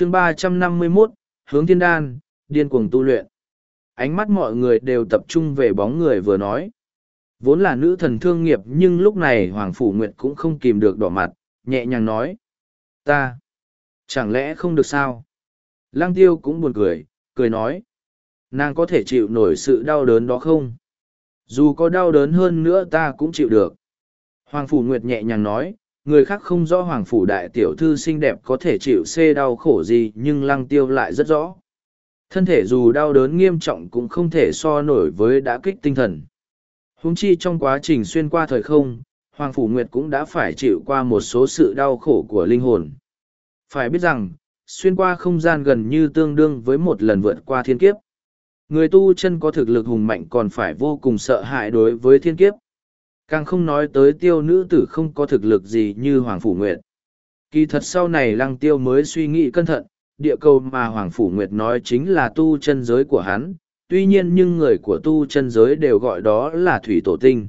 chương ba trăm năm mươi 351, hướng thiên đan, điên cuồng tu luyện. Ánh mắt mọi người đều tập trung về bóng người vừa nói. Vốn là nữ thần thương nghiệp nhưng lúc này Hoàng Phủ Nguyệt cũng không kìm được đỏ mặt, nhẹ nhàng nói. Ta, chẳng lẽ không được sao? Lăng tiêu cũng buồn cười, cười nói. Nàng có thể chịu nổi sự đau đớn đó không? Dù có đau đớn hơn nữa ta cũng chịu được. Hoàng Phủ Nguyệt nhẹ nhàng nói, người khác không rõ Hoàng Phủ Đại Tiểu Thư xinh đẹp có thể chịu xê đau khổ gì nhưng lăng tiêu lại rất rõ. Thân thể dù đau đớn nghiêm trọng cũng không thể so nổi với đã kích tinh thần. Húng chi trong quá trình xuyên qua thời không, Hoàng Phủ Nguyệt cũng đã phải chịu qua một số sự đau khổ của linh hồn. Phải biết rằng, xuyên qua không gian gần như tương đương với một lần vượt qua thiên kiếp. Người tu chân có thực lực hùng mạnh còn phải vô cùng sợ hãi đối với thiên kiếp. Càng không nói tới tiêu nữ tử không có thực lực gì như Hoàng Phủ Nguyệt. Kỳ thật sau này lăng tiêu mới suy nghĩ cẩn thận, địa cầu mà Hoàng Phủ Nguyệt nói chính là tu chân giới của hắn, tuy nhiên nhưng người của tu chân giới đều gọi đó là thủy tổ tinh.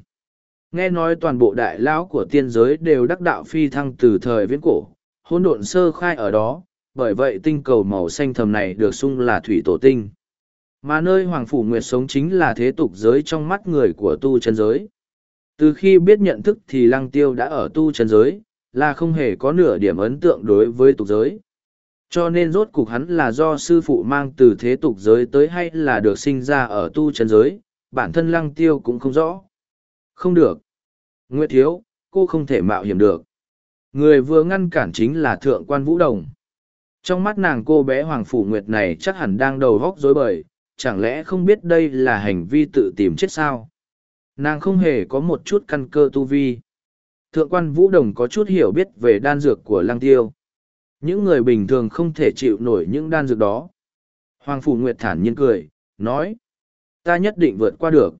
Nghe nói toàn bộ đại lão của tiên giới đều đắc đạo phi thăng từ thời viễn cổ, hỗn độn sơ khai ở đó, bởi vậy tinh cầu màu xanh thầm này được xung là thủy tổ tinh. Mà nơi Hoàng Phủ Nguyệt sống chính là thế tục giới trong mắt người của tu chân giới. Từ khi biết nhận thức thì Lăng Tiêu đã ở tu chân giới, là không hề có nửa điểm ấn tượng đối với tục giới. Cho nên rốt cục hắn là do sư phụ mang từ thế tục giới tới hay là được sinh ra ở tu chân giới, bản thân Lăng Tiêu cũng không rõ. Không được. Nguyệt Thiếu, cô không thể mạo hiểm được. Người vừa ngăn cản chính là Thượng quan Vũ Đồng. Trong mắt nàng cô bé Hoàng Phủ Nguyệt này chắc hẳn đang đầu góc dối bời, chẳng lẽ không biết đây là hành vi tự tìm chết sao? Nàng không hề có một chút căn cơ tu vi. Thượng quan Vũ Đồng có chút hiểu biết về đan dược của Lăng Tiêu. Những người bình thường không thể chịu nổi những đan dược đó. Hoàng Phủ Nguyệt thản nhiên cười, nói. Ta nhất định vượt qua được.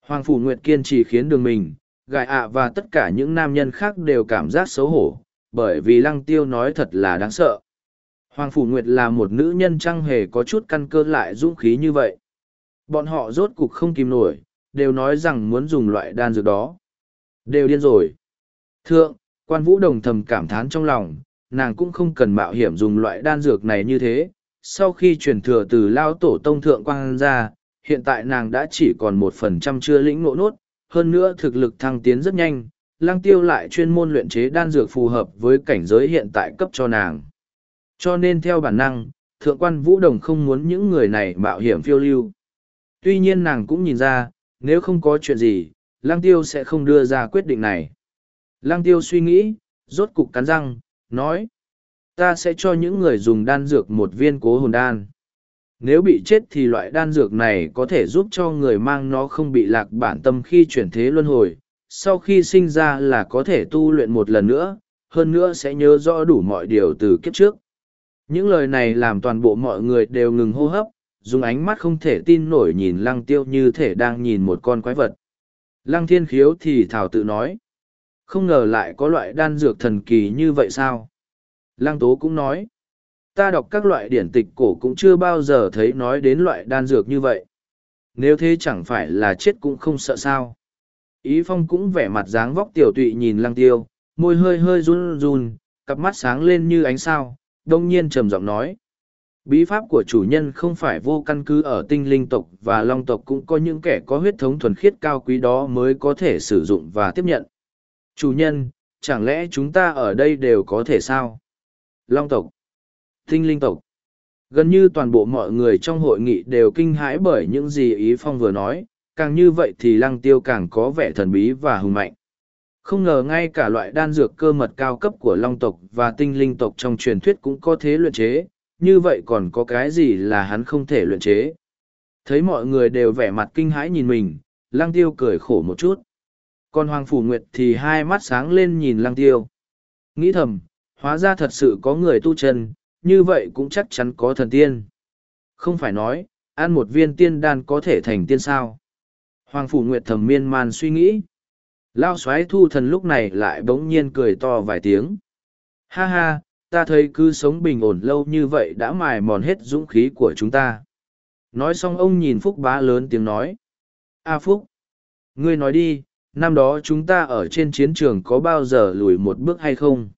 Hoàng Phủ Nguyệt kiên trì khiến đường mình, gài ạ và tất cả những nam nhân khác đều cảm giác xấu hổ, bởi vì Lăng Tiêu nói thật là đáng sợ. Hoàng Phủ Nguyệt là một nữ nhân chẳng hề có chút căn cơ lại dũng khí như vậy. Bọn họ rốt cục không kìm nổi, đều nói rằng muốn dùng loại đan dược đó. Đều điên rồi. Thượng, quan vũ đồng thầm cảm thán trong lòng, nàng cũng không cần mạo hiểm dùng loại đan dược này như thế. Sau khi truyền thừa từ lao tổ tông thượng quang ra, hiện tại nàng đã chỉ còn một phần trăm chưa lĩnh ngộ nốt, hơn nữa thực lực thăng tiến rất nhanh, lang tiêu lại chuyên môn luyện chế đan dược phù hợp với cảnh giới hiện tại cấp cho nàng. Cho nên theo bản năng, thượng quan vũ đồng không muốn những người này mạo hiểm phiêu lưu. Tuy nhiên nàng cũng nhìn ra, nếu không có chuyện gì, lang tiêu sẽ không đưa ra quyết định này. Lang tiêu suy nghĩ, rốt cục cắn răng, nói. Ta sẽ cho những người dùng đan dược một viên cố hồn đan. Nếu bị chết thì loại đan dược này có thể giúp cho người mang nó không bị lạc bản tâm khi chuyển thế luân hồi. Sau khi sinh ra là có thể tu luyện một lần nữa, hơn nữa sẽ nhớ rõ đủ mọi điều từ kiếp trước. Những lời này làm toàn bộ mọi người đều ngừng hô hấp, dùng ánh mắt không thể tin nổi nhìn lăng tiêu như thể đang nhìn một con quái vật. Lăng thiên khiếu thì thảo tự nói. Không ngờ lại có loại đan dược thần kỳ như vậy sao? Lăng tố cũng nói. Ta đọc các loại điển tịch cổ cũng chưa bao giờ thấy nói đến loại đan dược như vậy. Nếu thế chẳng phải là chết cũng không sợ sao. Ý phong cũng vẻ mặt dáng vóc tiểu tụy nhìn lăng tiêu, môi hơi hơi run run, cặp mắt sáng lên như ánh sao, đông nhiên trầm giọng nói. Bí pháp của chủ nhân không phải vô căn cứ ở tinh linh tộc và long tộc cũng có những kẻ có huyết thống thuần khiết cao quý đó mới có thể sử dụng và tiếp nhận. Chủ nhân, chẳng lẽ chúng ta ở đây đều có thể sao? Long tộc, tinh linh tộc. Gần như toàn bộ mọi người trong hội nghị đều kinh hãi bởi những gì Ý Phong vừa nói, càng như vậy thì lăng tiêu càng có vẻ thần bí và hùng mạnh. Không ngờ ngay cả loại đan dược cơ mật cao cấp của long tộc và tinh linh tộc trong truyền thuyết cũng có thế luyện chế, như vậy còn có cái gì là hắn không thể luyện chế. Thấy mọi người đều vẻ mặt kinh hãi nhìn mình, lăng tiêu cười khổ một chút. Còn Hoàng Phủ Nguyệt thì hai mắt sáng lên nhìn lăng tiêu. Nghĩ thầm, hóa ra thật sự có người tu chân, như vậy cũng chắc chắn có thần tiên. Không phải nói, ăn một viên tiên đan có thể thành tiên sao. Hoàng Phủ Nguyệt thầm miên man suy nghĩ. Lao xoáy thu thần lúc này lại bỗng nhiên cười to vài tiếng. Ha ha, ta thấy cứ sống bình ổn lâu như vậy đã mài mòn hết dũng khí của chúng ta. Nói xong ông nhìn Phúc bá lớn tiếng nói. A Phúc, ngươi nói đi, năm đó chúng ta ở trên chiến trường có bao giờ lùi một bước hay không?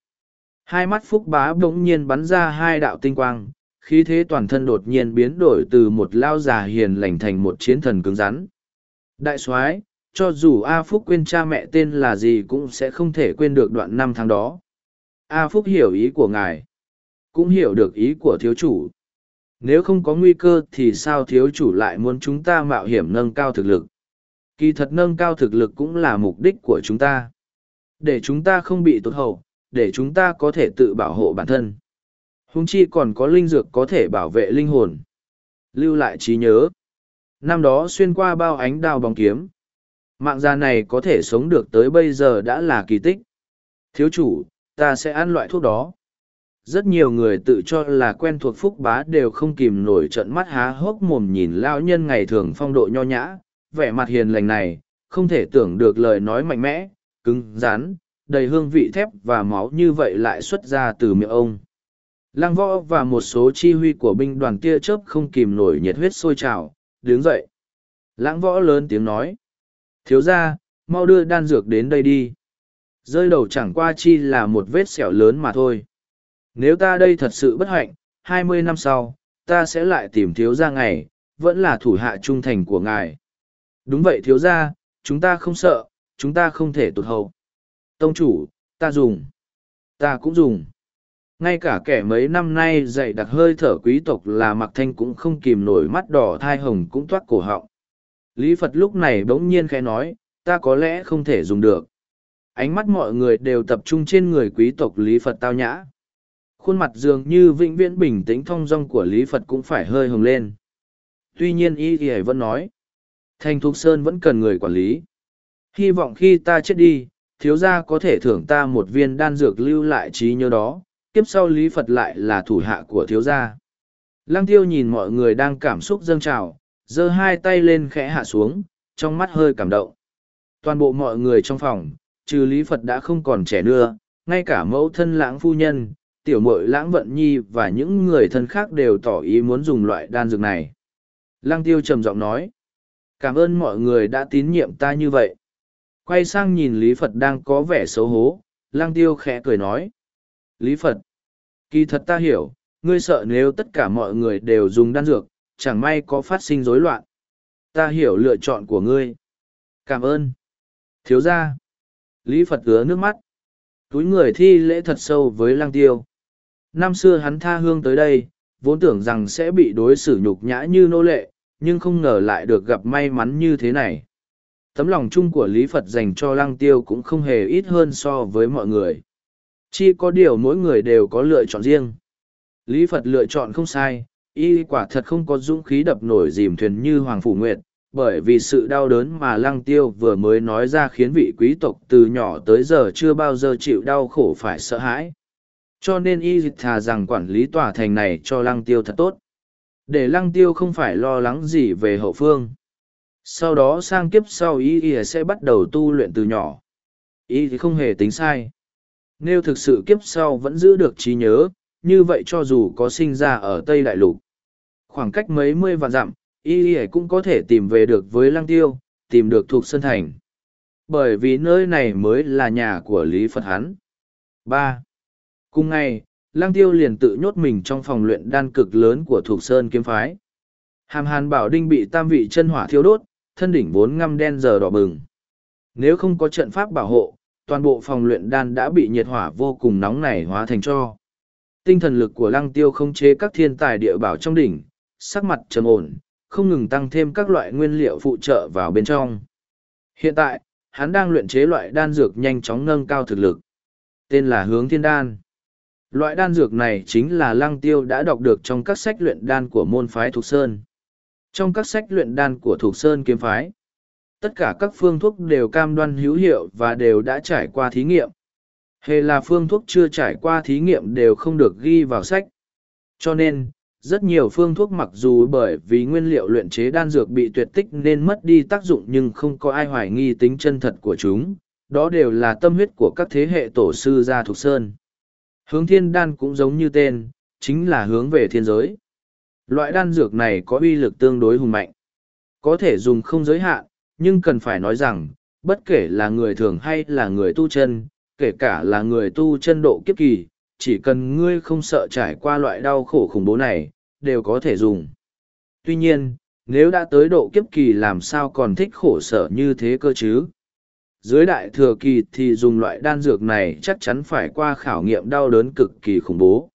Hai mắt phúc bá bỗng nhiên bắn ra hai đạo tinh quang, khí thế toàn thân đột nhiên biến đổi từ một lao già hiền lành thành một chiến thần cứng rắn. Đại soái, cho dù A Phúc quên cha mẹ tên là gì cũng sẽ không thể quên được đoạn năm tháng đó. A Phúc hiểu ý của ngài, cũng hiểu được ý của thiếu chủ. Nếu không có nguy cơ thì sao thiếu chủ lại muốn chúng ta mạo hiểm nâng cao thực lực? Kỳ thật nâng cao thực lực cũng là mục đích của chúng ta. Để chúng ta không bị tụt hậu, để chúng ta có thể tự bảo hộ bản thân. Hùng chi còn có linh dược có thể bảo vệ linh hồn. Lưu lại trí nhớ. Năm đó xuyên qua bao ánh đao bóng kiếm. Mạng già này có thể sống được tới bây giờ đã là kỳ tích. Thiếu chủ, ta sẽ ăn loại thuốc đó. Rất nhiều người tự cho là quen thuộc phúc bá đều không kìm nổi trận mắt há hốc mồm nhìn lao nhân ngày thường phong độ nho nhã, vẻ mặt hiền lành này, không thể tưởng được lời nói mạnh mẽ, cứng, rắn, đầy hương vị thép và máu như vậy lại xuất ra từ miệng ông. Lăng võ và một số chi huy của binh đoàn tia chớp không kìm nổi nhiệt huyết sôi trào, đứng dậy. Lãng võ lớn tiếng nói. Thiếu ra, mau đưa đan dược đến đây đi. Rơi đầu chẳng qua chi là một vết sẹo lớn mà thôi. Nếu ta đây thật sự bất hạnh, hai mươi năm sau, ta sẽ lại tìm thiếu gia ngày, vẫn là thủ hạ trung thành của ngài. Đúng vậy thiếu gia, chúng ta không sợ, chúng ta không thể tụt hậu. Tông chủ, ta dùng. Ta cũng dùng. Ngay cả kẻ mấy năm nay dạy đặc hơi thở quý tộc là mặc thanh cũng không kìm nổi mắt đỏ thai hồng cũng toát cổ họng. Lý Phật lúc này bỗng nhiên khẽ nói, ta có lẽ không thể dùng được. Ánh mắt mọi người đều tập trung trên người quý tộc Lý Phật tao nhã. Khuôn mặt dường như vĩnh viễn bình tĩnh thong dong của Lý Phật cũng phải hơi hồng lên. Tuy nhiên y thì vẫn nói, Thành Thục Sơn vẫn cần người quản lý. Hy vọng khi ta chết đi, thiếu gia có thể thưởng ta một viên đan dược lưu lại trí nhớ đó, kiếp sau Lý Phật lại là thủ hạ của thiếu gia. Lăng tiêu nhìn mọi người đang cảm xúc dâng trào, giơ hai tay lên khẽ hạ xuống, trong mắt hơi cảm động. Toàn bộ mọi người trong phòng, trừ Lý Phật đã không còn trẻ nữa, ngay cả mẫu thân lãng phu nhân, tiểu mội lãng vận nhi và những người thân khác đều tỏ ý muốn dùng loại đan dược này. Lăng tiêu trầm giọng nói, cảm ơn mọi người đã tín nhiệm ta như vậy. Quay sang nhìn Lý Phật đang có vẻ xấu hố, lăng tiêu khẽ cười nói. Lý Phật, kỳ thật ta hiểu, ngươi sợ nếu tất cả mọi người đều dùng đan dược, chẳng may có phát sinh rối loạn. Ta hiểu lựa chọn của ngươi. Cảm ơn. Thiếu gia. Lý Phật ứa nước mắt. Túi người thi lễ thật sâu với lăng tiêu. Năm xưa hắn tha hương tới đây, vốn tưởng rằng sẽ bị đối xử nhục nhã như nô lệ, nhưng không ngờ lại được gặp may mắn như thế này. Tấm lòng chung của Lý Phật dành cho lăng tiêu cũng không hề ít hơn so với mọi người. Chỉ có điều mỗi người đều có lựa chọn riêng. Lý Phật lựa chọn không sai, y quả thật không có dũng khí đập nổi dìm thuyền như Hoàng Phủ Nguyệt, bởi vì sự đau đớn mà lăng tiêu vừa mới nói ra khiến vị quý tộc từ nhỏ tới giờ chưa bao giờ chịu đau khổ phải sợ hãi. Cho nên y thà rằng quản lý tòa thành này cho lăng tiêu thật tốt. Để lăng tiêu không phải lo lắng gì về hậu phương. Sau đó sang kiếp sau y y sẽ bắt đầu tu luyện từ nhỏ. Y thì không hề tính sai. Nếu thực sự kiếp sau vẫn giữ được trí nhớ, như vậy cho dù có sinh ra ở Tây Đại Lục. Khoảng cách mấy mươi vạn dặm, y y cũng có thể tìm về được với lăng tiêu, tìm được thuộc Sơn Thành. Bởi vì nơi này mới là nhà của Lý Phật hắn. ba Cùng ngày, lăng tiêu liền tự nhốt mình trong phòng luyện đan cực lớn của thuộc Sơn Kiếm Phái. Hàm hàn bảo đinh bị tam vị chân hỏa thiêu đốt, thân đỉnh vốn ngăm đen giờ đỏ bừng. Nếu không có trận pháp bảo hộ, toàn bộ phòng luyện đan đã bị nhiệt hỏa vô cùng nóng nảy hóa thành cho. Tinh thần lực của lăng tiêu không chế các thiên tài địa bảo trong đỉnh, sắc mặt trầm ổn, không ngừng tăng thêm các loại nguyên liệu phụ trợ vào bên trong. Hiện tại, hắn đang luyện chế loại đan dược nhanh chóng nâng cao thực lực. Tên là hướng thiên đan. Loại đan dược này chính là lăng tiêu đã đọc được trong các sách luyện đan của môn phái Thục Sơn. Trong các sách luyện đan của Thục Sơn kiếm phái, tất cả các phương thuốc đều cam đoan hữu hiệu và đều đã trải qua thí nghiệm. Hề là phương thuốc chưa trải qua thí nghiệm đều không được ghi vào sách. Cho nên, rất nhiều phương thuốc mặc dù bởi vì nguyên liệu luyện chế đan dược bị tuyệt tích nên mất đi tác dụng nhưng không có ai hoài nghi tính chân thật của chúng. Đó đều là tâm huyết của các thế hệ tổ sư gia Thục Sơn. Hướng thiên đan cũng giống như tên, chính là hướng về thiên giới. Loại đan dược này có uy lực tương đối hùng mạnh. Có thể dùng không giới hạn, nhưng cần phải nói rằng, bất kể là người thường hay là người tu chân, kể cả là người tu chân độ kiếp kỳ, chỉ cần ngươi không sợ trải qua loại đau khổ khủng bố này, đều có thể dùng. Tuy nhiên, nếu đã tới độ kiếp kỳ làm sao còn thích khổ sở như thế cơ chứ? Dưới đại thừa kỳ thì dùng loại đan dược này chắc chắn phải qua khảo nghiệm đau đớn cực kỳ khủng bố.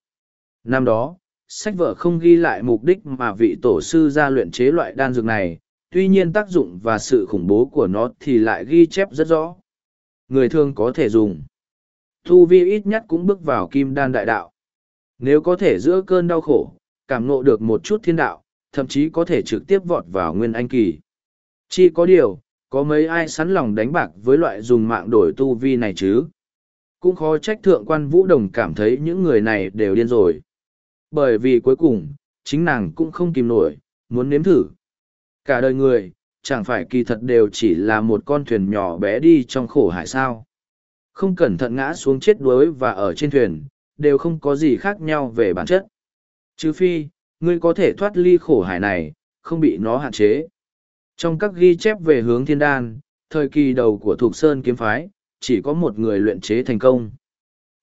Năm đó, sách vở không ghi lại mục đích mà vị tổ sư ra luyện chế loại đan dược này, tuy nhiên tác dụng và sự khủng bố của nó thì lại ghi chép rất rõ. Người thường có thể dùng. Thu vi ít nhất cũng bước vào kim đan đại đạo. Nếu có thể giữa cơn đau khổ, cảm ngộ được một chút thiên đạo, thậm chí có thể trực tiếp vọt vào nguyên anh kỳ. Chỉ có điều, có mấy ai sẵn lòng đánh bạc với loại dùng mạng đổi tu vi này chứ? Cũng khó trách thượng quan vũ đồng cảm thấy những người này đều điên rồi. Bởi vì cuối cùng, chính nàng cũng không kìm nổi, muốn nếm thử. Cả đời người, chẳng phải kỳ thật đều chỉ là một con thuyền nhỏ bé đi trong khổ hải sao. Không cẩn thận ngã xuống chết đuối và ở trên thuyền, đều không có gì khác nhau về bản chất. Trừ phi, ngươi có thể thoát ly khổ hải này, không bị nó hạn chế. Trong các ghi chép về hướng thiên đan, thời kỳ đầu của Thục Sơn kiếm phái, chỉ có một người luyện chế thành công.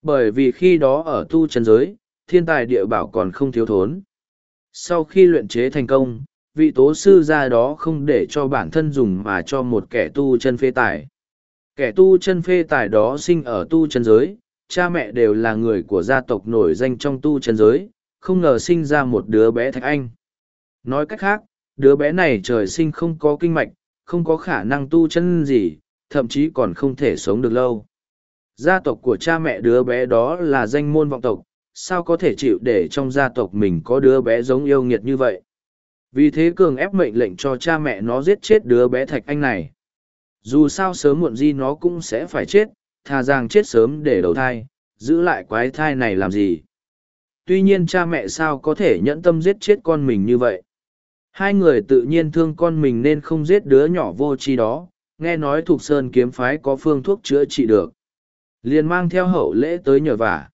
Bởi vì khi đó ở tu chân giới, thiên tài địa bảo còn không thiếu thốn. Sau khi luyện chế thành công, vị tố sư ra đó không để cho bản thân dùng mà cho một kẻ tu chân phê tài. Kẻ tu chân phê tài đó sinh ở tu chân giới, cha mẹ đều là người của gia tộc nổi danh trong tu chân giới, không ngờ sinh ra một đứa bé thạch anh. Nói cách khác, đứa bé này trời sinh không có kinh mạch, không có khả năng tu chân gì, thậm chí còn không thể sống được lâu. Gia tộc của cha mẹ đứa bé đó là danh môn vọng tộc, sao có thể chịu để trong gia tộc mình có đứa bé giống yêu nghiệt như vậy. Vì thế cường ép mệnh lệnh cho cha mẹ nó giết chết đứa bé thạch anh này. Dù sao sớm muộn gì nó cũng sẽ phải chết, thà rằng chết sớm để đầu thai, giữ lại quái thai này làm gì. Tuy nhiên cha mẹ sao có thể nhẫn tâm giết chết con mình như vậy. Hai người tự nhiên thương con mình nên không giết đứa nhỏ vô tri đó, nghe nói thuộc Sơn kiếm phái có phương thuốc chữa trị được. liền mang theo hậu lễ tới nhờ vả.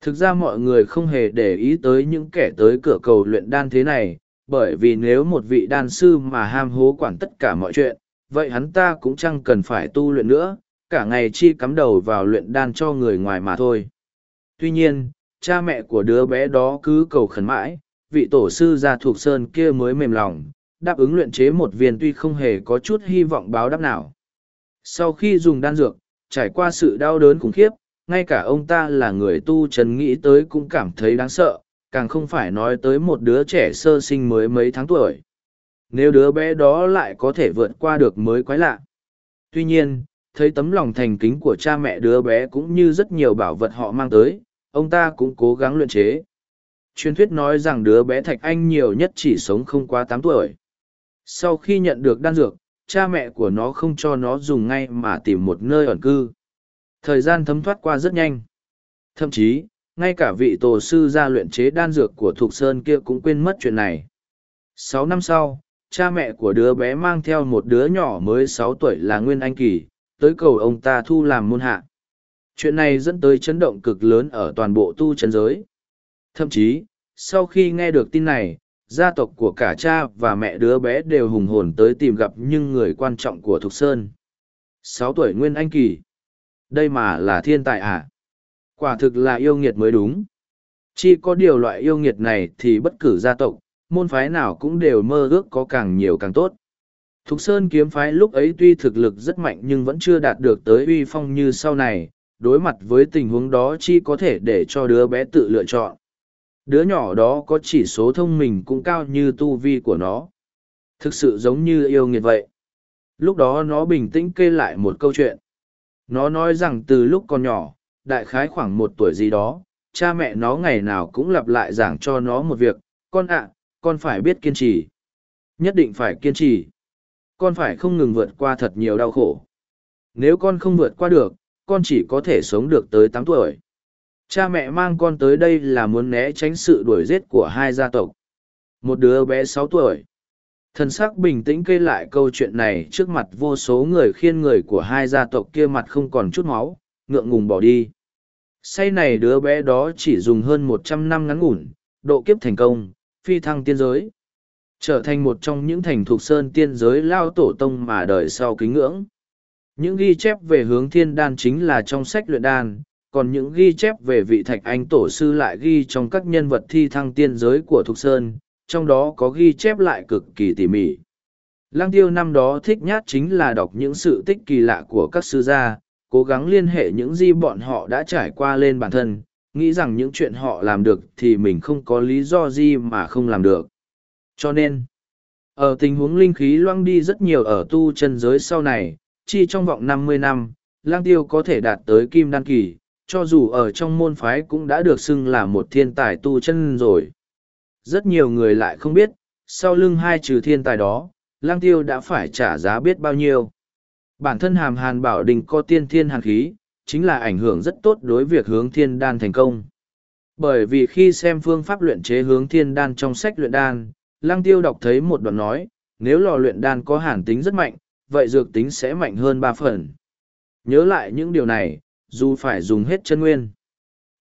Thực ra mọi người không hề để ý tới những kẻ tới cửa cầu luyện đan thế này, bởi vì nếu một vị đan sư mà ham hố quản tất cả mọi chuyện, vậy hắn ta cũng chẳng cần phải tu luyện nữa, cả ngày chi cắm đầu vào luyện đan cho người ngoài mà thôi. Tuy nhiên, cha mẹ của đứa bé đó cứ cầu khẩn mãi, vị tổ sư gia thuộc sơn kia mới mềm lòng, đáp ứng luyện chế một viên tuy không hề có chút hy vọng báo đáp nào. Sau khi dùng đan dược, trải qua sự đau đớn khủng khiếp, ngay cả ông ta là người tu trần nghĩ tới cũng cảm thấy đáng sợ, càng không phải nói tới một đứa trẻ sơ sinh mới mấy tháng tuổi. Nếu đứa bé đó lại có thể vượt qua được mới quái lạ. Tuy nhiên, thấy tấm lòng thành kính của cha mẹ đứa bé cũng như rất nhiều bảo vật họ mang tới, ông ta cũng cố gắng luyện chế. Truyền thuyết nói rằng đứa bé Thạch Anh nhiều nhất chỉ sống không quá tám tuổi. Sau khi nhận được đan dược, cha mẹ của nó không cho nó dùng ngay mà tìm một nơi ẩn cư. Thời gian thấm thoát qua rất nhanh. Thậm chí, ngay cả vị tổ sư gia luyện chế đan dược của Thục Sơn kia cũng quên mất chuyện này. Sáu năm sau, cha mẹ của đứa bé mang theo một đứa nhỏ mới sáu tuổi là Nguyên Anh Kỳ, tới cầu ông ta thu làm môn hạ. Chuyện này dẫn tới chấn động cực lớn ở toàn bộ tu chân giới. Thậm chí, sau khi nghe được tin này, gia tộc của cả cha và mẹ đứa bé đều hùng hồn tới tìm gặp nhưng người quan trọng của Thục Sơn. Sáu tuổi Nguyên Anh Kỳ. Đây mà là thiên tài à? Quả thực là yêu nghiệt mới đúng. Chỉ có điều loại yêu nghiệt này thì bất cứ gia tộc, môn phái nào cũng đều mơ ước có càng nhiều càng tốt. Thục Sơn kiếm phái lúc ấy tuy thực lực rất mạnh nhưng vẫn chưa đạt được tới uy phong như sau này, đối mặt với tình huống đó chi có thể để cho đứa bé tự lựa chọn. Đứa nhỏ đó có chỉ số thông minh cũng cao như tu vi của nó. Thực sự giống như yêu nghiệt vậy. Lúc đó nó bình tĩnh kê lại một câu chuyện. Nó nói rằng từ lúc còn nhỏ, đại khái khoảng một tuổi gì đó, cha mẹ nó ngày nào cũng lặp lại giảng cho nó một việc, con ạ, con phải biết kiên trì. Nhất định phải kiên trì. Con phải không ngừng vượt qua thật nhiều đau khổ. Nếu con không vượt qua được, con chỉ có thể sống được tới tám tuổi. Cha mẹ mang con tới đây là muốn né tránh sự đuổi giết của hai gia tộc. Một đứa bé sáu tuổi. Thần sắc bình tĩnh kê lại câu chuyện này trước mặt vô số người khiên người của hai gia tộc kia mặt không còn chút máu, ngượng ngùng bỏ đi. Say này đứa bé đó chỉ dùng hơn một trăm năm ngắn ngủn, độ kiếp thành công, phi thăng tiên giới. Trở thành một trong những thành thuộc sơn tiên giới lao tổ tông mà đời sau kính ngưỡng. Những ghi chép về hướng thiên đan chính là trong sách luyện đan, còn những ghi chép về vị thạch anh tổ sư lại ghi trong các nhân vật thi thăng tiên giới của Thục Sơn, trong đó có ghi chép lại cực kỳ tỉ mỉ. Lăng tiêu năm đó thích nhất chính là đọc những sự tích kỳ lạ của các sư gia, cố gắng liên hệ những gì bọn họ đã trải qua lên bản thân, nghĩ rằng những chuyện họ làm được thì mình không có lý do gì mà không làm được. Cho nên, ở tình huống linh khí loang đi rất nhiều ở tu chân giới sau này, chỉ trong vòng năm mươi năm, lang tiêu có thể đạt tới kim đan kỳ, cho dù ở trong môn phái cũng đã được xưng là một thiên tài tu chân rồi. Rất nhiều người lại không biết, sau lưng hai trừ thiên tài đó, lang tiêu đã phải trả giá biết bao nhiêu. Bản thân hàm hàn bảo đình có tiên thiên hàn khí, chính là ảnh hưởng rất tốt đối việc hướng thiên đan thành công. Bởi vì khi xem phương pháp luyện chế hướng thiên đan trong sách luyện đan, Lăng Tiêu đọc thấy một đoạn nói, nếu lò luyện đan có hàn tính rất mạnh, vậy dược tính sẽ mạnh hơn ba phần. Nhớ lại những điều này, dù phải dùng hết chân nguyên.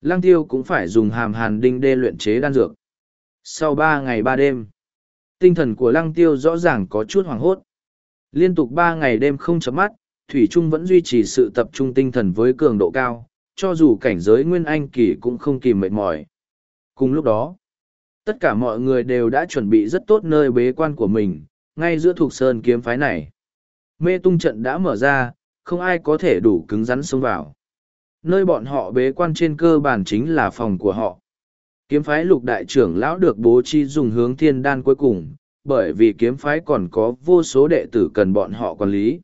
Lăng Tiêu cũng phải dùng hàm hàn đinh đê luyện chế đan dược. Sau ba ngày ba đêm, tinh thần của Lăng Tiêu rõ ràng có chút hoảng hốt. Liên tục ba ngày đêm không chấm mắt, Thủy Trung vẫn duy trì sự tập trung tinh thần với cường độ cao, cho dù cảnh giới Nguyên Anh kỳ cũng không kìm mệt mỏi. Cùng lúc đó, tất cả mọi người đều đã chuẩn bị rất tốt nơi bế quan của mình, ngay giữa thuộc sơn kiếm phái này. Mê tung trận đã mở ra, không ai có thể đủ cứng rắn xông vào. Nơi bọn họ bế quan trên cơ bản chính là phòng của họ. Kiếm phái lục đại trưởng lão được bố trí dùng hướng thiên đan cuối cùng, bởi vì kiếm phái còn có vô số đệ tử cần bọn họ quản lý.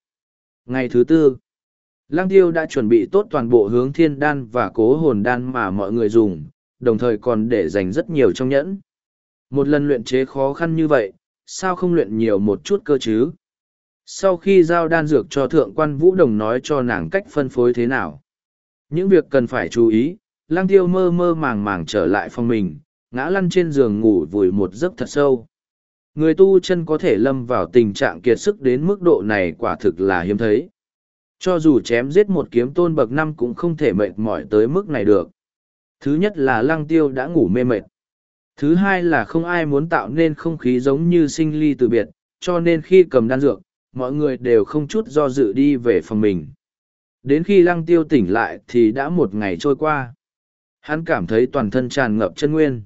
Ngày thứ tư, Lăng Tiêu đã chuẩn bị tốt toàn bộ hướng thiên đan và cố hồn đan mà mọi người dùng, đồng thời còn để dành rất nhiều trong nhẫn. Một lần luyện chế khó khăn như vậy, sao không luyện nhiều một chút cơ chứ? Sau khi giao đan dược cho thượng quan vũ đồng nói cho nàng cách phân phối thế nào. Những việc cần phải chú ý, lang tiêu mơ mơ màng màng trở lại phòng mình, ngã lăn trên giường ngủ vùi một giấc thật sâu. Người tu chân có thể lâm vào tình trạng kiệt sức đến mức độ này quả thực là hiếm thấy. Cho dù chém giết một kiếm tôn bậc năm cũng không thể mệt mỏi tới mức này được. Thứ nhất là lăng tiêu đã ngủ mê mệt. Thứ hai là không ai muốn tạo nên không khí giống như sinh ly từ biệt, cho nên khi cầm đan dược, mọi người đều không chút do dự đi về phòng mình. Đến khi lăng tiêu tỉnh lại thì đã một ngày trôi qua. Hắn cảm thấy toàn thân tràn ngập chân nguyên.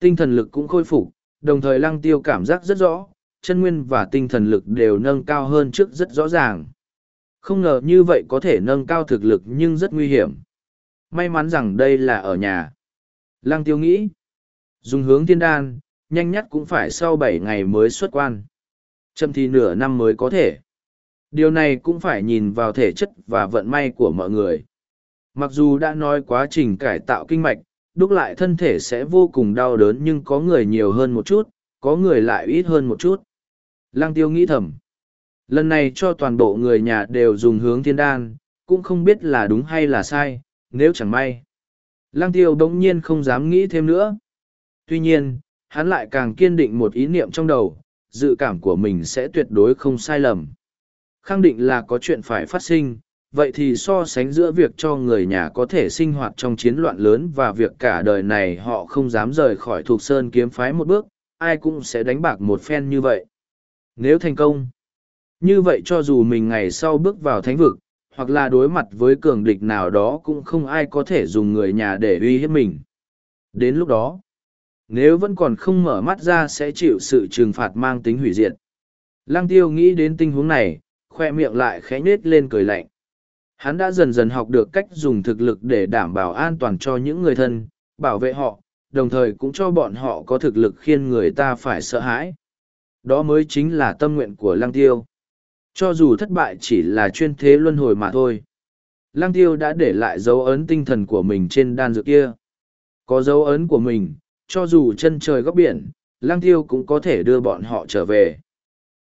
Tinh thần lực cũng khôi phục, đồng thời lăng tiêu cảm giác rất rõ, chân nguyên và tinh thần lực đều nâng cao hơn trước rất rõ ràng. Không ngờ như vậy có thể nâng cao thực lực nhưng rất nguy hiểm. May mắn rằng đây là ở nhà. Lăng tiêu nghĩ, dùng hướng thiên đan, nhanh nhất cũng phải sau bảy ngày mới xuất quan. Chậm thì nửa năm mới có thể. Điều này cũng phải nhìn vào thể chất và vận may của mọi người. Mặc dù đã nói quá trình cải tạo kinh mạch, đúc lại thân thể sẽ vô cùng đau đớn nhưng có người nhiều hơn một chút, có người lại ít hơn một chút. Lăng tiêu nghĩ thầm. Lần này cho toàn bộ người nhà đều dùng hướng thiên đan, cũng không biết là đúng hay là sai, nếu chẳng may. Lăng tiêu đống nhiên không dám nghĩ thêm nữa. Tuy nhiên, hắn lại càng kiên định một ý niệm trong đầu, dự cảm của mình sẽ tuyệt đối không sai lầm. Khẳng định là có chuyện phải phát sinh, vậy thì so sánh giữa việc cho người nhà có thể sinh hoạt trong chiến loạn lớn và việc cả đời này họ không dám rời khỏi thuộc sơn kiếm phái một bước, ai cũng sẽ đánh bạc một phen như vậy. Nếu thành công, như vậy cho dù mình ngày sau bước vào thánh vực, hoặc là đối mặt với cường địch nào đó cũng không ai có thể dùng người nhà để uy hiếp mình. Đến lúc đó, nếu vẫn còn không mở mắt ra sẽ chịu sự trừng phạt mang tính hủy diệt. Lăng tiêu nghĩ đến tình huống này, khoe miệng lại khẽ nết lên cười lạnh. Hắn đã dần dần học được cách dùng thực lực để đảm bảo an toàn cho những người thân, bảo vệ họ, đồng thời cũng cho bọn họ có thực lực khiến người ta phải sợ hãi. Đó mới chính là tâm nguyện của Lăng Tiêu. Cho dù thất bại chỉ là chuyên thế luân hồi mà thôi. Lăng Tiêu đã để lại dấu ấn tinh thần của mình trên đan dược kia. Có dấu ấn của mình, cho dù chân trời góc biển, Lăng Tiêu cũng có thể đưa bọn họ trở về.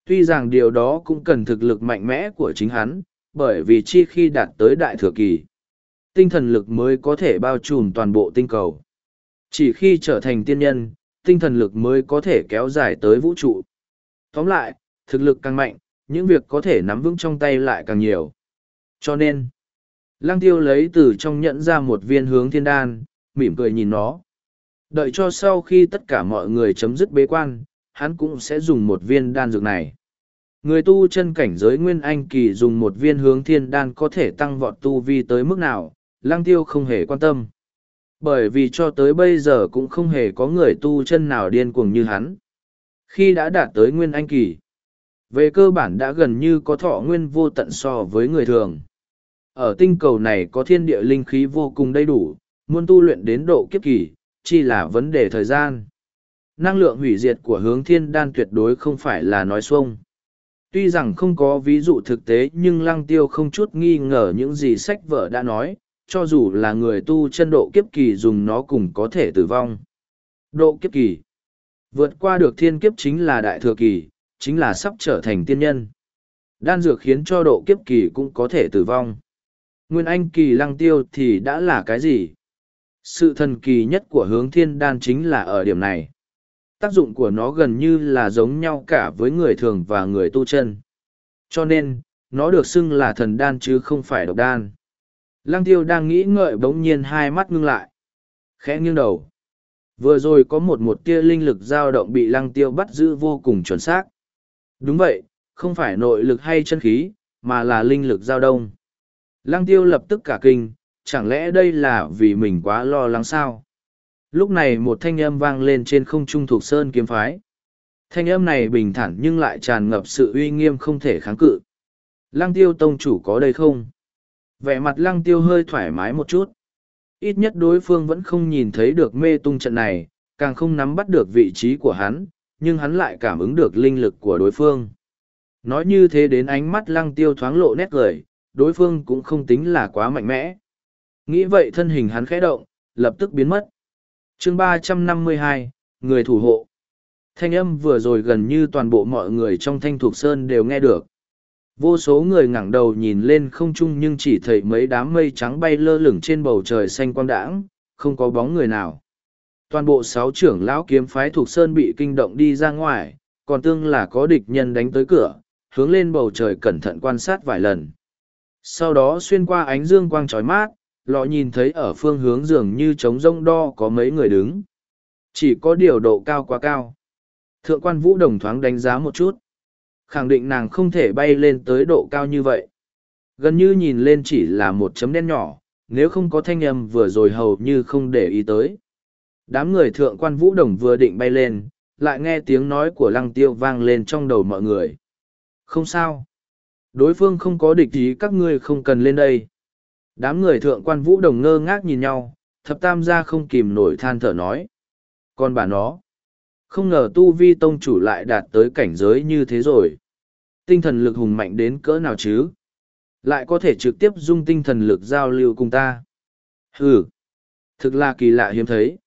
Tuy rằng điều đó cũng cần thực lực mạnh mẽ của chính hắn, bởi vì chi khi đạt tới đại thừa kỳ, tinh thần lực mới có thể bao trùm toàn bộ tinh cầu. Chỉ khi trở thành tiên nhân, tinh thần lực mới có thể kéo dài tới vũ trụ. Tóm lại, thực lực càng mạnh, những việc có thể nắm vững trong tay lại càng nhiều. Cho nên, Lăng tiêu lấy từ trong nhẫn ra một viên hướng thiên đan, mỉm cười nhìn nó. Đợi cho sau khi tất cả mọi người chấm dứt bế quan, hắn cũng sẽ dùng một viên đan dược này. Người tu chân cảnh giới Nguyên Anh kỳ dùng một viên hướng thiên đan có thể tăng vọt tu vi tới mức nào, lăng tiêu không hề quan tâm. Bởi vì cho tới bây giờ cũng không hề có người tu chân nào điên cuồng như hắn. Khi đã đạt tới nguyên anh kỳ, về cơ bản đã gần như có thọ nguyên vô tận so với người thường. Ở tinh cầu này có thiên địa linh khí vô cùng đầy đủ, muốn tu luyện đến độ kiếp kỳ, chỉ là vấn đề thời gian. Năng lượng hủy diệt của hướng thiên đan tuyệt đối không phải là nói xuông. Tuy rằng không có ví dụ thực tế nhưng lăng tiêu không chút nghi ngờ những gì sách vở đã nói, cho dù là người tu chân độ kiếp kỳ dùng nó cũng có thể tử vong. Độ kiếp kỳ Vượt qua được thiên kiếp chính là đại thừa kỳ, chính là sắp trở thành tiên nhân. Đan dược khiến cho độ kiếp kỳ cũng có thể tử vong. Nguyên anh kỳ lăng tiêu thì đã là cái gì? Sự thần kỳ nhất của hướng thiên đan chính là ở điểm này. Tác dụng của nó gần như là giống nhau cả với người thường và người tu chân. Cho nên, nó được xưng là thần đan chứ không phải độc đan. Lăng tiêu đang nghĩ ngợi bỗng nhiên hai mắt ngưng lại. Khẽ nghiêng đầu. Vừa rồi có một một tia linh lực dao động bị lăng tiêu bắt giữ vô cùng chuẩn xác. Đúng vậy, không phải nội lực hay chân khí, mà là linh lực dao đông. Lăng tiêu lập tức cả kinh, chẳng lẽ đây là vì mình quá lo lắng sao? Lúc này một thanh âm vang lên trên không trung thuộc sơn kiếm phái. Thanh âm này bình thản nhưng lại tràn ngập sự uy nghiêm không thể kháng cự. Lăng tiêu tông chủ có đây không? Vẻ mặt lăng tiêu hơi thoải mái một chút. Ít nhất đối phương vẫn không nhìn thấy được mê tung trận này, càng không nắm bắt được vị trí của hắn, nhưng hắn lại cảm ứng được linh lực của đối phương. Nói như thế đến ánh mắt lăng tiêu thoáng lộ nét cười, đối phương cũng không tính là quá mạnh mẽ. Nghĩ vậy thân hình hắn khẽ động, lập tức biến mất chương ba trăm năm mươi hai người thủ hộ. Thanh âm vừa rồi gần như toàn bộ mọi người trong thanh thuộc sơn đều nghe được. Vô số người ngẩng đầu nhìn lên không trung nhưng chỉ thấy mấy đám mây trắng bay lơ lửng trên bầu trời xanh quang đãng, không có bóng người nào. Toàn bộ sáu trưởng lão kiếm phái thuộc sơn bị kinh động đi ra ngoài, còn tương là có địch nhân đánh tới cửa, hướng lên bầu trời cẩn thận quan sát vài lần. Sau đó xuyên qua ánh dương quang trói mát, lọ nhìn thấy ở phương hướng dường như trống rông đo có mấy người đứng. Chỉ có điều độ cao quá cao. Thượng quan vũ đồng thoáng đánh giá một chút. Khẳng định nàng không thể bay lên tới độ cao như vậy. Gần như nhìn lên chỉ là một chấm đen nhỏ, nếu không có thanh âm vừa rồi hầu như không để ý tới. Đám người thượng quan vũ đồng vừa định bay lên, lại nghe tiếng nói của lăng tiêu vang lên trong đầu mọi người. Không sao. Đối phương không có địch ý các ngươi không cần lên đây đám người thượng quan vũ đồng ngơ ngác nhìn nhau thập tam gia không kìm nổi than thở nói còn bà nó không ngờ tu vi tông chủ lại đạt tới cảnh giới như thế rồi. Tinh thần lực hùng mạnh đến cỡ nào chứ? Lại có thể trực tiếp dung tinh thần lực giao lưu cùng ta. Ừ, thực là kỳ lạ hiếm thấy.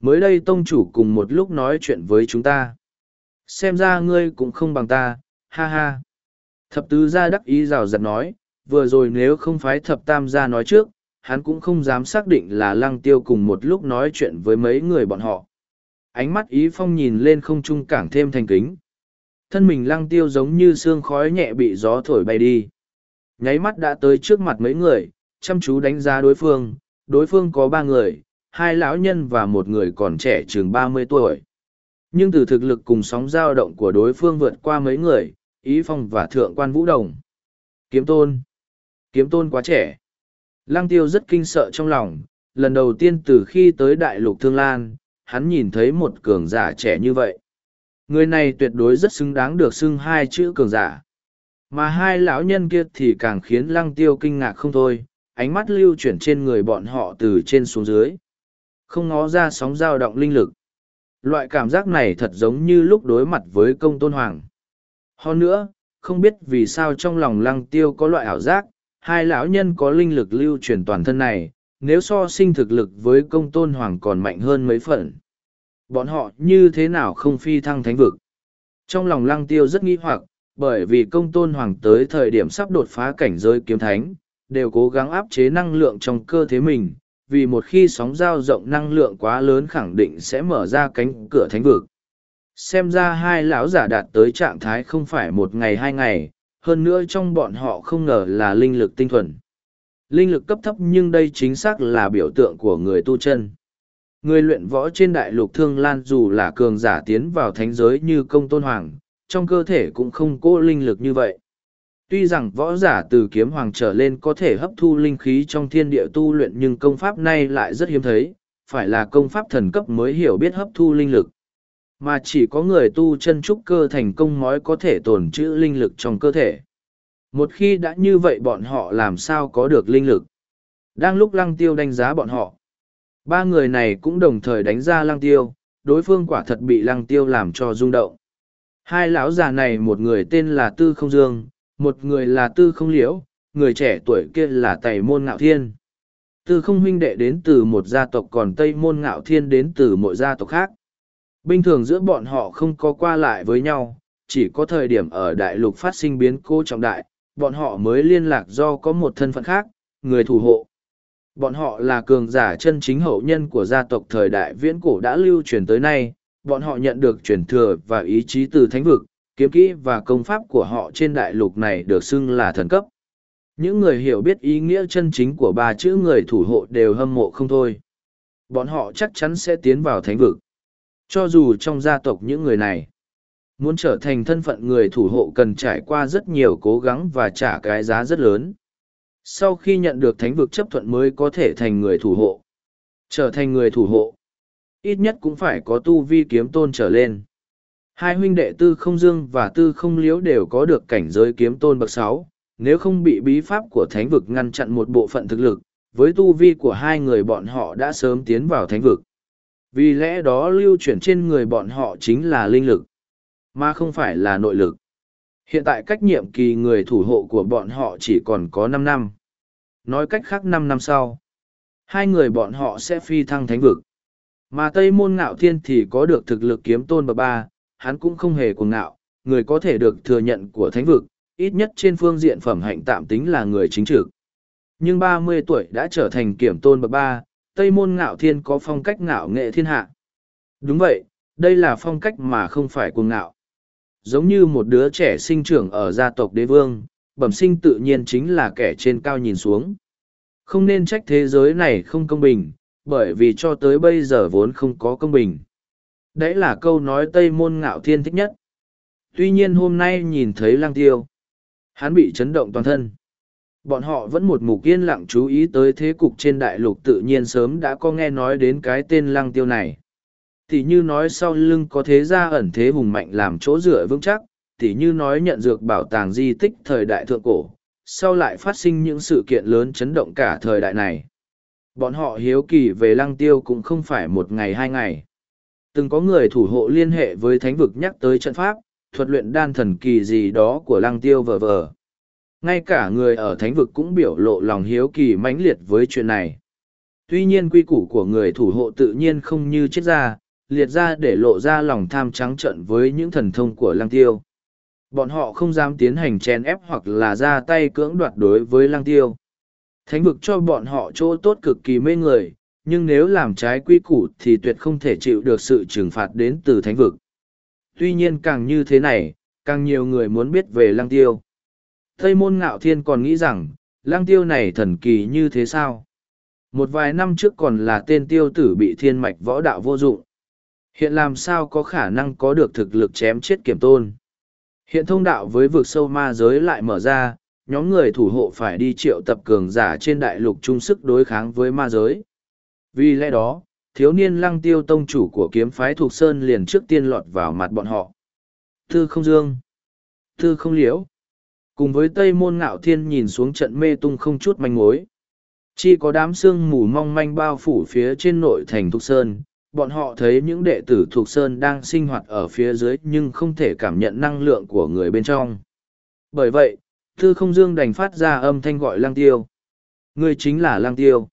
Mới đây tông chủ cùng một lúc nói chuyện với chúng ta. Xem ra ngươi cũng không bằng ta, ha ha. Thập tứ gia đắc ý rào rạt nói, vừa rồi nếu không phái thập tam gia nói trước, hắn cũng không dám xác định là lăng tiêu cùng một lúc nói chuyện với mấy người bọn họ. Ánh mắt ý phong nhìn lên không trung càng thêm thành kính. Thân mình lăng tiêu giống như sương khói nhẹ bị gió thổi bay đi. Nháy mắt đã tới trước mặt mấy người chăm chú đánh giá đối phương. Đối phương có ba người hai lão nhân và một người còn trẻ chừng ba mươi tuổi. Nhưng từ thực lực cùng sóng dao động của đối phương vượt qua mấy người ý phong và thượng quan vũ đồng. Kiếm tôn kiếm tôn quá trẻ lăng tiêu rất kinh sợ trong lòng lần đầu tiên từ khi tới đại lục thương lan hắn nhìn thấy một cường giả trẻ như vậy. Người này tuyệt đối rất xứng đáng được xưng hai chữ cường giả. Mà hai lão nhân kia thì càng khiến lăng tiêu kinh ngạc không thôi, ánh mắt lưu chuyển trên người bọn họ từ trên xuống dưới. Không ngó ra sóng dao động linh lực. Loại cảm giác này thật giống như lúc đối mặt với công tôn hoàng. Hơn nữa, không biết vì sao trong lòng lăng tiêu có loại ảo giác, hai lão nhân có linh lực lưu truyền toàn thân này, nếu so sinh thực lực với công tôn hoàng còn mạnh hơn mấy phần. Bọn họ như thế nào không phi thăng thánh vực? Trong lòng lăng tiêu rất nghi hoặc, bởi vì công tôn hoàng tới thời điểm sắp đột phá cảnh giới kiếm thánh, đều cố gắng áp chế năng lượng trong cơ thể mình, vì một khi sóng giao rộng năng lượng quá lớn khẳng định sẽ mở ra cánh cửa thánh vực. Xem ra hai lão giả đạt tới trạng thái không phải một ngày hai ngày, hơn nữa trong bọn họ không ngờ là linh lực tinh thuần linh lực cấp thấp nhưng đây chính xác là biểu tượng của người tu chân. Người luyện võ trên đại lục thương lan dù là cường giả tiến vào thánh giới như công tôn hoàng, trong cơ thể cũng không cố linh lực như vậy. Tuy rằng võ giả từ kiếm hoàng trở lên có thể hấp thu linh khí trong thiên địa tu luyện nhưng công pháp này lại rất hiếm thấy, phải là công pháp thần cấp mới hiểu biết hấp thu linh lực. Mà chỉ có người tu chân trúc cơ thành công mới có thể tồn trữ linh lực trong cơ thể. Một khi đã như vậy bọn họ làm sao có được linh lực. Đang lúc lăng tiêu đánh giá bọn họ. Ba người này cũng đồng thời đánh ra lăng tiêu, đối phương quả thật bị lăng tiêu làm cho rung động. Hai lão già này một người tên là Tư Không Dương, một người là Tư Không Liễu, người trẻ tuổi kia là Tây Môn Ngạo Thiên. Tư Không huynh đệ đến từ một gia tộc còn Tây Môn Ngạo Thiên đến từ một gia tộc khác. Bình thường giữa bọn họ không có qua lại với nhau, chỉ có thời điểm ở đại lục phát sinh biến cố trọng đại, bọn họ mới liên lạc do có một thân phận khác, người thủ hộ. Bọn họ là cường giả chân chính hậu nhân của gia tộc thời đại viễn cổ đã lưu truyền tới nay, bọn họ nhận được truyền thừa và ý chí từ thánh vực, kiếm kỹ và công pháp của họ trên đại lục này được xưng là thần cấp. Những người hiểu biết ý nghĩa chân chính của ba chữ người thủ hộ đều hâm mộ không thôi. Bọn họ chắc chắn sẽ tiến vào thánh vực. Cho dù trong gia tộc những người này, muốn trở thành thân phận người thủ hộ cần trải qua rất nhiều cố gắng và trả cái giá rất lớn. Sau khi nhận được thánh vực chấp thuận mới có thể thành người thủ hộ. Trở thành người thủ hộ. Ít nhất cũng phải có tu vi kiếm tôn trở lên. Hai huynh đệ tư không dương và tư không liếu đều có được cảnh giới kiếm tôn bậc sáu. Nếu không bị bí pháp của thánh vực ngăn chặn một bộ phận thực lực, với tu vi của hai người bọn họ đã sớm tiến vào thánh vực. Vì lẽ đó lưu chuyển trên người bọn họ chính là linh lực, mà không phải là nội lực. Hiện tại cách nhiệm kỳ người thủ hộ của bọn họ chỉ còn có năm năm. Nói cách khác năm năm sau, hai người bọn họ sẽ phi thăng thánh vực. Mà Tây Môn Ngạo Thiên thì có được thực lực kiếm tôn bậc ba, hắn cũng không hề cuồng ngạo, người có thể được thừa nhận của thánh vực, ít nhất trên phương diện phẩm hạnh tạm tính là người chính trực. Nhưng ba mươi tuổi đã trở thành kiểm tôn bậc ba, Tây Môn Ngạo Thiên có phong cách ngạo nghệ thiên hạ. Đúng vậy, đây là phong cách mà không phải cuồng ngạo. Giống như một đứa trẻ sinh trưởng ở gia tộc đế vương, bẩm sinh tự nhiên chính là kẻ trên cao nhìn xuống. Không nên trách thế giới này không công bình, bởi vì cho tới bây giờ vốn không có công bình. Đấy là câu nói Tây Môn Ngạo Thiên thích nhất. Tuy nhiên hôm nay nhìn thấy lang tiêu. Hắn bị chấn động toàn thân. Bọn họ vẫn một mục yên lặng chú ý tới thế cục trên đại lục tự nhiên sớm đã có nghe nói đến cái tên lăng tiêu này. Thì như nói sau lưng có thế gia ẩn thế hùng mạnh làm chỗ dựa vững chắc, thì như nói nhận dược bảo tàng di tích thời đại thượng cổ, sau lại phát sinh những sự kiện lớn chấn động cả thời đại này. Bọn họ hiếu kỳ về lăng tiêu cũng không phải một ngày hai ngày. Từng có người thủ hộ liên hệ với thánh vực nhắc tới trận pháp, thuật luyện đan thần kỳ gì đó của lăng tiêu vờ vờ. Ngay cả người ở thánh vực cũng biểu lộ lòng hiếu kỳ mãnh liệt với chuyện này. Tuy nhiên quy củ của người thủ hộ tự nhiên không như chết ra, liệt ra để lộ ra lòng tham trắng trận với những thần thông của lăng tiêu. Bọn họ không dám tiến hành chèn ép hoặc là ra tay cưỡng đoạt đối với lăng tiêu. Thánh vực cho bọn họ chỗ tốt cực kỳ mê người, nhưng nếu làm trái quy củ thì tuyệt không thể chịu được sự trừng phạt đến từ thánh vực. Tuy nhiên càng như thế này, càng nhiều người muốn biết về lăng tiêu. Tây môn ngạo thiên còn nghĩ rằng, lăng tiêu này thần kỳ như thế sao? Một vài năm trước còn là tên tiêu tử bị thiên mạch võ đạo vô dụng. Hiện làm sao có khả năng có được thực lực chém chết kiểm tôn? Hiện thông đạo với vực sâu ma giới lại mở ra, nhóm người thủ hộ phải đi triệu tập cường giả trên đại lục chung sức đối kháng với ma giới. Vì lẽ đó, thiếu niên lăng tiêu tông chủ của kiếm phái thuộc sơn liền trước tiên lọt vào mặt bọn họ. Thư không dương. Thư không liễu. Cùng với Tây Môn Ngạo Thiên nhìn xuống trận mê tung không chút manh mối. Chỉ có đám sương mù mong manh bao phủ phía trên nội thành Thục Sơn, bọn họ thấy những đệ tử Thục Sơn đang sinh hoạt ở phía dưới nhưng không thể cảm nhận năng lượng của người bên trong. Bởi vậy, Tư Không Dương đành phát ra âm thanh gọi Lang Tiêu. Người chính là Lang Tiêu.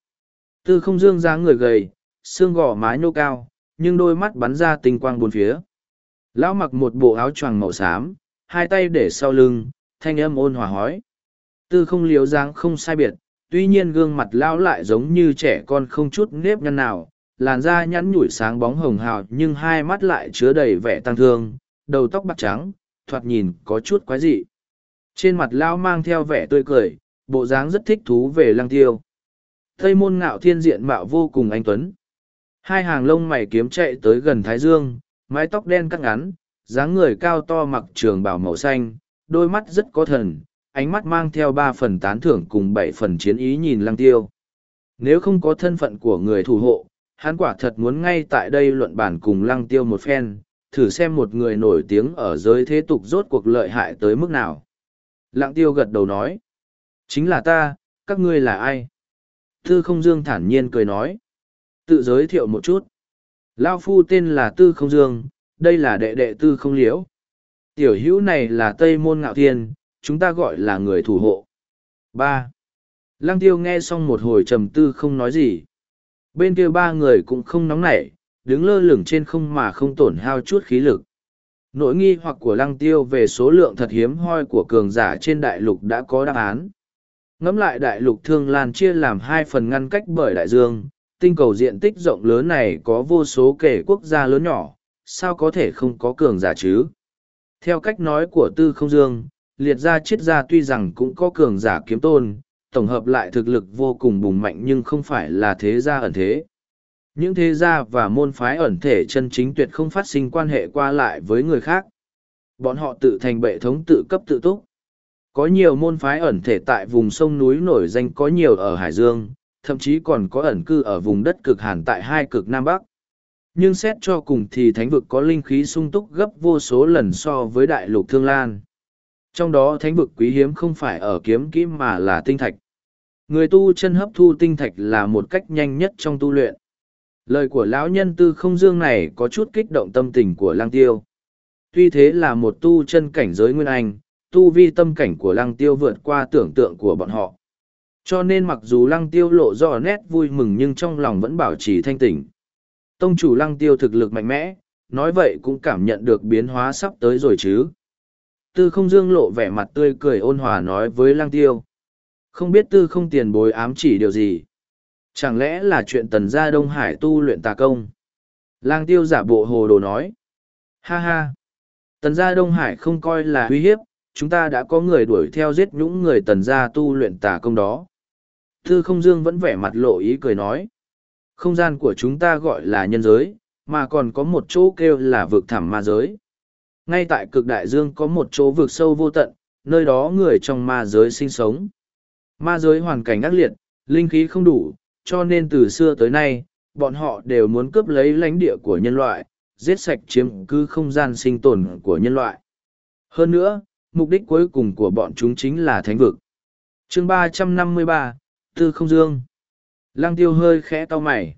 Tư Không Dương dáng người gầy, xương gò má nhô cao, nhưng đôi mắt bắn ra tinh quang bốn phía. Lão mặc một bộ áo choàng màu xám, hai tay để sau lưng, thanh âm ôn hòa hói. Tư không liếu dáng không sai biệt, tuy nhiên gương mặt lão lại giống như trẻ con không chút nếp nhăn nào, làn da nhắn nhủi sáng bóng hồng hào nhưng hai mắt lại chứa đầy vẻ tăng thương, đầu tóc bạc trắng, thoạt nhìn có chút quái dị. Trên mặt lão mang theo vẻ tươi cười, bộ dáng rất thích thú về lăng tiêu. Tây môn ngạo thiên diện mạo vô cùng anh tuấn. Hai hàng lông mày kiếm chạy tới gần thái dương, mái tóc đen cắt ngắn, dáng người cao to mặc trường bảo màu xanh, đôi mắt rất có thần, ánh mắt mang theo ba phần tán thưởng cùng bảy phần chiến ý nhìn lăng tiêu. Nếu không có thân phận của người thủ hộ, hắn quả thật muốn ngay tại đây luận bản cùng lăng tiêu một phen, thử xem một người nổi tiếng ở giới thế tục rốt cuộc lợi hại tới mức nào. Lăng tiêu gật đầu nói, chính là ta, các ngươi là ai? Tư không dương thản nhiên cười nói, tự giới thiệu một chút. Lao phu tên là Tư không dương, đây là đệ đệ Tư không liễu. Tiểu hữu này là Tây Môn Ngạo Thiên, chúng ta gọi là người thủ hộ. ba Lăng tiêu nghe xong một hồi trầm tư không nói gì. Bên kia ba người cũng không nóng nảy, đứng lơ lửng trên không mà không tổn hao chút khí lực. Nỗi nghi hoặc của lăng tiêu về số lượng thật hiếm hoi của cường giả trên đại lục đã có đáp án. Ngắm lại đại lục thương lan chia làm hai phần ngăn cách bởi đại dương, tinh cầu diện tích rộng lớn này có vô số kể quốc gia lớn nhỏ, sao có thể không có cường giả chứ? Theo cách nói của Tư Không Dương, liệt gia chiết gia tuy rằng cũng có cường giả kiếm tôn, tổng hợp lại thực lực vô cùng bùng mạnh nhưng không phải là thế gia ẩn thế. Những thế gia và môn phái ẩn thể chân chính tuyệt không phát sinh quan hệ qua lại với người khác. Bọn họ tự thành bệ thống tự cấp tự túc. Có nhiều môn phái ẩn thể tại vùng sông núi nổi danh có nhiều ở Hải Dương, thậm chí còn có ẩn cư ở vùng đất cực hàn tại hai cực Nam Bắc. Nhưng xét cho cùng thì thánh vực có linh khí sung túc gấp vô số lần so với đại lục Thương Lan trong đó thánh vực quý hiếm không phải ở kiếm kỹ mà là tinh thạch. Người tu chân hấp thu tinh thạch là một cách nhanh nhất trong tu luyện. Lời của lão nhân tư không dương này có chút kích động tâm tình của lang tiêu. Tuy thế là một tu chân cảnh giới nguyên anh, tu vi tâm cảnh của lăng tiêu vượt qua tưởng tượng của bọn họ. Cho nên mặc dù lăng tiêu lộ rõ nét vui mừng nhưng trong lòng vẫn bảo trì thanh tỉnh. Tông chủ lăng tiêu thực lực mạnh mẽ, nói vậy cũng cảm nhận được biến hóa sắp tới rồi chứ. Tư không dương lộ vẻ mặt tươi cười ôn hòa nói với lang tiêu. Không biết tư không tiền bối ám chỉ điều gì. Chẳng lẽ là chuyện tần gia Đông Hải tu luyện tà công? Lang tiêu giả bộ hồ đồ nói. Ha ha! Tần gia Đông Hải không coi là uy hiếp, chúng ta đã có người đuổi theo giết những người tần gia tu luyện tà công đó. Tư không dương vẫn vẻ mặt lộ ý cười nói. Không gian của chúng ta gọi là nhân giới, mà còn có một chỗ kêu là vực thẳm ma giới. Ngay tại cực đại dương có một chỗ vực sâu vô tận, nơi đó người trong ma giới sinh sống. Ma giới hoàn cảnh ác liệt, linh khí không đủ, cho nên từ xưa tới nay, bọn họ đều muốn cướp lấy lãnh địa của nhân loại, giết sạch chiếm cứ không gian sinh tồn của nhân loại. Hơn nữa, mục đích cuối cùng của bọn chúng chính là thánh vực. chương ba trăm năm mươi ba Tư Không Dương Lăng tiêu hơi khẽ to mày.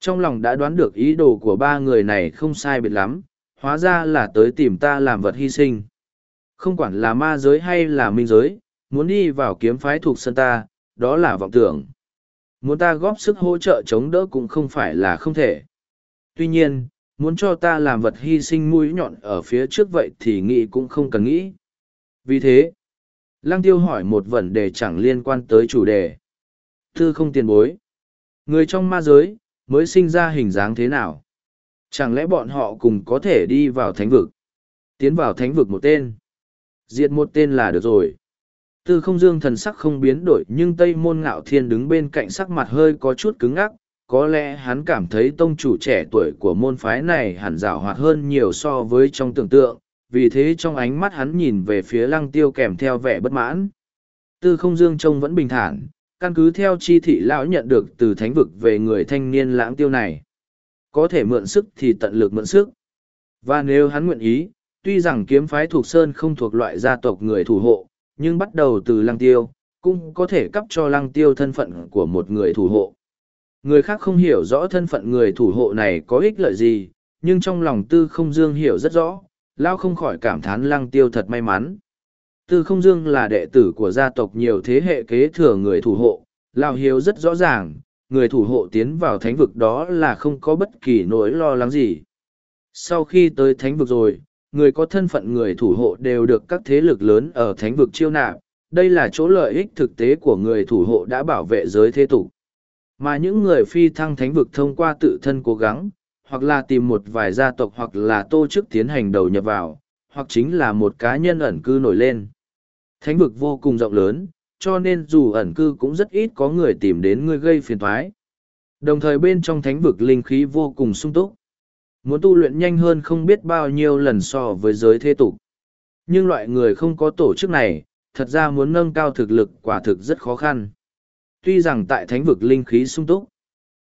Trong lòng đã đoán được ý đồ của ba người này không sai biệt lắm, hóa ra là tới tìm ta làm vật hy sinh. Không quản là ma giới hay là minh giới, muốn đi vào kiếm phái thuộc sân ta, đó là vọng tưởng. Muốn ta góp sức hỗ trợ chống đỡ cũng không phải là không thể. Tuy nhiên, muốn cho ta làm vật hy sinh mũi nhọn ở phía trước vậy thì nghĩ cũng không cần nghĩ. Vì thế, Lăng Tiêu hỏi một vấn đề chẳng liên quan tới chủ đề. Thư không tiền bối. Người trong ma giới, mới sinh ra hình dáng thế nào? Chẳng lẽ bọn họ cùng có thể đi vào thánh vực? Tiến vào thánh vực một tên. Diệt một tên là được rồi. Tư không dương thần sắc không biến đổi nhưng Tây Môn Ngạo Thiên đứng bên cạnh sắc mặt hơi có chút cứng ngắc. Có lẽ hắn cảm thấy tông chủ trẻ tuổi của môn phái này hẳn rào hoạt hơn nhiều so với trong tưởng tượng, vì thế trong ánh mắt hắn nhìn về phía lăng tiêu kèm theo vẻ bất mãn. Tư không dương trông vẫn bình thản, căn cứ theo chi thị lão nhận được từ thánh vực về người thanh niên lãng tiêu này có thể mượn sức thì tận lực mượn sức. Và nếu hắn nguyện ý, tuy rằng kiếm phái thuộc Sơn không thuộc loại gia tộc người thủ hộ, nhưng bắt đầu từ lăng tiêu, cũng có thể cấp cho lăng tiêu thân phận của một người thủ hộ. Người khác không hiểu rõ thân phận người thủ hộ này có ích lợi gì, nhưng trong lòng tư không dương hiểu rất rõ, lao không khỏi cảm thán lăng tiêu thật may mắn. Tư không dương là đệ tử của gia tộc nhiều thế hệ kế thừa người thủ hộ, Lào hiếu rất rõ ràng, người thủ hộ tiến vào thánh vực đó là không có bất kỳ nỗi lo lắng gì. Sau khi tới thánh vực rồi, người có thân phận người thủ hộ đều được các thế lực lớn ở thánh vực chiêu nạp. Đây là chỗ lợi ích thực tế của người thủ hộ đã bảo vệ giới thế tục. Mà những người phi thăng thánh vực thông qua tự thân cố gắng, hoặc là tìm một vài gia tộc hoặc là tô chức tiến hành đầu nhập vào, hoặc chính là một cá nhân ẩn cư nổi lên. Thánh vực vô cùng rộng lớn, cho nên dù ẩn cư cũng rất ít có người tìm đến ngươi gây phiền thoái. Đồng thời bên trong thánh vực linh khí vô cùng sung túc. Muốn tu luyện nhanh hơn không biết bao nhiêu lần so với giới thế tục. Nhưng loại người không có tổ chức này, thật ra muốn nâng cao thực lực quả thực rất khó khăn. Tuy rằng tại thánh vực linh khí sung túc,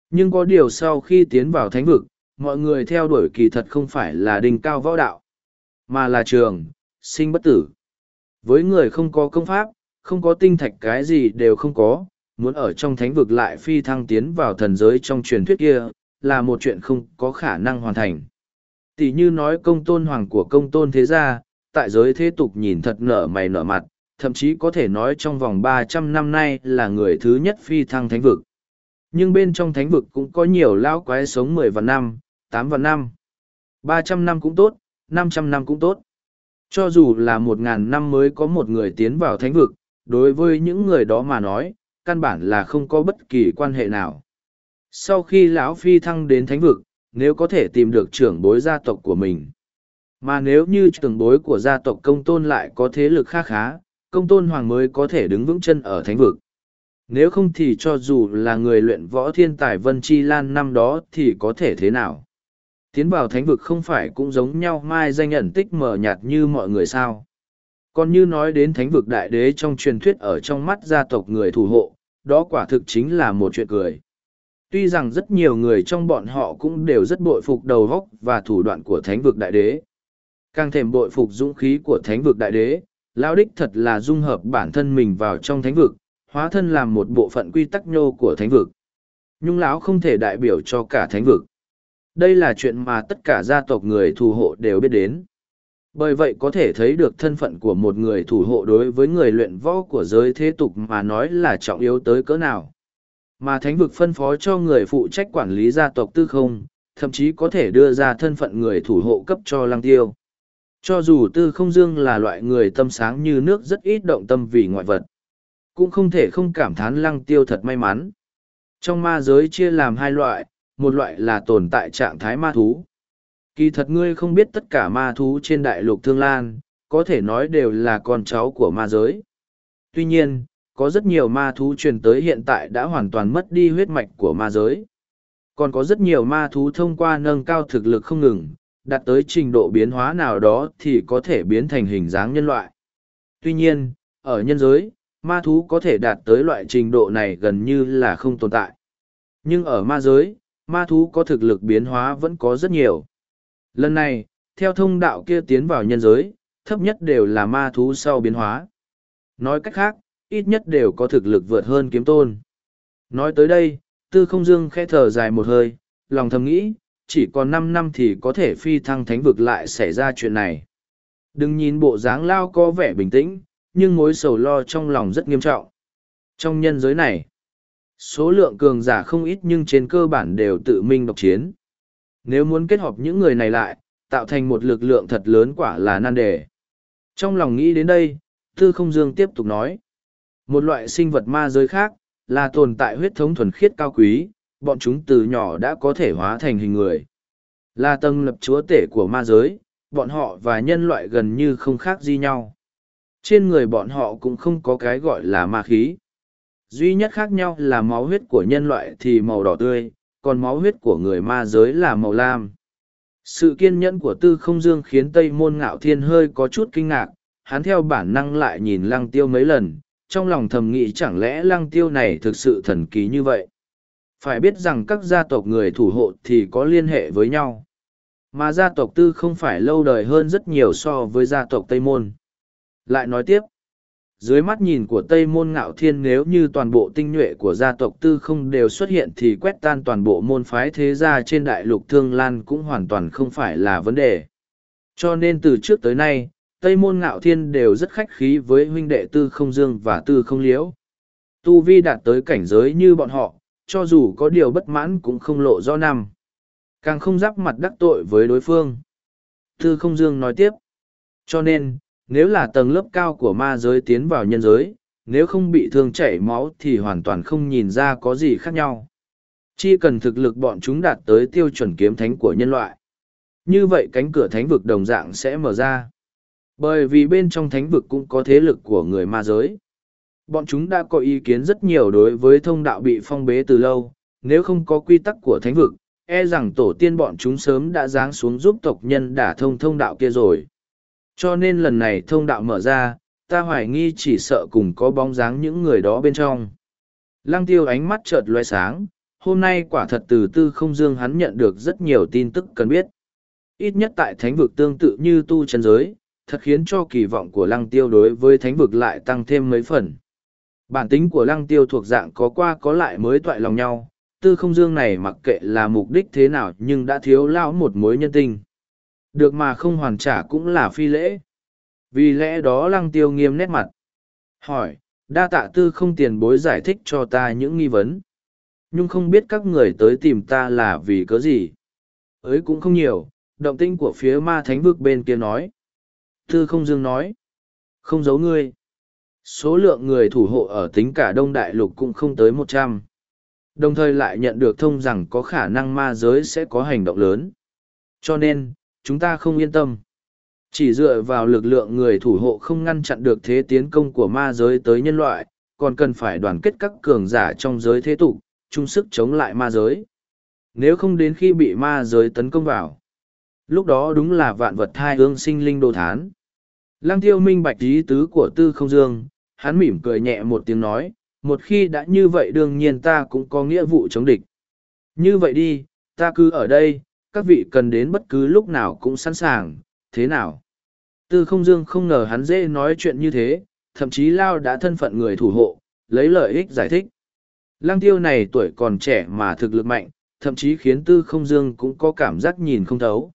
nhưng có điều sau khi tiến vào thánh vực, mọi người theo đuổi kỳ thật không phải là đỉnh cao võ đạo, mà là trường, sinh bất tử. Với người không có công pháp, không có tinh thạch cái gì đều không có, muốn ở trong thánh vực lại phi thăng tiến vào thần giới trong truyền thuyết kia, là một chuyện không có khả năng hoàn thành. Tỷ như nói công tôn hoàng của công tôn thế gia, tại giới thế tục nhìn thật nở mày nở mặt, thậm chí có thể nói trong vòng ba trăm năm nay là người thứ nhất phi thăng thánh vực. Nhưng bên trong thánh vực cũng có nhiều lão quái sống mười vạn năm, tám vạn năm. ba trăm năm cũng tốt, năm trăm năm cũng tốt. Cho dù là một ngàn năm mới có một người tiến vào thánh vực, đối với những người đó mà nói, căn bản là không có bất kỳ quan hệ nào. Sau khi lão phi thăng đến thánh vực, nếu có thể tìm được trưởng bối gia tộc của mình. Mà nếu như trưởng bối của gia tộc công tôn lại có thế lực khá khá, công tôn hoàng mới có thể đứng vững chân ở thánh vực. Nếu không thì cho dù là người luyện võ thiên tài Vân Chi Lan năm đó thì có thể thế nào? Tiến vào thánh vực không phải cũng giống nhau mai danh nhận tích mờ nhạt như mọi người sao? Còn như nói đến thánh vực đại đế trong truyền thuyết ở trong mắt gia tộc người thủ hộ, đó quả thực chính là một chuyện cười. Tuy rằng rất nhiều người trong bọn họ cũng đều rất bội phục đầu góc và thủ đoạn của thánh vực đại đế. Càng thèm bội phục dũng khí của thánh vực đại đế, lão đích thật là dung hợp bản thân mình vào trong thánh vực, hóa thân làm một bộ phận quy tắc nhô của thánh vực. Nhung lão không thể đại biểu cho cả thánh vực. Đây là chuyện mà tất cả gia tộc người thủ hộ đều biết đến. Bởi vậy có thể thấy được thân phận của một người thủ hộ đối với người luyện võ của giới thế tục mà nói là trọng yếu tới cỡ nào. Mà thánh vực phân phó cho người phụ trách quản lý gia tộc tư không, thậm chí có thể đưa ra thân phận người thủ hộ cấp cho lăng tiêu. Cho dù tư không dương là loại người tâm sáng như nước rất ít động tâm vì ngoại vật, cũng không thể không cảm thán lăng tiêu thật may mắn. Trong ma giới chia làm hai loại, một loại là tồn tại trạng thái ma thú. Kỳ thật ngươi không biết tất cả ma thú trên đại lục Thương Lan, có thể nói đều là con cháu của ma giới. Tuy nhiên, có rất nhiều ma thú truyền tới hiện tại đã hoàn toàn mất đi huyết mạch của ma giới. Còn có rất nhiều ma thú thông qua nâng cao thực lực không ngừng, đạt tới trình độ biến hóa nào đó thì có thể biến thành hình dáng nhân loại. Tuy nhiên, ở nhân giới, ma thú có thể đạt tới loại trình độ này gần như là không tồn tại. Nhưng ở ma giới, ma thú có thực lực biến hóa vẫn có rất nhiều. Lần này, theo thông đạo kia tiến vào nhân giới, thấp nhất đều là ma thú sau biến hóa. Nói cách khác, ít nhất đều có thực lực vượt hơn kiếm tôn. Nói tới đây, tư không dương khẽ thở dài một hơi, lòng thầm nghĩ, chỉ còn năm năm thì có thể phi thăng thánh vực lại xảy ra chuyện này. Đừng nhìn bộ dáng lao có vẻ bình tĩnh, nhưng mối sầu lo trong lòng rất nghiêm trọng. Trong nhân giới này, số lượng cường giả không ít nhưng trên cơ bản đều tự minh độc chiến. Nếu muốn kết hợp những người này lại, tạo thành một lực lượng thật lớn quả là nan đề. Trong lòng nghĩ đến đây, Tư Không Dương tiếp tục nói. Một loại sinh vật ma giới khác, là tồn tại huyết thống thuần khiết cao quý, bọn chúng từ nhỏ đã có thể hóa thành hình người. Là tầng lập chúa tể của ma giới, bọn họ và nhân loại gần như không khác gì nhau. Trên người bọn họ cũng không có cái gọi là ma khí. Duy nhất khác nhau là máu huyết của nhân loại thì màu đỏ tươi, còn máu huyết của người ma giới là màu lam. Sự kiên nhẫn của tư không dương khiến Tây Môn Ngạo Thiên hơi có chút kinh ngạc, hắn theo bản năng lại nhìn lăng tiêu mấy lần, trong lòng thầm nghĩ chẳng lẽ lăng tiêu này thực sự thần kỳ như vậy. Phải biết rằng các gia tộc người thủ hộ thì có liên hệ với nhau. Mà gia tộc tư không phải lâu đời hơn rất nhiều so với gia tộc Tây Môn. Lại nói tiếp, dưới mắt nhìn của Tây Môn Ngạo Thiên nếu như toàn bộ tinh nhuệ của gia tộc tư không đều xuất hiện thì quét tan toàn bộ môn phái thế gia trên đại lục Thương Lan cũng hoàn toàn không phải là vấn đề. Cho nên từ trước tới nay, Tây Môn Ngạo Thiên đều rất khách khí với huynh đệ tư không dương và tư không liễu. Tu Vi đạt tới cảnh giới như bọn họ, cho dù có điều bất mãn cũng không lộ do nằm. Càng không giáp mặt đắc tội với đối phương. Tư không dương nói tiếp. Cho nên, nếu là tầng lớp cao của ma giới tiến vào nhân giới, nếu không bị thương chảy máu thì hoàn toàn không nhìn ra có gì khác nhau. Chỉ cần thực lực bọn chúng đạt tới tiêu chuẩn kiếm thánh của nhân loại. Như vậy cánh cửa thánh vực đồng dạng sẽ mở ra. Bởi vì bên trong thánh vực cũng có thế lực của người ma giới. Bọn chúng đã có ý kiến rất nhiều đối với thông đạo bị phong bế từ lâu, nếu không có quy tắc của thánh vực, e rằng tổ tiên bọn chúng sớm đã giáng xuống giúp tộc nhân đả thông thông đạo kia rồi. Cho nên lần này thông đạo mở ra, ta hoài nghi chỉ sợ cùng có bóng dáng những người đó bên trong. Lăng tiêu ánh mắt chợt loe sáng, hôm nay quả thật từ tư không dương hắn nhận được rất nhiều tin tức cần biết. Ít nhất tại thánh vực tương tự như tu chân giới, thật khiến cho kỳ vọng của lăng tiêu đối với thánh vực lại tăng thêm mấy phần. Bản tính của lăng tiêu thuộc dạng có qua có lại mới toại lòng nhau, tư không dương này mặc kệ là mục đích thế nào nhưng đã thiếu lão một mối nhân tình. Được mà không hoàn trả cũng là phi lễ. Vì lẽ đó lăng tiêu nghiêm nét mặt. Hỏi, đa tạ tư không tiền bối giải thích cho ta những nghi vấn. Nhưng không biết các người tới tìm ta là vì cớ gì. Ấy cũng không nhiều, động tinh của phía ma thánh vực bên kia nói. Tư không dương nói. Không giấu ngươi. Số lượng người thủ hộ ở tính cả Đông Đại Lục cũng không tới một trăm. Đồng thời lại nhận được thông rằng có khả năng ma giới sẽ có hành động lớn. Cho nên, chúng ta không yên tâm. Chỉ dựa vào lực lượng người thủ hộ không ngăn chặn được thế tiến công của ma giới tới nhân loại, còn cần phải đoàn kết các cường giả trong giới thế tục, chung sức chống lại ma giới. Nếu không đến khi bị ma giới tấn công vào, lúc đó đúng là vạn vật thai ương sinh linh đồ thán. Lăng tiêu minh bạch ý tứ của tư không dương, hắn mỉm cười nhẹ một tiếng nói, một khi đã như vậy đương nhiên ta cũng có nghĩa vụ chống địch. Như vậy đi, ta cứ ở đây, các vị cần đến bất cứ lúc nào cũng sẵn sàng, thế nào? Tư không dương không ngờ hắn dễ nói chuyện như thế, thậm chí Lao đã thân phận người thủ hộ, lấy lợi ích giải thích. Lăng tiêu này tuổi còn trẻ mà thực lực mạnh, thậm chí khiến tư không dương cũng có cảm giác nhìn không thấu.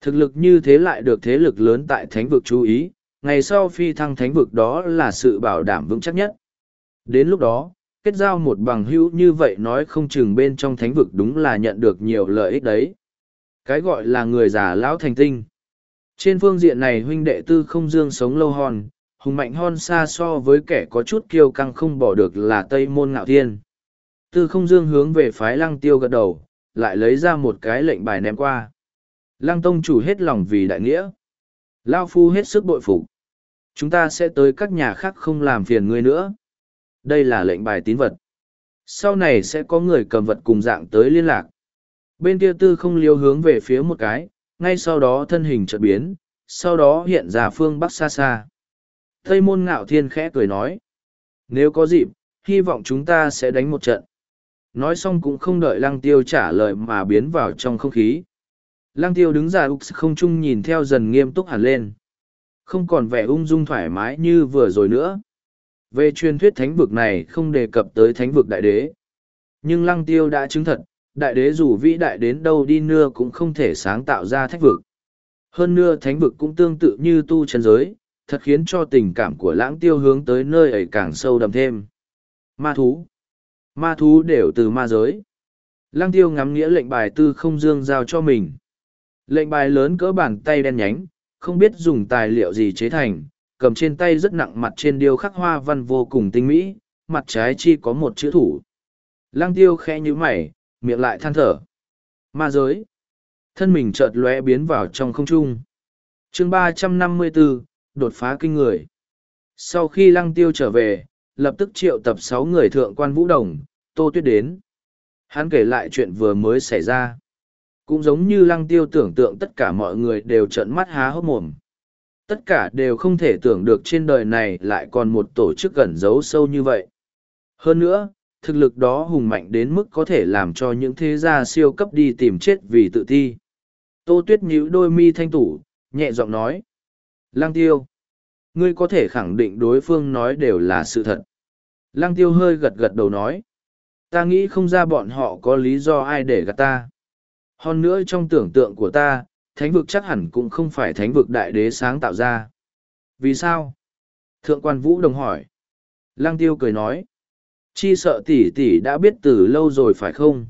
Thực lực như thế lại được thế lực lớn tại thánh vực chú ý, ngày sau phi thăng thánh vực đó là sự bảo đảm vững chắc nhất. Đến lúc đó, kết giao một bằng hữu như vậy nói không chừng bên trong thánh vực đúng là nhận được nhiều lợi ích đấy. Cái gọi là người già lão thành tinh. Trên phương diện này huynh đệ tư không dương sống lâu hòn, hùng mạnh hon xa so với kẻ có chút kiêu căng không bỏ được là Tây Môn Ngạo Thiên. Tư không dương hướng về phái lăng tiêu gật đầu, lại lấy ra một cái lệnh bài ném qua. Lăng tông chủ hết lòng vì đại nghĩa. Lao phu hết sức bội phục. Chúng ta sẽ tới các nhà khác không làm phiền ngươi nữa. Đây là lệnh bài tín vật. Sau này sẽ có người cầm vật cùng dạng tới liên lạc. Bên kia tư không liêu hướng về phía một cái, ngay sau đó thân hình chợt biến, sau đó hiện ra phương bắc xa xa. Tây môn ngạo thiên khẽ cười nói. Nếu có dịp, hy vọng chúng ta sẽ đánh một trận. Nói xong cũng không đợi lăng tiêu trả lời mà biến vào trong không khí. Lăng tiêu đứng ra không chung nhìn theo dần nghiêm túc hẳn lên. Không còn vẻ ung dung thoải mái như vừa rồi nữa. Về truyền thuyết thánh vực này không đề cập tới thánh vực đại đế. Nhưng lăng tiêu đã chứng thật, đại đế dù vĩ đại đến đâu đi nữa cũng không thể sáng tạo ra thách vực. Hơn nữa thánh vực cũng tương tự như tu chân giới, thật khiến cho tình cảm của lãng tiêu hướng tới nơi ấy càng sâu đậm thêm. Ma thú. Ma thú đều từ ma giới. Lăng tiêu ngắm nghĩa lệnh bài tư không dương giao cho mình. Lệnh bài lớn cỡ bàn tay đen nhánh, không biết dùng tài liệu gì chế thành, cầm trên tay rất nặng mặt trên điêu khắc hoa văn vô cùng tinh mỹ, mặt trái chi có một chữ thủ. Lăng tiêu khẽ như mày, miệng lại than thở. Ma giới. Thân mình chợt lóe biến vào trong không trung. chương ba trăm năm mươi 354, đột phá kinh người. Sau khi lăng tiêu trở về, lập tức triệu tập sáu người thượng quan vũ đồng, tô tuyết đến. Hắn kể lại chuyện vừa mới xảy ra. Cũng giống như lăng tiêu tưởng tượng tất cả mọi người đều trợn mắt há hốc mồm. Tất cả đều không thể tưởng được trên đời này lại còn một tổ chức gần giấu sâu như vậy. Hơn nữa, thực lực đó hùng mạnh đến mức có thể làm cho những thế gia siêu cấp đi tìm chết vì tự thi. Tô Tuyết nhíu đôi mi thanh tủ, nhẹ giọng nói. Lăng tiêu. Ngươi có thể khẳng định đối phương nói đều là sự thật. Lăng tiêu hơi gật gật đầu nói. Ta nghĩ không ra bọn họ có lý do ai để gạt ta. Hơn nữa trong tưởng tượng của ta, thánh vực chắc hẳn cũng không phải thánh vực đại đế sáng tạo ra. Vì sao? Thượng quan Vũ Đồng hỏi. Lăng tiêu cười nói. Chi sợ tỷ tỷ đã biết từ lâu rồi phải không?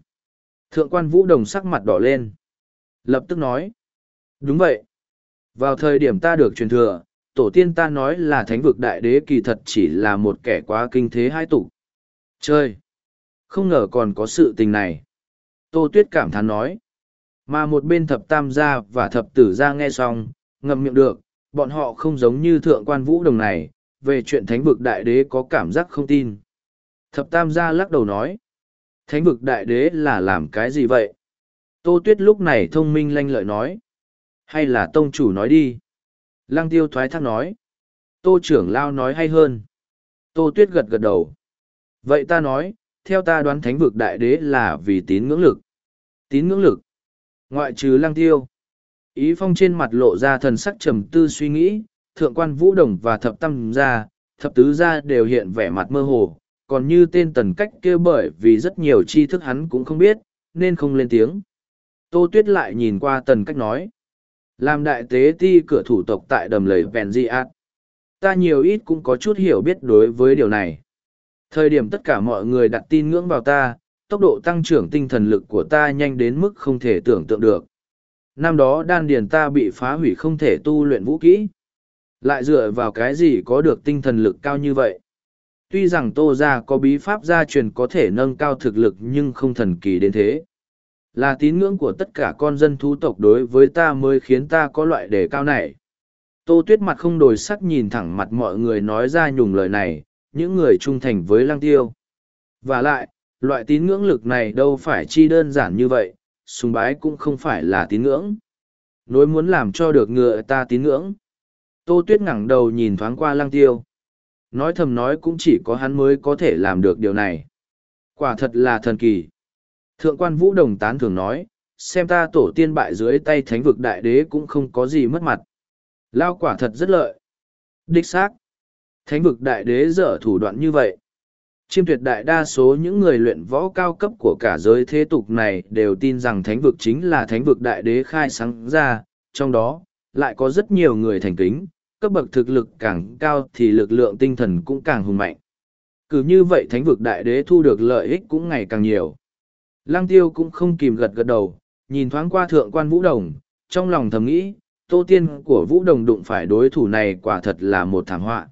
Thượng quan Vũ Đồng sắc mặt đỏ lên. Lập tức nói. Đúng vậy. Vào thời điểm ta được truyền thừa, tổ tiên ta nói là thánh vực đại đế kỳ thật chỉ là một kẻ quá kinh thế hai tục. Chơi! Không ngờ còn có sự tình này. Tô Tuyết cảm thán nói. Mà một bên thập tam gia và thập tử gia nghe xong, ngậm miệng được, bọn họ không giống như thượng quan vũ đồng này, về chuyện thánh vực đại đế có cảm giác không tin. Thập tam gia lắc đầu nói, thánh vực đại đế là làm cái gì vậy? Tô Tuyết lúc này thông minh lanh lợi nói, hay là tông chủ nói đi? Lăng tiêu thoái thác nói, Tô trưởng lao nói hay hơn. Tô tuyết gật gật đầu. Vậy ta nói, theo ta đoán thánh vực đại đế là vì tín ngưỡng lực. Tín ngưỡng lực. Ngoại trừ lăng tiêu. Ý phong trên mặt lộ ra thần sắc trầm tư suy nghĩ, thượng quan vũ đồng và thập tâm gia, thập tứ gia đều hiện vẻ mặt mơ hồ, còn như tên tần cách kia bởi vì rất nhiều tri thức hắn cũng không biết, nên không lên tiếng. Tô Tuyết lại nhìn qua tần cách nói. Làm đại tế ti cửa thủ tộc tại đầm lầy Vẹn Di Át. Ta nhiều ít cũng có chút hiểu biết đối với điều này. Thời điểm tất cả mọi người đặt tin ngưỡng vào ta, tốc độ tăng trưởng tinh thần lực của ta nhanh đến mức không thể tưởng tượng được. Năm đó đan điền ta bị phá hủy không thể tu luyện vũ kỹ. Lại dựa vào cái gì có được tinh thần lực cao như vậy? Tuy rằng Tô Gia có bí pháp gia truyền có thể nâng cao thực lực nhưng không thần kỳ đến thế. Là tín ngưỡng của tất cả con dân thú tộc đối với ta mới khiến ta có loại đề cao này. Tô Tuyết mặt không đổi sắc nhìn thẳng mặt mọi người nói ra nhùng lời này, những người trung thành với lăng tiêu. Và lại, loại tín ngưỡng lực này đâu phải chi đơn giản như vậy, sùng bái cũng không phải là tín ngưỡng. Nối muốn làm cho được ngựa ta tín ngưỡng. Tô Tuyết ngẩng đầu nhìn thoáng qua lăng tiêu. Nói thầm nói cũng chỉ có hắn mới có thể làm được điều này. Quả thật là thần kỳ. Thượng quan Vũ Đồng tán thường nói, xem ta tổ tiên bại dưới tay thánh vực đại đế cũng không có gì mất mặt. Lao quả thật rất lợi. Đích xác. Thánh vực đại đế dở thủ đoạn như vậy. Chiêm tuyệt đại đa số những người luyện võ cao cấp của cả giới thế tục này đều tin rằng thánh vực chính là thánh vực đại đế khai sáng ra, trong đó, lại có rất nhiều người thành kính, cấp bậc thực lực càng cao thì lực lượng tinh thần cũng càng hùng mạnh. Cứ như vậy thánh vực đại đế thu được lợi ích cũng ngày càng nhiều. Lăng tiêu cũng không kìm gật gật đầu, nhìn thoáng qua thượng quan vũ đồng, trong lòng thầm nghĩ, tô tiên của vũ đồng đụng phải đối thủ này quả thật là một thảm họa.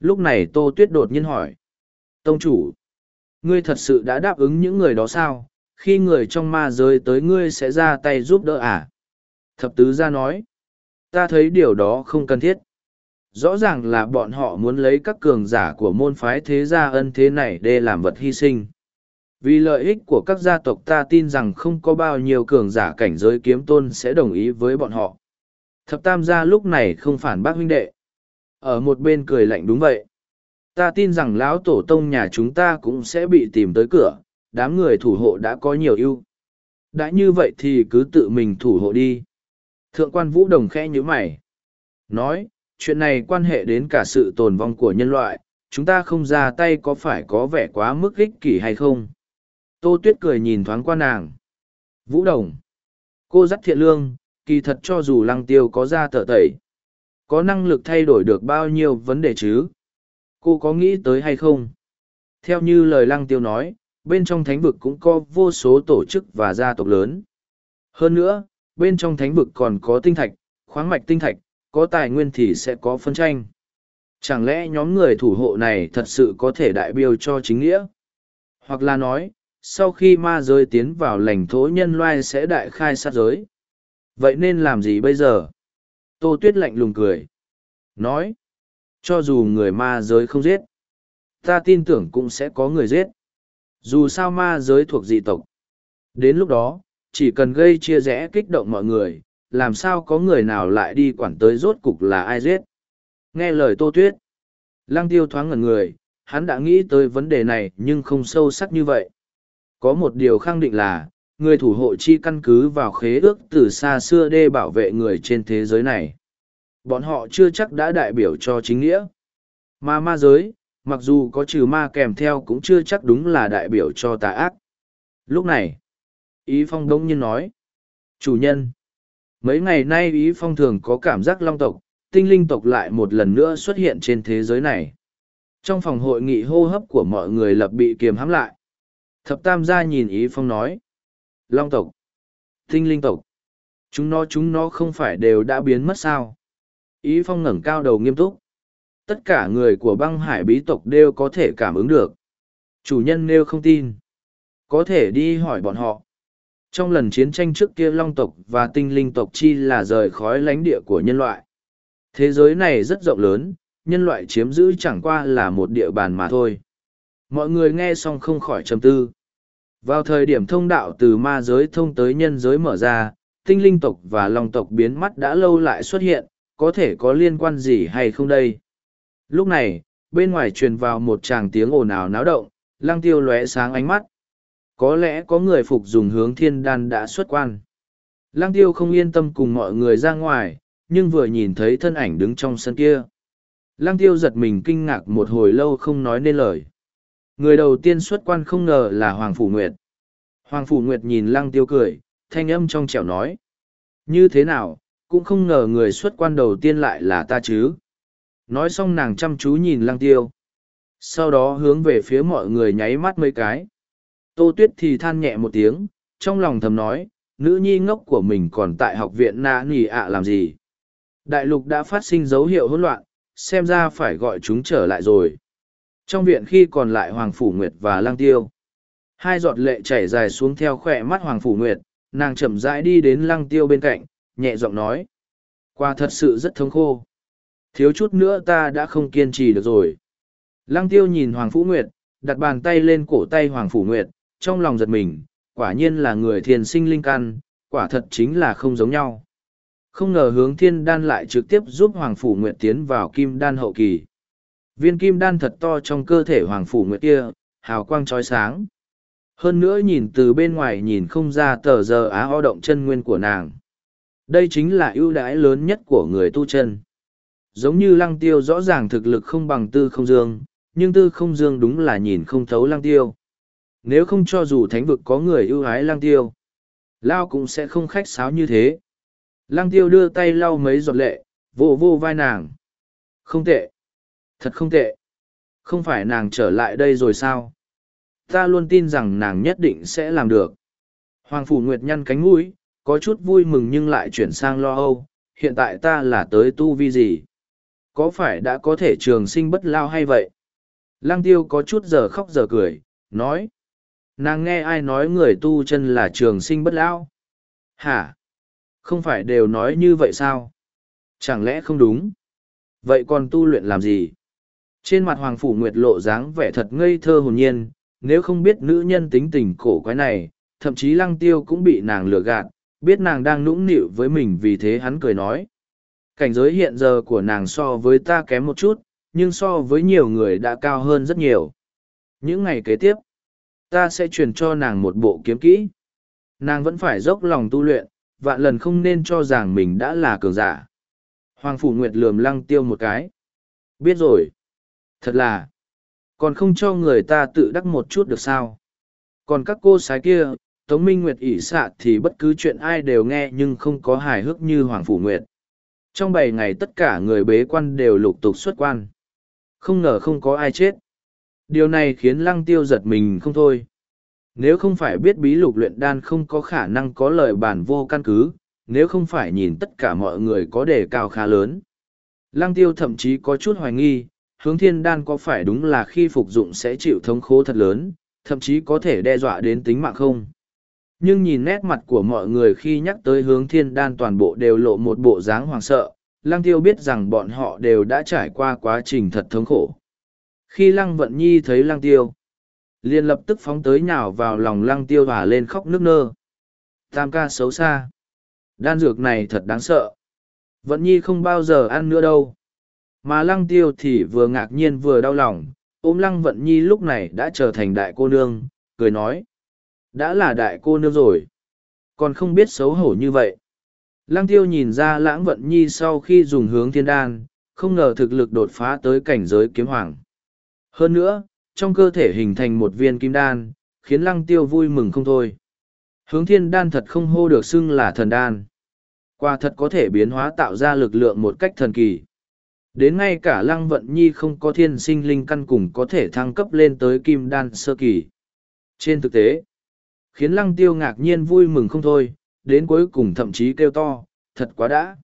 Lúc này tô tuyết đột nhiên hỏi. Tông chủ, ngươi thật sự đã đáp ứng những người đó sao? Khi người trong ma giới tới ngươi sẽ ra tay giúp đỡ à? Thập tứ ra nói. Ta thấy điều đó không cần thiết. Rõ ràng là bọn họ muốn lấy các cường giả của môn phái thế gia ân thế này để làm vật hy sinh. Vì lợi ích của các gia tộc ta tin rằng không có bao nhiêu cường giả cảnh giới kiếm tôn sẽ đồng ý với bọn họ. Thập tam gia lúc này không phản bác huynh đệ. Ở một bên cười lạnh đúng vậy. Ta tin rằng lão tổ tông nhà chúng ta cũng sẽ bị tìm tới cửa, đám người thủ hộ đã có nhiều ưu. Đã như vậy thì cứ tự mình thủ hộ đi. Thượng quan Vũ Đồng khẽ như mày. Nói, chuyện này quan hệ đến cả sự tồn vong của nhân loại, chúng ta không ra tay có phải có vẻ quá mức ích kỷ hay không? Tô Tuyết cười nhìn thoáng qua nàng. Vũ Đồng. Cô dắt thiện lương, kỳ thật cho dù lăng tiêu có ra tờ tẩy. Có năng lực thay đổi được bao nhiêu vấn đề chứ? Cô có nghĩ tới hay không? Theo như lời lăng tiêu nói, bên trong thánh vực cũng có vô số tổ chức và gia tộc lớn. Hơn nữa, bên trong thánh vực còn có tinh thạch, khoáng mạch tinh thạch, có tài nguyên thì sẽ có phân tranh. Chẳng lẽ nhóm người thủ hộ này thật sự có thể đại biểu cho chính nghĩa? Hoặc là nói, sau khi ma giới tiến vào lãnh thổ nhân loại sẽ đại khai sát giới. Vậy nên làm gì bây giờ? Tô Tuyết lạnh lùng cười. Nói, cho dù người ma giới không giết, ta tin tưởng cũng sẽ có người giết. Dù sao ma giới thuộc dị tộc. Đến lúc đó, chỉ cần gây chia rẽ kích động mọi người, làm sao có người nào lại đi quản tới rốt cục là ai giết. Nghe lời Tô Tuyết, Lăng Tiêu thoáng ngẩn người, hắn đã nghĩ tới vấn đề này nhưng không sâu sắc như vậy. Có một điều khẳng định là, người thủ hộ chi căn cứ vào khế ước từ xa xưa đê bảo vệ người trên thế giới này. Bọn họ chưa chắc đã đại biểu cho chính nghĩa. Mà ma giới, mặc dù có trừ ma kèm theo cũng chưa chắc đúng là đại biểu cho tà ác. Lúc này, Ý Phong đông nhiên nói, chủ nhân, mấy ngày nay Ý Phong thường có cảm giác long tộc, tinh linh tộc lại một lần nữa xuất hiện trên thế giới này. Trong phòng hội nghị hô hấp của mọi người lập bị kiềm hãm lại. Thập tam gia nhìn Ý Phong nói, long tộc, tinh linh tộc, chúng nó chúng nó không phải đều đã biến mất sao. Ý Phong ngẩng cao đầu nghiêm túc. Tất cả người của băng hải bí tộc đều có thể cảm ứng được. Chủ nhân nêu không tin. Có thể đi hỏi bọn họ. Trong lần chiến tranh trước kia long tộc và tinh linh tộc chi là rời khói lánh địa của nhân loại. Thế giới này rất rộng lớn, nhân loại chiếm giữ chẳng qua là một địa bàn mà thôi. Mọi người nghe xong không khỏi trầm tư. Vào thời điểm thông đạo từ ma giới thông tới nhân giới mở ra, tinh linh tộc và long tộc biến mất đã lâu lại xuất hiện, có thể có liên quan gì hay không đây? Lúc này, bên ngoài truyền vào một tràng tiếng ồn ào náo động, lăng tiêu lóe sáng ánh mắt. Có lẽ có người phục dùng hướng thiên đan đã xuất quan. Lăng tiêu không yên tâm cùng mọi người ra ngoài, nhưng vừa nhìn thấy thân ảnh đứng trong sân kia. Lăng tiêu giật mình kinh ngạc một hồi lâu không nói nên lời. Người đầu tiên xuất quan không ngờ là Hoàng Phủ Nguyệt. Hoàng Phủ Nguyệt nhìn lăng tiêu cười, thanh âm trong trẻo nói. Như thế nào, cũng không ngờ người xuất quan đầu tiên lại là ta chứ. Nói xong nàng chăm chú nhìn lăng tiêu. Sau đó hướng về phía mọi người nháy mắt mấy cái. Tô Tuyết thì than nhẹ một tiếng, trong lòng thầm nói, nữ nhi ngốc của mình còn tại học viện na Nì ạ làm gì. Đại lục đã phát sinh dấu hiệu hỗn loạn, xem ra phải gọi chúng trở lại rồi. Trong viện khi còn lại Hoàng Phủ Nguyệt và Lang Tiêu. Hai giọt lệ chảy dài xuống theo khỏe mắt Hoàng Phủ Nguyệt, nàng chậm rãi đi đến Lăng Tiêu bên cạnh, nhẹ giọng nói. Qua thật sự rất thống khô. Thiếu chút nữa ta đã không kiên trì được rồi. Lăng Tiêu nhìn Hoàng Phủ Nguyệt, đặt bàn tay lên cổ tay Hoàng Phủ Nguyệt, trong lòng giật mình, quả nhiên là người thiền sinh linh căn, quả thật chính là không giống nhau. Không ngờ hướng thiên đan lại trực tiếp giúp Hoàng Phủ Nguyệt tiến vào kim đan hậu kỳ. Viên kim đan thật to trong cơ thể Hoàng Phủ Nguyệt kia, hào quang trói sáng. Hơn nữa nhìn từ bên ngoài nhìn không ra tờ giờ á ho động chân nguyên của nàng. Đây chính là ưu đãi lớn nhất của người tu chân. Giống như lăng tiêu rõ ràng thực lực không bằng tư không dương, nhưng tư không dương đúng là nhìn không thấu lăng tiêu. Nếu không cho dù thánh vực có người ưu ái lang tiêu, Lao cũng sẽ không khách sáo như thế. lang tiêu đưa tay lau mấy giọt lệ, vô vô vai nàng. Không tệ. Thật không tệ. Không phải nàng trở lại đây rồi sao? Ta luôn tin rằng nàng nhất định sẽ làm được. Hoàng Phủ Nguyệt nhăn cánh mũi, có chút vui mừng nhưng lại chuyển sang lo âu. Hiện tại ta là tới tu vi gì? Có phải đã có thể trường sinh bất lao hay vậy? lang tiêu có chút giờ khóc giờ cười, nói. Nàng nghe ai nói người tu chân là trường sinh bất lão, Hả? Không phải đều nói như vậy sao? Chẳng lẽ không đúng? Vậy còn tu luyện làm gì? Trên mặt Hoàng Phủ Nguyệt lộ dáng vẻ thật ngây thơ hồn nhiên, nếu không biết nữ nhân tính tình cổ quái này, thậm chí lăng tiêu cũng bị nàng lừa gạt, biết nàng đang nũng nịu với mình vì thế hắn cười nói. Cảnh giới hiện giờ của nàng so với ta kém một chút, nhưng so với nhiều người đã cao hơn rất nhiều. Những ngày kế tiếp, ta sẽ truyền cho nàng một bộ kiếm kỹ. Nàng vẫn phải dốc lòng tu luyện, vạn lần không nên cho rằng mình đã là cường giả. Hoàng Phủ Nguyệt lườm lăng tiêu một cái. Biết rồi. Thật là, còn không cho người ta tự đắc một chút được sao. Còn các cô sái kia, Tống Minh Nguyệt ỷ xạ thì bất cứ chuyện ai đều nghe nhưng không có hài hước như Hoàng Phủ Nguyệt. Trong bảy ngày tất cả người bế quan đều lục tục xuất quan. Không ngờ không có ai chết. Điều này khiến lăng tiêu giật mình không thôi. Nếu không phải biết bí lục luyện đan không có khả năng có lời bản vô căn cứ, nếu không phải nhìn tất cả mọi người có đề cao khá lớn. Lăng tiêu thậm chí có chút hoài nghi, hướng thiên đan có phải đúng là khi phục dụng sẽ chịu thống khố thật lớn, thậm chí có thể đe dọa đến tính mạng không. Nhưng nhìn nét mặt của mọi người khi nhắc tới hướng thiên đan toàn bộ đều lộ một bộ dáng hoàng sợ, Lăng Tiêu biết rằng bọn họ đều đã trải qua quá trình thật thống khổ. Khi Lăng Vận Nhi thấy Lăng Tiêu, liền lập tức phóng tới nhào vào lòng Lăng Tiêu và lên khóc nước nơ. Tam ca xấu xa. Đan dược này thật đáng sợ. Vận Nhi không bao giờ ăn nữa đâu. Mà lăng tiêu thì vừa ngạc nhiên vừa đau lòng, ôm lăng vận nhi lúc này đã trở thành đại cô nương, cười nói. Đã là đại cô nương rồi. Còn không biết xấu hổ như vậy. Lăng tiêu nhìn ra lãng vận nhi sau khi dùng hướng thiên đan, không ngờ thực lực đột phá tới cảnh giới kiếm hoàng. Hơn nữa, trong cơ thể hình thành một viên kim đan, khiến lăng tiêu vui mừng không thôi. Hướng thiên đan thật không hô được xưng là thần đan. Qua thật có thể biến hóa tạo ra lực lượng một cách thần kỳ. Đến ngay cả lăng vận nhi không có thiên sinh linh căn cùng có thể thăng cấp lên tới kim đan sơ kỳ. Trên thực tế, khiến lăng tiêu ngạc nhiên vui mừng không thôi, đến cuối cùng thậm chí kêu to, thật quá đã.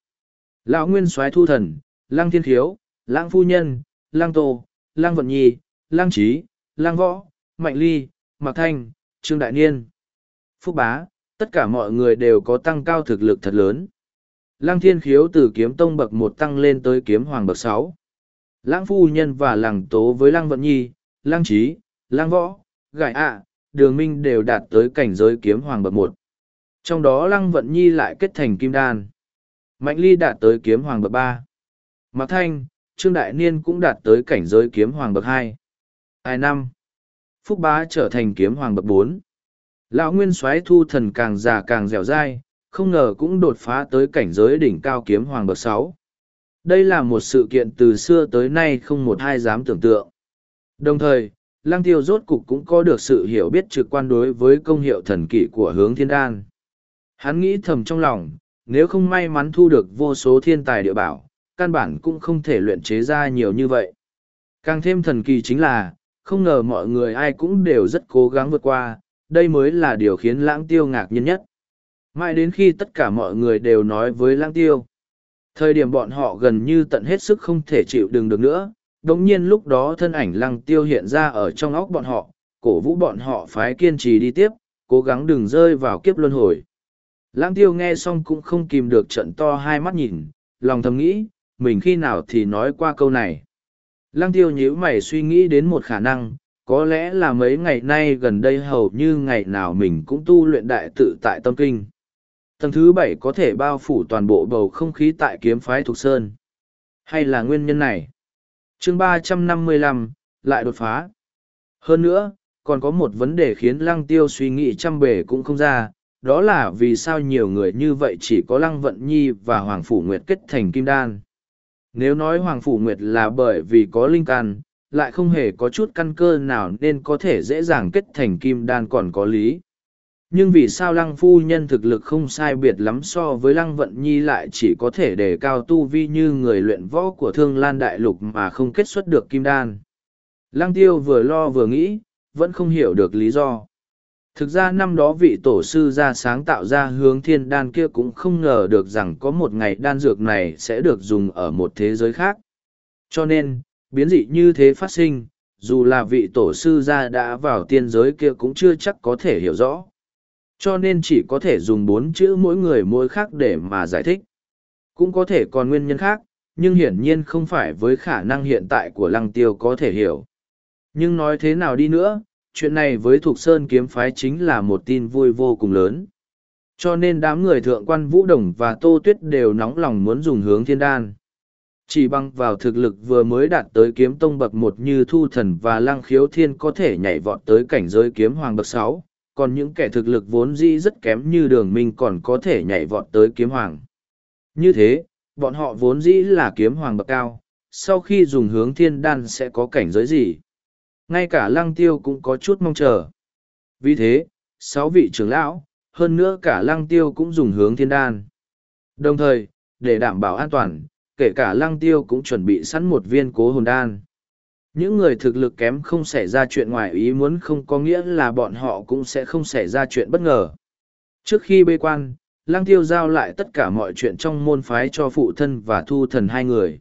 Lão nguyên soái thu thần, lăng thiên khiếu, lăng phu nhân, lăng tô, lăng vận nhi, lăng trí, lăng võ, mạnh ly, mạc thanh, trương đại niên. Phúc bá, tất cả mọi người đều có tăng cao thực lực thật lớn. Lăng thiên khiếu từ kiếm tông bậc một tăng lên tới kiếm hoàng bậc sáu. Lang phu nhân và lăng tố với lăng vận nhi, lăng trí, lăng võ, gải ạ, đường minh đều đạt tới cảnh giới kiếm hoàng bậc một. Trong đó lăng vận nhi lại kết thành kim đan. Mạnh ly đạt tới kiếm hoàng bậc ba. Mạc thanh, Trương Đại Niên cũng đạt tới cảnh giới kiếm hoàng bậc hai. Hai năm, Phúc Bá trở thành kiếm hoàng bậc bốn. Lão Nguyên soái thu thần càng già càng dẻo dai, không ngờ cũng đột phá tới cảnh giới đỉnh cao kiếm hoàng bậc sáu. Đây là một sự kiện từ xưa tới nay không một ai dám tưởng tượng. Đồng thời, Lăng Tiêu rốt cục cũng có được sự hiểu biết trực quan đối với công hiệu thần kỵ của hướng thiên đan. Hắn nghĩ thầm trong lòng, nếu không may mắn thu được vô số thiên tài địa bảo, căn bản cũng không thể luyện chế ra nhiều như vậy. Càng thêm thần kỳ chính là, không ngờ mọi người ai cũng đều rất cố gắng vượt qua, đây mới là điều khiến lãng tiêu ngạc nhiên nhất. Mãi đến khi tất cả mọi người đều nói với lãng tiêu, thời điểm bọn họ gần như tận hết sức không thể chịu đựng được nữa, đồng nhiên lúc đó thân ảnh lăng tiêu hiện ra ở trong óc bọn họ, cổ vũ bọn họ phái kiên trì đi tiếp, cố gắng đừng rơi vào kiếp luân hồi. Lãng tiêu nghe xong cũng không kìm được trận to hai mắt nhìn, lòng thầm nghĩ, mình khi nào thì nói qua câu này. Lăng tiêu nhíu mày suy nghĩ đến một khả năng, có lẽ là mấy ngày nay gần đây hầu như ngày nào mình cũng tu luyện đại tự tại tâm kinh. Tầng thứ bảy có thể bao phủ toàn bộ bầu không khí tại kiếm phái Thục Sơn. Hay là nguyên nhân này? chương ba trăm năm mươi lăm lại đột phá. Hơn nữa, còn có một vấn đề khiến lăng tiêu suy nghĩ trăm bề cũng không ra, đó là vì sao nhiều người như vậy chỉ có lăng vận nhi và hoàng phủ nguyệt kết thành kim đan. Nếu nói Hoàng Phủ Nguyệt là bởi vì có linh căn, lại không hề có chút căn cơ nào nên có thể dễ dàng kết thành kim đan còn có lý. Nhưng vì sao lăng phu nhân thực lực không sai biệt lắm so với lăng vận nhi lại chỉ có thể đề cao tu vi như người luyện võ của thương lan đại lục mà không kết xuất được kim đan. Lăng tiêu vừa lo vừa nghĩ, vẫn không hiểu được lý do. Thực ra năm đó vị tổ sư ra sáng tạo ra hướng thiên đan kia cũng không ngờ được rằng có một ngày đan dược này sẽ được dùng ở một thế giới khác. Cho nên, biến dị như thế phát sinh, dù là vị tổ sư ra đã vào tiên giới kia cũng chưa chắc có thể hiểu rõ. Cho nên chỉ có thể dùng bốn chữ mỗi người mỗi khác để mà giải thích. Cũng có thể còn nguyên nhân khác, nhưng hiển nhiên không phải với khả năng hiện tại của lăng tiêu có thể hiểu. Nhưng nói thế nào đi nữa, chuyện này với Thục Sơn kiếm phái chính là một tin vui vô cùng lớn. Cho nên đám người thượng quan Vũ Đồng và Tô Tuyết đều nóng lòng muốn dùng hướng thiên đan. Chỉ bằng vào thực lực vừa mới đạt tới kiếm tông bậc một như Thu Thần và Lăng Khiếu Thiên có thể nhảy vọt tới cảnh giới kiếm hoàng bậc sáu, còn những kẻ thực lực vốn dĩ rất kém như đường minh còn có thể nhảy vọt tới kiếm hoàng. Như thế, bọn họ vốn dĩ là kiếm hoàng bậc cao, sau khi dùng hướng thiên đan sẽ có cảnh giới gì? Ngay cả lăng tiêu cũng có chút mong chờ. Vì thế, sáu vị trưởng lão, hơn nữa cả lăng tiêu cũng dùng hướng thiên đan. Đồng thời, để đảm bảo an toàn, kể cả lăng tiêu cũng chuẩn bị sẵn một viên cố hồn đan. Những người thực lực kém không xảy ra chuyện ngoài ý muốn không có nghĩa là bọn họ cũng sẽ không xảy ra chuyện bất ngờ. Trước khi bê quan, lăng tiêu giao lại tất cả mọi chuyện trong môn phái cho phụ thân và thu thần hai người.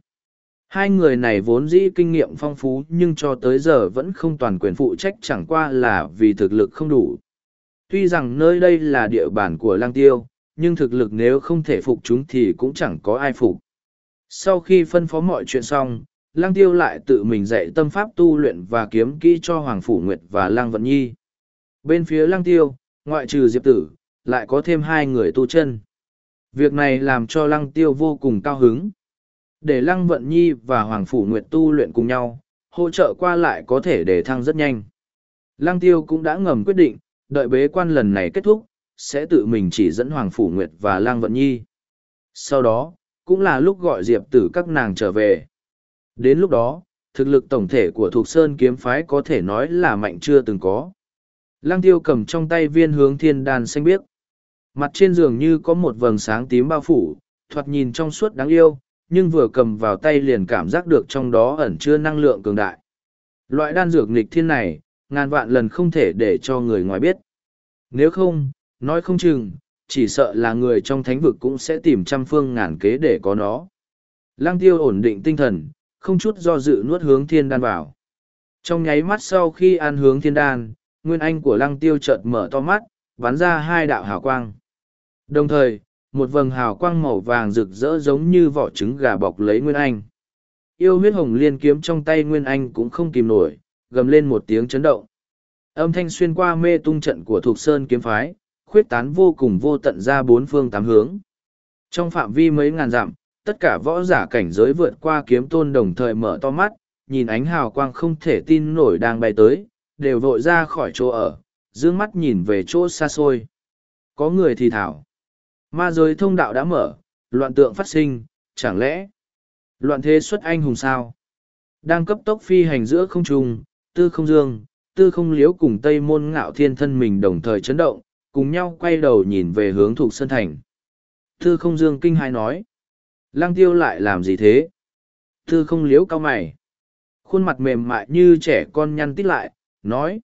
Hai người này vốn dĩ kinh nghiệm phong phú nhưng cho tới giờ vẫn không toàn quyền phụ trách chẳng qua là vì thực lực không đủ. Tuy rằng nơi đây là địa bàn của lang tiêu, nhưng thực lực nếu không thể phục chúng thì cũng chẳng có ai phục. Sau khi phân phó mọi chuyện xong, lang tiêu lại tự mình dạy tâm pháp tu luyện và kiếm kỹ cho Hoàng Phủ Nguyệt và lang Vận Nhi. Bên phía lang tiêu, ngoại trừ Diệp Tử, lại có thêm hai người tu chân. Việc này làm cho lăng tiêu vô cùng cao hứng để Lăng Vận Nhi và Hoàng Phủ Nguyệt tu luyện cùng nhau, hỗ trợ qua lại có thể để thăng rất nhanh. Lăng Tiêu cũng đã ngầm quyết định, đợi bế quan lần này kết thúc, sẽ tự mình chỉ dẫn Hoàng Phủ Nguyệt và Lăng Vận Nhi. Sau đó, cũng là lúc gọi Diệp tử các nàng trở về. Đến lúc đó, thực lực tổng thể của Thục Sơn kiếm phái có thể nói là mạnh chưa từng có. Lăng tiêu cầm trong tay viên hướng thiên đàn xanh biếc. Mặt trên giường như có một vầng sáng tím bao phủ, thoạt nhìn trong suốt đáng yêu, nhưng vừa cầm vào tay liền cảm giác được trong đó ẩn chứa năng lượng cường đại. Loại đan dược nghịch thiên này, ngàn vạn lần không thể để cho người ngoài biết. Nếu không, nói không chừng, chỉ sợ là người trong thánh vực cũng sẽ tìm trăm phương ngàn kế để có nó. Lăng tiêu ổn định tinh thần, không chút do dự nuốt hướng thiên đan vào. Trong nháy mắt sau khi ăn hướng thiên đan, nguyên anh của lăng tiêu chợt mở to mắt, bắn ra hai đạo hào quang. Đồng thời, một vầng hào quang màu vàng rực rỡ giống như vỏ trứng gà bọc lấy Nguyên Anh. Yêu huyết hồng liên kiếm trong tay Nguyên Anh cũng không kìm nổi, gầm lên một tiếng chấn động. Âm thanh xuyên qua mê tung trận của Thục Sơn kiếm phái, khuyết tán vô cùng vô tận ra bốn phương tám hướng. Trong phạm vi mấy ngàn dặm, tất cả võ giả cảnh giới vượt qua kiếm tôn đồng thời mở to mắt, nhìn ánh hào quang không thể tin nổi đang bay tới, đều vội ra khỏi chỗ ở, dương mắt nhìn về chỗ xa xôi. Có người thì thảo. Ma giới thông đạo đã mở, loạn tượng phát sinh, chẳng lẽ loạn thế xuất anh hùng sao? Đang cấp tốc phi hành giữa không trung, tư không dương, tư không liếu cùng tây môn ngạo thiên thân mình đồng thời chấn động, cùng nhau quay đầu nhìn về hướng thuộc sân thành. Tư không dương kinh hai nói. Lăng tiêu lại làm gì thế? Tư không liếu cao mày. Khuôn mặt mềm mại như trẻ con nhăn tít lại, nói.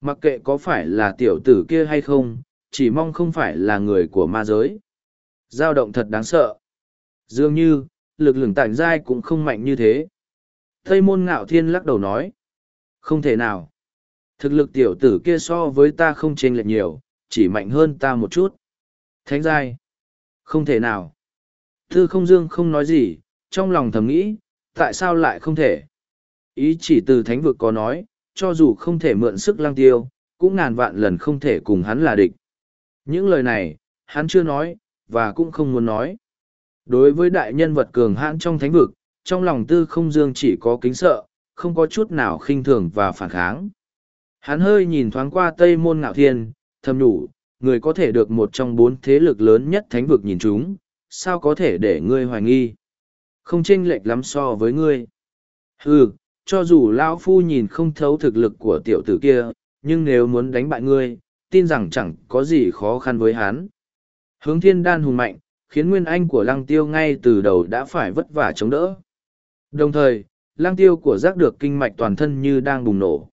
Mặc kệ có phải là tiểu tử kia hay không, chỉ mong không phải là người của ma giới. Giao động thật đáng sợ. Dường như, lực lượng tảnh dai cũng không mạnh như thế. Tây môn ngạo thiên lắc đầu nói. Không thể nào. Thực lực tiểu tử kia so với ta không chênh lệch nhiều, chỉ mạnh hơn ta một chút. Thánh giai. Không thể nào. Thư không dương không nói gì, trong lòng thầm nghĩ, tại sao lại không thể? Ý chỉ từ thánh vực có nói, cho dù không thể mượn sức lang tiêu, cũng ngàn vạn lần không thể cùng hắn là địch. Những lời này, hắn chưa nói, và cũng không muốn nói. Đối với đại nhân vật cường hãn trong thánh vực, trong lòng tư không dương chỉ có kính sợ, không có chút nào khinh thường và phản kháng. Hắn hơi nhìn thoáng qua Tây Môn Ngạo Thiên, thầm đủ, người có thể được một trong bốn thế lực lớn nhất thánh vực nhìn chúng, sao có thể để ngươi hoài nghi? Không chênh lệch lắm so với ngươi. Ừ, cho dù Lão Phu nhìn không thấu thực lực của tiểu tử kia, nhưng nếu muốn đánh bại ngươi, tin rằng chẳng có gì khó khăn với hắn. Hướng thiên đan hùng mạnh, khiến nguyên anh của lăng tiêu ngay từ đầu đã phải vất vả chống đỡ. Đồng thời, lăng tiêu của giác được kinh mạch toàn thân như đang bùng nổ.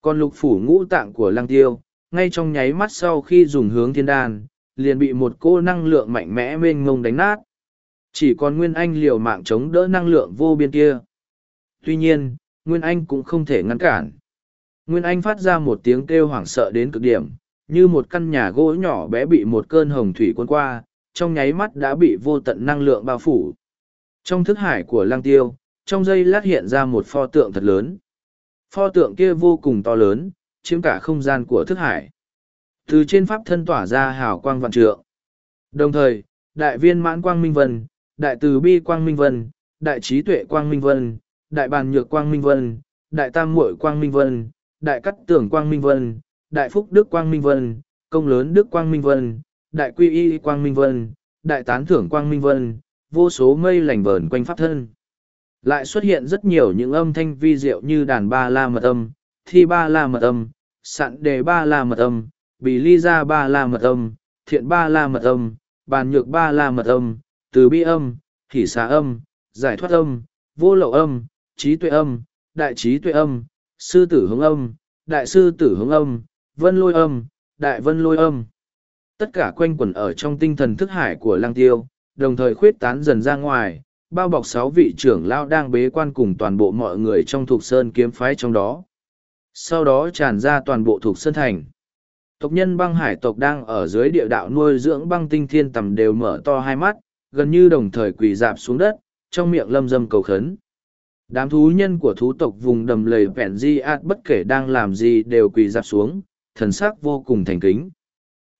Còn lục phủ ngũ tạng của lăng tiêu, ngay trong nháy mắt sau khi dùng hướng thiên đan, liền bị một cô năng lượng mạnh mẽ mênh ngông đánh nát. Chỉ còn Nguyên Anh liều mạng chống đỡ năng lượng vô biên kia. Tuy nhiên, Nguyên Anh cũng không thể ngăn cản. Nguyên Anh phát ra một tiếng kêu hoảng sợ đến cực điểm, như một căn nhà gỗ nhỏ bé bị một cơn hồng thủy cuốn qua, trong nháy mắt đã bị vô tận năng lượng bao phủ. Trong thức hải của lang tiêu, trong giây lát hiện ra một pho tượng thật lớn. Pho tượng kia vô cùng to lớn, chiếm cả không gian của thức hải. Từ trên pháp thân tỏa ra hào quang vạn trượng. Đồng thời, đại viên mãn quang minh vân, đại từ bi quang minh vân, đại trí tuệ quang minh vân, đại bàn nhược quang minh vân, đại tam muội quang minh vân, đại cắt tưởng quang minh vân, đại phúc đức quang minh vân, công lớn đức quang minh vân, đại quy y quang minh vân, đại tán thưởng quang minh vân, vô số mây lành vờn quanh pháp thân. Lại xuất hiện rất nhiều những âm thanh vi diệu như đàn ba la mật âm, thi ba la mật âm, sạn đề ba la mật âm, bì ly ra ba la mật âm, thiện ba la mật âm, bàn nhược ba la mật âm, từ bi âm, thị xá âm, giải thoát âm, vô lậu âm, trí tuệ âm, đại trí tuệ âm, sư tử hướng âm, đại sư tử hướng âm, vân lôi âm, đại vân lôi âm. Tất cả quanh quẩn ở trong tinh thần thức hải của lăng tiêu, đồng thời khuyết tán dần ra ngoài, bao bọc sáu vị trưởng lao đang bế quan cùng toàn bộ mọi người trong thuộc sơn kiếm phái trong đó. Sau đó tràn ra toàn bộ thuộc sơn thành. Tộc nhân băng hải tộc đang ở dưới địa đạo nuôi dưỡng băng tinh thiên tầm đều mở to hai mắt, gần như đồng thời quỳ dạp xuống đất, trong miệng lâm dâm cầu khấn. Đám thú nhân của thú tộc vùng đầm lầy vẹn di át bất kể đang làm gì đều quỳ dạp xuống, thần sắc vô cùng thành kính.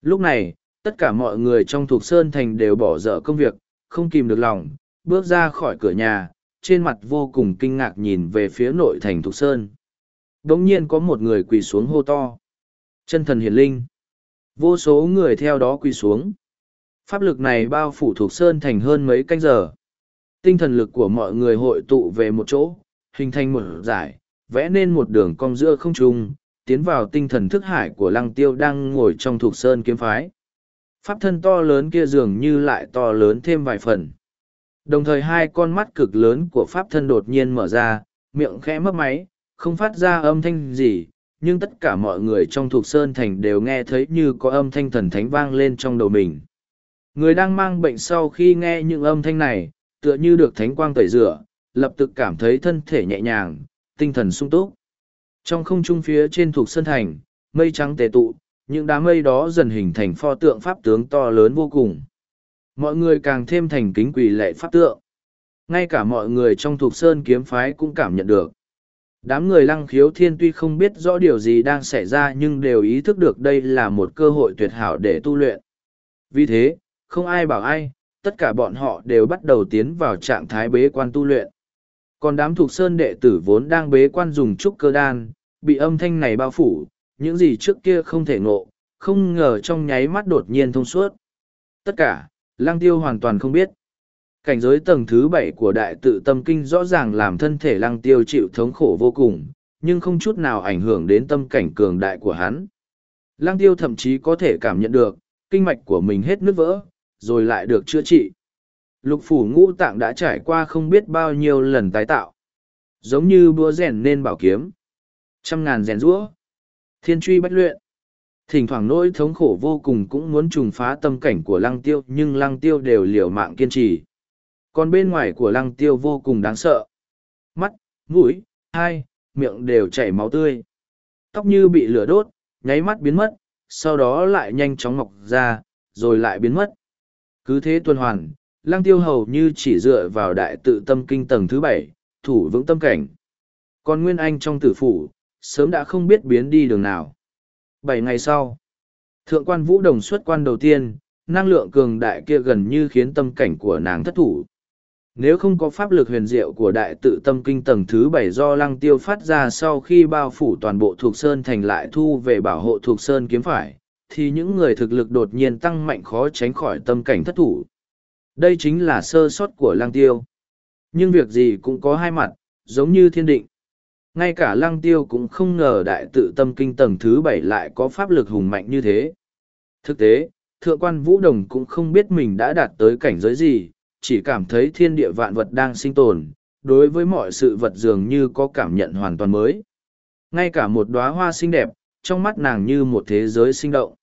Lúc này, tất cả mọi người trong thuộc sơn thành đều bỏ dở công việc, không kìm được lòng, bước ra khỏi cửa nhà, trên mặt vô cùng kinh ngạc nhìn về phía nội thành thuộc sơn. Đống nhiên có một người quỳ xuống hô to. Chân thần hiển linh. Vô số người theo đó quỳ xuống. Pháp lực này bao phủ thuộc sơn thành hơn mấy canh giờ. Tinh thần lực của mọi người hội tụ về một chỗ, hình thành một giải, vẽ nên một đường cong giữa không trung, tiến vào tinh thần thức hải của lăng tiêu đang ngồi trong thuộc sơn kiếm phái. Pháp thân to lớn kia dường như lại to lớn thêm vài phần. Đồng thời hai con mắt cực lớn của pháp thân đột nhiên mở ra, miệng khẽ mấp máy, không phát ra âm thanh gì, nhưng tất cả mọi người trong thuộc sơn thành đều nghe thấy như có âm thanh thần thánh vang lên trong đầu mình. Người đang mang bệnh sau khi nghe những âm thanh này, tựa như được thánh quang tẩy rửa, lập tức cảm thấy thân thể nhẹ nhàng, tinh thần sung túc. Trong không trung phía trên thuộc sơn thành, mây trắng tề tụ, những đám mây đó dần hình thành pho tượng pháp tướng to lớn vô cùng. Mọi người càng thêm thành kính quỳ lệ pháp tượng. Ngay cả mọi người trong thuộc sơn kiếm phái cũng cảm nhận được. Đám người lăng khiếu thiên tuy không biết rõ điều gì đang xảy ra nhưng đều ý thức được đây là một cơ hội tuyệt hảo để tu luyện. Vì thế, không ai bảo ai, tất cả bọn họ đều bắt đầu tiến vào trạng thái bế quan tu luyện. Còn đám thuộc sơn đệ tử vốn đang bế quan dùng trúc cơ đan, bị âm thanh này bao phủ, những gì trước kia không thể ngộ, không ngờ trong nháy mắt đột nhiên thông suốt. Tất cả, lang tiêu hoàn toàn không biết. Cảnh giới tầng thứ bảy của đại tự tâm kinh rõ ràng làm thân thể lăng tiêu chịu thống khổ vô cùng, nhưng không chút nào ảnh hưởng đến tâm cảnh cường đại của hắn. Lăng tiêu thậm chí có thể cảm nhận được, kinh mạch của mình hết nứt vỡ, rồi lại được chữa trị. Lục phủ ngũ tạng đã trải qua không biết bao nhiêu lần tái tạo. Giống như búa rèn nên bảo kiếm. Trăm ngàn rèn rũa. Thiên truy bách luyện. Thỉnh thoảng nỗi thống khổ vô cùng cũng muốn trùng phá tâm cảnh của lăng tiêu nhưng lăng tiêu đều liều mạng kiên trì. Còn bên ngoài của lăng tiêu vô cùng đáng sợ. Mắt, mũi, hai, miệng đều chảy máu tươi. Tóc như bị lửa đốt, nháy mắt biến mất, sau đó lại nhanh chóng mọc ra, rồi lại biến mất. Cứ thế tuần hoàn, lăng tiêu hầu như chỉ dựa vào đại tự tâm kinh tầng thứ bảy, thủ vững tâm cảnh. Còn Nguyên Anh trong tử phủ, sớm đã không biết biến đi đường nào. Bảy ngày sau, thượng quan vũ đồng xuất quan đầu tiên, năng lượng cường đại kia gần như khiến tâm cảnh của nàng thất thủ. Nếu không có pháp lực huyền diệu của đại tự tâm kinh tầng thứ bảy do lăng tiêu phát ra sau khi bao phủ toàn bộ thuộc sơn thành lại thu về bảo hộ thuộc sơn kiếm phải, thì những người thực lực đột nhiên tăng mạnh khó tránh khỏi tâm cảnh thất thủ. Đây chính là sơ sót của lăng tiêu. Nhưng việc gì cũng có hai mặt, giống như thiên định. Ngay cả lăng tiêu cũng không ngờ đại tự tâm kinh tầng thứ bảy lại có pháp lực hùng mạnh như thế. Thực tế, thượng quan vũ đồng cũng không biết mình đã đạt tới cảnh giới gì, chỉ cảm thấy thiên địa vạn vật đang sinh tồn, đối với mọi sự vật dường như có cảm nhận hoàn toàn mới. Ngay cả một đóa hoa xinh đẹp, trong mắt nàng như một thế giới sinh động.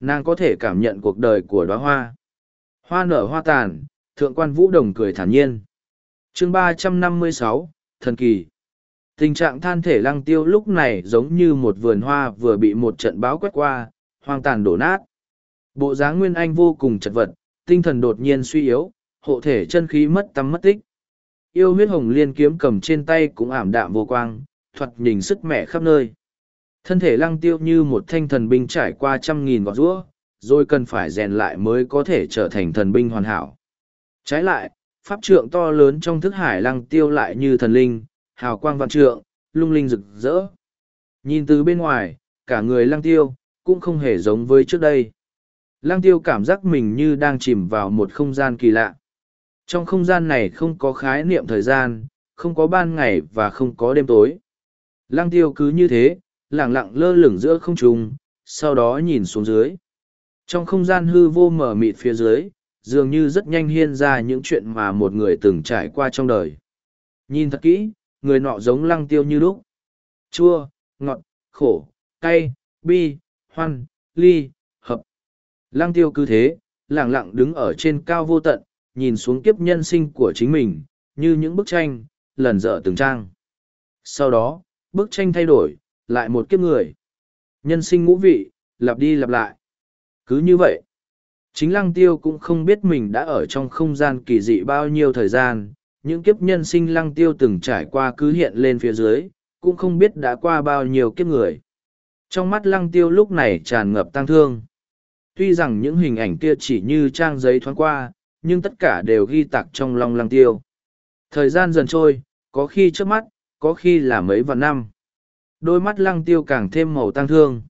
Nàng có thể cảm nhận cuộc đời của đóa hoa. Hoa nở hoa tàn, thượng quan vũ đồng cười thản nhiên. chương ba trăm năm mươi sáu Thần Kỳ Tình trạng than thể lăng tiêu lúc này giống như một vườn hoa vừa bị một trận báo quét qua, hoang tàn đổ nát. Bộ dáng Nguyên Anh vô cùng chật vật, tinh thần đột nhiên suy yếu, hộ thể chân khí mất tăm mất tích. Yêu huyết hồng liên kiếm cầm trên tay cũng ảm đạm vô quang, thoạt nhìn sức mẻ khắp nơi. Thân thể lăng tiêu như một thanh thần binh trải qua trăm nghìn gọt rũa, rồi cần phải rèn lại mới có thể trở thành thần binh hoàn hảo. Trái lại, pháp trượng to lớn trong thức hải lăng tiêu lại như thần linh, hào quang vạn trượng, lung linh rực rỡ. Nhìn từ bên ngoài, cả người lăng tiêu, cũng không hề giống với trước đây. Lăng tiêu cảm giác mình như đang chìm vào một không gian kỳ lạ. Trong không gian này không có khái niệm thời gian, không có ban ngày và không có đêm tối. Lăng tiêu cứ như thế, lặng lặng lơ lửng giữa không trung, sau đó nhìn xuống dưới. Trong không gian hư vô mở mịt phía dưới, dường như rất nhanh hiên ra những chuyện mà một người từng trải qua trong đời. Nhìn thật kỹ, người nọ giống lăng tiêu như lúc. Chua, ngọt, khổ, cay, bi, hoan, ly, hợp. Lăng tiêu cứ thế, lặng lặng đứng ở trên cao vô tận, nhìn xuống kiếp nhân sinh của chính mình, như những bức tranh, lần dở từng trang. Sau đó, bức tranh thay đổi, lại một kiếp người. Nhân sinh ngũ vị, lặp đi lặp lại. Cứ như vậy, chính lăng tiêu cũng không biết mình đã ở trong không gian kỳ dị bao nhiêu thời gian, những kiếp nhân sinh lăng tiêu từng trải qua cứ hiện lên phía dưới, cũng không biết đã qua bao nhiêu kiếp người. Trong mắt lăng tiêu lúc này tràn ngập tăng thương. Tuy rằng những hình ảnh kia chỉ như trang giấy thoáng qua, nhưng tất cả đều ghi tạc trong lòng lăng tiêu. Thời gian dần trôi, có khi trước mắt, có khi là mấy vạn năm. Đôi mắt lăng tiêu càng thêm màu tăng thương.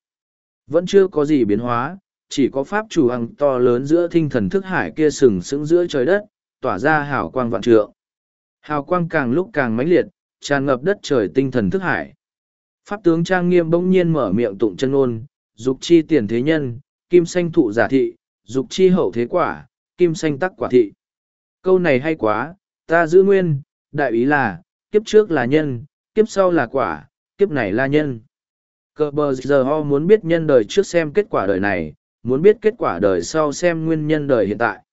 Vẫn chưa có gì biến hóa, chỉ có pháp chủ hằng to lớn giữa thinh thần thức hải kia sừng sững giữa trời đất, tỏa ra hào quang vạn trượng. Hào quang càng lúc càng mãnh liệt, tràn ngập đất trời tinh thần thức hải. Pháp tướng trang nghiêm bỗng nhiên mở miệng tụng chân ôn, dục chi tiền thế nhân, kim sanh thụ giả thị, dục chi hậu thế quả, kim sanh tắc quả thị. Câu này hay quá, ta giữ nguyên, đại ý là, kiếp trước là nhân, kiếp sau là quả, kiếp này là nhân. Cờ bờ giờ ho muốn biết nhân đời trước xem kết quả đời này, muốn biết kết quả đời sau xem nguyên nhân đời hiện tại.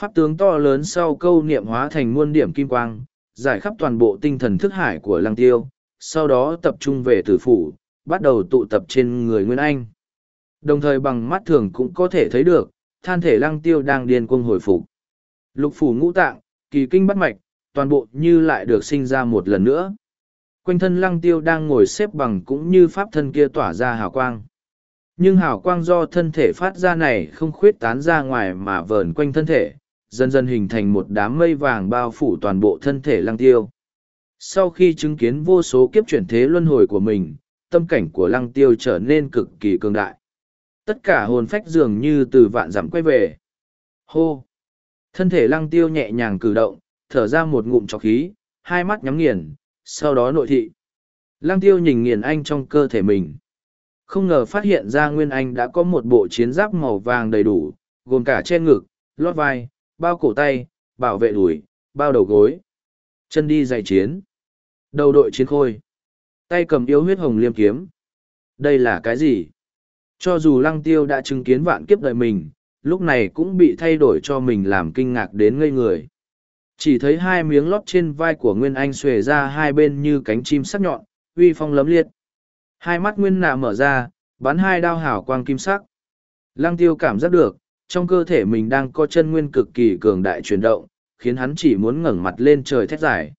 Pháp tướng to lớn sau câu niệm hóa thành muôn điểm kim quang, giải khắp toàn bộ tinh thần thức hải của lăng tiêu, sau đó tập trung về tử phủ, bắt đầu tụ tập trên người Nguyên Anh. Đồng thời bằng mắt thường cũng có thể thấy được, than thể lăng tiêu đang điên cuồng hồi phục. Lục phủ ngũ tạng, kỳ kinh bắt mạch, toàn bộ như lại được sinh ra một lần nữa. Quanh thân lăng tiêu đang ngồi xếp bằng cũng như pháp thân kia tỏa ra hào quang. Nhưng hào quang do thân thể phát ra này không khuyết tán ra ngoài mà vờn quanh thân thể, dần dần hình thành một đám mây vàng bao phủ toàn bộ thân thể lăng tiêu. Sau khi chứng kiến vô số kiếp chuyển thế luân hồi của mình, tâm cảnh của lăng tiêu trở nên cực kỳ cường đại. Tất cả hồn phách dường như từ vạn giảm quay về. Hô! Thân thể lăng tiêu nhẹ nhàng cử động, thở ra một ngụm trọc khí, hai mắt nhắm nghiền, sau đó nội thị. Lăng tiêu nhìn nghiền anh trong cơ thể mình. Không ngờ phát hiện ra Nguyên Anh đã có một bộ chiến giáp màu vàng đầy đủ, gồm cả che ngực, lót vai, bao cổ tay, bảo vệ đùi, bao đầu gối. Chân đi dạy chiến. Đầu đội chiến khôi. Tay cầm yếu huyết hồng liêm kiếm. Đây là cái gì? Cho dù lăng tiêu đã chứng kiến vạn kiếp đời mình, lúc này cũng bị thay đổi cho mình làm kinh ngạc đến ngây người. Chỉ thấy hai miếng lót trên vai của Nguyên Anh xuề ra hai bên như cánh chim sắc nhọn, uy phong lấm liệt. Hai mắt Nguyên nạ mở ra, bắn hai đao hảo quang kim sắc. Lăng tiêu cảm giác được, trong cơ thể mình đang có chân nguyên cực kỳ cường đại chuyển động, khiến hắn chỉ muốn ngẩng mặt lên trời thét giải.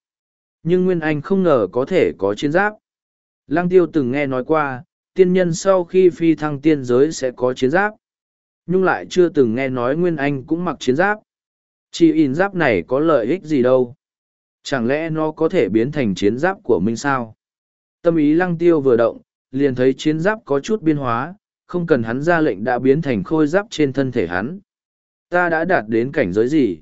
Nhưng Nguyên Anh không ngờ có thể có chiến giáp. Lăng tiêu từng nghe nói qua, tiên nhân sau khi phi thăng tiên giới sẽ có chiến giáp. Nhưng lại chưa từng nghe nói Nguyên Anh cũng mặc chiến giáp. Chỉ in giáp này có lợi ích gì đâu. Chẳng lẽ nó có thể biến thành chiến giáp của mình sao? Tâm ý lăng tiêu vừa động, liền thấy chiến giáp có chút biến hóa, không cần hắn ra lệnh đã biến thành khôi giáp trên thân thể hắn. Ta đã đạt đến cảnh giới gì?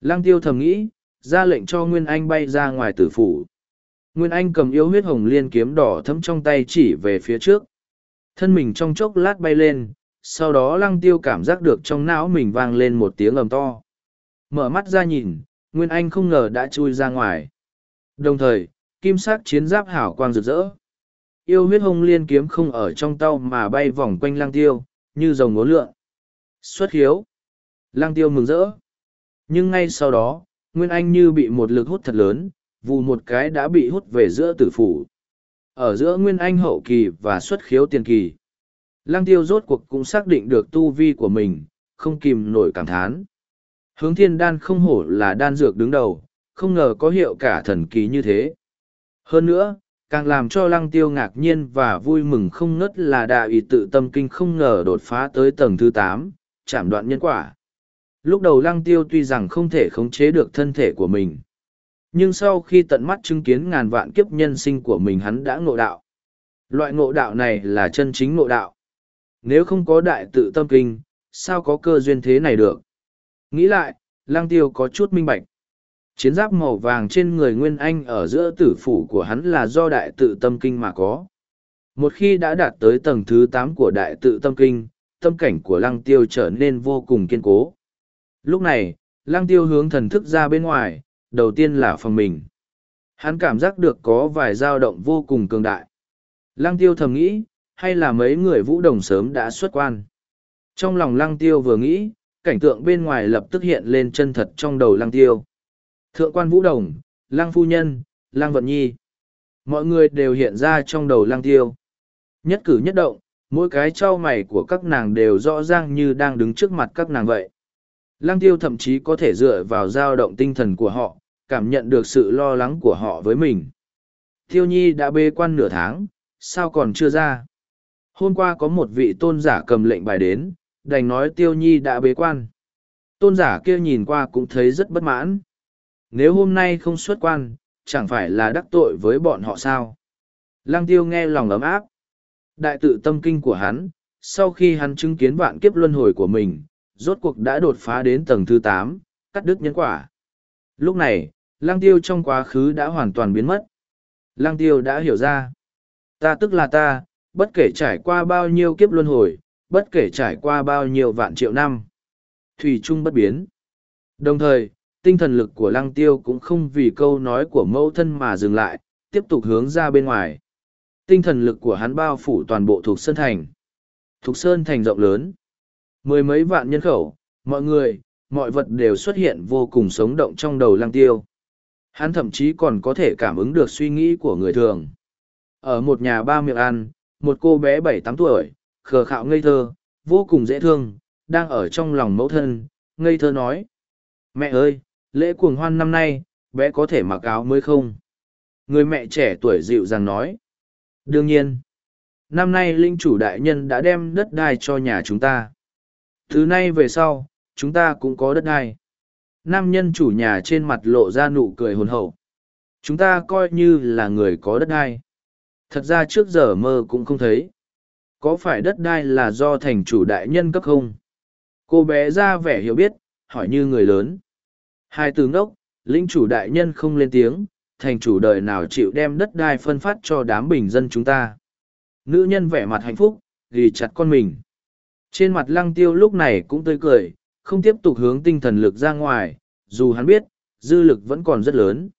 Lăng tiêu thầm nghĩ, ra lệnh cho Nguyên Anh bay ra ngoài tử phủ. Nguyên Anh cầm yếu huyết hồng liên kiếm đỏ thấm trong tay chỉ về phía trước. Thân mình trong chốc lát bay lên, sau đó lăng tiêu cảm giác được trong não mình vang lên một tiếng ầm to. Mở mắt ra nhìn, Nguyên Anh không ngờ đã chui ra ngoài. Đồng thời, kim sắc chiến giáp hảo quang rực rỡ. Yêu huyết hồng liên kiếm không ở trong tàu mà bay vòng quanh Lang tiêu, như rồng ngố lượn. Xuất hiếu. Lang tiêu mừng rỡ. Nhưng ngay sau đó, Nguyên Anh như bị một lực hút thật lớn, vù một cái đã bị hút về giữa tử phủ. Ở giữa Nguyên Anh hậu kỳ và xuất khiếu tiền kỳ. Lăng tiêu rốt cuộc cũng xác định được tu vi của mình, không kìm nổi cảm thán. Hướng thiên đan không hổ là đan dược đứng đầu, không ngờ có hiệu cả thần kỳ như thế. Hơn nữa, càng làm cho lăng tiêu ngạc nhiên và vui mừng không ngất là đạo ý tự tâm kinh không ngờ đột phá tới tầng thứ tám, chạm đoạn nhân quả. Lúc đầu lăng tiêu tuy rằng không thể khống chế được thân thể của mình. Nhưng sau khi tận mắt chứng kiến ngàn vạn kiếp nhân sinh của mình hắn đã ngộ đạo. Loại ngộ đạo này là chân chính ngộ đạo. Nếu không có đại tự tâm kinh, sao có cơ duyên thế này được? Nghĩ lại, lang tiêu có chút minh bạch. Chiến giáp màu vàng trên người Nguyên Anh ở giữa tử phủ của hắn là do đại tự tâm kinh mà có. Một khi đã đạt tới tầng thứ tám của đại tự tâm kinh, tâm cảnh của lăng tiêu trở nên vô cùng kiên cố. Lúc này, lăng tiêu hướng thần thức ra bên ngoài, đầu tiên là phòng mình. Hắn cảm giác được có vài dao động vô cùng cường đại. Lăng tiêu thầm nghĩ, hay là mấy người vũ đồng sớm đã xuất quan. Trong lòng lăng tiêu vừa nghĩ, cảnh tượng bên ngoài lập tức hiện lên chân thật trong đầu lăng tiêu. Thượng quan vũ đồng, lăng phu nhân, lăng vận nhi. Mọi người đều hiện ra trong đầu lăng tiêu. Nhất cử nhất động, mỗi cái trao mày của các nàng đều rõ ràng như đang đứng trước mặt các nàng vậy. Lăng tiêu thậm chí có thể dựa vào dao động tinh thần của họ, cảm nhận được sự lo lắng của họ với mình. Tiêu nhi đã bê quan nửa tháng, sao còn chưa ra? Hôm qua có một vị tôn giả cầm lệnh bài đến, đành nói tiêu nhi đã bế quan. Tôn giả kia nhìn qua cũng thấy rất bất mãn. Nếu hôm nay không xuất quan, chẳng phải là đắc tội với bọn họ sao? Lăng tiêu nghe lòng ấm áp. Đại tự tâm kinh của hắn, sau khi hắn chứng kiến vạn kiếp luân hồi của mình, rốt cuộc đã đột phá đến tầng thứ tám, cắt đứt nhân quả. Lúc này, lăng tiêu trong quá khứ đã hoàn toàn biến mất. Lăng tiêu đã hiểu ra. Ta tức là ta, bất kể trải qua bao nhiêu kiếp luân hồi, bất kể trải qua bao nhiêu vạn triệu năm. Thủy chung bất biến. Đồng thời, tinh thần lực của lăng tiêu cũng không vì câu nói của mẫu thân mà dừng lại, tiếp tục hướng ra bên ngoài. Tinh thần lực của hắn bao phủ toàn bộ thuộc Sơn Thành. Thuộc Sơn Thành rộng lớn. Mười mấy vạn nhân khẩu, mọi người, mọi vật đều xuất hiện vô cùng sống động trong đầu lăng tiêu. Hắn thậm chí còn có thể cảm ứng được suy nghĩ của người thường. Ở một nhà ba miệng ăn, một cô bé bảy tám tuổi, khờ khạo ngây thơ, vô cùng dễ thương, đang ở trong lòng mẫu thân, ngây thơ nói. Mẹ ơi, lễ cuồng hoan năm nay, bé có thể mặc áo mới không? Người mẹ trẻ tuổi dịu dàng nói. Đương nhiên, năm nay linh chủ đại nhân đã đem đất đai cho nhà chúng ta. Thứ nay về sau, chúng ta cũng có đất đai. nam nhân chủ nhà trên mặt lộ ra nụ cười hồn hậu. Chúng ta coi như là người có đất đai. Thật ra trước giờ mơ cũng không thấy. Có phải đất đai là do thành chủ đại nhân cấp không? Cô bé ra vẻ hiểu biết, hỏi như người lớn. Hai từ ngốc, lĩnh chủ đại nhân không lên tiếng, thành chủ đời nào chịu đem đất đai phân phát cho đám bình dân chúng ta. Nữ nhân vẻ mặt hạnh phúc, ghi chặt con mình. Trên mặt lăng tiêu lúc này cũng tươi cười, không tiếp tục hướng tinh thần lực ra ngoài, dù hắn biết, dư lực vẫn còn rất lớn.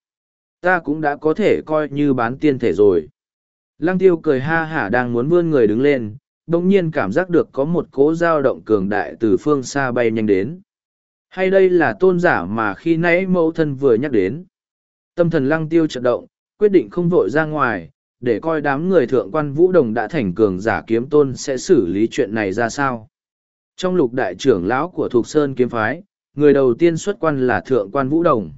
Ta cũng đã có thể coi như bán tiên thể rồi. Lăng tiêu cười ha hả đang muốn vươn người đứng lên, đồng nhiên cảm giác được có một cỗ dao động cường đại từ phương xa bay nhanh đến. Hay đây là tôn giả mà khi nãy mẫu thân vừa nhắc đến. Tâm thần lăng tiêu chật động, quyết định không vội ra ngoài, để coi đám người thượng quan vũ đồng đã thành cường giả kiếm tôn sẽ xử lý chuyện này ra sao. Trong lục đại trưởng lão của Thục Sơn kiếm phái, người đầu tiên xuất quan là thượng quan vũ đồng.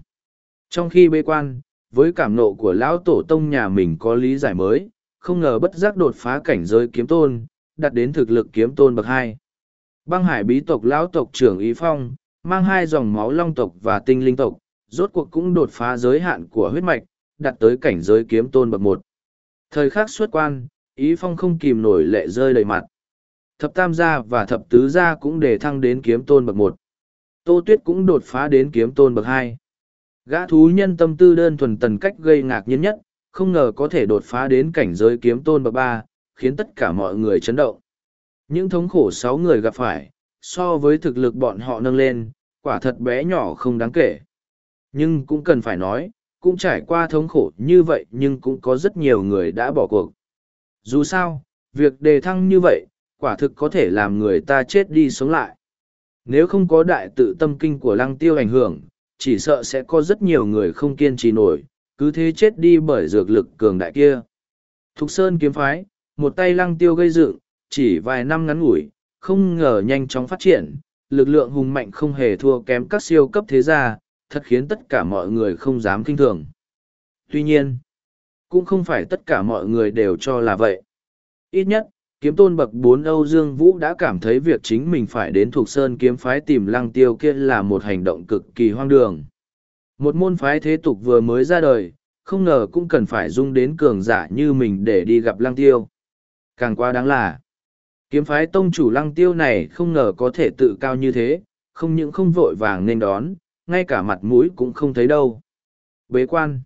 Trong khi bê quan, với cảm nộ của lão tổ tông nhà mình có lý giải mới, không ngờ bất giác đột phá cảnh giới kiếm tôn, đạt đến thực lực kiếm tôn bậc hai. Băng hải bí tộc lão tộc trưởng Ý Phong, mang hai dòng máu long tộc và tinh linh tộc, rốt cuộc cũng đột phá giới hạn của huyết mạch, đạt tới cảnh giới kiếm tôn bậc một. Thời khắc xuất quan, Ý Phong không kìm nổi lệ rơi đầy mặt. Thập tam gia và thập tứ gia cũng đề thăng đến kiếm tôn bậc một. Tô Tuyết cũng đột phá đến kiếm tôn bậc hai. Gã thú nhân tâm tư đơn thuần tần cách gây ngạc nhiên nhất, không ngờ có thể đột phá đến cảnh giới kiếm tôn bậc ba, khiến tất cả mọi người chấn động. Những thống khổ sáu người gặp phải, so với thực lực bọn họ nâng lên, quả thật bé nhỏ không đáng kể. Nhưng cũng cần phải nói, cũng trải qua thống khổ như vậy nhưng cũng có rất nhiều người đã bỏ cuộc. Dù sao, việc đề thăng như vậy, quả thực có thể làm người ta chết đi sống lại. Nếu không có đại tự tâm kinh của lăng tiêu ảnh hưởng, chỉ sợ sẽ có rất nhiều người không kiên trì nổi, cứ thế chết đi bởi dược lực cường đại kia. Thục Sơn kiếm phái, một tay lăng tiêu gây dựng, chỉ vài năm ngắn ngủi, không ngờ nhanh chóng phát triển, lực lượng hùng mạnh không hề thua kém các siêu cấp thế gia, thật khiến tất cả mọi người không dám kinh thường. Tuy nhiên, cũng không phải tất cả mọi người đều cho là vậy. Ít nhất, kiếm tôn bậc bốn Âu Dương Vũ đã cảm thấy việc chính mình phải đến thuộc sơn kiếm phái tìm lăng tiêu kia là một hành động cực kỳ hoang đường. Một môn phái thế tục vừa mới ra đời, không ngờ cũng cần phải dung đến cường giả như mình để đi gặp lăng tiêu. Càng quá đáng là, kiếm phái tông chủ lăng tiêu này không ngờ có thể tự cao như thế, không những không vội vàng nên đón, ngay cả mặt mũi cũng không thấy đâu. Bế quan.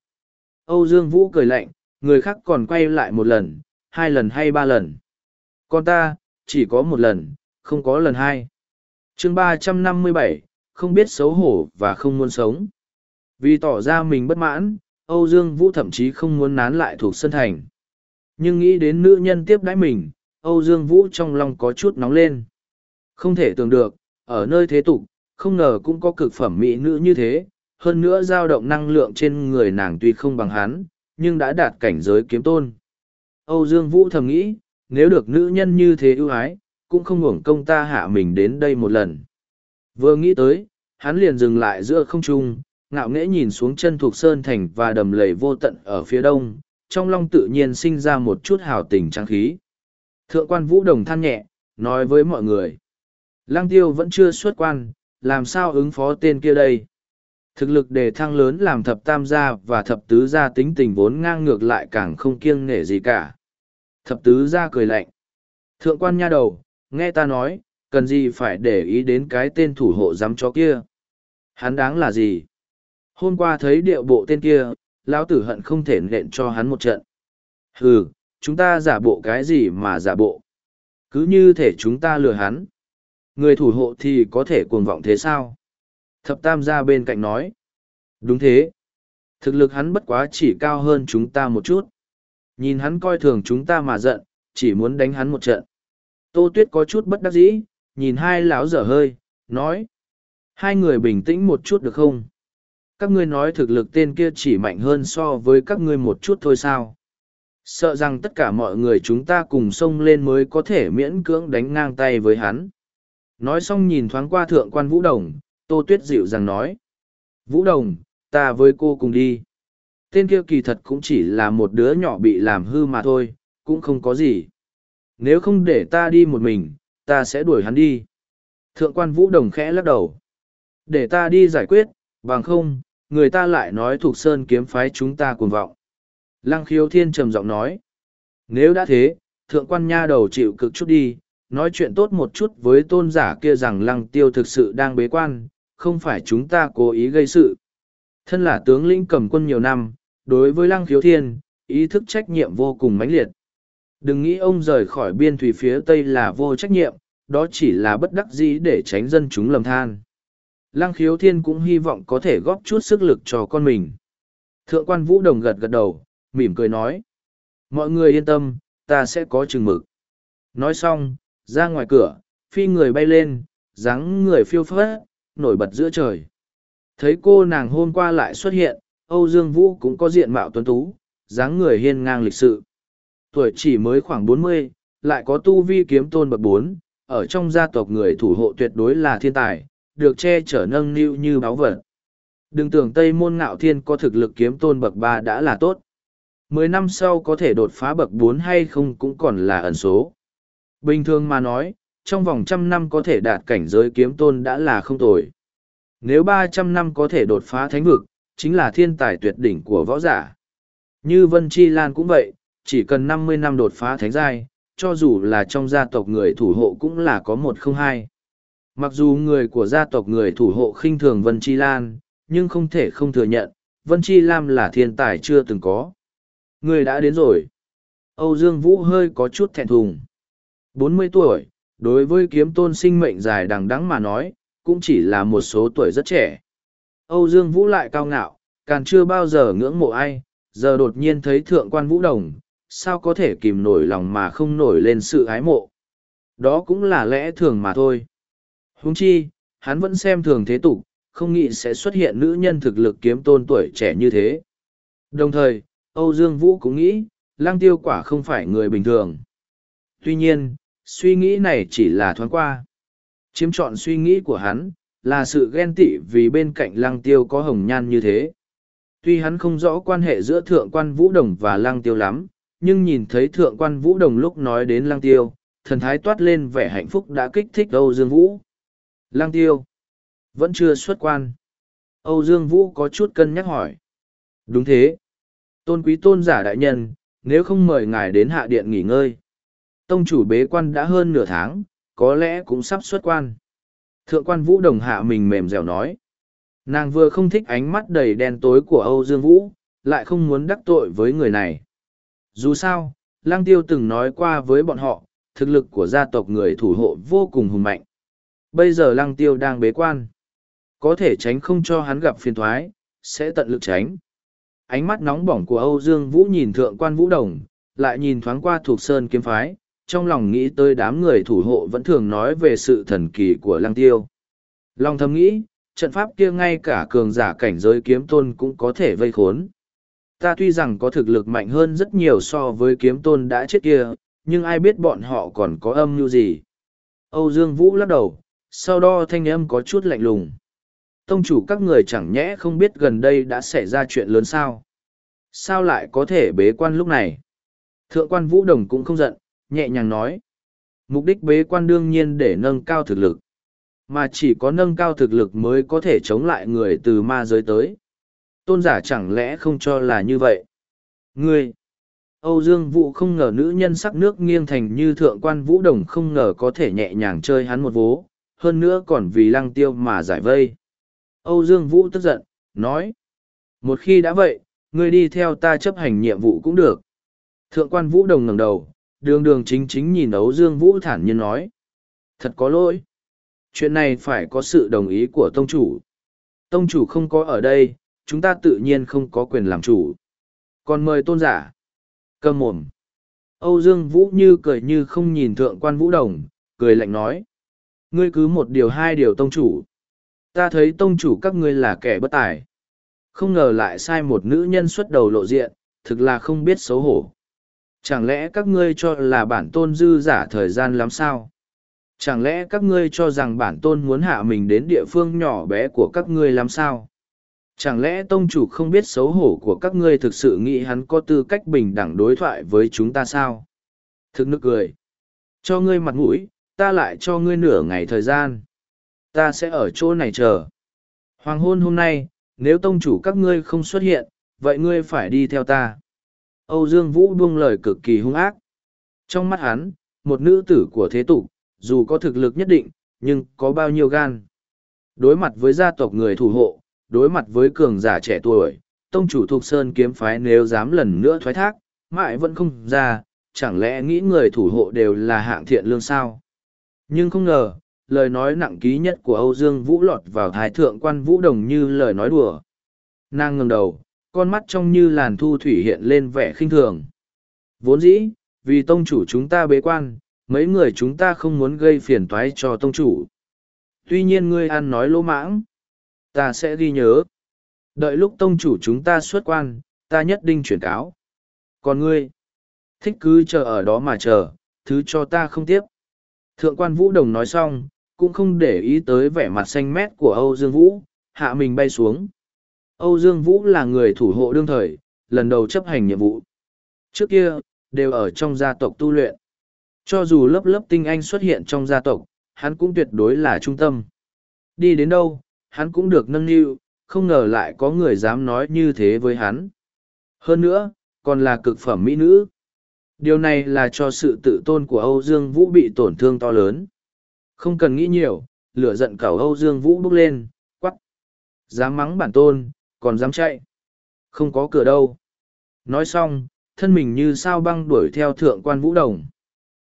Âu Dương Vũ cười lạnh, người khác còn quay lại một lần, hai lần hay ba lần. Con ta, chỉ có một lần, không có lần hai. chương ba trăm năm mươi bảy không biết xấu hổ và không muốn sống. Vì tỏ ra mình bất mãn, Âu Dương Vũ thậm chí không muốn nán lại thuộc sân thành. Nhưng nghĩ đến nữ nhân tiếp đãi mình, Âu Dương Vũ trong lòng có chút nóng lên. Không thể tưởng được, ở nơi thế tục, không ngờ cũng có cực phẩm mỹ nữ như thế, hơn nữa dao động năng lượng trên người nàng tuy không bằng hắn, nhưng đã đạt cảnh giới kiếm tôn. Âu Dương Vũ thầm nghĩ, nếu được nữ nhân như thế ưu ái, cũng không hưởng công ta hạ mình đến đây một lần. Vừa nghĩ tới, hắn liền dừng lại giữa không trung, ngạo nghễ nhìn xuống chân thuộc sơn thành và đầm lầy vô tận ở phía đông, trong lòng tự nhiên sinh ra một chút hào tình trang khí. Thượng quan vũ đồng than nhẹ, nói với mọi người. Lăng tiêu vẫn chưa xuất quan, làm sao ứng phó tên kia đây? Thực lực đề thăng lớn làm thập tam gia và thập tứ gia tính tình vốn ngang ngược lại càng không kiêng nể gì cả. Thập tứ gia cười lạnh. Thượng quan nha đầu, nghe ta nói, cần gì phải để ý đến cái tên thủ hộ giám chó kia. Hắn đáng là gì? Hôm qua thấy điệu bộ tên kia, lão tử hận không thể nện cho hắn một trận. Hừ, chúng ta giả bộ cái gì mà giả bộ? Cứ như thể chúng ta lừa hắn. Người thủ hộ thì có thể cuồng vọng thế sao? Thập tam gia bên cạnh nói. Đúng thế. Thực lực hắn bất quá chỉ cao hơn chúng ta một chút. Nhìn hắn coi thường chúng ta mà giận, chỉ muốn đánh hắn một trận. Tô Tuyết có chút bất đắc dĩ, nhìn hai lão dở hơi, nói. Hai người bình tĩnh một chút được không? Các ngươi nói thực lực tên kia chỉ mạnh hơn so với các ngươi một chút thôi sao? Sợ rằng tất cả mọi người chúng ta cùng xông lên mới có thể miễn cưỡng đánh ngang tay với hắn. Nói xong nhìn thoáng qua thượng quan Vũ Đồng, Tô Tuyết dịu rằng nói. Vũ Đồng, ta với cô cùng đi. Tên kia kỳ thật cũng chỉ là một đứa nhỏ bị làm hư mà thôi, cũng không có gì. Nếu không để ta đi một mình, ta sẽ đuổi hắn đi. Thượng quan Vũ Đồng khẽ lắc đầu. Để ta đi giải quyết, Bằng không, người ta lại nói thuộc sơn kiếm phái chúng ta cuồng vọng. Lăng khiếu thiên trầm giọng nói. Nếu đã thế, thượng quan nha đầu chịu cực chút đi, nói chuyện tốt một chút với tôn giả kia rằng lăng tiêu thực sự đang bế quan, không phải chúng ta cố ý gây sự. Thân là tướng lĩnh cầm quân nhiều năm, đối với lăng khiếu thiên, ý thức trách nhiệm vô cùng mãnh liệt. Đừng nghĩ ông rời khỏi biên thủy phía Tây là vô trách nhiệm, đó chỉ là bất đắc dĩ để tránh dân chúng lầm than. Lăng khiếu thiên cũng hy vọng có thể góp chút sức lực cho con mình. Thượng quan Vũ Đồng gật gật đầu, mỉm cười nói. Mọi người yên tâm, ta sẽ có chừng mực. Nói xong, ra ngoài cửa, phi người bay lên, dáng người phiêu phất, nổi bật giữa trời. Thấy cô nàng hôm qua lại xuất hiện, Âu Dương Vũ cũng có diện mạo tuấn tú, dáng người hiên ngang lịch sự. Tuổi chỉ mới khoảng bốn mươi, lại có tu vi kiếm tôn bậc bốn, ở trong gia tộc người thủ hộ tuyệt đối là thiên tài, được che chở nâng niu như báo vật. Đừng tưởng Tây Môn Ngạo Thiên có thực lực kiếm tôn bậc ba đã là tốt. Mười năm sau có thể đột phá bậc bốn hay không cũng còn là ẩn số. Bình thường mà nói, trong vòng trăm năm có thể đạt cảnh giới kiếm tôn đã là không tồi. Nếu ba trăm năm có thể đột phá thánh vực, chính là thiên tài tuyệt đỉnh của võ giả. Như Vân Chi Lan cũng vậy, chỉ cần năm mươi năm đột phá thánh giai, cho dù là trong gia tộc người thủ hộ cũng là có một không hai. Mặc dù người của gia tộc người thủ hộ khinh thường Vân Chi Lan, nhưng không thể không thừa nhận, Vân Chi Lam là thiên tài chưa từng có. Người đã đến rồi. Âu Dương Vũ hơi có chút thẹn thùng. bốn mươi tuổi, đối với kiếm tôn sinh mệnh dài đằng đắng mà nói, cũng chỉ là một số tuổi rất trẻ. Âu Dương Vũ lại cao ngạo, càng chưa bao giờ ngưỡng mộ ai, giờ đột nhiên thấy thượng quan Vũ Đồng, sao có thể kìm nổi lòng mà không nổi lên sự ái mộ. Đó cũng là lẽ thường mà thôi. Huống chi, hắn vẫn xem thường thế tục, không nghĩ sẽ xuất hiện nữ nhân thực lực kiếm tôn tuổi trẻ như thế. Đồng thời, Âu Dương Vũ cũng nghĩ, lang tiêu quả không phải người bình thường. Tuy nhiên, suy nghĩ này chỉ là thoáng qua. Chiếm trọn suy nghĩ của hắn, là sự ghen tị vì bên cạnh lăng tiêu có hồng nhan như thế. Tuy hắn không rõ quan hệ giữa thượng quan vũ đồng và lăng tiêu lắm, nhưng nhìn thấy thượng quan vũ đồng lúc nói đến lăng tiêu, thần thái toát lên vẻ hạnh phúc đã kích thích Âu Dương Vũ. Lăng tiêu, vẫn chưa xuất quan. Âu Dương Vũ có chút cân nhắc hỏi. Đúng thế. Tôn quý tôn giả đại nhân, nếu không mời ngài đến hạ điện nghỉ ngơi. Tông chủ bế quan đã hơn nửa tháng, có lẽ cũng sắp xuất quan. Thượng quan Vũ đồng hạ mình mềm dẻo nói. Nàng vừa không thích ánh mắt đầy đen tối của Âu Dương Vũ, lại không muốn đắc tội với người này. Dù sao, Lang Tiêu từng nói qua với bọn họ, thực lực của gia tộc người thủ hộ vô cùng hùng mạnh. Bây giờ Lăng Tiêu đang bế quan. Có thể tránh không cho hắn gặp phiền thoái, sẽ tận lực tránh. Ánh mắt nóng bỏng của Âu Dương Vũ nhìn thượng quan Vũ Đồng, lại nhìn thoáng qua thuộc sơn kiếm phái, trong lòng nghĩ tới đám người thủ hộ vẫn thường nói về sự thần kỳ của Lăng Tiêu. Lòng thầm nghĩ, trận pháp kia ngay cả cường giả cảnh giới kiếm tôn cũng có thể vây khốn. Ta tuy rằng có thực lực mạnh hơn rất nhiều so với kiếm tôn đã chết kia, nhưng ai biết bọn họ còn có âm mưu gì. Âu Dương Vũ lắc đầu, sau đó thanh âm có chút lạnh lùng. Tông chủ các người chẳng nhẽ không biết gần đây đã xảy ra chuyện lớn sao. Sao lại có thể bế quan lúc này? Thượng quan Vũ Đồng cũng không giận, nhẹ nhàng nói. Mục đích bế quan đương nhiên để nâng cao thực lực. Mà chỉ có nâng cao thực lực mới có thể chống lại người từ ma giới tới. Tôn giả chẳng lẽ không cho là như vậy? Ngươi! Âu Dương Vũ không ngờ nữ nhân sắc nước nghiêng thành như thượng quan Vũ Đồng không ngờ có thể nhẹ nhàng chơi hắn một vố, hơn nữa còn vì lăng tiêu mà giải vây. Âu Dương Vũ tức giận, nói. Một khi đã vậy, ngươi đi theo ta chấp hành nhiệm vụ cũng được. Thượng quan Vũ Đồng ngẩng đầu, đường đường chính chính nhìn Âu Dương Vũ thản nhiên nói. Thật có lỗi. Chuyện này phải có sự đồng ý của tông chủ. Tông chủ không có ở đây, chúng ta tự nhiên không có quyền làm chủ. Còn mời tôn giả. Cầm mồm. Âu Dương Vũ như cười như không nhìn thượng quan Vũ Đồng, cười lạnh nói. Ngươi cứ một điều hai điều tông chủ. Ta thấy tông chủ các ngươi là kẻ bất tài. Không ngờ lại sai một nữ nhân xuất đầu lộ diện, thực là không biết xấu hổ. Chẳng lẽ các ngươi cho là bản tôn dư giả thời gian lắm sao? Chẳng lẽ các ngươi cho rằng bản tôn muốn hạ mình đến địa phương nhỏ bé của các ngươi làm sao? Chẳng lẽ tông chủ không biết xấu hổ của các ngươi thực sự nghĩ hắn có tư cách bình đẳng đối thoại với chúng ta sao? Thực nực cười. Cho ngươi mặt mũi, ta lại cho ngươi nửa ngày thời gian. Ta sẽ ở chỗ này chờ. Hoàng hôn hôm nay, nếu tông chủ các ngươi không xuất hiện, vậy ngươi phải đi theo ta. Âu Dương Vũ buông lời cực kỳ hung ác. Trong mắt hắn, một nữ tử của thế tục, dù có thực lực nhất định, nhưng có bao nhiêu gan. Đối mặt với gia tộc người thủ hộ, đối mặt với cường giả trẻ tuổi, tông chủ thuộc sơn kiếm phái nếu dám lần nữa thoái thác, mãi vẫn không ra, chẳng lẽ nghĩ người thủ hộ đều là hạng thiện lương sao? Nhưng không ngờ, lời nói nặng ký nhất của Âu Dương Vũ lọt vào thái thượng quan Vũ Đồng như lời nói đùa. Nàng ngừng đầu, con mắt trong như làn thu thủy hiện lên vẻ khinh thường. Vốn dĩ, vì tông chủ chúng ta bế quan, mấy người chúng ta không muốn gây phiền toái cho tông chủ. Tuy nhiên ngươi ăn nói lỗ mãng, ta sẽ ghi nhớ. Đợi lúc tông chủ chúng ta xuất quan, ta nhất định chuyển cáo. Còn ngươi, thích cứ chờ ở đó mà chờ, thứ cho ta không tiếp. Thượng quan Vũ Đồng nói xong, cũng không để ý tới vẻ mặt xanh mét của Âu Dương Vũ, hạ mình bay xuống. Âu Dương Vũ là người thủ hộ đương thời, lần đầu chấp hành nhiệm vụ. Trước kia, đều ở trong gia tộc tu luyện. Cho dù lớp lớp tinh anh xuất hiện trong gia tộc, hắn cũng tuyệt đối là trung tâm. Đi đến đâu, hắn cũng được nâng niu, không ngờ lại có người dám nói như thế với hắn. Hơn nữa, còn là cực phẩm mỹ nữ. Điều này là cho sự tự tôn của Âu Dương Vũ bị tổn thương to lớn. Không cần nghĩ nhiều, lửa giận cầu Âu Dương Vũ bốc lên, quắc. Dám mắng bản tôn, còn dám chạy. Không có cửa đâu. Nói xong, thân mình như sao băng đuổi theo thượng quan Vũ Đồng.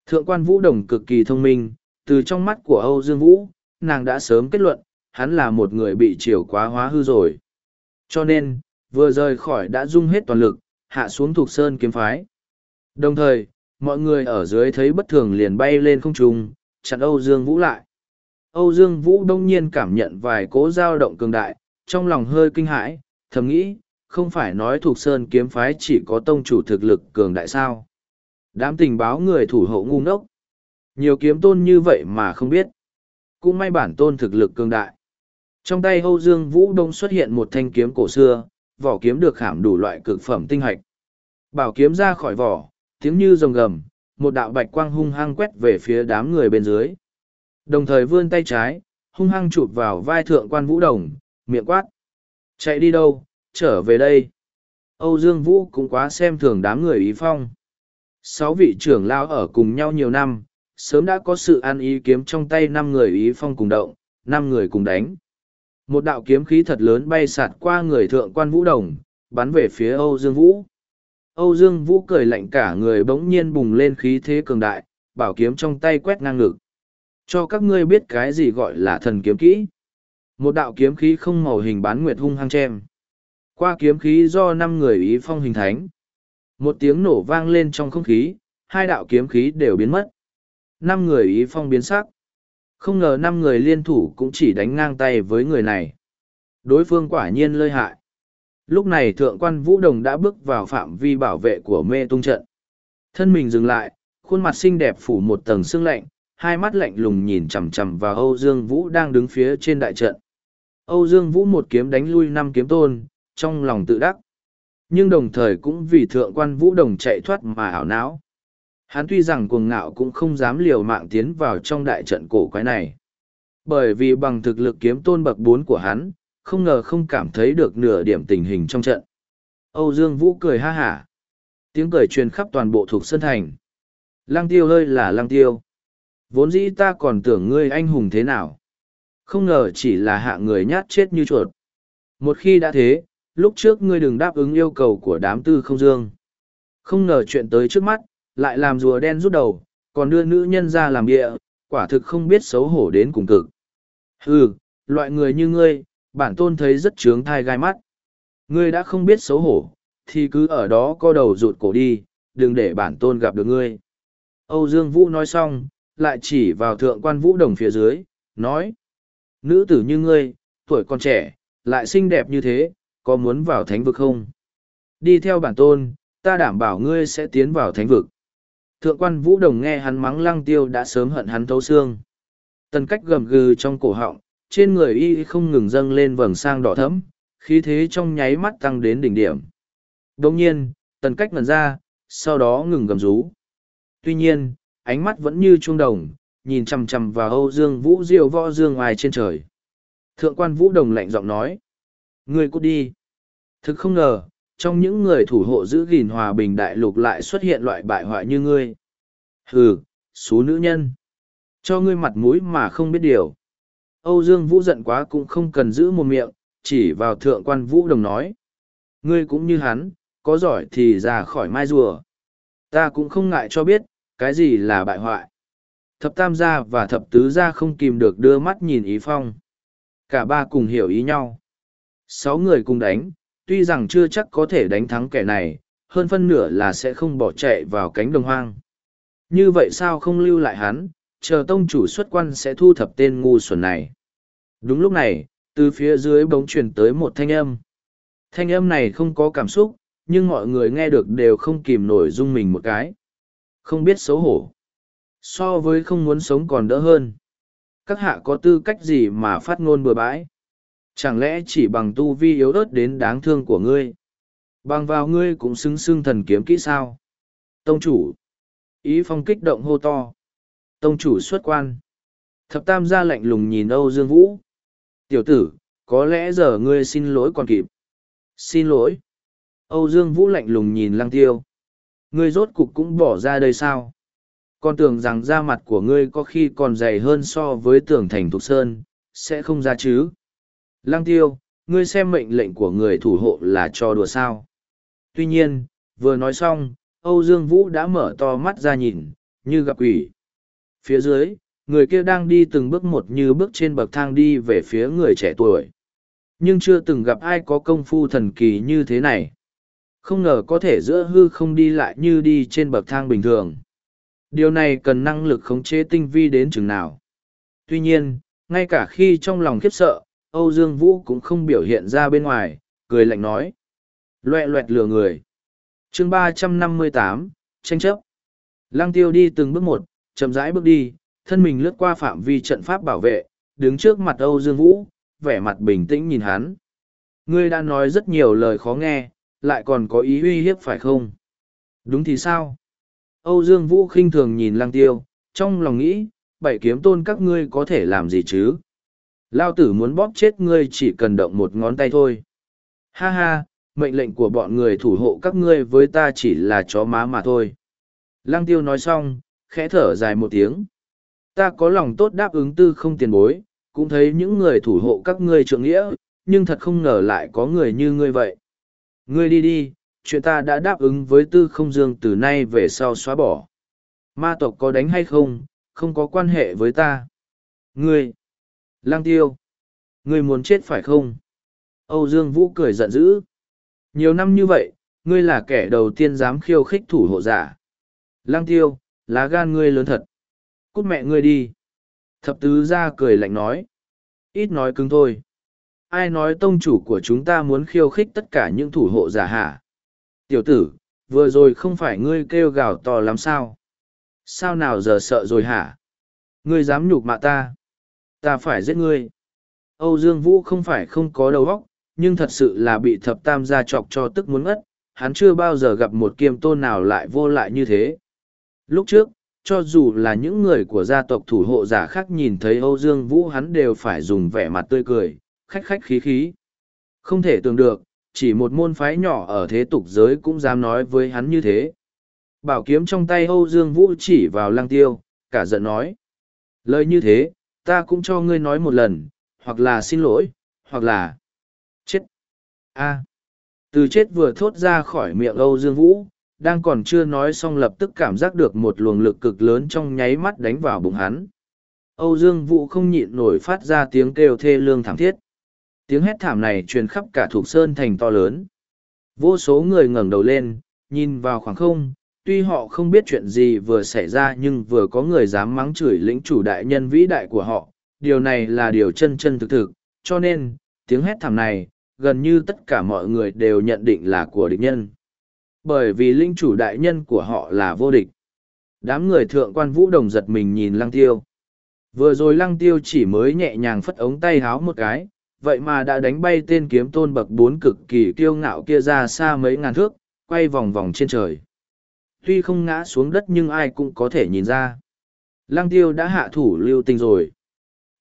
Thượng quan Vũ Đồng cực kỳ thông minh, từ trong mắt của Âu Dương Vũ, nàng đã sớm kết luận, hắn là một người bị chiều quá hóa hư rồi. Cho nên, vừa rời khỏi đã dung hết toàn lực, hạ xuống thuộc sơn kiếm phái. Đồng thời, mọi người ở dưới thấy bất thường liền bay lên không trung, chặn Âu Dương Vũ lại. Âu Dương Vũ đông nhiên cảm nhận vài cố dao động cường đại, trong lòng hơi kinh hãi, thầm nghĩ, không phải nói thuộc sơn kiếm phái chỉ có tông chủ thực lực cường đại sao. Đám tình báo người thủ hộ ngu ngốc. Nhiều kiếm tôn như vậy mà không biết. Cũng may bản tôn thực lực cường đại. Trong tay Âu Dương Vũ Đông xuất hiện một thanh kiếm cổ xưa, vỏ kiếm được khảm đủ loại cực phẩm tinh hạch. Bảo kiếm ra khỏi vỏ, tiếng như rồng gầm, một đạo bạch quang hung hăng quét về phía đám người bên dưới. Đồng thời vươn tay trái, hung hăng chụp vào vai thượng quan Vũ Đồng, miệng quát. Chạy đi đâu, trở về đây. Âu Dương Vũ cũng quá xem thường đám người ý phong. Sáu vị trưởng lao ở cùng nhau nhiều năm, sớm đã có sự ăn ý kiếm trong tay năm người ý phong cùng động, năm người cùng đánh. Một đạo kiếm khí thật lớn bay sạt qua người thượng quan Vũ Đồng, bắn về phía Âu Dương Vũ. Âu Dương Vũ cười lạnh cả người bỗng nhiên bùng lên khí thế cường đại, bảo kiếm trong tay quét ngang ngực. Cho các ngươi biết cái gì gọi là thần kiếm kỹ. Một đạo kiếm khí không màu hình bán nguyệt hung hăng chém. Qua kiếm khí do năm người ý phong hình thánh. Một tiếng nổ vang lên trong không khí, hai đạo kiếm khí đều biến mất. Năm người ý phong biến sắc. Không ngờ năm người liên thủ cũng chỉ đánh ngang tay với người này. Đối phương quả nhiên lơi hại. Lúc này thượng quan Vũ Đồng đã bước vào phạm vi bảo vệ của mê tung trận. Thân mình dừng lại, khuôn mặt xinh đẹp phủ một tầng sương lạnh, hai mắt lạnh lùng nhìn chằm chằm vào Âu Dương Vũ đang đứng phía trên đại trận. Âu Dương Vũ một kiếm đánh lui năm kiếm tôn, trong lòng tự đắc. Nhưng đồng thời cũng vì thượng quan Vũ Đồng chạy thoát mà ảo não. Hắn tuy rằng cuồng ngạo cũng không dám liều mạng tiến vào trong đại trận cổ quái này. Bởi vì bằng thực lực kiếm tôn bậc bốn của hắn, không ngờ không cảm thấy được nửa điểm tình hình trong trận. Âu Dương Vũ cười ha hả. Tiếng cười truyền khắp toàn bộ thuộc sân thành. Lăng tiêu ơi là lăng tiêu. Vốn dĩ ta còn tưởng ngươi anh hùng thế nào. Không ngờ chỉ là hạ người nhát chết như chuột. Một khi đã thế, lúc trước ngươi đừng đáp ứng yêu cầu của đám tư không dương. Không ngờ chuyện tới trước mắt, lại làm rùa đen rút đầu, còn đưa nữ nhân ra làm địa, quả thực không biết xấu hổ đến cùng cực. Hừ, loại người như ngươi, bản tôn thấy rất trướng thai gai mắt. Ngươi đã không biết xấu hổ, thì cứ ở đó co đầu rụt cổ đi, đừng để bản tôn gặp được ngươi. Âu Dương Vũ nói xong, lại chỉ vào thượng quan Vũ Đồng phía dưới, nói. Nữ tử như ngươi, tuổi còn trẻ, lại xinh đẹp như thế, có muốn vào thánh vực không? Đi theo bản tôn, ta đảm bảo ngươi sẽ tiến vào thánh vực. Thượng quan Vũ Đồng nghe hắn mắng lăng tiêu đã sớm hận hắn thấu xương. Tần cách gầm gừ trong cổ họng, trên người y không ngừng dâng lên vầng sang đỏ thẫm, khí thế trong nháy mắt tăng đến đỉnh điểm. Đồng nhiên, tần cách ngần ra, sau đó ngừng gầm rú. Tuy nhiên, ánh mắt vẫn như trung đồng, nhìn chằm chằm vào Âu Dương Vũ diệu võ dương ngoài trên trời. Thượng quan Vũ Đồng lạnh giọng nói. Ngươi cút đi. Thực không ngờ, trong những người thủ hộ giữ gìn hòa bình đại lục lại xuất hiện loại bại hoại như ngươi. Hừ, số nữ nhân. Cho ngươi mặt mũi mà không biết điều. Âu Dương Vũ giận quá cũng không cần giữ một miệng, chỉ vào thượng quan Vũ Đồng nói. Ngươi cũng như hắn, có giỏi thì ra khỏi mai rùa. Ta cũng không ngại cho biết, cái gì là bại hoại. Thập tam gia và thập tứ gia không kìm được đưa mắt nhìn ý phong. Cả ba cùng hiểu ý nhau. Sáu người cùng đánh, tuy rằng chưa chắc có thể đánh thắng kẻ này, hơn phân nửa là sẽ không bỏ chạy vào cánh đồng hoang. Như vậy sao không lưu lại hắn, chờ tông chủ xuất quan sẽ thu thập tên ngu xuẩn này. Đúng lúc này, từ phía dưới bóng truyền tới một thanh âm. Thanh âm này không có cảm xúc, nhưng mọi người nghe được đều không kìm nổi dung mình một cái. Không biết xấu hổ. So với không muốn sống còn đỡ hơn. Các hạ có tư cách gì mà phát ngôn bừa bãi? Chẳng lẽ chỉ bằng tu vi yếu ớt đến đáng thương của ngươi? Bằng vào ngươi cũng xứng xưng thần kiếm kỹ sao? Tông chủ. Ý phong kích động hô to. Tông chủ xuất quan. Thập tam gia lạnh lùng nhìn Âu Dương Vũ. Tiểu tử, có lẽ giờ ngươi xin lỗi còn kịp. Xin lỗi. Âu Dương Vũ lạnh lùng nhìn lăng tiêu. Ngươi rốt cục cũng bỏ ra đây sao? Con tưởng rằng da mặt của ngươi có khi còn dày hơn so với tường thành thục sơn, sẽ không ra chứ. Lăng tiêu, ngươi xem mệnh lệnh của người thủ hộ là cho đùa sao. Tuy nhiên, vừa nói xong, Âu Dương Vũ đã mở to mắt ra nhìn, như gặp quỷ. Phía dưới, người kia đang đi từng bước một như bước trên bậc thang đi về phía người trẻ tuổi. Nhưng chưa từng gặp ai có công phu thần kỳ như thế này. Không ngờ có thể giữa hư không đi lại như đi trên bậc thang bình thường. Điều này cần năng lực khống chế tinh vi đến chừng nào. Tuy nhiên, ngay cả khi trong lòng khiếp sợ, Âu Dương Vũ cũng không biểu hiện ra bên ngoài, cười lạnh nói. Loẹ loẹt lừa người. chương ba trăm năm mươi tám tranh chấp. Lăng tiêu đi từng bước một, chậm rãi bước đi, thân mình lướt qua phạm vi trận pháp bảo vệ, đứng trước mặt Âu Dương Vũ, vẻ mặt bình tĩnh nhìn hắn. Ngươi đã nói rất nhiều lời khó nghe, lại còn có ý uy hiếp phải không? Đúng thì sao? Âu Dương Vũ khinh thường nhìn lăng tiêu, trong lòng nghĩ, bảy kiếm tôn các ngươi có thể làm gì chứ? Lao tử muốn bóp chết ngươi chỉ cần động một ngón tay thôi. Ha ha, mệnh lệnh của bọn người thủ hộ các ngươi với ta chỉ là chó má mà thôi. Lăng tiêu nói xong, khẽ thở dài một tiếng. Ta có lòng tốt đáp ứng tư không tiền bối, cũng thấy những người thủ hộ các ngươi trượng nghĩa, nhưng thật không ngờ lại có người như ngươi vậy. Ngươi đi đi, chuyện ta đã đáp ứng với tư không dương từ nay về sau xóa bỏ. Ma tộc có đánh hay không, không có quan hệ với ta. Ngươi, lang tiêu, ngươi muốn chết phải không? Âu Dương Vũ cười giận dữ. Nhiều năm như vậy, ngươi là kẻ đầu tiên dám khiêu khích thủ hộ giả. Lang tiêu, lá gan ngươi lớn thật. Cút mẹ ngươi đi. Thập tứ ra cười lạnh nói. Ít nói cứng thôi. Ai nói tông chủ của chúng ta muốn khiêu khích tất cả những thủ hộ giả hả? Tiểu tử, vừa rồi không phải ngươi kêu gào to lắm sao? Sao nào giờ sợ rồi hả? Ngươi dám nhục mạ ta? Ta phải giết ngươi. Âu Dương Vũ không phải không có đầu óc, nhưng thật sự là bị thập tam gia chọc cho tức muốn ngất. Hắn chưa bao giờ gặp một kiêm tôn nào lại vô lại như thế. Lúc trước, cho dù là những người của gia tộc thủ hộ giả khác nhìn thấy Âu Dương Vũ hắn đều phải dùng vẻ mặt tươi cười, khách khách khí khí. Không thể tưởng được, chỉ một môn phái nhỏ ở thế tục giới cũng dám nói với hắn như thế. Bảo kiếm trong tay Âu Dương Vũ chỉ vào lăng tiêu, cả giận nói. Lời như thế, ta cũng cho ngươi nói một lần, hoặc là xin lỗi, hoặc là chết. a từ chết vừa thốt ra khỏi miệng Âu Dương Vũ, đang còn chưa nói xong lập tức cảm giác được một luồng lực cực lớn trong nháy mắt đánh vào bụng hắn. Âu Dương Vũ không nhịn nổi phát ra tiếng kêu thê lương thảm thiết. Tiếng hét thảm này truyền khắp cả thuộc sơn thành to lớn. Vô số người ngẩng đầu lên, nhìn vào khoảng không, tuy họ không biết chuyện gì vừa xảy ra nhưng vừa có người dám mắng chửi lĩnh chủ đại nhân vĩ đại của họ. Điều này là điều chân chân thực thực, cho nên, tiếng hét thảm này, gần như tất cả mọi người đều nhận định là của địch nhân. Bởi vì linh chủ đại nhân của họ là vô địch. Đám người thượng quan vũ đồng giật mình nhìn lăng tiêu. Vừa rồi lăng tiêu chỉ mới nhẹ nhàng phất ống tay háo một cái, vậy mà đã đánh bay tên kiếm tôn bậc bốn cực kỳ kiêu ngạo kia ra xa mấy ngàn thước, quay vòng vòng trên trời. Tuy không ngã xuống đất nhưng ai cũng có thể nhìn ra. Lăng tiêu đã hạ thủ lưu tình rồi.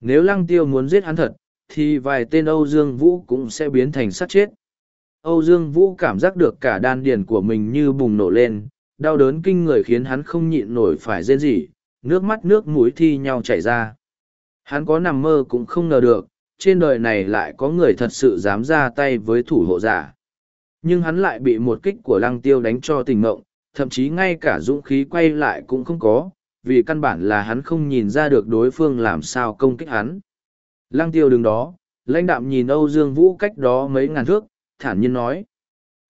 Nếu lăng tiêu muốn giết hắn thật, thì vài tên Âu Dương Vũ cũng sẽ biến thành sát chết. Âu Dương Vũ cảm giác được cả đan điền của mình như bùng nổ lên, đau đớn kinh người khiến hắn không nhịn nổi phải rên rỉ, nước mắt nước mũi thi nhau chảy ra. Hắn có nằm mơ cũng không ngờ được, trên đời này lại có người thật sự dám ra tay với thủ hộ giả. Nhưng hắn lại bị một kích của lăng tiêu đánh cho tình mộng, thậm chí ngay cả dũng khí quay lại cũng không có, vì căn bản là hắn không nhìn ra được đối phương làm sao công kích hắn. Lăng tiêu đứng đó, lãnh đạm nhìn Âu Dương Vũ cách đó mấy ngàn thước, thản nhiên nói.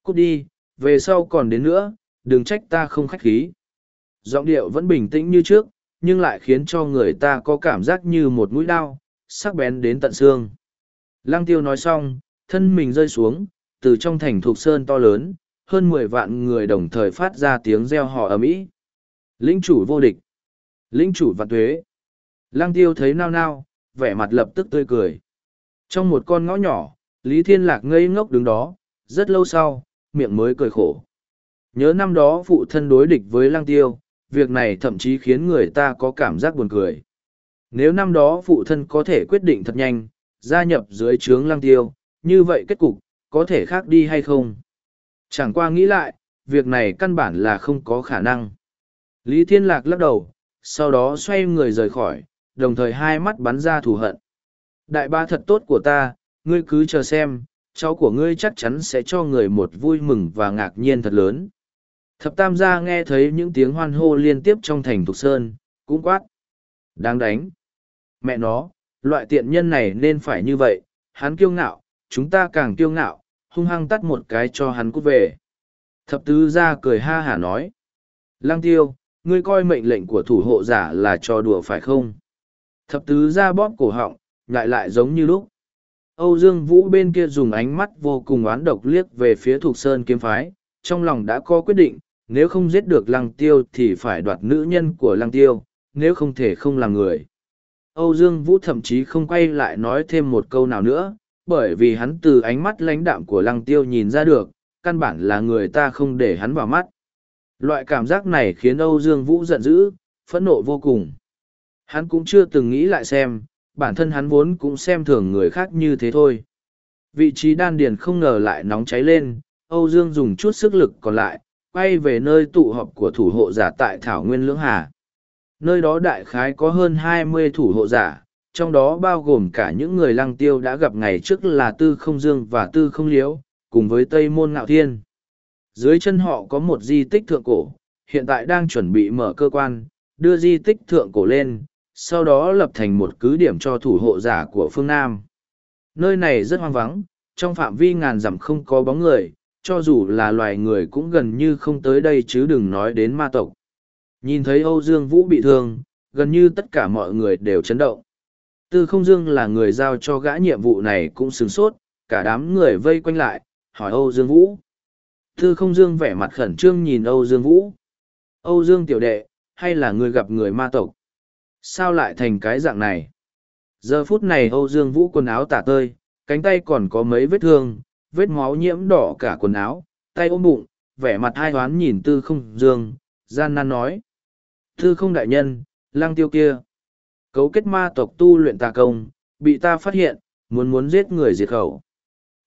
Cút đi, về sau còn đến nữa, đừng trách ta không khách khí. Giọng điệu vẫn bình tĩnh như trước, nhưng lại khiến cho người ta có cảm giác như một mũi đao, sắc bén đến tận xương. Lăng tiêu nói xong, thân mình rơi xuống, từ trong thành thuộc sơn to lớn, hơn mười vạn người đồng thời phát ra tiếng reo hò ầm ĩ. Lĩnh chủ vô địch. Lĩnh chủ vạn tuế. Lăng tiêu thấy nao nao, vẻ mặt lập tức tươi cười. Trong một con ngõ nhỏ, Lý Thiên Lạc ngây ngốc đứng đó, rất lâu sau, miệng mới cười khổ. Nhớ năm đó phụ thân đối địch với lăng tiêu, việc này thậm chí khiến người ta có cảm giác buồn cười. Nếu năm đó phụ thân có thể quyết định thật nhanh, gia nhập dưới trướng lăng tiêu, như vậy kết cục, có thể khác đi hay không? Chẳng qua nghĩ lại, việc này căn bản là không có khả năng. Lý Thiên Lạc lắc đầu, sau đó xoay người rời khỏi, đồng thời hai mắt bắn ra thù hận. Đại ba thật tốt của ta, ngươi cứ chờ xem, cháu của ngươi chắc chắn sẽ cho người một vui mừng và ngạc nhiên thật lớn. Thập tam gia nghe thấy những tiếng hoan hô liên tiếp trong thành Thục Sơn, cũng quát. Đáng đánh. Mẹ nó, loại tiện nhân này nên phải như vậy, hắn kiêu ngạo, chúng ta càng kiêu ngạo, hung hăng tắt một cái cho hắn cút về. Thập tứ gia cười ha hả nói. Lăng tiêu, ngươi coi mệnh lệnh của thủ hộ giả là trò đùa phải không? Thập tứ gia bóp cổ họng, ngại lại giống như lúc. Âu Dương Vũ bên kia dùng ánh mắt vô cùng oán độc liếc về phía Thục Sơn kiếm phái, trong lòng đã có quyết định, nếu không giết được lăng tiêu thì phải đoạt nữ nhân của lăng tiêu, nếu không thể không làm người. Âu Dương Vũ thậm chí không quay lại nói thêm một câu nào nữa, bởi vì hắn từ ánh mắt lãnh đạm của lăng tiêu nhìn ra được, căn bản là người ta không để hắn vào mắt. Loại cảm giác này khiến Âu Dương Vũ giận dữ, phẫn nộ vô cùng. Hắn cũng chưa từng nghĩ lại xem, bản thân hắn vốn cũng xem thường người khác như thế thôi. Vị trí đan điền không ngờ lại nóng cháy lên, Âu Dương dùng chút sức lực còn lại, quay về nơi tụ họp của thủ hộ giả tại Thảo Nguyên Lưỡng Hà. Nơi đó đại khái có hơn hai mươi thủ hộ giả, trong đó bao gồm cả những người lăng tiêu đã gặp ngày trước là Tư Không Dương và Tư Không Liễu, cùng với Tây Môn Ngạo Thiên. Dưới chân họ có một di tích thượng cổ, hiện tại đang chuẩn bị mở cơ quan, đưa di tích thượng cổ lên, sau đó lập thành một cứ điểm cho thủ hộ giả của phương Nam. Nơi này rất hoang vắng, trong phạm vi ngàn dặm không có bóng người, cho dù là loài người cũng gần như không tới đây chứ đừng nói đến ma tộc. Nhìn thấy Âu Dương Vũ bị thương, gần như tất cả mọi người đều chấn động. Tư không dương là người giao cho gã nhiệm vụ này cũng sửng sốt, cả đám người vây quanh lại, hỏi Âu Dương Vũ. Tư không dương vẻ mặt khẩn trương nhìn Âu Dương Vũ. Âu Dương tiểu đệ, hay là người gặp người ma tộc? Sao lại thành cái dạng này? Giờ phút này Âu Dương Vũ quần áo tả tơi, cánh tay còn có mấy vết thương, vết máu nhiễm đỏ cả quần áo, tay ôm bụng, vẻ mặt hai hoán nhìn tư không dương, gian nan nói. Tư không đại nhân, lang tiêu kia. Cấu kết ma tộc tu luyện tà công, bị ta phát hiện, muốn muốn giết người diệt khẩu.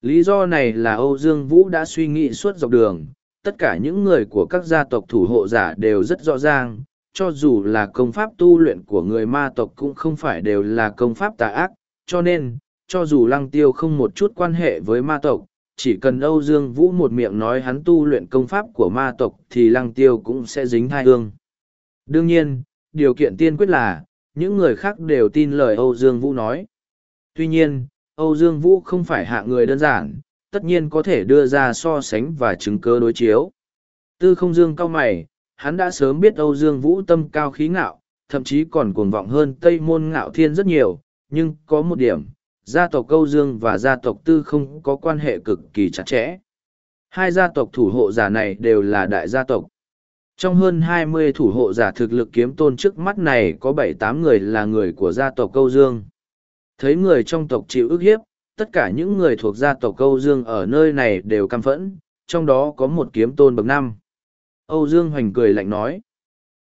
Lý do này là Âu Dương Vũ đã suy nghĩ suốt dọc đường, tất cả những người của các gia tộc thủ hộ giả đều rất rõ ràng, cho dù là công pháp tu luyện của người ma tộc cũng không phải đều là công pháp tà ác, cho nên, cho dù lăng tiêu không một chút quan hệ với ma tộc, chỉ cần Âu Dương Vũ một miệng nói hắn tu luyện công pháp của ma tộc thì lăng tiêu cũng sẽ dính thai hương. Đương nhiên, điều kiện tiên quyết là, những người khác đều tin lời Âu Dương Vũ nói. Tuy nhiên, Âu Dương Vũ không phải hạ người đơn giản, tất nhiên có thể đưa ra so sánh và chứng cơ đối chiếu. Tư không dương cao mày, hắn đã sớm biết Âu Dương Vũ tâm cao khí ngạo, thậm chí còn cuồng vọng hơn Tây Môn Ngạo Thiên rất nhiều, nhưng có một điểm, gia tộc Âu Dương và gia tộc Tư không có quan hệ cực kỳ chặt chẽ. Hai gia tộc thủ hộ giả này đều là đại gia tộc. Trong hơn hai mươi thủ hộ giả thực lực kiếm tôn trước mắt này có bảy tám người là người của gia tộc Âu Dương. Thấy người trong tộc chịu ức hiếp, tất cả những người thuộc gia tộc Âu Dương ở nơi này đều căm phẫn, trong đó có một kiếm tôn bậc năm. Âu Dương Hoành cười lạnh nói.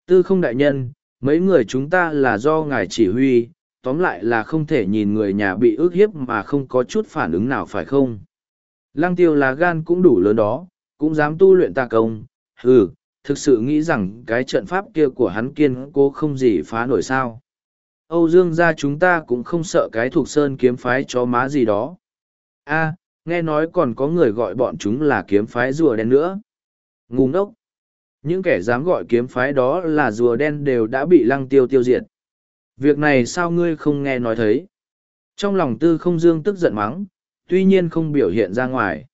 Tư không đại nhân, mấy người chúng ta là do ngài chỉ huy, tóm lại là không thể nhìn người nhà bị ức hiếp mà không có chút phản ứng nào phải không. Lăng tiêu là gan cũng đủ lớn đó, cũng dám tu luyện ta công, ừ, thực sự nghĩ rằng cái trận pháp kia của hắn kiên cố không gì phá nổi sao. Âu Dương gia chúng ta cũng không sợ cái thuộc sơn kiếm phái chó má gì đó. a nghe nói còn có người gọi bọn chúng là kiếm phái rùa đen nữa. Ngu ngốc. Những kẻ dám gọi kiếm phái đó là rùa đen đều đã bị lăng tiêu tiêu diệt. Việc này sao ngươi không nghe nói thấy? Trong lòng tư không dương tức giận mắng, tuy nhiên không biểu hiện ra ngoài.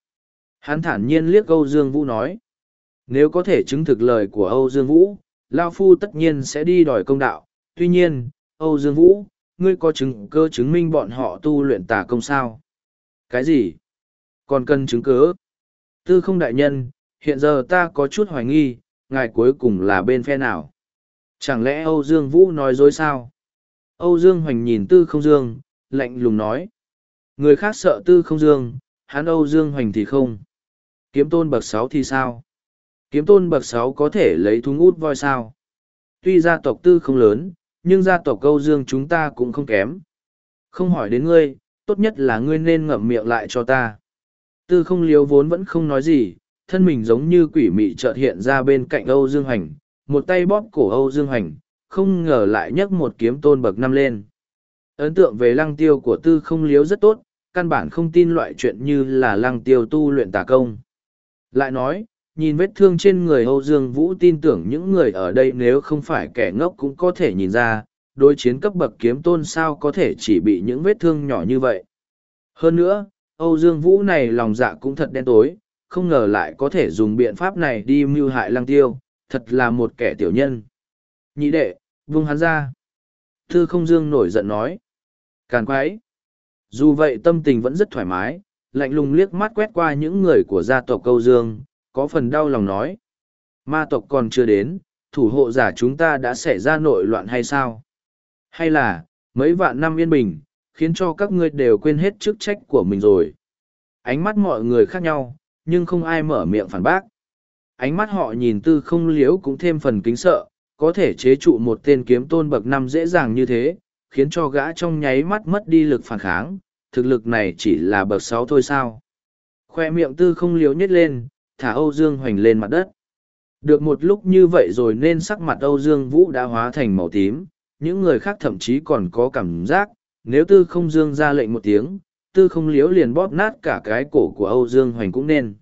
Hắn thản nhiên liếc Âu Dương Vũ nói. Nếu có thể chứng thực lời của Âu Dương Vũ, Lao Phu tất nhiên sẽ đi đòi công đạo. Tuy nhiên, Âu Dương Vũ, ngươi có chứng cơ chứng minh bọn họ tu luyện tà công sao? Cái gì? Còn cần chứng cứ? Tư không đại nhân, hiện giờ ta có chút hoài nghi, ngài cuối cùng là bên phe nào? Chẳng lẽ Âu Dương Vũ nói dối sao? Âu Dương Hoành nhìn Tư không dương, lạnh lùng nói. Người khác sợ Tư không dương, hắn Âu Dương Hoành thì không. Kiếm tôn bậc sáu thì sao? Kiếm tôn bậc sáu có thể lấy thúng út voi sao? Tuy gia tộc Tư không lớn, nhưng gia tộc Âu Dương chúng ta cũng không kém. Không hỏi đến ngươi, tốt nhất là ngươi nên ngậm miệng lại cho ta. Tư không liếu vốn vẫn không nói gì, thân mình giống như quỷ mị chợt hiện ra bên cạnh Âu Dương Hoành, một tay bóp cổ Âu Dương Hoành, không ngờ lại nhấc một kiếm tôn bậc năm lên. Ấn tượng về lăng tiêu của tư không liếu rất tốt, căn bản không tin loại chuyện như là lăng tiêu tu luyện tà công. Lại nói, nhìn vết thương trên người Âu Dương Vũ tin tưởng những người ở đây nếu không phải kẻ ngốc cũng có thể nhìn ra, đối chiến cấp bậc kiếm tôn sao có thể chỉ bị những vết thương nhỏ như vậy. Hơn nữa, Âu Dương Vũ này lòng dạ cũng thật đen tối, không ngờ lại có thể dùng biện pháp này đi mưu hại lăng tiêu, thật là một kẻ tiểu nhân. Nhị đệ, vung hắn ra. Thư không dương nổi giận nói. Càn quái. Dù vậy tâm tình vẫn rất thoải mái, lạnh lùng liếc mắt quét qua những người của gia tộc câu dương, có phần đau lòng nói. Ma tộc còn chưa đến, thủ hộ giả chúng ta đã xảy ra nội loạn hay sao? Hay là, mấy vạn năm yên bình, khiến cho các ngươi đều quên hết chức trách của mình rồi? Ánh mắt mọi người khác nhau, nhưng không ai mở miệng phản bác. Ánh mắt họ nhìn tư không liếu cũng thêm phần kính sợ, có thể chế trụ một tên kiếm tôn bậc năm dễ dàng như thế, khiến cho gã trong nháy mắt mất đi lực phản kháng, thực lực này chỉ là bậc sáu thôi sao. Khoe miệng tư không liếu nhét lên, thả Âu Dương hoành lên mặt đất. Được một lúc như vậy rồi nên sắc mặt Âu Dương Vũ đã hóa thành màu tím, những người khác thậm chí còn có cảm giác, nếu tư không dương ra lệnh một tiếng, tư không liếu liền bóp nát cả cái cổ của Âu Dương hoành cũng nên.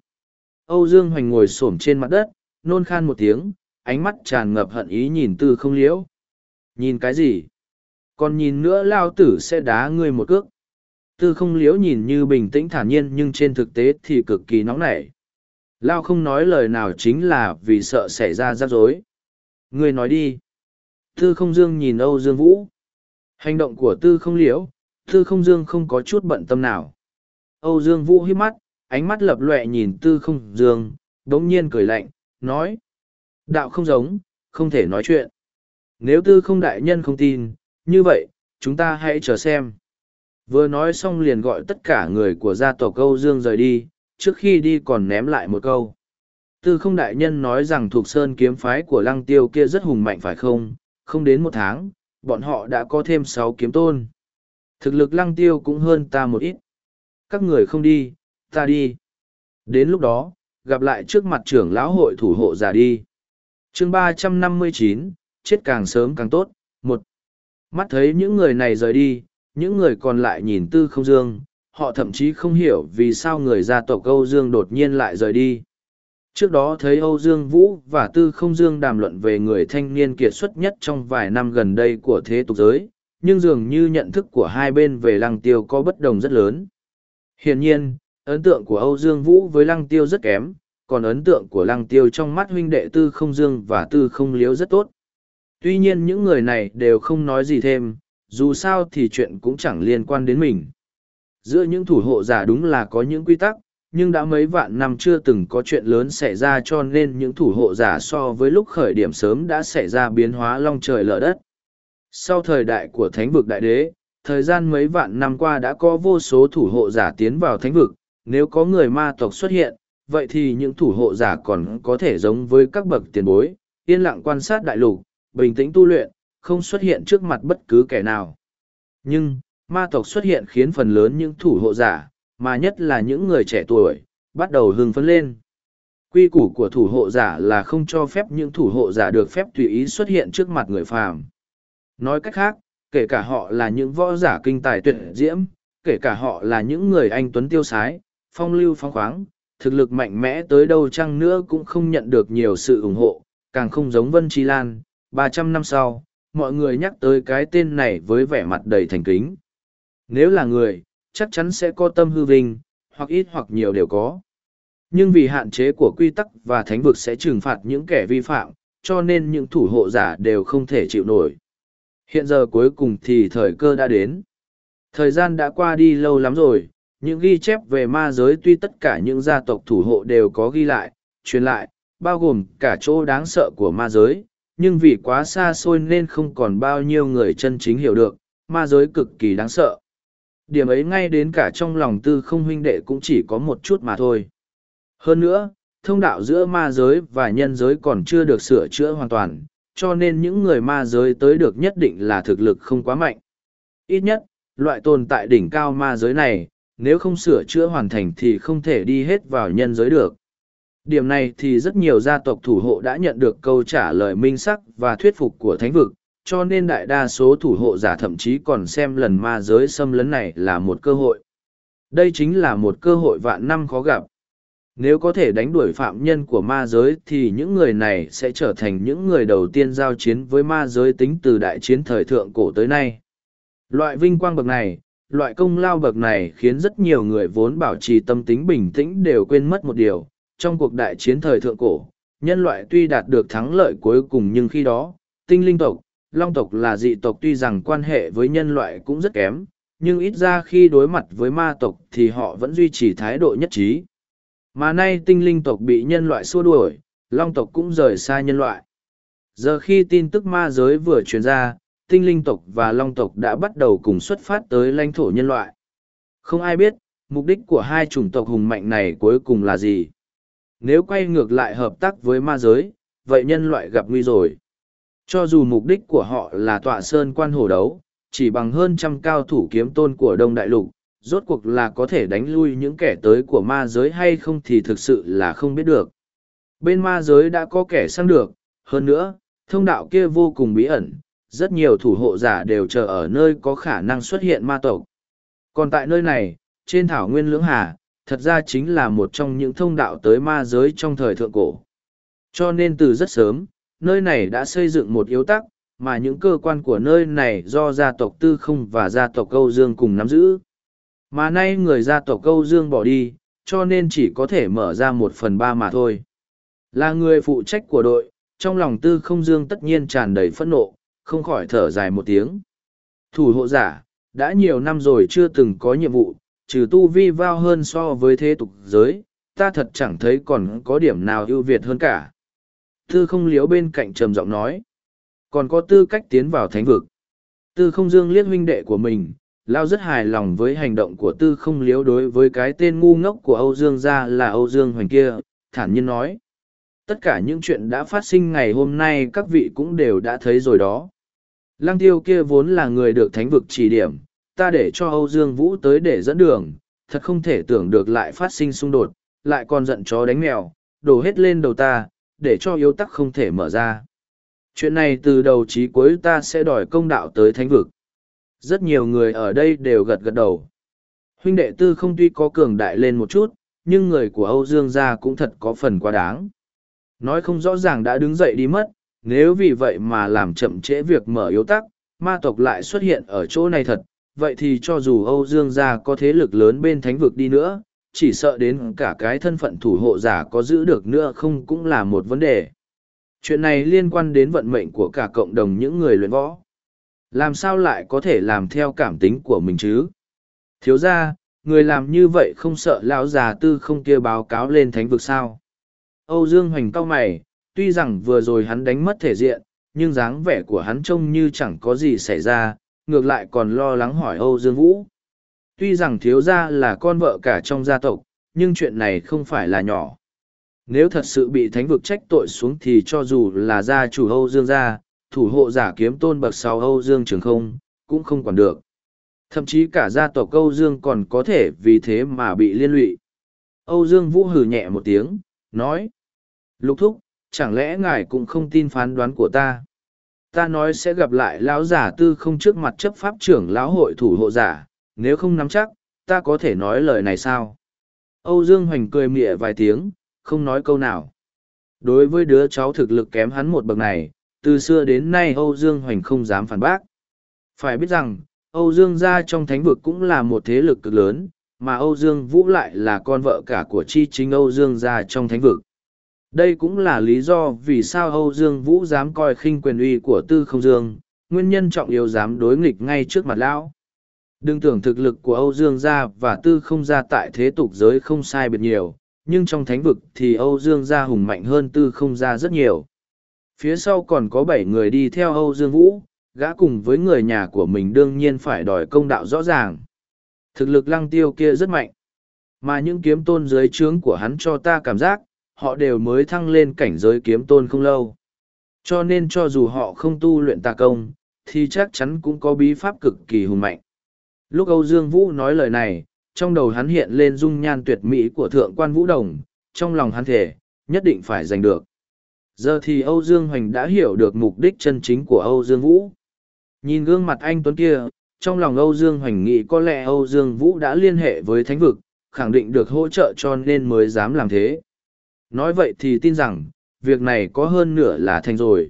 Âu Dương hoành ngồi xổm trên mặt đất, nôn khan một tiếng, ánh mắt tràn ngập hận ý nhìn tư không liễu. Nhìn cái gì? Còn nhìn nữa lao tử sẽ đá ngươi một cước. Tư không liễu nhìn như bình tĩnh thản nhiên nhưng trên thực tế thì cực kỳ nóng nảy. Lao không nói lời nào chính là vì sợ xảy ra rắc rối. Ngươi nói đi. Tư không dương nhìn Âu Dương Vũ. Hành động của tư không liễu, tư không dương không có chút bận tâm nào. Âu Dương Vũ hiếp mắt, ánh mắt lập lệ nhìn tư không dương, đống nhiên cười lạnh, nói. Đạo không giống, không thể nói chuyện. Nếu tư không đại nhân không tin, như vậy, chúng ta hãy chờ xem. Vừa nói xong liền gọi tất cả người của gia tộc Âu dương rời đi, trước khi đi còn ném lại một câu. Tư không đại nhân nói rằng thuộc sơn kiếm phái của lăng tiêu kia rất hùng mạnh phải không, không đến một tháng, bọn họ đã có thêm sáu kiếm tôn. Thực lực lăng tiêu cũng hơn ta một ít. Các người không đi, ta đi. Đến lúc đó, gặp lại trước mặt trưởng lão hội thủ hộ giả đi chương ba trăm năm mươi chín chết càng sớm càng tốt một mắt thấy những người này rời đi những người còn lại nhìn tư không dương họ thậm chí không hiểu vì sao người gia tộc âu dương đột nhiên lại rời đi trước đó thấy âu dương vũ và tư không dương đàm luận về người thanh niên kiệt xuất nhất trong vài năm gần đây của thế tục giới nhưng dường như nhận thức của hai bên về lăng tiêu có bất đồng rất lớn hiển nhiên ấn tượng của âu dương vũ với lăng tiêu rất kém còn ấn tượng của lăng tiêu trong mắt huynh đệ tư không dương và tư không liếu rất tốt. Tuy nhiên những người này đều không nói gì thêm, dù sao thì chuyện cũng chẳng liên quan đến mình. Giữa những thủ hộ giả đúng là có những quy tắc, nhưng đã mấy vạn năm chưa từng có chuyện lớn xảy ra cho nên những thủ hộ giả so với lúc khởi điểm sớm đã xảy ra biến hóa long trời lở đất. Sau thời đại của thánh vực đại đế, thời gian mấy vạn năm qua đã có vô số thủ hộ giả tiến vào thánh vực, nếu có người ma tộc xuất hiện, vậy thì những thủ hộ giả còn có thể giống với các bậc tiền bối, yên lặng quan sát đại lục, bình tĩnh tu luyện, không xuất hiện trước mặt bất cứ kẻ nào. Nhưng, ma tộc xuất hiện khiến phần lớn những thủ hộ giả, mà nhất là những người trẻ tuổi, bắt đầu hưng phấn lên. Quy củ của thủ hộ giả là không cho phép những thủ hộ giả được phép tùy ý xuất hiện trước mặt người phàm. Nói cách khác, kể cả họ là những võ giả kinh tài tuyệt diễm, kể cả họ là những người anh tuấn tiêu sái, phong lưu phong khoáng, thực lực mạnh mẽ tới đâu chăng nữa cũng không nhận được nhiều sự ủng hộ, càng không giống Vân Chi Lan. Ba trăm năm sau, mọi người nhắc tới cái tên này với vẻ mặt đầy thành kính. Nếu là người, chắc chắn sẽ có tâm hư vinh, hoặc ít hoặc nhiều đều có. Nhưng vì hạn chế của quy tắc và thánh vực sẽ trừng phạt những kẻ vi phạm, cho nên những thủ hộ giả đều không thể chịu nổi. Hiện giờ cuối cùng thì thời cơ đã đến. Thời gian đã qua đi lâu lắm rồi, những ghi chép về ma giới tuy tất cả những gia tộc thủ hộ đều có ghi lại, truyền lại, bao gồm cả chỗ đáng sợ của ma giới, nhưng vì quá xa xôi nên không còn bao nhiêu người chân chính hiểu được, ma giới cực kỳ đáng sợ. Điểm ấy ngay đến cả trong lòng tư không huynh đệ cũng chỉ có một chút mà thôi. Hơn nữa, thông đạo giữa ma giới và nhân giới còn chưa được sửa chữa hoàn toàn, cho nên những người ma giới tới được nhất định là thực lực không quá mạnh. Ít nhất, loại tồn tại đỉnh cao ma giới này, nếu không sửa chữa hoàn thành thì không thể đi hết vào nhân giới được. Điểm này thì rất nhiều gia tộc thủ hộ đã nhận được câu trả lời minh sắc và thuyết phục của thánh vực, cho nên đại đa số thủ hộ giả thậm chí còn xem lần ma giới xâm lấn này là một cơ hội. Đây chính là một cơ hội vạn năm khó gặp. Nếu có thể đánh đuổi phạm nhân của ma giới thì những người này sẽ trở thành những người đầu tiên giao chiến với ma giới tính từ đại chiến thời thượng cổ tới nay. Loại vinh quang bậc này, loại công lao bậc này khiến rất nhiều người vốn bảo trì tâm tính bình tĩnh đều quên mất một điều. Trong cuộc đại chiến thời thượng cổ, nhân loại tuy đạt được thắng lợi cuối cùng nhưng khi đó, tinh linh tộc, long tộc là dị tộc tuy rằng quan hệ với nhân loại cũng rất kém, nhưng ít ra khi đối mặt với ma tộc thì họ vẫn duy trì thái độ nhất trí. Mà nay tinh linh tộc bị nhân loại xua đuổi, long tộc cũng rời xa nhân loại. Giờ khi tin tức ma giới vừa truyền ra, tinh linh tộc và long tộc đã bắt đầu cùng xuất phát tới lãnh thổ nhân loại. Không ai biết, mục đích của hai chủng tộc hùng mạnh này cuối cùng là gì. Nếu quay ngược lại hợp tác với ma giới, vậy nhân loại gặp nguy rồi. Cho dù mục đích của họ là tọa sơn quan hồ đấu, chỉ bằng hơn trăm cao thủ kiếm tôn của Đông Đại Lục, rốt cuộc là có thể đánh lui những kẻ tới của ma giới hay không thì thực sự là không biết được. Bên ma giới đã có kẻ sang được, hơn nữa, thông đạo kia vô cùng bí ẩn, rất nhiều thủ hộ giả đều chờ ở nơi có khả năng xuất hiện ma tộc. Còn tại nơi này, trên thảo nguyên lưỡng hà, thật ra chính là một trong những thông đạo tới ma giới trong thời thượng cổ. Cho nên từ rất sớm, nơi này đã xây dựng một yếu tắc, mà những cơ quan của nơi này do gia tộc Tư Không và gia tộc Âu Dương cùng nắm giữ. Mà nay người gia tộc câu Dương bỏ đi, cho nên chỉ có thể mở ra một phần ba mà thôi. Là người phụ trách của đội, trong lòng Tư Không Dương tất nhiên tràn đầy phẫn nộ, không khỏi thở dài một tiếng. Thủ hộ giả, đã nhiều năm rồi chưa từng có nhiệm vụ, trừ tu vi vào hơn so với thế tục giới, ta thật chẳng thấy còn có điểm nào ưu việt hơn cả. Tư không liếu bên cạnh trầm giọng nói, còn có tư cách tiến vào thánh vực. Tư không dương liếc huynh đệ của mình, lao rất hài lòng với hành động của tư không liếu đối với cái tên ngu ngốc của Âu Dương gia là Âu Dương Hoành kia, thản nhiên nói. Tất cả những chuyện đã phát sinh ngày hôm nay các vị cũng đều đã thấy rồi đó. Lăng tiêu kia vốn là người được thánh vực chỉ điểm, ta để cho Âu Dương Vũ tới để dẫn đường, thật không thể tưởng được lại phát sinh xung đột, lại còn giận chó đánh mèo, đổ hết lên đầu ta, để cho yếu tắc không thể mở ra. Chuyện này từ đầu chí cuối ta sẽ đòi công đạo tới thánh vực. Rất nhiều người ở đây đều gật gật đầu. Huynh đệ tư không tuy có cường đại lên một chút, nhưng người của Âu Dương gia cũng thật có phần quá đáng. Nói không rõ ràng đã đứng dậy đi mất, nếu vì vậy mà làm chậm trễ việc mở yếu tắc, ma tộc lại xuất hiện ở chỗ này thật, vậy thì cho dù Âu Dương gia có thế lực lớn bên thánh vực đi nữa, chỉ sợ đến cả cái thân phận thủ hộ giả có giữ được nữa không cũng là một vấn đề. Chuyện này liên quan đến vận mệnh của cả cộng đồng những người luyện võ. Làm sao lại có thể làm theo cảm tính của mình chứ? Thiếu ra, người làm như vậy không sợ lão già tư không kia báo cáo lên thánh vực sao? Âu Dương Hoành cao mày, tuy rằng vừa rồi hắn đánh mất thể diện, nhưng dáng vẻ của hắn trông như chẳng có gì xảy ra, ngược lại còn lo lắng hỏi Âu Dương Vũ. Tuy rằng thiếu gia là con vợ cả trong gia tộc, nhưng chuyện này không phải là nhỏ. Nếu thật sự bị thánh vực trách tội xuống thì cho dù là gia chủ Âu Dương gia, thủ hộ giả kiếm tôn bậc sau Âu Dương Trường không, cũng không quản được. Thậm chí cả gia tộc Âu Dương còn có thể vì thế mà bị liên lụy. Âu Dương Vũ hử nhẹ một tiếng, nói. Lục thúc, chẳng lẽ ngài cũng không tin phán đoán của ta? Ta nói sẽ gặp lại lão giả tư không trước mặt chấp pháp trưởng lão hội thủ hộ giả, nếu không nắm chắc, ta có thể nói lời này sao? Âu Dương Hoành cười mỉa vài tiếng, không nói câu nào. Đối với đứa cháu thực lực kém hắn một bậc này, từ xưa đến nay Âu Dương Hoành không dám phản bác. Phải biết rằng, Âu Dương gia trong thánh vực cũng là một thế lực cực lớn, mà Âu Dương Vũ lại là con vợ cả của chi chính Âu Dương gia trong thánh vực. Đây cũng là lý do vì sao Âu Dương Vũ dám coi khinh quyền uy của Tư Không Dương, nguyên nhân trọng yếu dám đối nghịch ngay trước mặt lão. Đừng tưởng thực lực của Âu Dương gia và Tư Không gia tại thế tục giới không sai biệt nhiều, nhưng trong thánh vực thì Âu Dương gia hùng mạnh hơn Tư Không gia rất nhiều. Phía sau còn có bảy người đi theo Âu Dương Vũ, gã cùng với người nhà của mình đương nhiên phải đòi công đạo rõ ràng. Thực lực lăng tiêu kia rất mạnh. Mà những kiếm tôn dưới trướng của hắn cho ta cảm giác, họ đều mới thăng lên cảnh giới kiếm tôn không lâu. Cho nên cho dù họ không tu luyện tà công, thì chắc chắn cũng có bí pháp cực kỳ hùng mạnh. Lúc Âu Dương Vũ nói lời này, trong đầu hắn hiện lên dung nhan tuyệt mỹ của thượng quan Vũ Đồng, trong lòng hắn thể, nhất định phải giành được. Giờ thì Âu Dương Hoành đã hiểu được mục đích chân chính của Âu Dương Vũ. Nhìn gương mặt anh Tuấn kia, trong lòng Âu Dương Hoành nghĩ có lẽ Âu Dương Vũ đã liên hệ với thánh vực, khẳng định được hỗ trợ cho nên mới dám làm thế. Nói vậy thì tin rằng, việc này có hơn nửa là thành rồi.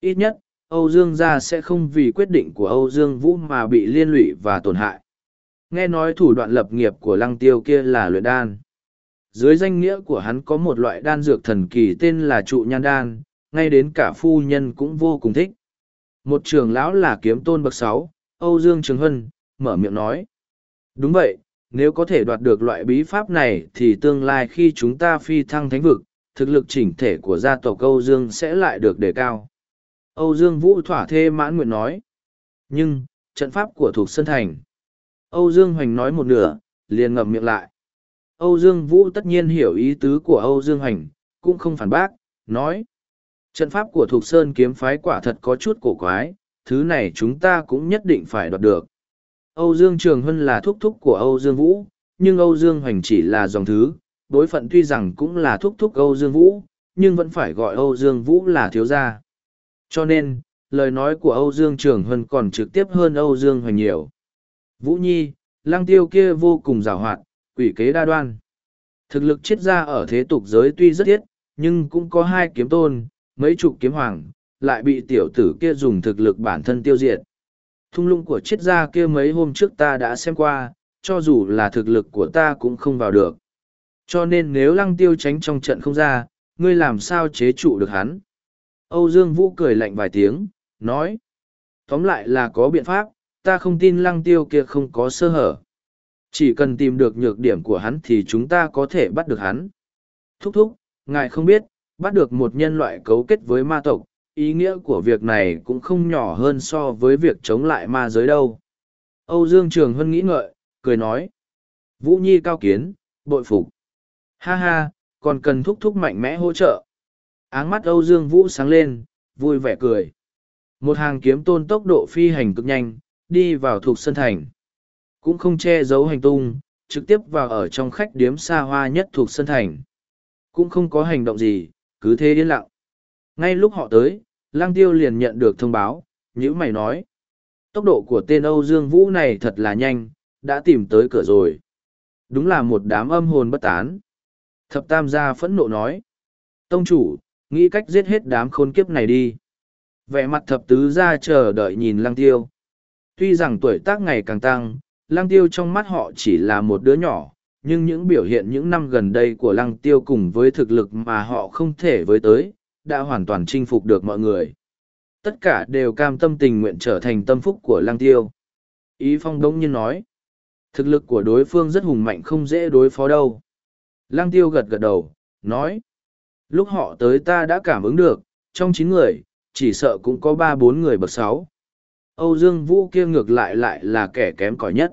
Ít nhất, Âu Dương gia sẽ không vì quyết định của Âu Dương Vũ mà bị liên lụy và tổn hại. Nghe nói thủ đoạn lập nghiệp của lăng tiêu kia là luyện đan. Dưới danh nghĩa của hắn có một loại đan dược thần kỳ tên là trụ nhan đan, ngay đến cả phu nhân cũng vô cùng thích. Một trưởng lão là kiếm tôn bậc sáu, Âu Dương Trường Hân, mở miệng nói. Đúng vậy, nếu có thể đoạt được loại bí pháp này thì tương lai khi chúng ta phi thăng thánh vực, thực lực chỉnh thể của gia tộc Âu Dương sẽ lại được đề cao. Âu Dương Vũ thỏa thê mãn nguyện nói. Nhưng, trận pháp của thuộc Sơn Thành. Âu Dương Hoành nói một nửa, liền ngậm miệng lại. Âu Dương Vũ tất nhiên hiểu ý tứ của Âu Dương Hành cũng không phản bác, nói. Trận pháp của Thục Sơn kiếm phái quả thật có chút cổ quái, thứ này chúng ta cũng nhất định phải đoạt được. Âu Dương Trường Hân là thúc thúc của Âu Dương Vũ, nhưng Âu Dương Hoành chỉ là dòng thứ, đối phận tuy rằng cũng là thúc thúc Âu Dương Vũ, nhưng vẫn phải gọi Âu Dương Vũ là thiếu gia. Cho nên, lời nói của Âu Dương Trường Hân còn trực tiếp hơn Âu Dương Hoành nhiều. Vũ Nhi, lang tiêu kia vô cùng rào hoạt, quỷ kế đa đoan. Thực lực triết ra ở thế tục giới tuy rất thiết, nhưng cũng có hai kiếm tôn, mấy chục kiếm hoàng, lại bị tiểu tử kia dùng thực lực bản thân tiêu diệt. Thung lũng của triết gia kia mấy hôm trước ta đã xem qua, cho dù là thực lực của ta cũng không vào được. Cho nên nếu lăng tiêu tránh trong trận không ra, ngươi làm sao chế trụ được hắn? Âu Dương Vũ cười lạnh vài tiếng, nói. Tóm lại là có biện pháp, ta không tin lăng tiêu kia không có sơ hở. Chỉ cần tìm được nhược điểm của hắn thì chúng ta có thể bắt được hắn. Thúc thúc, ngài không biết, bắt được một nhân loại cấu kết với ma tộc, ý nghĩa của việc này cũng không nhỏ hơn so với việc chống lại ma giới đâu. Âu Dương Trường Hân nghĩ ngợi, cười nói. Vũ Nhi cao kiến, bội phục. Ha ha, còn cần thúc thúc mạnh mẽ hỗ trợ. Áng mắt Âu Dương Vũ sáng lên, vui vẻ cười. Một hàng kiếm tôn tốc độ phi hành cực nhanh, đi vào thuộc sân thành. Cũng không che giấu hành tung, trực tiếp vào ở trong khách điếm xa hoa nhất thuộc sân thành. Cũng không có hành động gì, cứ thế yên lặng. Ngay lúc họ tới, lang tiêu liền nhận được thông báo, như mày nói. Tốc độ của tên Âu Dương Vũ này thật là nhanh, đã tìm tới cửa rồi. Đúng là một đám âm hồn bất tán. Thập Tam gia phẫn nộ nói. Tông chủ, nghĩ cách giết hết đám khôn kiếp này đi. Vẻ mặt thập tứ gia chờ đợi nhìn lang tiêu. Tuy rằng tuổi tác ngày càng tăng, lăng tiêu trong mắt họ chỉ là một đứa nhỏ, nhưng những biểu hiện những năm gần đây của lăng tiêu cùng với thực lực mà họ không thể với tới, đã hoàn toàn chinh phục được mọi người. Tất cả đều cam tâm tình nguyện trở thành tâm phúc của lăng tiêu. Ý phong đông nhiên nói, thực lực của đối phương rất hùng mạnh không dễ đối phó đâu. Lăng tiêu gật gật đầu, nói, lúc họ tới ta đã cảm ứng được, trong chín người, chỉ sợ cũng có ba bốn người bậc sáu. Âu Dương Vũ kia ngược lại lại là kẻ kém cỏi nhất.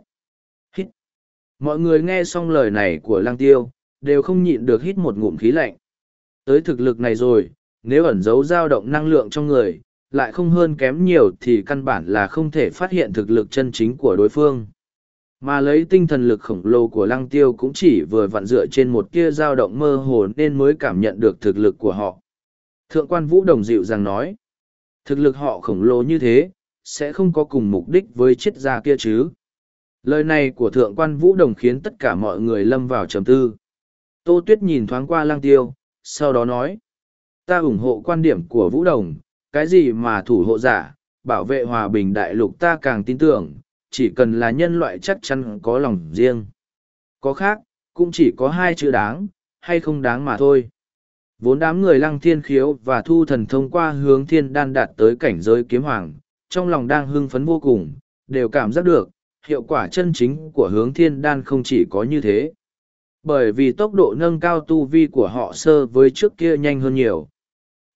Mọi người nghe xong lời này của Lăng Tiêu, đều không nhịn được hít một ngụm khí lạnh. Tới thực lực này rồi, nếu ẩn giấu dao động năng lượng trong người, lại không hơn kém nhiều thì căn bản là không thể phát hiện thực lực chân chính của đối phương. Mà lấy tinh thần lực khổng lồ của lăng tiêu cũng chỉ vừa vặn dựa trên một kia dao động mơ hồ nên mới cảm nhận được thực lực của họ. Thượng quan Vũ Đồng dịu rằng nói, thực lực họ khổng lồ như thế, sẽ không có cùng mục đích với chiết gia kia chứ. Lời này của thượng quan Vũ Đồng khiến tất cả mọi người lâm vào trầm tư. Tô Tuyết nhìn thoáng qua lang tiêu, sau đó nói, ta ủng hộ quan điểm của Vũ Đồng, cái gì mà thủ hộ giả, bảo vệ hòa bình đại lục ta càng tin tưởng, chỉ cần là nhân loại chắc chắn có lòng riêng. Có khác, cũng chỉ có hai chữ đáng, hay không đáng mà thôi. Vốn đám người lăng thiên khiếu và thu thần thông qua hướng thiên đan đạt tới cảnh giới kiếm hoàng, trong lòng đang hưng phấn vô cùng, đều cảm giác được, hiệu quả chân chính của hướng thiên đan không chỉ có như thế. Bởi vì tốc độ nâng cao tu vi của họ sơ với trước kia nhanh hơn nhiều.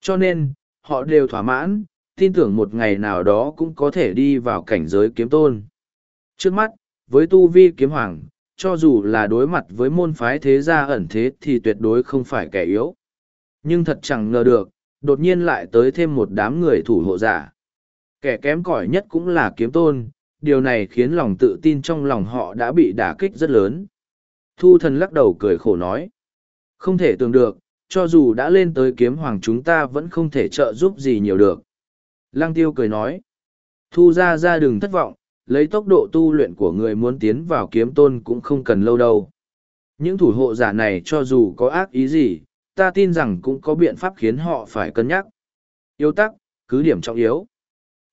Cho nên, họ đều thỏa mãn, tin tưởng một ngày nào đó cũng có thể đi vào cảnh giới kiếm tôn. Trước mắt, với tu vi kiếm hoàng, cho dù là đối mặt với môn phái thế gia ẩn thế thì tuyệt đối không phải kẻ yếu. Nhưng thật chẳng ngờ được, đột nhiên lại tới thêm một đám người thủ hộ giả. Kẻ kém cỏi nhất cũng là kiếm tôn, điều này khiến lòng tự tin trong lòng họ đã bị đả kích rất lớn. Thu thần lắc đầu cười khổ nói. Không thể tưởng được, cho dù đã lên tới kiếm hoàng chúng ta vẫn không thể trợ giúp gì nhiều được. Lăng tiêu cười nói. Thu ra ra đừng thất vọng, lấy tốc độ tu luyện của người muốn tiến vào kiếm tôn cũng không cần lâu đâu. Những thủ hộ giả này cho dù có ác ý gì, ta tin rằng cũng có biện pháp khiến họ phải cân nhắc. Yếu tắc, cứ điểm trọng yếu.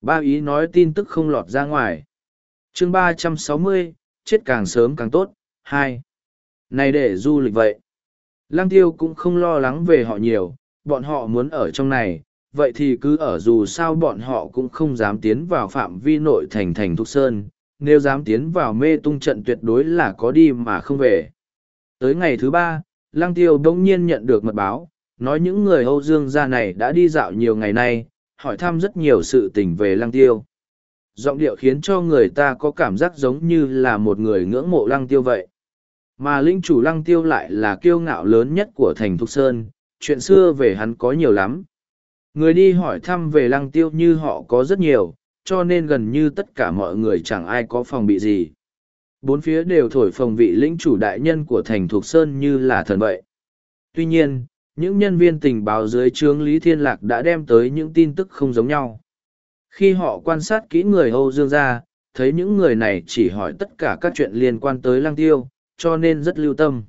Ba ý nói tin tức không lọt ra ngoài chương ba trăm sáu mươi chết càng sớm càng tốt, hai Này để du lịch vậy. Lang tiêu cũng không lo lắng về họ nhiều, bọn họ muốn ở trong này, vậy thì cứ ở dù sao bọn họ cũng không dám tiến vào phạm vi nội thành thành Thục Sơn, nếu dám tiến vào mê tung trận tuyệt đối là có đi mà không về. Tới ngày thứ ba, Lang Tiêu đông nhiên nhận được mật báo, nói những người Âu Dương gia này đã đi dạo nhiều ngày nay, hỏi thăm rất nhiều sự tình về Lang Tiêu. Giọng điệu khiến cho người ta có cảm giác giống như là một người ngưỡng mộ Lăng Tiêu vậy. Mà linh chủ Lăng Tiêu lại là kiêu ngạo lớn nhất của thành Thục Sơn, chuyện xưa về hắn có nhiều lắm. Người đi hỏi thăm về Lăng Tiêu như họ có rất nhiều, cho nên gần như tất cả mọi người chẳng ai có phòng bị gì. Bốn phía đều thổi phồng vị lĩnh chủ đại nhân của thành Thục Sơn như là thần vậy. Tuy nhiên, những nhân viên tình báo dưới trướng Lý Thiên Lạc đã đem tới những tin tức không giống nhau. Khi họ quan sát kỹ người Âu Dương gia, thấy những người này chỉ hỏi tất cả các chuyện liên quan tới lăng tiêu, cho nên rất lưu tâm.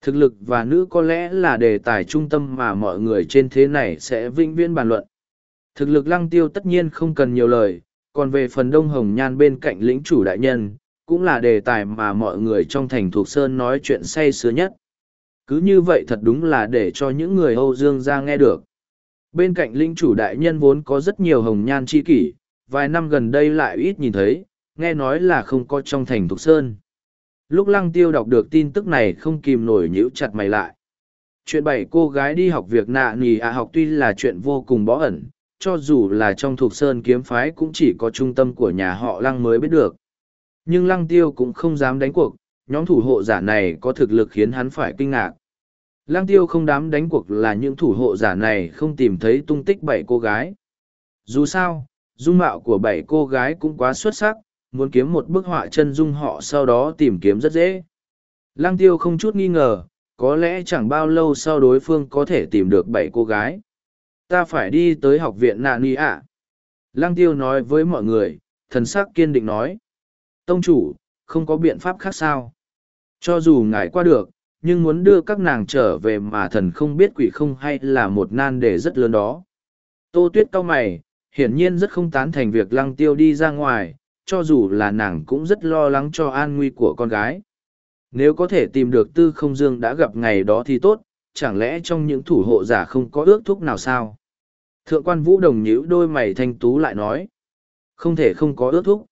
Thực lực và nữ có lẽ là đề tài trung tâm mà mọi người trên thế này sẽ vĩnh viễn bàn luận. Thực lực lăng tiêu tất nhiên không cần nhiều lời, còn về phần đông hồng nhan bên cạnh lĩnh chủ đại nhân, cũng là đề tài mà mọi người trong thành thuộc sơn nói chuyện say sưa nhất. Cứ như vậy thật đúng là để cho những người Âu Dương ra nghe được. Bên cạnh linh chủ đại nhân vốn có rất nhiều hồng nhan chi kỷ, vài năm gần đây lại ít nhìn thấy, nghe nói là không có trong thành thuộc sơn. Lúc lăng tiêu đọc được tin tức này không kìm nổi nhíu chặt mày lại. Chuyện bảy cô gái đi học việc nạ nì à học tuy là chuyện vô cùng bó ẩn, cho dù là trong thuộc sơn kiếm phái cũng chỉ có trung tâm của nhà họ lăng mới biết được. Nhưng lăng tiêu cũng không dám đánh cuộc, nhóm thủ hộ giả này có thực lực khiến hắn phải kinh ngạc. Lăng tiêu không đám đánh cuộc là những thủ hộ giả này không tìm thấy tung tích bảy cô gái. Dù sao, dung mạo của bảy cô gái cũng quá xuất sắc, muốn kiếm một bức họa chân dung họ sau đó tìm kiếm rất dễ. Lăng tiêu không chút nghi ngờ, có lẽ chẳng bao lâu sau đối phương có thể tìm được bảy cô gái. Ta phải đi tới học viện nạn ni ạ. Lăng tiêu nói với mọi người, thần sắc kiên định nói. Tông chủ, không có biện pháp khác sao? Cho dù ngài qua được, nhưng muốn đưa các nàng trở về mà thần không biết quỷ không hay là một nan đề rất lớn đó. Tô tuyết cau mày, hiển nhiên rất không tán thành việc lăng tiêu đi ra ngoài, cho dù là nàng cũng rất lo lắng cho an nguy của con gái. Nếu có thể tìm được tư không dương đã gặp ngày đó thì tốt, chẳng lẽ trong những thủ hộ giả không có ước thúc nào sao? Thượng quan vũ đồng nhíu đôi mày thanh tú lại nói. Không thể không có ước thúc.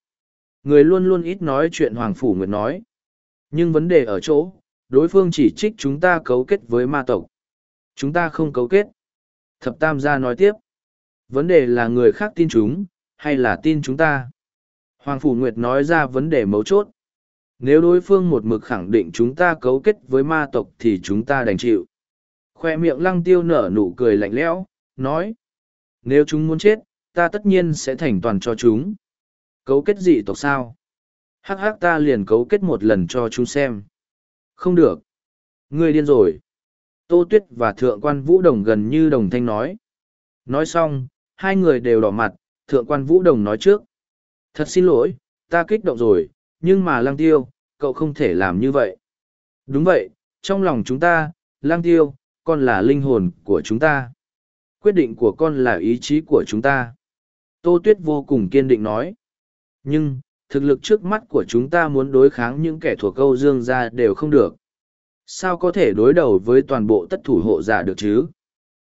Người luôn luôn ít nói chuyện Hoàng Phủ Nguyệt nói. Nhưng vấn đề ở chỗ, đối phương chỉ trích chúng ta cấu kết với ma tộc. Chúng ta không cấu kết. Thập Tam gia nói tiếp. Vấn đề là người khác tin chúng, hay là tin chúng ta? Hoàng Phủ Nguyệt nói ra vấn đề mấu chốt. Nếu đối phương một mực khẳng định chúng ta cấu kết với ma tộc thì chúng ta đành chịu. Khoe miệng lăng tiêu nở nụ cười lạnh lẽo, nói. Nếu chúng muốn chết, ta tất nhiên sẽ thành toàn cho chúng. Cấu kết dị tộc sao? Hắc hắc ta liền cấu kết một lần cho chúng xem. Không được. Ngươi điên rồi. Tô Tuyết và Thượng quan Vũ Đồng gần như đồng thanh nói. Nói xong, hai người đều đỏ mặt, Thượng quan Vũ Đồng nói trước. Thật xin lỗi, ta kích động rồi, nhưng mà Lang Tiêu, cậu không thể làm như vậy. Đúng vậy, trong lòng chúng ta, Lang Tiêu, con là linh hồn của chúng ta. Quyết định của con là ý chí của chúng ta. Tô Tuyết vô cùng kiên định nói. Nhưng, thực lực trước mắt của chúng ta muốn đối kháng những kẻ thuộc câu dương ra đều không được. Sao có thể đối đầu với toàn bộ tất thủ hộ giả được chứ?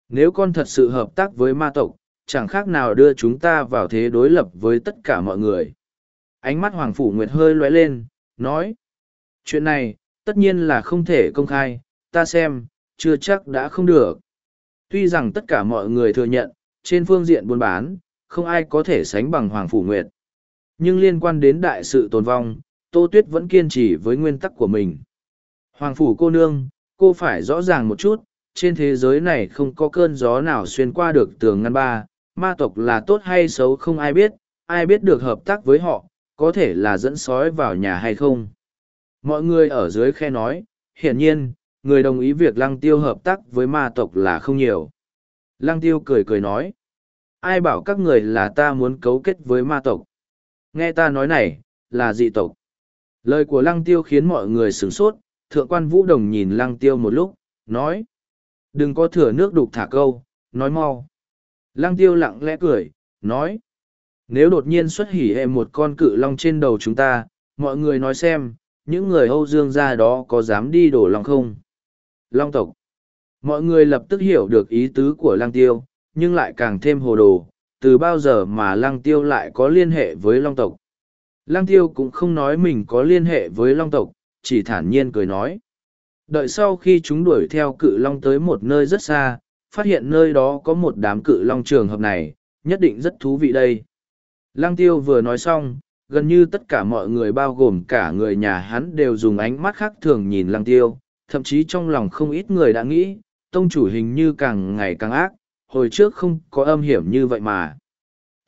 Nếu con thật sự hợp tác với ma tộc, chẳng khác nào đưa chúng ta vào thế đối lập với tất cả mọi người. Ánh mắt Hoàng Phủ Nguyệt hơi lóe lên, nói. Chuyện này, tất nhiên là không thể công khai, ta xem, chưa chắc đã không được. Tuy rằng tất cả mọi người thừa nhận, trên phương diện buôn bán, không ai có thể sánh bằng Hoàng Phủ Nguyệt. Nhưng liên quan đến đại sự tồn vong, Tô Tuyết vẫn kiên trì với nguyên tắc của mình. Hoàng Phủ cô nương, cô phải rõ ràng một chút, trên thế giới này không có cơn gió nào xuyên qua được tường ngăn ba, ma tộc là tốt hay xấu không ai biết, ai biết được hợp tác với họ, có thể là dẫn sói vào nhà hay không. Mọi người ở dưới khe nói, hiển nhiên, người đồng ý việc lăng tiêu hợp tác với ma tộc là không nhiều. Lăng tiêu cười cười nói, ai bảo các người là ta muốn cấu kết với ma tộc. Nghe ta nói này, là dị tộc. Lời của lăng tiêu khiến mọi người sửng sốt, thượng quan vũ đồng nhìn lăng tiêu một lúc, nói. Đừng có thừa nước đục thả câu, nói mau. Lăng tiêu lặng lẽ cười, nói. Nếu đột nhiên xuất hỉ hệ một con cự long trên đầu chúng ta, mọi người nói xem, những người Âu Dương ra đó có dám đi đổ long không? Long tộc. Mọi người lập tức hiểu được ý tứ của lăng tiêu, nhưng lại càng thêm hồ đồ, từ bao giờ mà lăng tiêu lại có liên hệ với long tộc. Lăng tiêu cũng không nói mình có liên hệ với long tộc, chỉ thản nhiên cười nói. Đợi sau khi chúng đuổi theo cự long tới một nơi rất xa, phát hiện nơi đó có một đám cự long trường hợp này, nhất định rất thú vị đây. Lăng tiêu vừa nói xong, gần như tất cả mọi người bao gồm cả người nhà hắn đều dùng ánh mắt khác thường nhìn lăng tiêu, thậm chí trong lòng không ít người đã nghĩ, tông chủ hình như càng ngày càng ác, hồi trước không có âm hiểm như vậy mà.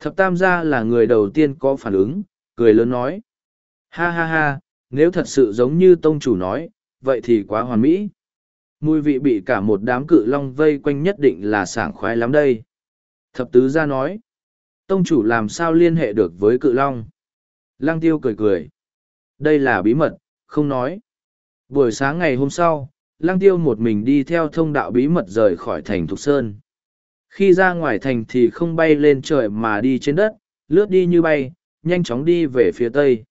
Thập tam gia là người đầu tiên có phản ứng, cười lớn nói. Ha ha ha, nếu thật sự giống như tông chủ nói, vậy thì quá hoàn mỹ. Mùi vị bị cả một đám cự long vây quanh nhất định là sảng khoái lắm đây. Thập tứ gia nói, tông chủ làm sao liên hệ được với cự long? Lăng tiêu cười cười. Đây là bí mật, không nói. Buổi sáng ngày hôm sau, Lăng tiêu một mình đi theo thông đạo bí mật rời khỏi thành Thục Sơn. Khi ra ngoài thành thì không bay lên trời mà đi trên đất, lướt đi như bay, nhanh chóng đi về phía tây.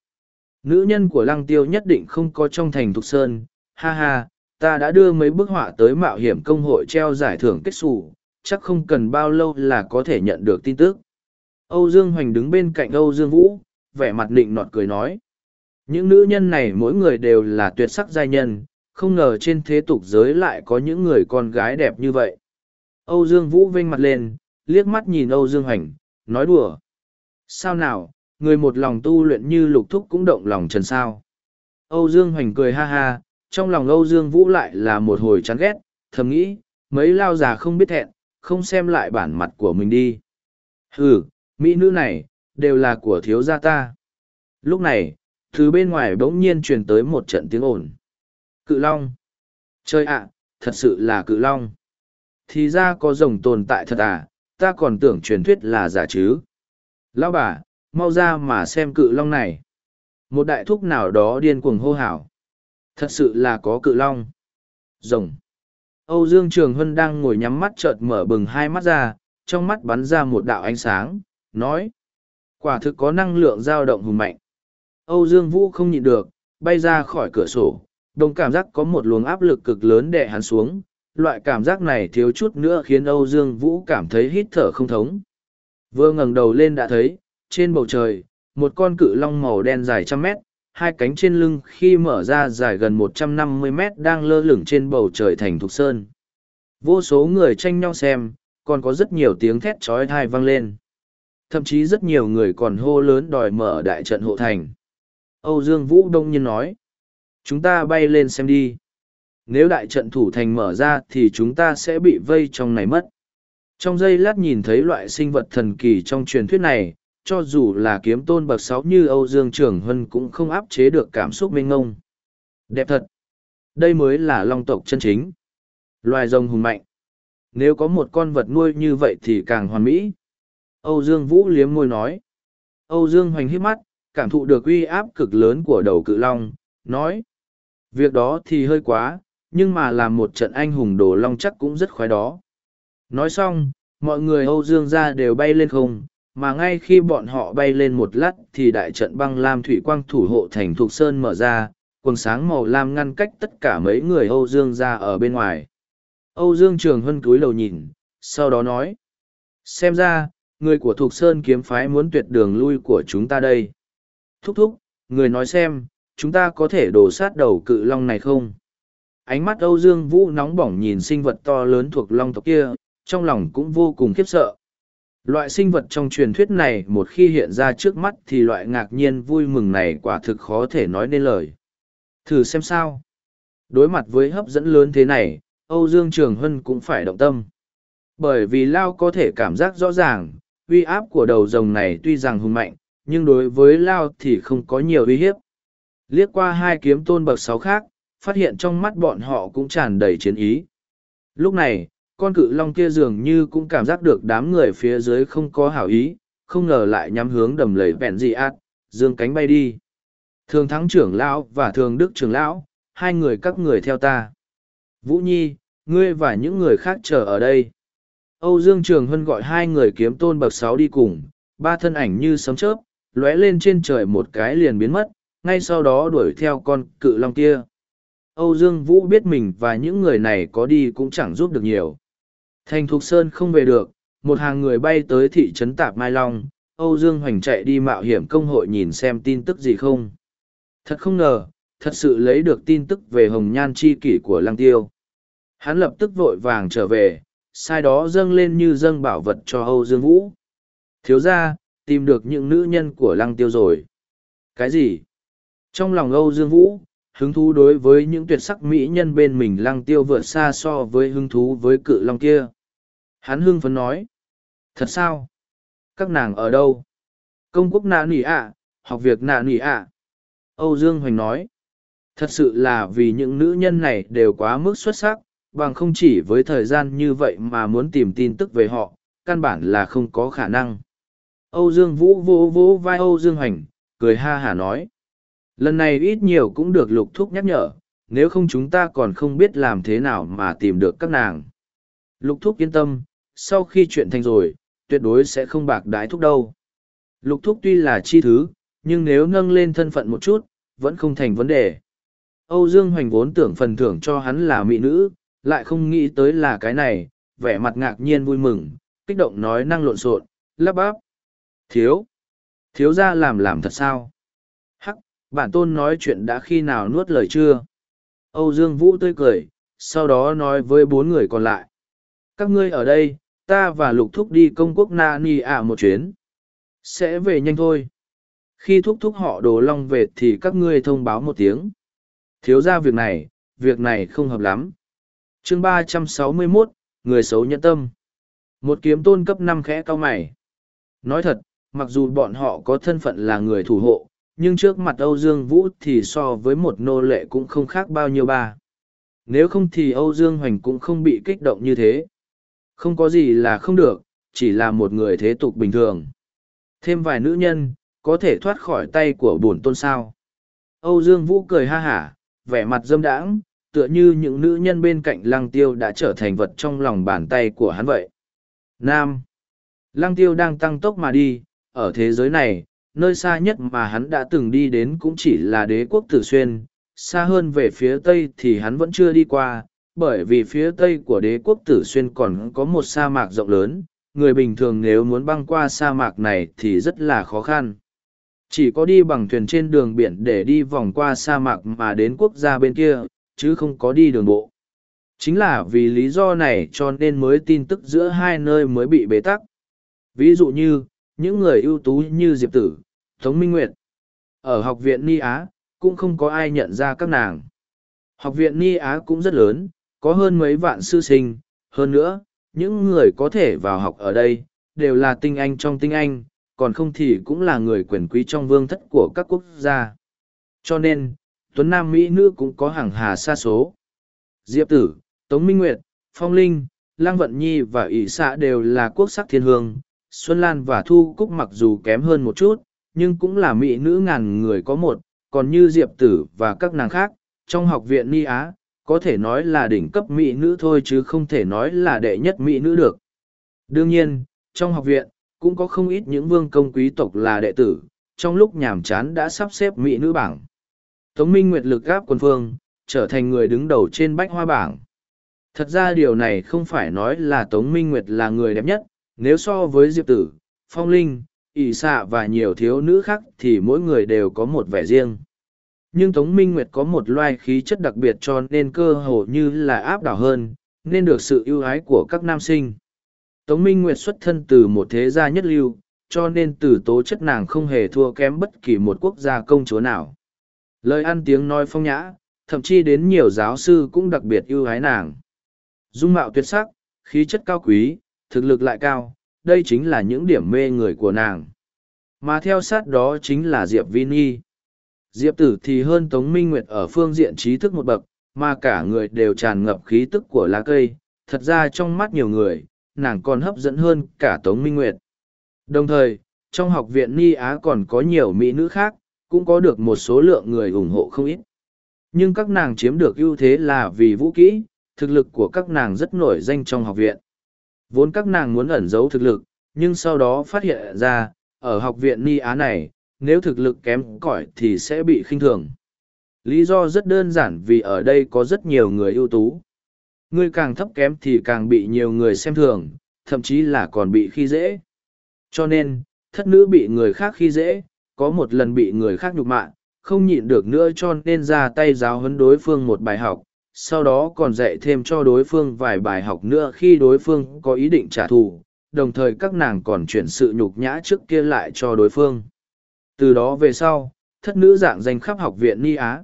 Nữ nhân của lăng tiêu nhất định không có trong thành Thục Sơn, ha ha, ta đã đưa mấy bức họa tới mạo hiểm công hội treo giải thưởng kết xù, chắc không cần bao lâu là có thể nhận được tin tức. Âu Dương Hoành đứng bên cạnh Âu Dương Vũ, vẻ mặt định nọt cười nói. Những nữ nhân này mỗi người đều là tuyệt sắc giai nhân, không ngờ trên thế tục giới lại có những người con gái đẹp như vậy. Âu Dương Vũ vênh mặt lên, liếc mắt nhìn Âu Dương Hoành, nói đùa. Sao nào, người một lòng tu luyện như lục thúc cũng động lòng trần sao. Âu Dương Hoành cười ha ha, trong lòng Âu Dương Vũ lại là một hồi chán ghét, thầm nghĩ, mấy lao già không biết thẹn, không xem lại bản mặt của mình đi. Ừ, mỹ nữ này, đều là của thiếu gia ta. Lúc này, từ bên ngoài bỗng nhiên truyền tới một trận tiếng ồn. Cự Long. Chơi ạ, thật sự là cự Long. Thì ra có rồng tồn tại thật à, ta còn tưởng truyền thuyết là giả chứ. Lão bà, mau ra mà xem cự Long này. Một đại thúc nào đó điên cuồng hô hào. Thật sự là có cự Long. Rồng. Âu Dương Trường Hân đang ngồi nhắm mắt chợt mở bừng hai mắt ra, trong mắt bắn ra một đạo ánh sáng, nói. Quả thực có năng lượng dao động hùng mạnh. Âu Dương Vũ không nhịn được, bay ra khỏi cửa sổ, đồng cảm giác có một luồng áp lực cực lớn đè hắn xuống. Loại cảm giác này thiếu chút nữa khiến Âu Dương Vũ cảm thấy hít thở không thống. Vừa ngẩng đầu lên đã thấy, trên bầu trời, một con cự long màu đen dài trăm mét, hai cánh trên lưng khi mở ra dài gần một trăm năm mươi mét đang lơ lửng trên bầu trời thành thục sơn. Vô số người tranh nhau xem, còn có rất nhiều tiếng thét trói thai vang lên. Thậm chí rất nhiều người còn hô lớn đòi mở đại trận hộ thành. Âu Dương Vũ đông nhiên nói. Chúng ta bay lên xem đi. Nếu đại trận thủ thành mở ra thì chúng ta sẽ bị vây trong này mất. Trong giây lát nhìn thấy loại sinh vật thần kỳ trong truyền thuyết này, cho dù là kiếm tôn bậc sáu như Âu Dương Trường Hân cũng không áp chế được cảm xúc mênh ngông. Đẹp thật! Đây mới là long tộc chân chính. Loài rồng hùng mạnh. Nếu có một con vật nuôi như vậy thì càng hoàn mỹ. Âu Dương Vũ liếm môi nói. Âu Dương hoành hít mắt, cảm thụ được uy áp cực lớn của đầu cự long, nói. Việc đó thì hơi quá, nhưng mà làm một trận anh hùng đồ long chắc cũng rất khoái đó. Nói xong, mọi người Âu Dương ra đều bay lên không, mà ngay khi bọn họ bay lên một lát thì đại trận băng lam thủy quang thủ hộ thành Thục Sơn mở ra, quần sáng màu lam ngăn cách tất cả mấy người Âu Dương ra ở bên ngoài. Âu Dương Trường Hân cúi đầu nhìn, sau đó nói. Xem ra, người của Thục Sơn kiếm phái muốn tuyệt đường lui của chúng ta đây. Thúc thúc, người nói xem, chúng ta có thể đổ sát đầu cự long này không? Ánh mắt Âu Dương Vũ nóng bỏng nhìn sinh vật to lớn thuộc long tộc kia, trong lòng cũng vô cùng khiếp sợ. Loại sinh vật trong truyền thuyết này một khi hiện ra trước mắt thì loại ngạc nhiên vui mừng này quả thực khó thể nói nên lời. Thử xem sao. Đối mặt với hấp dẫn lớn thế này, Âu Dương Trường Hân cũng phải động tâm. Bởi vì Lao có thể cảm giác rõ ràng, uy áp của đầu rồng này tuy rằng hùng mạnh, nhưng đối với Lao thì không có nhiều uy hiếp. Liếc qua hai kiếm tôn bậc sáu khác, phát hiện trong mắt bọn họ cũng tràn đầy chiến ý. Lúc này, con cự long kia dường như cũng cảm giác được đám người phía dưới không có hảo ý, không ngờ lại nhắm hướng đầm lầy vẹn dị ạt, dương cánh bay đi. Thường thắng trưởng lão và thường đức trưởng lão, hai người các người theo ta. Vũ Nhi, ngươi và những người khác chờ ở đây. Âu Dương Trường Hân gọi hai người kiếm tôn bậc sáu đi cùng, ba thân ảnh như sấm chớp, lóe lên trên trời một cái liền biến mất, ngay sau đó đuổi theo con cự long kia. Âu Dương Vũ biết mình và những người này có đi cũng chẳng giúp được nhiều. Thành Thục Sơn không về được, một hàng người bay tới thị trấn Tạp Mai Long, Âu Dương Hoành chạy đi mạo hiểm công hội nhìn xem tin tức gì không. Thật không ngờ, thật sự lấy được tin tức về hồng nhan chi kỷ của Lăng Tiêu. Hắn lập tức vội vàng trở về, sai đó dâng lên như dâng bảo vật cho Âu Dương Vũ. Thiếu ra, tìm được những nữ nhân của Lăng Tiêu rồi. Cái gì? Trong lòng Âu Dương Vũ, hứng thú đối với những tuyệt sắc mỹ nhân bên mình lăng tiêu vượt xa so với hứng thú với cự long kia. Hắn hưng phấn nói. Thật sao? Các nàng ở đâu? Công quốc nạ nỉ ạ, học việc nạ nỉ ạ. Âu Dương Hoành nói. Thật sự là vì những nữ nhân này đều quá mức xuất sắc, bằng không chỉ với thời gian như vậy mà muốn tìm tin tức về họ, căn bản là không có khả năng. Âu Dương Vũ vô vô vai Âu Dương Hoành, cười ha hả nói. Lần này ít nhiều cũng được lục thúc nhắc nhở, nếu không chúng ta còn không biết làm thế nào mà tìm được các nàng. Lục thúc yên tâm, sau khi chuyện thành rồi, tuyệt đối sẽ không bạc đái thúc đâu. Lục thúc tuy là chi thứ, nhưng nếu nâng lên thân phận một chút, vẫn không thành vấn đề. Âu Dương Hoành vốn tưởng phần thưởng cho hắn là mỹ nữ, lại không nghĩ tới là cái này, vẻ mặt ngạc nhiên vui mừng, kích động nói năng lộn xộn, lắp bắp. Thiếu! Thiếu ra làm làm thật sao? Bản tôn nói chuyện đã khi nào nuốt lời chưa? Âu dương vũ tươi cười, sau đó nói với bốn người còn lại. Các ngươi ở đây, ta và lục thúc đi công quốc na ni ạ một chuyến. Sẽ về nhanh thôi. Khi thúc thúc họ đồ long về thì các ngươi thông báo một tiếng. Thiếu ra việc này việc này không hợp lắm. Chương ba trăm sáu mươi mốt, người xấu nhẫn tâm. Một kiếm tôn cấp năm khẽ cao mày. Nói thật, mặc dù bọn họ có thân phận là người thủ hộ nhưng trước mặt Âu Dương Vũ thì so với một nô lệ cũng không khác bao nhiêu ba. Nếu không thì Âu Dương Hoành cũng không bị kích động như thế. Không có gì là không được, chỉ là một người thế tục bình thường. Thêm vài nữ nhân, có thể thoát khỏi tay của bổn tôn sao. Âu Dương Vũ cười ha hả, vẻ mặt dâm đãng, tựa như những nữ nhân bên cạnh lăng tiêu đã trở thành vật trong lòng bàn tay của hắn vậy. Nam Lăng tiêu đang tăng tốc mà đi, ở thế giới này, nơi xa nhất mà hắn đã từng đi đến cũng chỉ là đế quốc tử xuyên, xa hơn về phía tây thì hắn vẫn chưa đi qua, bởi vì phía tây của đế quốc tử xuyên còn có một sa mạc rộng lớn, người bình thường nếu muốn băng qua sa mạc này thì rất là khó khăn. Chỉ có đi bằng thuyền trên đường biển để đi vòng qua sa mạc mà đến quốc gia bên kia, chứ không có đi đường bộ. Chính là vì lý do này cho nên mới tin tức giữa hai nơi mới bị bế tắc. Ví dụ như những người ưu tú như diệp tử tống minh nguyệt ở học viện ni á cũng không có ai nhận ra các nàng học viện ni á cũng rất lớn có hơn mấy vạn sư sinh hơn nữa những người có thể vào học ở đây, đều là tinh anh trong tinh anh, còn không thì cũng là người quyền quý trong vương thất của các quốc gia. Cho nên, Tuấn Nam Mỹ nữ cũng có hàng hà xa số. Diệp Tử, Tống Minh Nguyệt, Phong Linh, Lang Vận Nhi và ỷ Sạ đều là quốc sắc thiên hương. Xuân Lan và Thu Cúc mặc dù kém hơn một chút, nhưng cũng là mỹ nữ ngàn người có một, còn như Diệp Tử và các nàng khác, trong học viện Ni Á, có thể nói là đỉnh cấp mỹ nữ thôi chứ không thể nói là đệ nhất mỹ nữ được. Đương nhiên, trong học viện, cũng có không ít những vương công quý tộc là đệ tử, trong lúc nhàm chán đã sắp xếp mỹ nữ bảng. Tống Minh Nguyệt lực gáp quân phương, trở thành người đứng đầu trên bách hoa bảng. Thật ra điều này không phải nói là Tống Minh Nguyệt là người đẹp nhất, nếu so với Diệp Tử, Phong Linh, ỷ xạ và nhiều thiếu nữ khác thì mỗi người đều có một vẻ riêng. Nhưng tống minh nguyệt có một loài khí chất đặc biệt cho nên cơ hồ như là áp đảo hơn nên được sự ưu ái của các nam sinh. Tống minh nguyệt xuất thân từ một thế gia nhất lưu cho nên từ tố chất nàng không hề thua kém bất kỳ một quốc gia công chúa nào. Lời ăn tiếng nói phong nhã thậm chí đến nhiều giáo sư cũng đặc biệt ưu ái nàng. Dung mạo tuyệt sắc khí chất cao quý thực lực lại cao đây chính là những điểm mê người của nàng. Mà theo sát đó chính là Diệp Vi Nhi. Diệp tử thì hơn Tống Minh Nguyệt ở phương diện trí thức một bậc, mà cả người đều tràn ngập khí tức của lá cây. Thật ra trong mắt nhiều người, nàng còn hấp dẫn hơn cả Tống Minh Nguyệt. Đồng thời, trong học viện Ni Á còn có nhiều mỹ nữ khác, cũng có được một số lượng người ủng hộ không ít. Nhưng các nàng chiếm được ưu thế là vì vũ kỹ, thực lực của các nàng rất nổi danh trong học viện. Vốn các nàng muốn ẩn giấu thực lực, nhưng sau đó phát hiện ra, ở học viện Ni Á này, nếu thực lực kém cỏi thì sẽ bị khinh thường. Lý do rất đơn giản vì ở đây có rất nhiều người ưu tú. Người càng thấp kém thì càng bị nhiều người xem thường, thậm chí là còn bị khi dễ. Cho nên, thất nữ bị người khác khi dễ, có một lần bị người khác nhục mạ, không nhịn được nữa cho nên ra tay giáo huấn đối phương một bài học, sau đó còn dạy thêm cho đối phương vài bài học nữa khi đối phương có ý định trả thù, đồng thời các nàng còn chuyển sự nhục nhã trước kia lại cho đối phương. Từ đó về sau, thất nữ dạng danh khắp học viện ni á.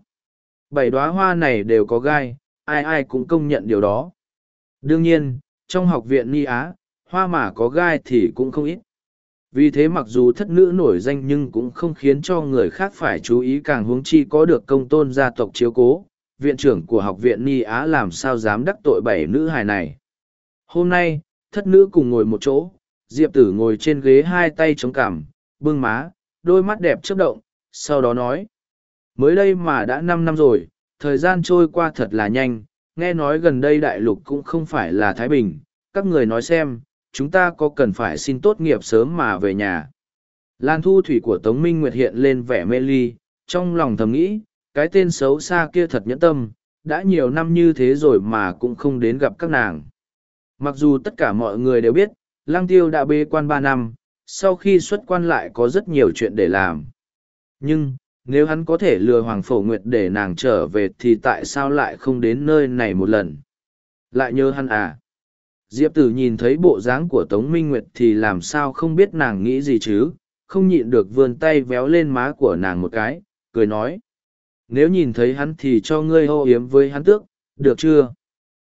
Bảy đoá hoa này đều có gai, ai ai cũng công nhận điều đó. Đương nhiên, trong học viện ni á, hoa mà có gai thì cũng không ít. Vì thế mặc dù thất nữ nổi danh nhưng cũng không khiến cho người khác phải chú ý càng huống chi có được công tôn gia tộc chiếu cố viện trưởng của học viện Ni Á làm sao dám đắc tội bảy nữ hài này. Hôm nay, thất nữ cùng ngồi một chỗ, Diệp tử ngồi trên ghế hai tay chống cằm, bưng má, đôi mắt đẹp chớp động, sau đó nói. Mới đây mà đã năm năm rồi, thời gian trôi qua thật là nhanh, nghe nói gần đây đại lục cũng không phải là Thái Bình, các người nói xem, chúng ta có cần phải xin tốt nghiệp sớm mà về nhà. Lan thu thủy của Tống Minh Nguyệt hiện lên vẻ mê ly, trong lòng thầm nghĩ, cái tên xấu xa kia thật nhẫn tâm, đã nhiều năm như thế rồi mà cũng không đến gặp các nàng. Mặc dù tất cả mọi người đều biết, Lăng Tiêu đã bê quan ba năm, sau khi xuất quan lại có rất nhiều chuyện để làm. Nhưng, nếu hắn có thể lừa Hoàng Phổ Nguyệt để nàng trở về thì tại sao lại không đến nơi này một lần? Lại nhớ hắn à? Diệp Tử nhìn thấy bộ dáng của Tống Minh Nguyệt thì làm sao không biết nàng nghĩ gì chứ, không nhịn được vươn tay véo lên má của nàng một cái, cười nói nếu nhìn thấy hắn thì cho ngươi hô hiếm với hắn tước, được chưa?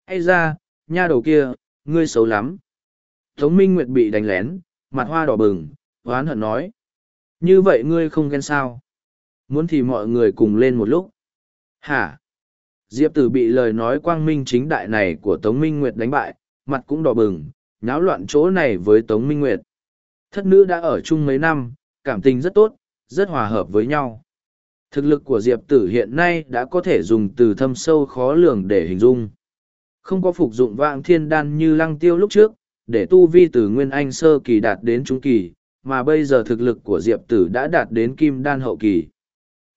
Hay ra, nha đầu kia, ngươi xấu lắm. Tống Minh Nguyệt bị đánh lén, mặt hoa đỏ bừng, oán hận nói. Như vậy ngươi không ghen sao? Muốn thì mọi người cùng lên một lúc. Hả? Diệp tử bị lời nói quang minh chính đại này của Tống Minh Nguyệt đánh bại, mặt cũng đỏ bừng, náo loạn chỗ này với Tống Minh Nguyệt. Thất nữ đã ở chung mấy năm, cảm tình rất tốt, rất hòa hợp với nhau. Thực lực của Diệp Tử hiện nay đã có thể dùng từ thâm sâu khó lường để hình dung. Không có phục dụng vạn thiên đan như lăng tiêu lúc trước, để tu vi từ nguyên anh sơ kỳ đạt đến trung kỳ, mà bây giờ thực lực của Diệp Tử đã đạt đến kim đan hậu kỳ.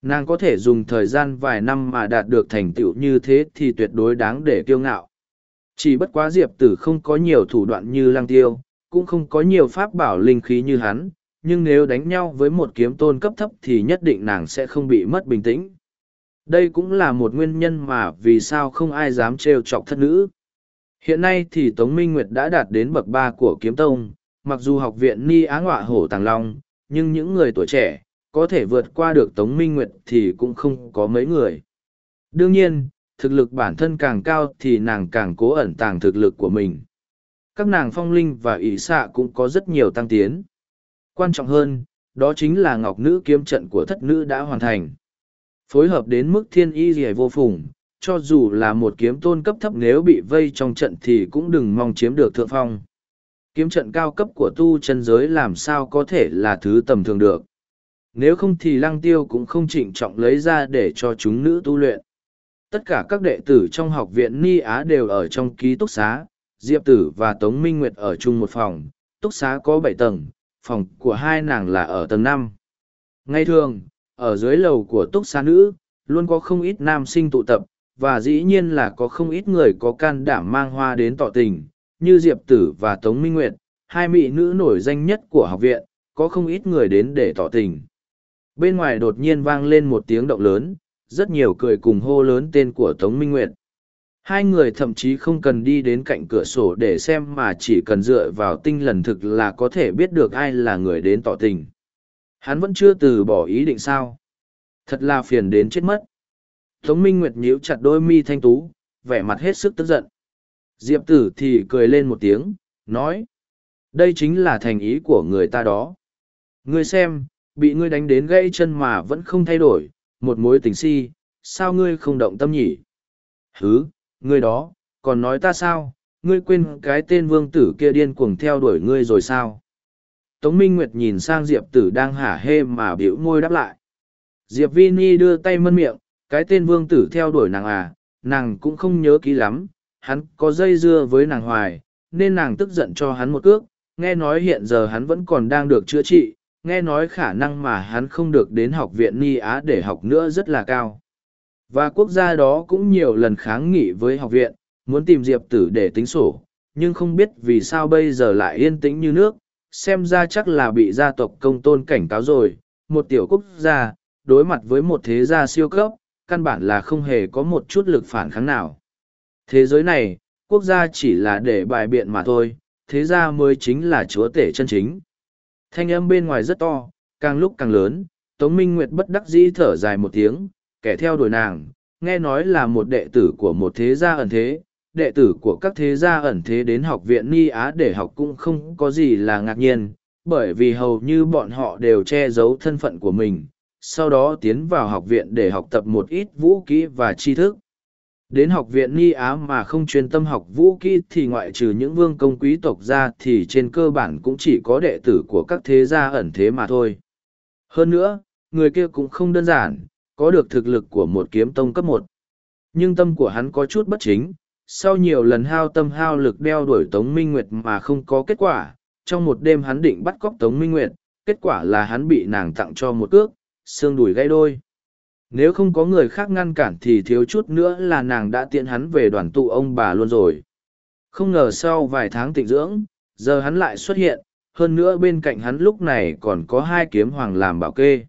Nàng có thể dùng thời gian vài năm mà đạt được thành tựu như thế thì tuyệt đối đáng để kiêu ngạo. Chỉ bất quá Diệp Tử không có nhiều thủ đoạn như lăng tiêu, cũng không có nhiều pháp bảo linh khí như hắn, nhưng nếu đánh nhau với một kiếm tôn cấp thấp thì nhất định nàng sẽ không bị mất bình tĩnh. Đây cũng là một nguyên nhân mà vì sao không ai dám trêu chọc thất nữ. Hiện nay thì Tống Minh Nguyệt đã đạt đến bậc ba của kiếm tông, mặc dù học viện Ni Á Ngọa Hổ Tàng Long, nhưng những người tuổi trẻ, có thể vượt qua được Tống Minh Nguyệt thì cũng không có mấy người. Đương nhiên, thực lực bản thân càng cao thì nàng càng cố ẩn tàng thực lực của mình. các nàng phong linh và ỷ xạ cũng có rất nhiều tăng tiến. Quan trọng hơn, đó chính là ngọc nữ kiếm trận của thất nữ đã hoàn thành. Phối hợp đến mức thiên y dì vô phùng, cho dù là một kiếm tôn cấp thấp nếu bị vây trong trận thì cũng đừng mong chiếm được thượng phong. Kiếm trận cao cấp của tu chân giới làm sao có thể là thứ tầm thường được. Nếu không thì lăng tiêu cũng không trịnh trọng lấy ra để cho chúng nữ tu luyện. Tất cả các đệ tử trong học viện Ni Á đều ở trong ký túc xá, Diệp Tử và Tống Minh Nguyệt ở chung một phòng, túc xá có bảy tầng, phòng của hai nàng là ở tầng năm. Ngay thường, ở dưới lầu của túc xá nữ, luôn có không ít nam sinh tụ tập, và dĩ nhiên là có không ít người có can đảm mang hoa đến tỏ tình, như Diệp Tử và Tống Minh Nguyệt, hai mỹ nữ nổi danh nhất của học viện, có không ít người đến để tỏ tình. Bên ngoài đột nhiên vang lên một tiếng động lớn, rất nhiều cười cùng hô lớn tên của Tống Minh Nguyệt. Hai người thậm chí không cần đi đến cạnh cửa sổ để xem mà chỉ cần dựa vào tinh lần thực là có thể biết được ai là người đến tỏ tình. Hắn vẫn chưa từ bỏ ý định sao. Thật là phiền đến chết mất. Tống Minh Nguyệt nhíu chặt đôi mi thanh tú, vẻ mặt hết sức tức giận. Diệp tử thì cười lên một tiếng, nói. Đây chính là thành ý của người ta đó. Ngươi xem, bị ngươi đánh đến gãy chân mà vẫn không thay đổi, một mối tình si, sao ngươi không động tâm nhỉ? Hứ, ngươi đó, còn nói ta sao, ngươi quên cái tên vương tử kia điên cuồng theo đuổi ngươi rồi sao? Tống Minh Nguyệt nhìn sang Diệp tử đang hả hê mà biểu môi đáp lại. Diệp Vini đưa tay mân miệng, cái tên vương tử theo đuổi nàng à, nàng cũng không nhớ kỹ lắm, hắn có dây dưa với nàng hoài, nên nàng tức giận cho hắn một cước, nghe nói hiện giờ hắn vẫn còn đang được chữa trị, nghe nói khả năng mà hắn không được đến học viện Ni Á để học nữa rất là cao. Và quốc gia đó cũng nhiều lần kháng nghị với học viện, muốn tìm Diệp Tử để tính sổ, nhưng không biết vì sao bây giờ lại yên tĩnh như nước, xem ra chắc là bị gia tộc công tôn cảnh cáo rồi, một tiểu quốc gia, đối mặt với một thế gia siêu cấp, căn bản là không hề có một chút lực phản kháng nào. Thế giới này, quốc gia chỉ là để bài biện mà thôi, thế gia mới chính là chúa tể chân chính. Thanh âm bên ngoài rất to, càng lúc càng lớn, Tống Minh Nguyệt bất đắc dĩ thở dài một tiếng, kẻ theo đuổi nàng, nghe nói là một đệ tử của một thế gia ẩn thế, đệ tử của các thế gia ẩn thế đến học viện Ni Á để học cũng không có gì là ngạc nhiên, bởi vì hầu như bọn họ đều che giấu thân phận của mình, sau đó tiến vào học viện để học tập một ít vũ kỹ và tri thức. Đến học viện Ni Á mà không chuyên tâm học vũ kỹ thì ngoại trừ những vương công quý tộc ra thì trên cơ bản cũng chỉ có đệ tử của các thế gia ẩn thế mà thôi. Hơn nữa, người kia cũng không đơn giản, có được thực lực của một kiếm tông cấp một. Nhưng tâm của hắn có chút bất chính, sau nhiều lần hao tâm hao lực đeo đuổi Tống Minh Nguyệt mà không có kết quả, trong một đêm hắn định bắt cóc Tống Minh Nguyệt, kết quả là hắn bị nàng tặng cho một cước, xương đùi gãy đôi. Nếu không có người khác ngăn cản thì thiếu chút nữa là nàng đã tiện hắn về đoàn tụ ông bà luôn rồi. Không ngờ sau vài tháng tịnh dưỡng, giờ hắn lại xuất hiện, hơn nữa bên cạnh hắn lúc này còn có hai kiếm hoàng làm bảo kê.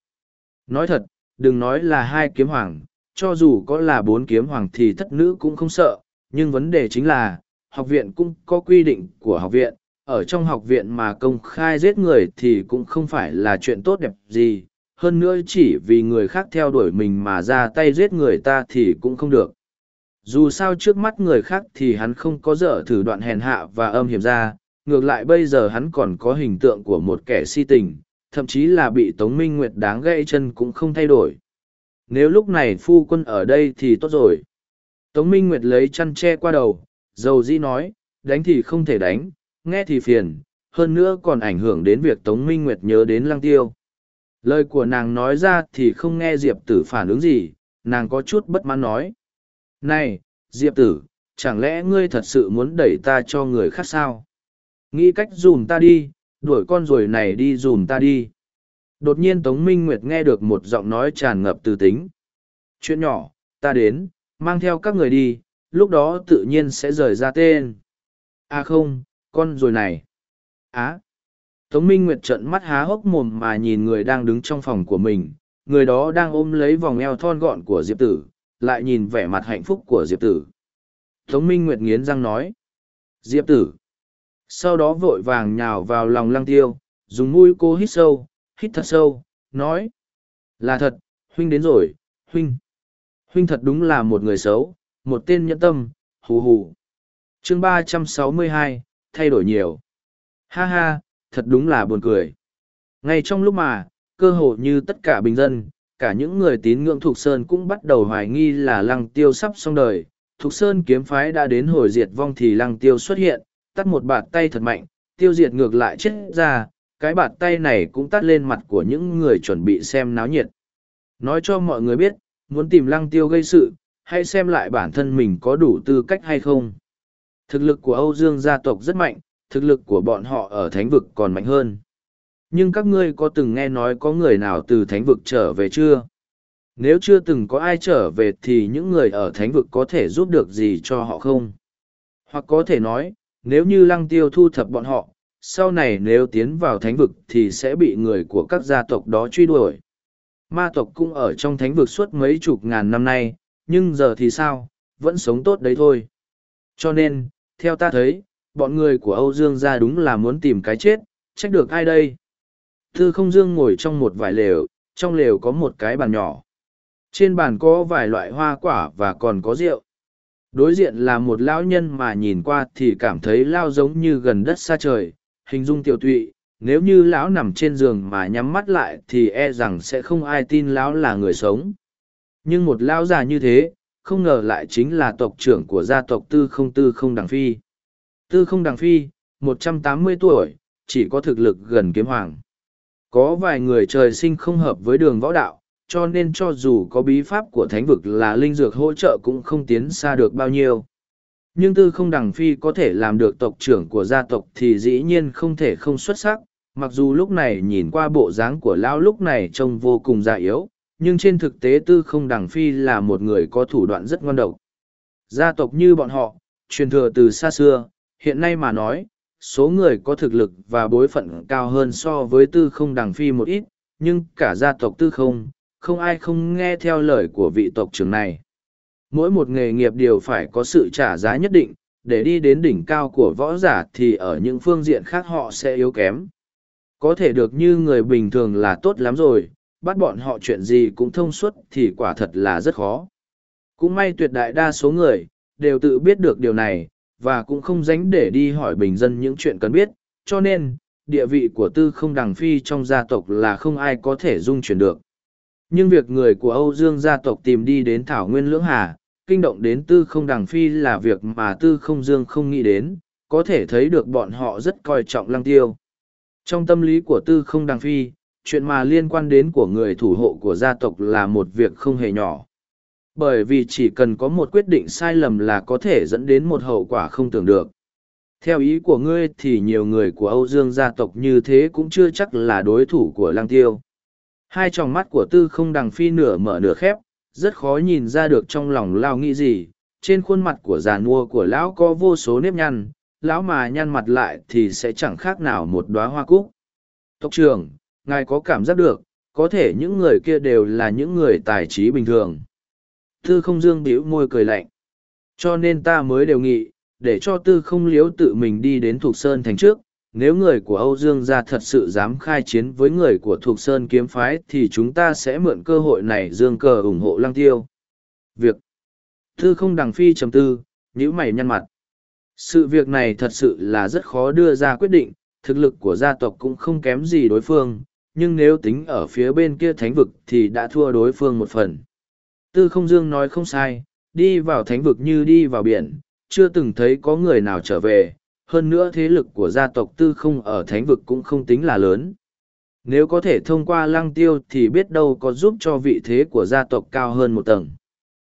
Nói thật, đừng nói là hai kiếm hoàng, cho dù có là bốn kiếm hoàng thì thất nữ cũng không sợ, nhưng vấn đề chính là, học viện cũng có quy định của học viện, ở trong học viện mà công khai giết người thì cũng không phải là chuyện tốt đẹp gì, hơn nữa chỉ vì người khác theo đuổi mình mà ra tay giết người ta thì cũng không được. Dù sao trước mắt người khác thì hắn không có dở thử đoạn hèn hạ và âm hiểm ra, ngược lại bây giờ hắn còn có hình tượng của một kẻ si tình, thậm chí là bị Tống Minh Nguyệt đáng gãy chân cũng không thay đổi. Nếu lúc này phu quân ở đây thì tốt rồi. Tống Minh Nguyệt lấy chăn che qua đầu, dầu dĩ nói, đánh thì không thể đánh, nghe thì phiền, hơn nữa còn ảnh hưởng đến việc Tống Minh Nguyệt nhớ đến lăng tiêu. Lời của nàng nói ra thì không nghe Diệp tử phản ứng gì, nàng có chút bất mãn nói. Này, Diệp tử, chẳng lẽ ngươi thật sự muốn đẩy ta cho người khác sao? Nghĩ cách dùm ta đi, đuổi con ruồi này đi dùm ta đi. Đột nhiên Tống Minh Nguyệt nghe được một giọng nói tràn ngập từ tính. Chuyện nhỏ, ta đến, mang theo các người đi, lúc đó tự nhiên sẽ rời ra tên. À không, con ruồi này. Á, Tống Minh Nguyệt trợn mắt há hốc mồm mà nhìn người đang đứng trong phòng của mình, người đó đang ôm lấy vòng eo thon gọn của Diệp Tử, lại nhìn vẻ mặt hạnh phúc của Diệp Tử. Tống Minh Nguyệt nghiến răng nói. Diệp Tử. Sau đó vội vàng nhào vào lòng lăng tiêu, dùng mũi cô hít sâu, hít thật sâu, nói. Là thật, huynh đến rồi, huynh. Huynh thật đúng là một người xấu, một tên nhẫn tâm, hù hù. chương ba trăm sáu mươi hai, thay đổi nhiều. Ha ha, thật đúng là buồn cười. Ngay trong lúc mà, cơ hồ như tất cả bình dân, cả những người tín ngưỡng Thục Sơn cũng bắt đầu hoài nghi là lăng tiêu sắp xong đời. Thục Sơn kiếm phái đã đến hồi diệt vong thì lăng tiêu xuất hiện, tắt một bạt tay thật mạnh, tiêu diệt ngược lại chết ra, cái bạt tay này cũng tắt lên mặt của những người chuẩn bị xem náo nhiệt. Nói cho mọi người biết, muốn tìm lăng tiêu gây sự, hãy xem lại bản thân mình có đủ tư cách hay không. Thực lực của Âu Dương gia tộc rất mạnh, thực lực của bọn họ ở thánh vực còn mạnh hơn. Nhưng các ngươi có từng nghe nói có người nào từ thánh vực trở về chưa? Nếu chưa từng có ai trở về thì những người ở thánh vực có thể giúp được gì cho họ không? Hoặc có thể nói, nếu như lăng tiêu thu thập bọn họ, sau này nếu tiến vào thánh vực thì sẽ bị người của các gia tộc đó truy đuổi. Ma tộc cũng ở trong thánh vực suốt mấy chục ngàn năm nay, nhưng giờ thì sao, vẫn sống tốt đấy thôi. Cho nên, theo ta thấy, bọn người của Âu Dương gia đúng là muốn tìm cái chết, trách được ai đây? Tư không dương ngồi trong một vài lều, trong lều có một cái bàn nhỏ. Trên bàn có vài loại hoa quả và còn có rượu. Đối diện là một lão nhân mà nhìn qua thì cảm thấy lao giống như gần đất xa trời, hình dung tiểu tụy. Nếu như lão nằm trên giường mà nhắm mắt lại thì e rằng sẽ không ai tin lão là người sống. Nhưng một lão già như thế, không ngờ lại chính là tộc trưởng của gia tộc Tư không Tư không Đằng Phi. Tư không Đằng Phi, một trăm tám mươi tuổi, chỉ có thực lực gần kiếm hoàng. Có vài người trời sinh không hợp với đường võ đạo, cho nên cho dù có bí pháp của thánh vực là linh dược hỗ trợ cũng không tiến xa được bao nhiêu. Nhưng tư không đằng phi có thể làm được tộc trưởng của gia tộc thì dĩ nhiên không thể không xuất sắc, mặc dù lúc này nhìn qua bộ dáng của lão lúc này trông vô cùng già yếu, nhưng trên thực tế tư không đằng phi là một người có thủ đoạn rất ngon độc. Gia tộc như bọn họ, truyền thừa từ xa xưa, hiện nay mà nói, số người có thực lực và bối phận cao hơn so với tư không đằng phi một ít, nhưng cả gia tộc tư không, không ai không nghe theo lời của vị tộc trưởng này. Mỗi một nghề nghiệp đều phải có sự trả giá nhất định, để đi đến đỉnh cao của võ giả thì ở những phương diện khác họ sẽ yếu kém. Có thể được như người bình thường là tốt lắm rồi, bắt bọn họ chuyện gì cũng thông suốt thì quả thật là rất khó. Cũng may tuyệt đại đa số người, đều tự biết được điều này, và cũng không dánh để đi hỏi bình dân những chuyện cần biết, cho nên, địa vị của tư không đằng phi trong gia tộc là không ai có thể dung chuyển được. Nhưng việc người của Âu Dương gia tộc tìm đi đến Thảo Nguyên Lưỡng Hà, kinh động đến tư không đằng phi là việc mà tư không dương không nghĩ đến, có thể thấy được bọn họ rất coi trọng lăng tiêu. Trong tâm lý của tư không đằng phi, chuyện mà liên quan đến của người thủ hộ của gia tộc là một việc không hề nhỏ. Bởi vì chỉ cần có một quyết định sai lầm là có thể dẫn đến một hậu quả không tưởng được. Theo ý của ngươi thì nhiều người của Âu Dương gia tộc như thế cũng chưa chắc là đối thủ của Lăng Tiêu. Hai tròng mắt của tư không đằng phi nửa mở nửa khép, rất khó nhìn ra được trong lòng lao nghĩ gì. Trên khuôn mặt của già nua của lão có vô số nếp nhăn, lão mà nhăn mặt lại thì sẽ chẳng khác nào một đóa hoa cúc. Tộc trưởng, ngài có cảm giác được, có thể những người kia đều là những người tài trí bình thường. Tư không dương bĩu môi cười lạnh. Cho nên ta mới đều nghị, để cho tư không liếu tự mình đi đến Thục Sơn thành trước. Nếu người của Âu Dương gia thật sự dám khai chiến với người của Thục Sơn kiếm phái thì chúng ta sẽ mượn cơ hội này dương cờ ủng hộ lăng tiêu. Việc thư không đằng phi chấm tư, nhíu mày nhăn mặt. Sự việc này thật sự là rất khó đưa ra quyết định, thực lực của gia tộc cũng không kém gì đối phương, nhưng nếu tính ở phía bên kia thánh vực thì đã thua đối phương một phần. Tư không dương nói không sai, đi vào thánh vực như đi vào biển, chưa từng thấy có người nào trở về, hơn nữa thế lực của gia tộc tư không ở thánh vực cũng không tính là lớn. Nếu có thể thông qua lăng tiêu thì biết đâu có giúp cho vị thế của gia tộc cao hơn một tầng.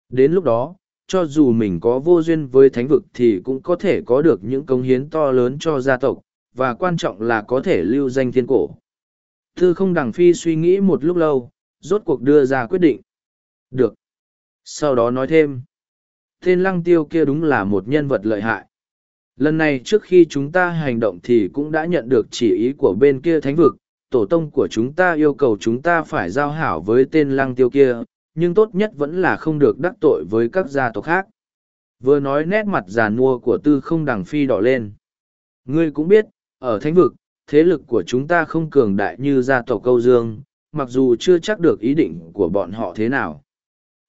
Đến lúc đó, cho dù mình có vô duyên với thánh vực thì cũng có thể có được những công hiến to lớn cho gia tộc, và quan trọng là có thể lưu danh thiên cổ. Tư không đằng phi suy nghĩ một lúc lâu, rốt cuộc đưa ra quyết định. Được. Sau đó nói thêm, tên lăng tiêu kia đúng là một nhân vật lợi hại. Lần này trước khi chúng ta hành động thì cũng đã nhận được chỉ ý của bên kia thánh vực, tổ tông của chúng ta yêu cầu chúng ta phải giao hảo với tên lăng tiêu kia, nhưng tốt nhất vẫn là không được đắc tội với các gia tộc khác. Vừa nói nét mặt già nua của tư không đằng phi đỏ lên. Ngươi cũng biết, ở thánh vực, thế lực của chúng ta không cường đại như gia tộc câu dương, mặc dù chưa chắc được ý định của bọn họ thế nào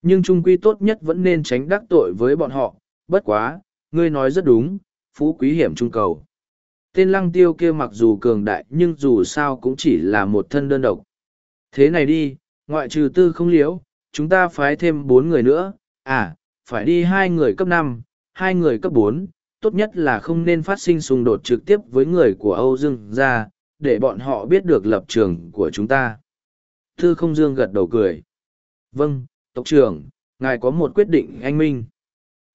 nhưng trung quy tốt nhất vẫn nên tránh đắc tội với bọn họ bất quá ngươi nói rất đúng phú quý hiểm trung cầu tên lăng tiêu kia mặc dù cường đại nhưng dù sao cũng chỉ là một thân đơn độc. Thế này đi, ngoại trừ tư không liễu, chúng ta phái thêm bốn người nữa, à, phải đi hai người cấp năm, hai người cấp bốn, tốt nhất là không nên phát sinh xung đột trực tiếp với người của Âu Dương ra, để bọn họ biết được lập trường của chúng ta. Tư không dương gật đầu cười. Vâng, tộc trưởng, ngài có một quyết định anh minh.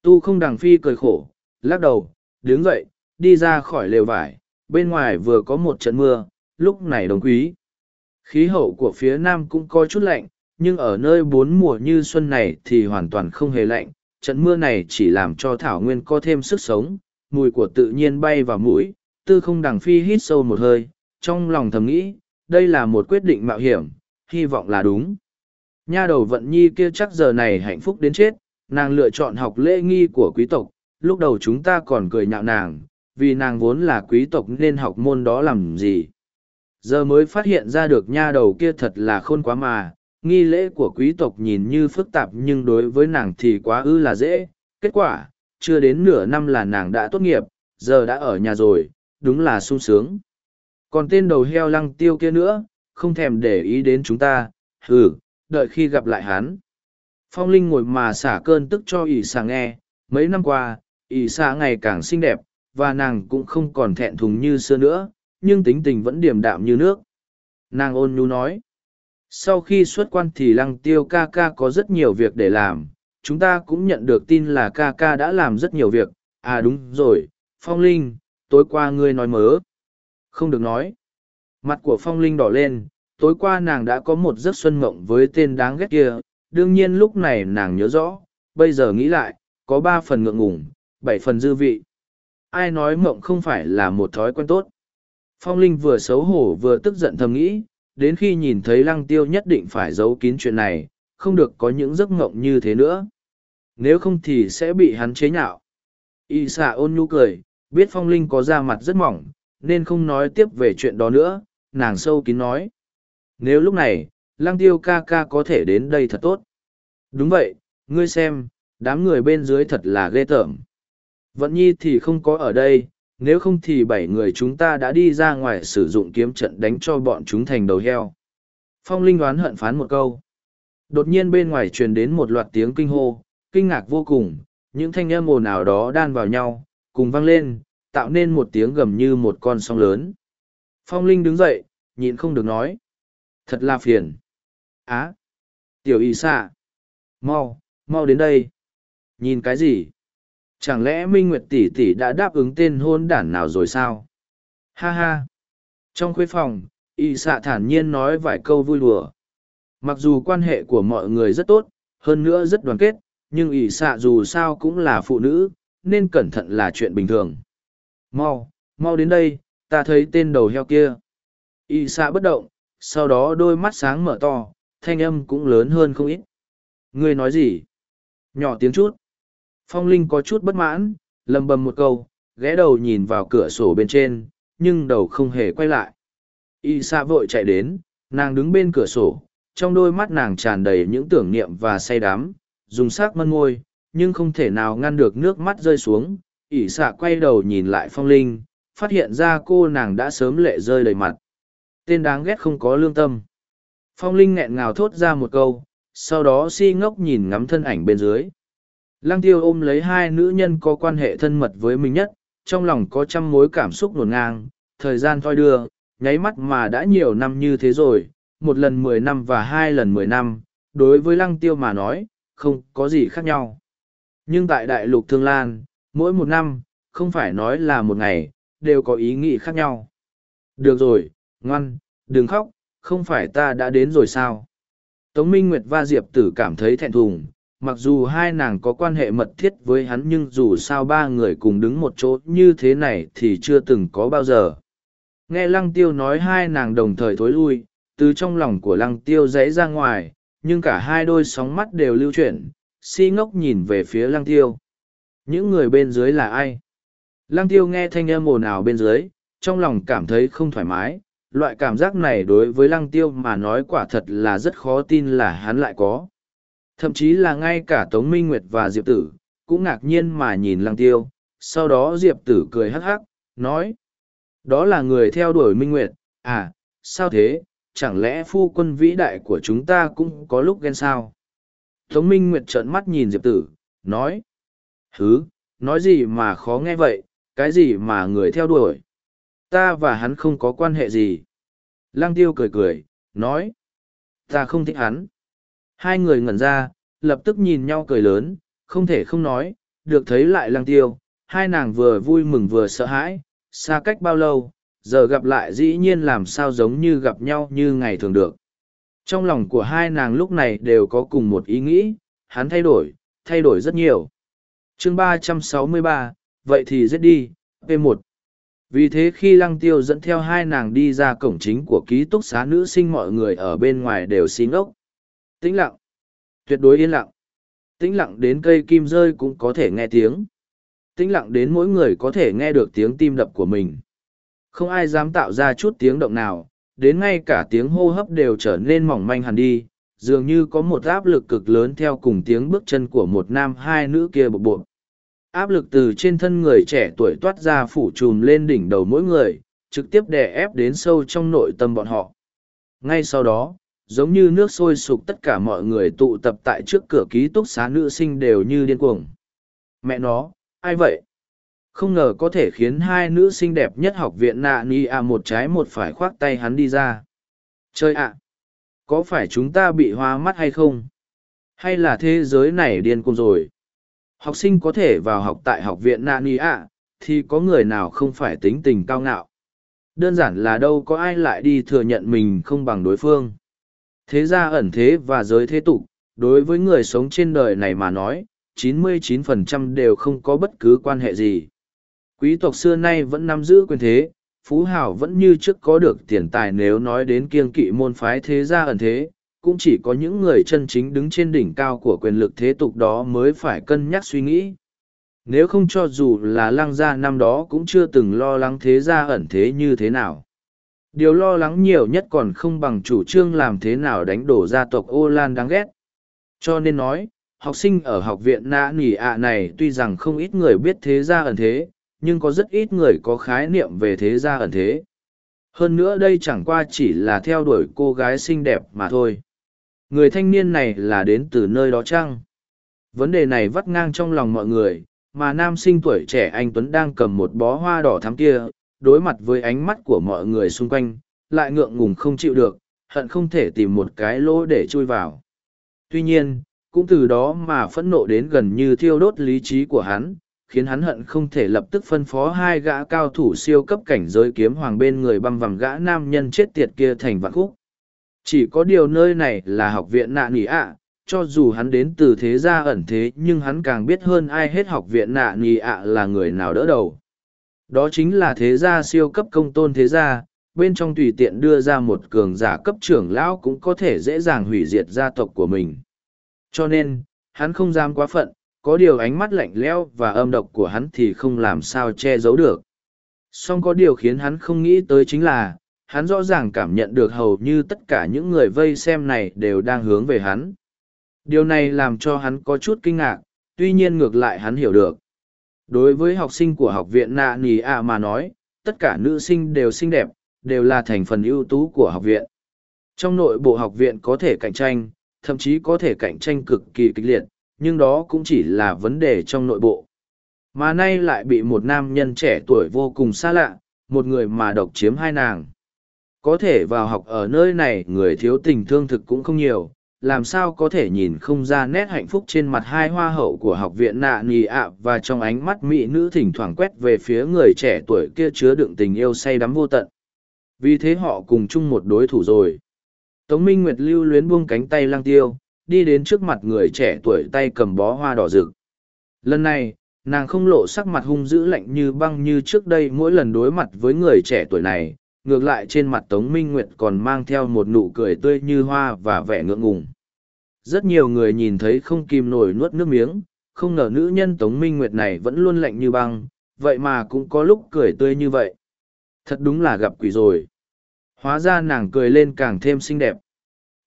Tu không đằng phi cười khổ, lắc đầu, đứng dậy, đi ra khỏi lều vải, bên ngoài vừa có một trận mưa, lúc này đồng quý. Khí hậu của phía nam cũng có chút lạnh, nhưng ở nơi bốn mùa như xuân này thì hoàn toàn không hề lạnh. Trận mưa này chỉ làm cho Thảo Nguyên có thêm sức sống, mùi của tự nhiên bay vào mũi, tư không đằng phi hít sâu một hơi, trong lòng thầm nghĩ, đây là một quyết định mạo hiểm, hy vọng là đúng. Nha đầu vận nhi kia chắc giờ này hạnh phúc đến chết, nàng lựa chọn học lễ nghi của quý tộc, lúc đầu chúng ta còn cười nhạo nàng, vì nàng vốn là quý tộc nên học môn đó làm gì. Giờ mới phát hiện ra được nha đầu kia thật là khôn quá mà, nghi lễ của quý tộc nhìn như phức tạp nhưng đối với nàng thì quá ư là dễ. Kết quả, chưa đến nửa năm là nàng đã tốt nghiệp, giờ đã ở nhà rồi, đúng là sung sướng. Còn tên đầu heo lăng tiêu kia nữa, không thèm để ý đến chúng ta, hừ, đợi khi gặp lại hắn. Phong Linh ngồi mà xả cơn tức cho ỷ xà nghe, mấy năm qua, ỷ xạ ngày càng xinh đẹp, và nàng cũng không còn thẹn thùng như xưa nữa, nhưng tính tình vẫn điềm đạm như nước. Nàng ôn nhu nói, sau khi xuất quan thì lăng tiêu ca ca có rất nhiều việc để làm, chúng ta cũng nhận được tin là ca ca đã làm rất nhiều việc, à đúng rồi, Phong Linh, tối qua ngươi nói mớ. Không được nói. Mặt của Phong Linh đỏ lên, tối qua nàng đã có một giấc xuân mộng với tên đáng ghét kia, đương nhiên lúc này nàng nhớ rõ, bây giờ nghĩ lại, có ba phần ngượng ngùng, bảy phần dư vị. Ai nói mộng không phải là một thói quen tốt. Phong Linh vừa xấu hổ vừa tức giận thầm nghĩ, đến khi nhìn thấy lăng tiêu nhất định phải giấu kín chuyện này, không được có những giấc mộng như thế nữa. Nếu không thì sẽ bị hắn chế nhạo. Y xạ ôn nhu cười, biết Phong Linh có da mặt rất mỏng, nên không nói tiếp về chuyện đó nữa, nàng sâu kín nói. Nếu lúc này, lăng tiêu ca ca có thể đến đây thật tốt. Đúng vậy, ngươi xem, đám người bên dưới thật là ghê tởm. Vận nhi thì không có ở đây, nếu không thì bảy người chúng ta đã đi ra ngoài sử dụng kiếm trận đánh cho bọn chúng thành đầu heo. Phong Linh đoán hận phán một câu. Đột nhiên bên ngoài truyền đến một loạt tiếng kinh hô, kinh ngạc vô cùng, những thanh âm ồn ào đó đan vào nhau, cùng vang lên, tạo nên một tiếng gầm như một con sóng lớn. Phong Linh đứng dậy, nhịn không được nói. Thật là phiền. Á! tiểu y xạ! Mau, mau đến đây! Nhìn cái gì? Chẳng lẽ Minh Nguyệt tỷ tỷ đã đáp ứng tên hôn đản nào rồi sao? Ha ha! Trong khuê phòng, y xạ thản nhiên nói vài câu vui đùa. Mặc dù quan hệ của mọi người rất tốt, hơn nữa rất đoàn kết, nhưng y xạ dù sao cũng là phụ nữ, nên cẩn thận là chuyện bình thường. Mau, mau đến đây, ta thấy tên đầu heo kia. Y xạ bất động, sau đó đôi mắt sáng mở to, thanh âm cũng lớn hơn không ít. Ngươi nói gì? Nhỏ tiếng chút. Phong Linh có chút bất mãn, lầm bầm một câu, ghé đầu nhìn vào cửa sổ bên trên, nhưng đầu không hề quay lại. Y Sa vội chạy đến, nàng đứng bên cửa sổ, trong đôi mắt nàng tràn đầy những tưởng niệm và say đắm, dùng sắc mân môi, nhưng không thể nào ngăn được nước mắt rơi xuống. Y Sa quay đầu nhìn lại Phong Linh, phát hiện ra cô nàng đã sớm lệ rơi đầy mặt tên đáng ghét không có lương tâm. Phong Linh nghẹn ngào thốt ra một câu, sau đó si ngốc nhìn ngắm thân ảnh bên dưới. Lăng tiêu ôm lấy hai nữ nhân có quan hệ thân mật với mình nhất, trong lòng có trăm mối cảm xúc nổn ngang, thời gian thoi đưa, nháy mắt mà đã nhiều năm như thế rồi, một lần mười năm và hai lần mười năm, đối với lăng tiêu mà nói, không có gì khác nhau. Nhưng tại đại lục Thương Lan, mỗi một năm, không phải nói là một ngày, đều có ý nghĩ khác nhau. Được rồi, ngoan, đừng khóc, không phải ta đã đến rồi sao? Tống Minh Nguyệt và Diệp Tử cảm thấy thẹn thùng, mặc dù hai nàng có quan hệ mật thiết với hắn nhưng dù sao ba người cùng đứng một chỗ như thế này thì chưa từng có bao giờ. Nghe Lăng Tiêu nói hai nàng đồng thời thối lui, từ trong lòng của Lăng Tiêu dãy ra ngoài, nhưng cả hai đôi sóng mắt đều lưu chuyển, si ngốc nhìn về phía Lăng Tiêu. Những người bên dưới là ai? Lăng Tiêu nghe thanh âm ồn ào bên dưới, trong lòng cảm thấy không thoải mái, loại cảm giác này đối với lăng tiêu mà nói quả thật là rất khó tin là hắn lại có. Thậm chí là ngay cả Tống Minh Nguyệt và Diệp Tử, cũng ngạc nhiên mà nhìn lăng tiêu, sau đó Diệp Tử cười hắc hắc, nói. Đó là người theo đuổi Minh Nguyệt, à, sao thế, chẳng lẽ phu quân vĩ đại của chúng ta cũng có lúc ghen sao? Tống Minh Nguyệt trợn mắt nhìn Diệp Tử, nói. Hứ, nói gì mà khó nghe vậy, cái gì mà người theo đuổi? Ta và hắn không có quan hệ gì. Lăng tiêu cười cười, nói. Ta không thích hắn. Hai người ngẩn ra, lập tức nhìn nhau cười lớn, không thể không nói, được thấy lại lăng tiêu. Hai nàng vừa vui mừng vừa sợ hãi, xa cách bao lâu, giờ gặp lại dĩ nhiên làm sao giống như gặp nhau như ngày thường được. Trong lòng của hai nàng lúc này đều có cùng một ý nghĩ, hắn thay đổi, thay đổi rất nhiều. chương ba trăm sáu mươi ba, vậy thì giết đi, P1. Vì thế khi lăng tiêu dẫn theo hai nàng đi ra cổng chính của ký túc xá nữ sinh mọi người ở bên ngoài đều xin ốc. Tĩnh lặng. Tuyệt đối yên lặng. Tĩnh lặng đến cây kim rơi cũng có thể nghe tiếng. Tĩnh lặng đến mỗi người có thể nghe được tiếng tim đập của mình. Không ai dám tạo ra chút tiếng động nào, đến ngay cả tiếng hô hấp đều trở nên mỏng manh hẳn đi, dường như có một áp lực cực lớn theo cùng tiếng bước chân của một nam hai nữ kia bộc bộc. áp lực từ trên thân người trẻ tuổi toát ra phủ trùm lên đỉnh đầu mỗi người trực tiếp đè ép đến sâu trong nội tâm bọn họ ngay sau đó giống như nước sôi sục tất cả mọi người tụ tập tại trước cửa ký túc xá nữ sinh đều như điên cuồng. Mẹ nó, ai vậy? Không ngờ có thể khiến hai nữ sinh đẹp nhất học viện nạ ni a một trái một phải khoác tay hắn đi ra. Chơi ạ! Có phải chúng ta bị hoa mắt hay không? Hay là thế giới này điên cuồng rồi? Học sinh có thể vào học tại học viện nạ ni ạ thì có người nào không phải tính tình cao ngạo? Đơn giản là đâu có ai lại đi thừa nhận mình không bằng đối phương thế gia ẩn thế và giới thế tục, đối với người sống trên đời này mà nói 99% đều không có bất cứ quan hệ gì quý tộc xưa nay vẫn nắm giữ quyền thế, phú hảo vẫn như trước có được tiền tài nếu nói đến kiêng kỵ môn phái thế gia ẩn thế, cũng chỉ có những người chân chính đứng trên đỉnh cao của quyền lực thế tục đó mới phải cân nhắc suy nghĩ. Nếu không cho dù là lăng gia năm đó cũng chưa từng lo lắng thế gia ẩn thế như thế nào. Điều lo lắng nhiều nhất còn không bằng chủ trương làm thế nào đánh đổ gia tộc Ô Lan đáng ghét. Cho nên nói, học sinh ở học viện nã nỉ ạ này tuy rằng không ít người biết thế gia ẩn thế, nhưng có rất ít người có khái niệm về thế gia ẩn thế. Hơn nữa đây chẳng qua chỉ là theo đuổi cô gái xinh đẹp mà thôi. Người thanh niên này là đến từ nơi đó chăng? Vấn đề này vắt ngang trong lòng mọi người, mà nam sinh tuổi trẻ anh Tuấn đang cầm một bó hoa đỏ thắm kia, đối mặt với ánh mắt của mọi người xung quanh, lại ngượng ngùng không chịu được, hận không thể tìm một cái lỗ để chui vào. Tuy nhiên, cũng từ đó mà phẫn nộ đến gần như thiêu đốt lý trí của hắn, khiến hắn hận không thể lập tức phân phó hai gã cao thủ siêu cấp cảnh giới kiếm hoàng bên người băm vằm gã nam nhân chết tiệt kia thành vạn khúc. Chỉ có điều nơi này là học viện nạ nỉ ạ, cho dù hắn đến từ thế gia ẩn thế nhưng hắn càng biết hơn ai hết học viện nạ nỉ ạ là người nào đỡ đầu. Đó chính là thế gia siêu cấp công tôn thế gia, bên trong tùy tiện đưa ra một cường giả cấp trưởng lão cũng có thể dễ dàng hủy diệt gia tộc của mình. Cho nên, hắn không dám quá phận, có điều ánh mắt lạnh lẽo và âm độc của hắn thì không làm sao che giấu được. Song có điều khiến hắn không nghĩ tới chính là, hắn rõ ràng cảm nhận được hầu như tất cả những người vây xem này đều đang hướng về hắn. Điều này làm cho hắn có chút kinh ngạc, tuy nhiên ngược lại hắn hiểu được. Đối với học sinh của học viện Nạ nỉ ạ mà nói, tất cả nữ sinh đều xinh đẹp, đều là thành phần ưu tú của học viện. Trong nội bộ học viện có thể cạnh tranh, thậm chí có thể cạnh tranh cực kỳ kịch liệt, nhưng đó cũng chỉ là vấn đề trong nội bộ. Mà nay lại bị một nam nhân trẻ tuổi vô cùng xa lạ, một người mà độc chiếm hai nàng có thể vào học ở nơi này người thiếu tình thương thực cũng không nhiều làm sao có thể nhìn không ra nét hạnh phúc trên mặt hai hoa hậu của học viện nạ nì ạ và trong ánh mắt mỹ nữ thỉnh thoảng quét về phía người trẻ tuổi kia chứa đựng tình yêu say đắm vô tận. Vì thế họ cùng chung một đối thủ rồi. Tống minh nguyệt lưu luyến buông cánh tay lang tiêu, đi đến trước mặt người trẻ tuổi tay cầm bó hoa đỏ rực. Lần này, nàng không lộ sắc mặt hung dữ lạnh như băng như trước đây mỗi lần đối mặt với người trẻ tuổi này ngược lại trên mặt Tống Minh Nguyệt còn mang theo một nụ cười tươi như hoa và vẻ ngượng ngùng. Rất nhiều người nhìn thấy không kìm nổi nuốt nước miếng, không ngờ nữ nhân Tống Minh Nguyệt này vẫn luôn lạnh như băng, vậy mà cũng có lúc cười tươi như vậy. Thật đúng là gặp quỷ rồi. Hóa ra nàng cười lên càng thêm xinh đẹp.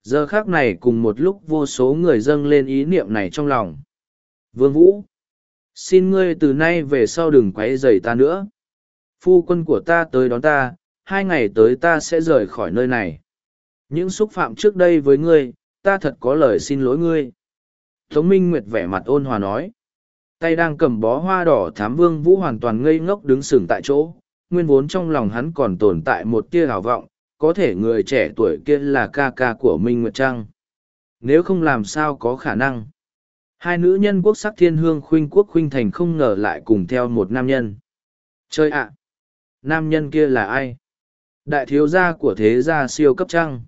Giờ khác này cùng một lúc vô số người dâng lên ý niệm này trong lòng. Vương Vũ! Xin ngươi từ nay về sau đừng quấy rầy ta nữa Phu quân của ta tới đón ta, hai ngày tới ta sẽ rời khỏi nơi này. Những xúc phạm trước đây với ngươi, ta thật có lời xin lỗi ngươi. Tống Minh Nguyệt vẻ mặt ôn hòa nói. Tay đang cầm bó hoa đỏ thám vương vũ hoàn toàn ngây ngốc đứng sừng tại chỗ. Nguyên vốn trong lòng hắn còn tồn tại một tia hào vọng, có thể người trẻ tuổi kia là ca ca của Minh Nguyệt Trăng. Nếu không làm sao có khả năng. Hai nữ nhân quốc sắc thiên hương khuynh quốc khuynh thành không ngờ lại cùng theo một nam nhân. Chơi ạ! nam nhân kia là ai? Đại thiếu gia của thế gia siêu cấp trăng.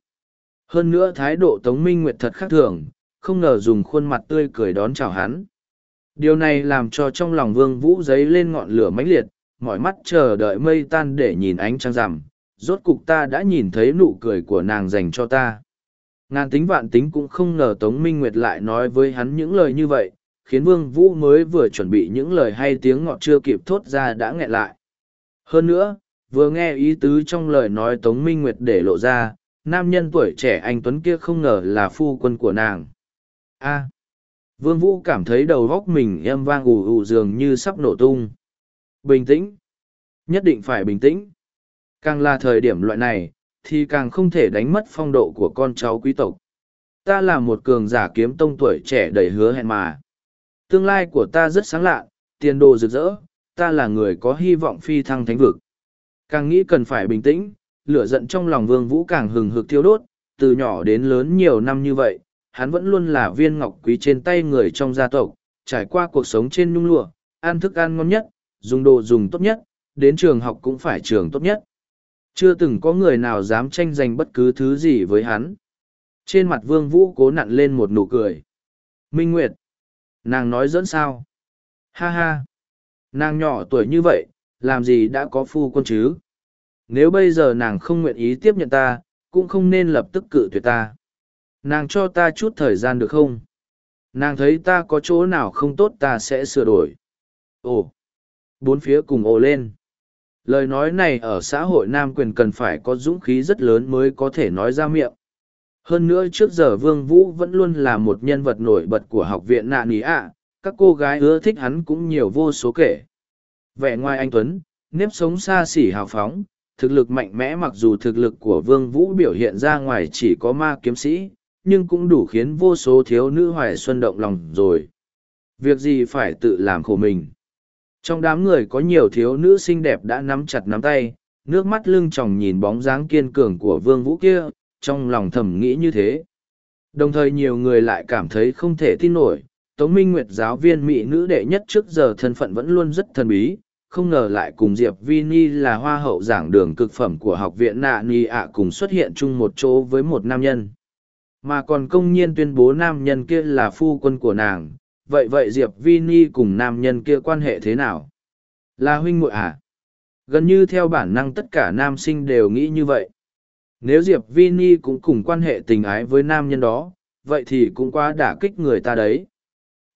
Hơn nữa thái độ Tống Minh Nguyệt thật khác thường, không ngờ dùng khuôn mặt tươi cười đón chào hắn. Điều này làm cho trong lòng vương vũ giấy lên ngọn lửa mãnh liệt, mỏi mắt chờ đợi mây tan để nhìn ánh trăng rằm. Rốt cục ta đã nhìn thấy nụ cười của nàng dành cho ta. Ngàn tính vạn tính cũng không ngờ Tống Minh Nguyệt lại nói với hắn những lời như vậy, khiến Vương Vũ mới vừa chuẩn bị những lời hay tiếng ngọt chưa kịp thốt ra đã nghẹn lại. Hơn nữa, vừa nghe ý tứ trong lời nói Tống Minh Nguyệt để lộ ra, nam nhân tuổi trẻ anh Tuấn kia không ngờ là phu quân của nàng. A. À, Vương Vũ cảm thấy đầu góc mình em vang ù ù dường như sắp nổ tung. Bình tĩnh. Nhất định phải bình tĩnh. Càng là thời điểm loại này, thì càng không thể đánh mất phong độ của con cháu quý tộc. Ta là một cường giả kiếm tông tuổi trẻ đầy hứa hẹn mà. Tương lai của ta rất sáng lạ, tiền đồ rực rỡ, ta là người có hy vọng phi thăng thánh vực. Càng nghĩ cần phải bình tĩnh, lửa giận trong lòng vương vũ càng hừng hực thiêu đốt, từ nhỏ đến lớn nhiều năm như vậy, hắn vẫn luôn là viên ngọc quý trên tay người trong gia tộc, trải qua cuộc sống trên nhung lụa, ăn thức ăn ngon nhất, dùng đồ dùng tốt nhất, đến trường học cũng phải trường tốt nhất. Chưa từng có người nào dám tranh giành bất cứ thứ gì với hắn. Trên mặt vương vũ cố nặn lên một nụ cười. Minh Nguyệt. Nàng nói dẫn sao? Ha ha. Nàng nhỏ tuổi như vậy, làm gì đã có phu quân chứ? Nếu bây giờ nàng không nguyện ý tiếp nhận ta, cũng không nên lập tức cự tuyệt ta. Nàng cho ta chút thời gian được không? Nàng thấy ta có chỗ nào không tốt ta sẽ sửa đổi. Ồ! Bốn phía cùng ồ lên. Lời nói này ở xã hội nam quyền cần phải có dũng khí rất lớn mới có thể nói ra miệng. Hơn nữa trước giờ Vương Vũ vẫn luôn là một nhân vật nổi bật của học viện nạn ý ạ, các cô gái ưa thích hắn cũng nhiều vô số kể. Vẻ ngoài anh Tuấn, nếp sống xa xỉ hào phóng, thực lực mạnh mẽ mặc dù thực lực của Vương Vũ biểu hiện ra ngoài chỉ có ma kiếm sĩ, nhưng cũng đủ khiến vô số thiếu nữ hoài xuân động lòng rồi. Việc gì phải tự làm khổ mình. Trong đám người có nhiều thiếu nữ xinh đẹp đã nắm chặt nắm tay, nước mắt lưng tròng nhìn bóng dáng kiên cường của vương vũ kia, trong lòng thầm nghĩ như thế. Đồng thời nhiều người lại cảm thấy không thể tin nổi, Tống Minh Nguyệt giáo viên mỹ nữ đệ nhất trước giờ thân phận vẫn luôn rất thần bí, không ngờ lại cùng Diệp Vini là hoa hậu giảng đường cực phẩm của học viện Nạ Ni ạ cùng xuất hiện chung một chỗ với một nam nhân. Mà còn công nhiên tuyên bố nam nhân kia là phu quân của nàng, vậy vậy diệp vi ni cùng nam nhân kia quan hệ thế nào? Là huynh muội à? Gần như theo bản năng tất cả nam sinh đều nghĩ như vậy. Nếu diệp vi ni cũng cùng quan hệ tình ái với nam nhân đó vậy thì cũng quá đả kích người ta đấy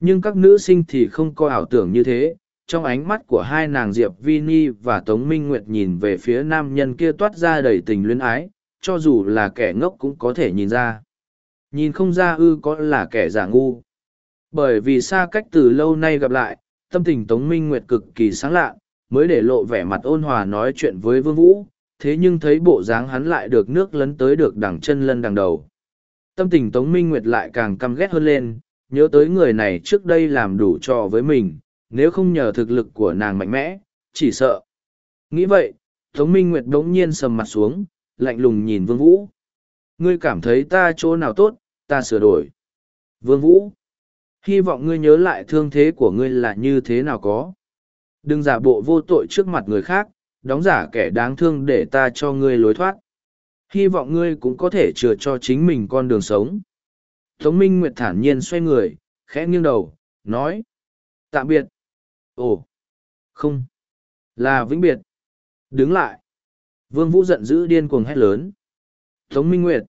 nhưng các nữ sinh thì không có ảo tưởng như thế. Trong ánh mắt của hai nàng diệp vi ni và tống minh nguyệt nhìn về phía nam nhân kia toát ra đầy tình luyến ái cho dù là kẻ ngốc cũng có thể nhìn ra. Nhìn không ra ư có là kẻ giả ngu. Bởi vì xa cách từ lâu nay gặp lại, tâm tình Tống Minh Nguyệt cực kỳ sáng lạ, mới để lộ vẻ mặt ôn hòa nói chuyện với Vương Vũ, thế nhưng thấy bộ dáng hắn lại được nước lấn tới được đằng chân lân đằng đầu. Tâm tình Tống Minh Nguyệt lại càng căm ghét hơn lên, nhớ tới người này trước đây làm đủ trò với mình, nếu không nhờ thực lực của nàng mạnh mẽ, chỉ sợ. Nghĩ vậy, Tống Minh Nguyệt đống nhiên sầm mặt xuống, lạnh lùng nhìn Vương Vũ. Ngươi cảm thấy ta chỗ nào tốt, ta sửa đổi. Vương Vũ hy vọng ngươi nhớ lại thương thế của ngươi là như thế nào có đừng giả bộ vô tội trước mặt người khác đóng giả kẻ đáng thương để ta cho ngươi lối thoát hy vọng ngươi cũng có thể chừa cho chính mình con đường sống tống minh nguyệt thản nhiên xoay người khẽ nghiêng đầu nói tạm biệt ồ không là vĩnh biệt đứng lại vương vũ giận dữ điên cuồng hét lớn tống minh nguyệt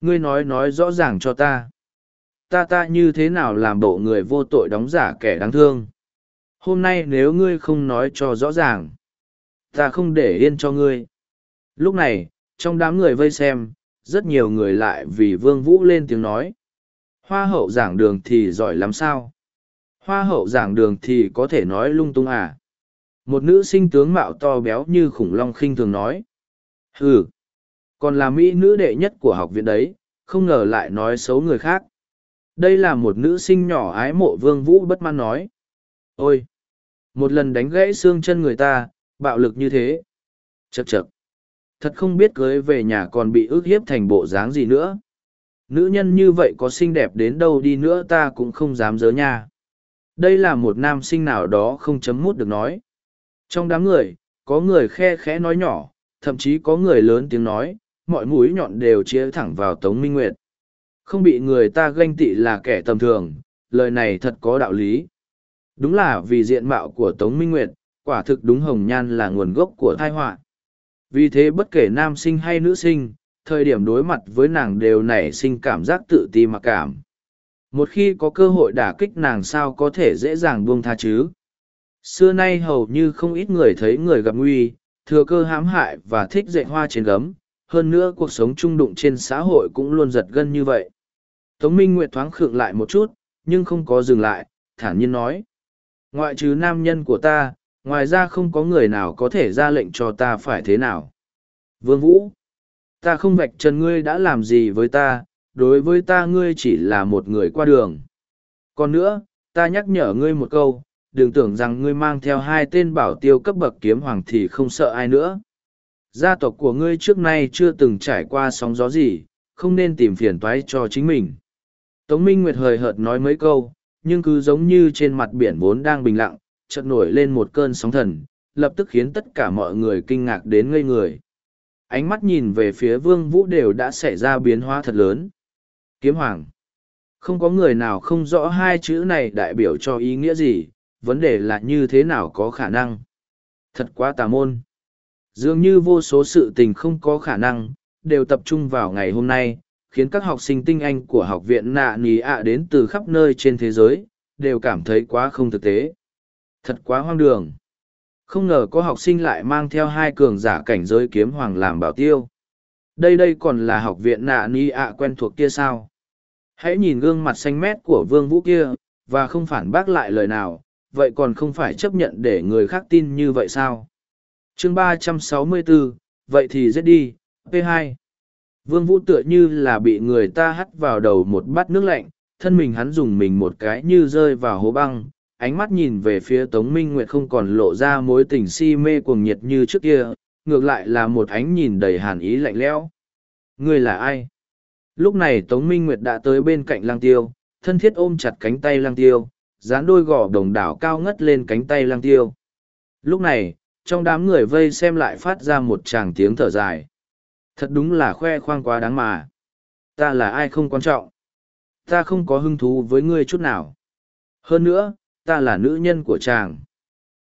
ngươi nói nói rõ ràng cho ta ta ta như thế nào làm bộ người vô tội đóng giả kẻ đáng thương. Hôm nay nếu ngươi không nói cho rõ ràng, ta không để yên cho ngươi. Lúc này, trong đám người vây xem, rất nhiều người lại vì Vương Vũ lên tiếng nói. Hoa hậu giảng đường thì giỏi lắm sao? Hoa hậu giảng đường thì có thể nói lung tung à? Một nữ sinh tướng mạo to béo như khủng long khinh thường nói. Ừ, còn là mỹ nữ đệ nhất của học viện đấy, không ngờ lại nói xấu người khác. Đây là một nữ sinh nhỏ ái mộ vương vũ bất mãn nói. Ôi! Một lần đánh gãy xương chân người ta, bạo lực như thế. chật chật Thật không biết cưới về nhà còn bị ức hiếp thành bộ dáng gì nữa. Nữ nhân như vậy có xinh đẹp đến đâu đi nữa ta cũng không dám dớ nha. Đây là một nam sinh nào đó không chấm mút được nói. Trong đám người, có người khe khẽ nói nhỏ, thậm chí có người lớn tiếng nói, mọi mũi nhọn đều chia thẳng vào Tống Minh Nguyệt. Không bị người ta ganh tị là kẻ tầm thường, lời này thật có đạo lý. Đúng là vì diện mạo của Tống Minh Nguyệt, quả thực đúng hồng nhan là nguồn gốc của thai họa vì thế bất kể nam sinh hay nữ sinh thời điểm đối mặt với nàng đều nảy sinh cảm giác tự ti mặc cảm. Một khi có cơ hội đả kích nàng sao có thể dễ dàng buông tha chứ? Xưa nay hầu như không ít người thấy người gặp nguy thừa cơ hãm hại và thích dạy hoa trên gấm hơn nữa cuộc sống trung đụng trên xã hội cũng luôn giật gân như vậy. Tống minh nguyệt thoáng khựng lại một chút nhưng không có dừng lại thản nhiên nói ngoại trừ nam nhân của ta ngoài ra không có người nào có thể ra lệnh cho ta phải thế nào. Vương Vũ, ta không vạch trần ngươi đã làm gì với ta, đối với ta ngươi chỉ là một người qua đường. Còn nữa, ta nhắc nhở ngươi một câu, đừng tưởng rằng ngươi mang theo hai tên bảo tiêu cấp bậc kiếm hoàng thì không sợ ai nữa. Gia tộc của ngươi trước nay chưa từng trải qua sóng gió gì, không nên tìm phiền toái cho chính mình. Tống Minh Nguyệt hời hợt nói mấy câu, nhưng cứ giống như trên mặt biển vốn đang bình lặng, chợt nổi lên một cơn sóng thần, lập tức khiến tất cả mọi người kinh ngạc đến ngây người. Ánh mắt nhìn về phía vương vũ đều đã xảy ra biến hóa thật lớn. Kiếm hoàng. Không có người nào không rõ hai chữ này đại biểu cho ý nghĩa gì, vấn đề là như thế nào có khả năng. Thật quá tà môn. Dường như vô số sự tình không có khả năng, đều tập trung vào ngày hôm nay, khiến các học sinh tinh anh của học viện nạ nì ạ đến từ khắp nơi trên thế giới, đều cảm thấy quá không thực tế. Thật quá hoang đường. Không ngờ có học sinh lại mang theo hai cường giả cảnh giới kiếm hoàng làm bảo tiêu. Đây đây còn là học viện nạ ni ạ quen thuộc kia sao? Hãy nhìn gương mặt xanh mét của vương vũ kia, và không phản bác lại lời nào, vậy còn không phải chấp nhận để người khác tin như vậy sao? chương ba trăm sáu mươi bốn vậy thì giết đi, P2. Vương Vũ tựa như là bị người ta hắt vào đầu một bát nước lạnh, thân mình hắn dùng mình một cái như rơi vào hố băng, ánh mắt nhìn về phía Tống Minh Nguyệt không còn lộ ra mối tình si mê cuồng nhiệt như trước kia, ngược lại là một ánh nhìn đầy hàn ý lạnh lẽo. Ngươi là ai? Lúc này Tống Minh Nguyệt đã tới bên cạnh lang tiêu, thân thiết ôm chặt cánh tay lang tiêu, dán đôi gò đồng đảo cao ngất lên cánh tay lang tiêu. Lúc này, trong đám người vây xem lại phát ra một tràng tiếng thở dài. Thật đúng là khoe khoang quá đáng mà. Ta là ai không quan trọng. Ta không có hứng thú với ngươi chút nào. Hơn nữa, ta là nữ nhân của chàng.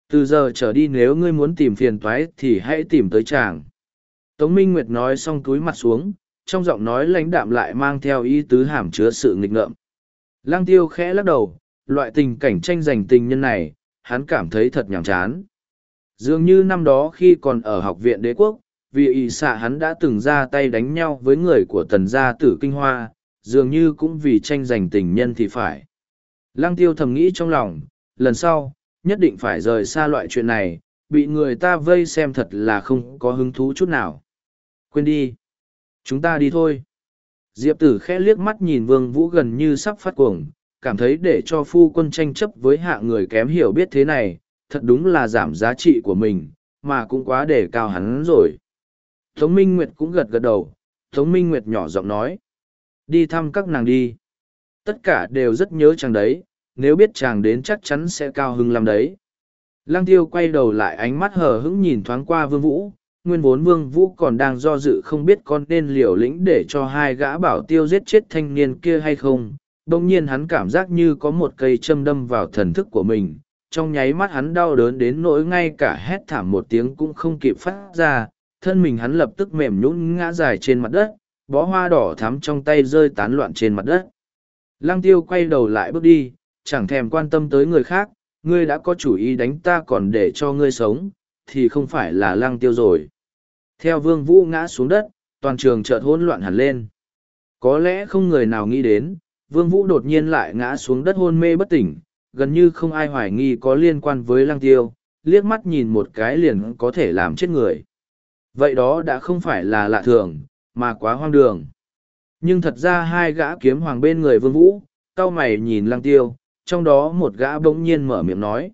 Từ giờ trở đi nếu ngươi muốn tìm phiền toái thì hãy tìm tới chàng. Tống minh nguyệt nói xong túi mặt xuống, trong giọng nói lãnh đạm lại mang theo ý tứ hàm chứa sự nghịch ngợm. Lang tiêu khẽ lắc đầu, loại tình cảnh tranh giành tình nhân này, hắn cảm thấy thật nhàm chán. Dường như năm đó khi còn ở học viện đế quốc, vì ỵ xạ hắn đã từng ra tay đánh nhau với người của tần gia tử kinh hoa, dường như cũng vì tranh giành tình nhân thì phải. Lăng tiêu thầm nghĩ trong lòng, lần sau, nhất định phải rời xa loại chuyện này, bị người ta vây xem thật là không có hứng thú chút nào. Quên đi. Chúng ta đi thôi. Diệp tử khẽ liếc mắt nhìn vương vũ gần như sắp phát cuồng, cảm thấy để cho phu quân tranh chấp với hạ người kém hiểu biết thế này, thật đúng là giảm giá trị của mình, mà cũng quá để cao hắn rồi. Tống Minh Nguyệt cũng gật gật đầu, Tống Minh Nguyệt nhỏ giọng nói. Đi thăm các nàng đi. Tất cả đều rất nhớ chàng đấy, nếu biết chàng đến chắc chắn sẽ cao hưng làm đấy. Lăng tiêu quay đầu lại ánh mắt hờ hững nhìn thoáng qua vương vũ, nguyên vốn vương vũ còn đang do dự không biết con nên liều lĩnh để cho hai gã bảo tiêu giết chết thanh niên kia hay không. Đông nhiên hắn cảm giác như có một cây châm đâm vào thần thức của mình, trong nháy mắt hắn đau đớn đến nỗi ngay cả hét thảm một tiếng cũng không kịp phát ra, thân mình hắn lập tức mềm nhũn ngã dài trên mặt đất, bó hoa đỏ thắm trong tay rơi tán loạn trên mặt đất. Lăng tiêu quay đầu lại bước đi, chẳng thèm quan tâm tới người khác, ngươi đã có chủ ý đánh ta còn để cho ngươi sống, thì không phải là lăng tiêu rồi. Theo vương vũ ngã xuống đất, toàn trường chợt hỗn loạn hẳn lên. Có lẽ không người nào nghĩ đến, vương vũ đột nhiên lại ngã xuống đất hôn mê bất tỉnh, gần như không ai hoài nghi có liên quan với lăng tiêu, liếc mắt nhìn một cái liền có thể làm chết người. Vậy đó đã không phải là lạ thường, mà quá hoang đường. Nhưng thật ra hai gã kiếm hoàng bên người vương vũ, cao mày nhìn lăng tiêu, trong đó một gã bỗng nhiên mở miệng nói.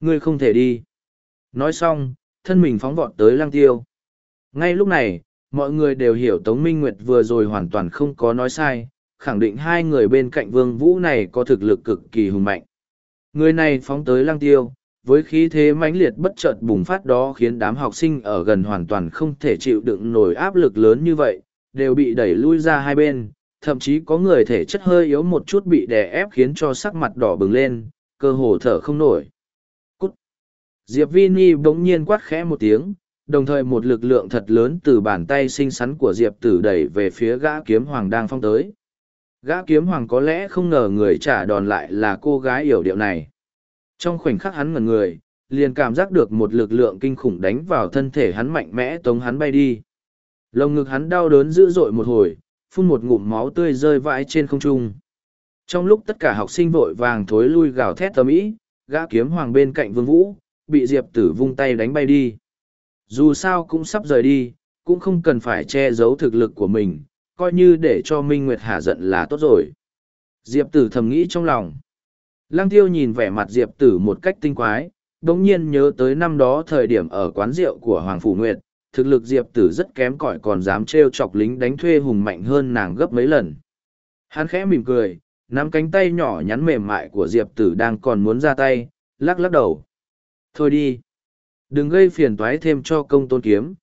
Ngươi không thể đi. Nói xong, thân mình phóng vọt tới lăng tiêu. Ngay lúc này, mọi người đều hiểu Tống Minh Nguyệt vừa rồi hoàn toàn không có nói sai, khẳng định hai người bên cạnh vương vũ này có thực lực cực kỳ hùng mạnh. Người này phóng tới lăng tiêu, với khí thế mãnh liệt bất chợt bùng phát đó khiến đám học sinh ở gần hoàn toàn không thể chịu đựng nổi áp lực lớn như vậy, đều bị đẩy lui ra hai bên, thậm chí có người thể chất hơi yếu một chút bị đè ép khiến cho sắc mặt đỏ bừng lên, cơ hồ thở không nổi. Cút! Diệp Vini bỗng nhiên quát khẽ một tiếng, đồng thời một lực lượng thật lớn từ bàn tay xinh xắn của Diệp Tử đẩy về phía gã kiếm hoàng đang phong tới. Gã kiếm hoàng có lẽ không ngờ người trả đòn lại là cô gái yểu điệu này. Trong khoảnh khắc hắn ngẩn người, liền cảm giác được một lực lượng kinh khủng đánh vào thân thể hắn mạnh mẽ tống hắn bay đi. Lồng ngực hắn đau đớn dữ dội một hồi, phun một ngụm máu tươi rơi vãi trên không trung. Trong lúc tất cả học sinh vội vàng thối lui gào thét tầm ĩ gã kiếm hoàng bên cạnh vương vũ, bị Diệp tử vung tay đánh bay đi. Dù sao cũng sắp rời đi, cũng không cần phải che giấu thực lực của mình, coi như để cho Minh Nguyệt Hà giận là tốt rồi. Diệp tử thầm nghĩ trong lòng. Lăng tiêu nhìn vẻ mặt Diệp tử một cách tinh quái, đồng nhiên nhớ tới năm đó thời điểm ở quán rượu của Hoàng Phủ Nguyệt, thực lực Diệp tử rất kém cỏi còn dám trêu chọc lính đánh thuê hùng mạnh hơn nàng gấp mấy lần. Hắn khẽ mỉm cười, nắm cánh tay nhỏ nhắn mềm mại của Diệp tử đang còn muốn ra tay, lắc lắc đầu. Thôi đi. Đừng gây phiền toái thêm cho công tôn kiếm.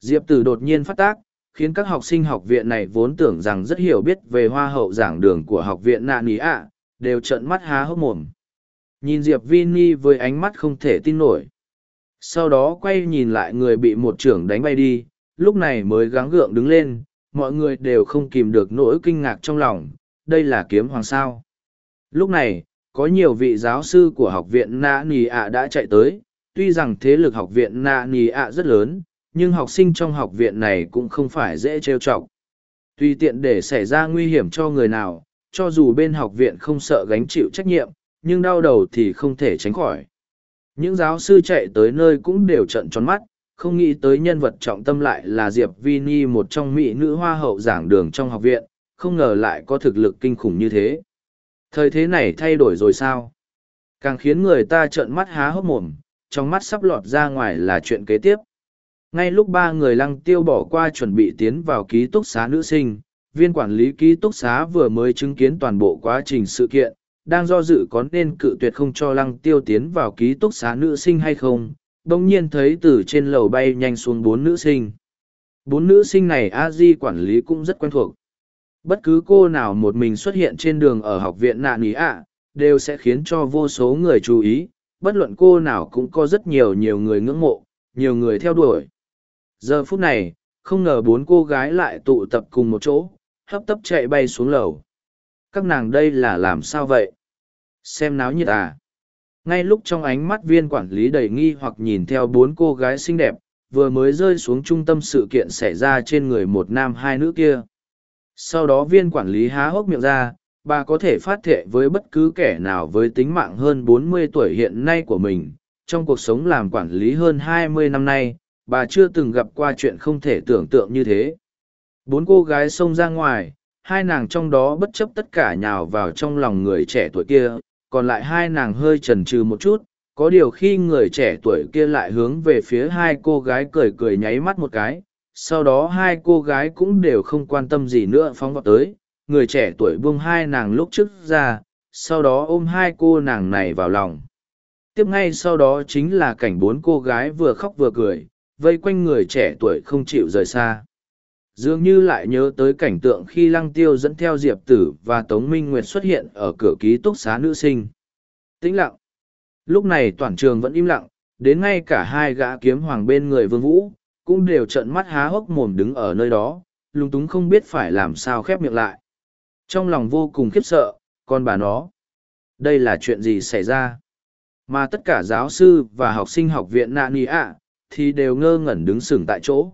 Diệp tử đột nhiên phát tác, khiến các học sinh học viện này vốn tưởng rằng rất hiểu biết về hoa hậu giảng đường của học viện nạ ní ạ, đều trợn mắt há hốc mồm. Nhìn Diệp Vini với ánh mắt không thể tin nổi. Sau đó quay nhìn lại người bị một trưởng đánh bay đi, lúc này mới gắng gượng đứng lên, mọi người đều không kìm được nỗi kinh ngạc trong lòng, đây là kiếm hoàng sao. Lúc này, có nhiều vị giáo sư của học viện Na Nì ạ đã chạy tới, tuy rằng thế lực học viện Na Nì ạ rất lớn, nhưng học sinh trong học viện này cũng không phải dễ trêu chọc. Tùy tiện để xảy ra nguy hiểm cho người nào, cho dù bên học viện không sợ gánh chịu trách nhiệm, nhưng đau đầu thì không thể tránh khỏi. Những giáo sư chạy tới nơi cũng đều trận tròn mắt, không nghĩ tới nhân vật trọng tâm lại là Diệp Vini một trong mỹ nữ hoa hậu giảng đường trong học viện, không ngờ lại có thực lực kinh khủng như thế. Thời thế này thay đổi rồi sao? Càng khiến người ta trợn mắt há hốc mồm, trong mắt sắp lọt ra ngoài là chuyện kế tiếp. Ngay lúc ba người lăng tiêu bỏ qua chuẩn bị tiến vào ký túc xá nữ sinh, viên quản lý ký túc xá vừa mới chứng kiến toàn bộ quá trình sự kiện, đang do dự có nên cự tuyệt không cho lăng tiêu tiến vào ký túc xá nữ sinh hay không, đồng nhiên thấy từ trên lầu bay nhanh xuống bốn nữ sinh. Bốn nữ sinh này a di quản lý cũng rất quen thuộc. Bất cứ cô nào một mình xuất hiện trên đường ở học viện nạn ý ạ, đều sẽ khiến cho vô số người chú ý, bất luận cô nào cũng có rất nhiều nhiều người ngưỡng mộ, nhiều người theo đuổi. Giờ phút này, không ngờ bốn cô gái lại tụ tập cùng một chỗ, hấp tấp chạy bay xuống lầu. Các nàng đây là làm sao vậy? Xem náo nhiệt à? Ngay lúc trong ánh mắt viên quản lý đầy nghi hoặc nhìn theo bốn cô gái xinh đẹp, vừa mới rơi xuống trung tâm sự kiện xảy ra trên người một nam hai nữ kia. Sau đó viên quản lý há hốc miệng ra, bà có thể phát thệ với bất cứ kẻ nào với tính mạng hơn 40 tuổi hiện nay của mình. Trong cuộc sống làm quản lý hơn 20 năm nay, bà chưa từng gặp qua chuyện không thể tưởng tượng như thế. Bốn cô gái xông ra ngoài, hai nàng trong đó bất chấp tất cả nhào vào trong lòng người trẻ tuổi kia, còn lại hai nàng hơi chần chừ một chút, có điều khi người trẻ tuổi kia lại hướng về phía hai cô gái cười cười nháy mắt một cái, sau đó hai cô gái cũng đều không quan tâm gì nữa phóng vào tới, người trẻ tuổi buông hai nàng lúc trước ra, sau đó ôm hai cô nàng này vào lòng. Tiếp ngay sau đó chính là cảnh bốn cô gái vừa khóc vừa cười, vây quanh người trẻ tuổi không chịu rời xa dường như lại nhớ tới cảnh tượng khi lăng tiêu dẫn theo diệp tử và tống minh nguyệt xuất hiện ở cửa ký túc xá nữ sinh. Tĩnh lặng. Lúc này toàn trường vẫn im lặng, đến ngay cả hai gã kiếm hoàng bên người vương vũ, cũng đều trợn mắt há hốc mồm đứng ở nơi đó, lúng túng không biết phải làm sao khép miệng lại. Trong lòng vô cùng khiếp sợ, con bà nó, đây là chuyện gì xảy ra? Mà tất cả giáo sư và học sinh học viện nạ ni ạ, thì đều ngơ ngẩn đứng sừng tại chỗ.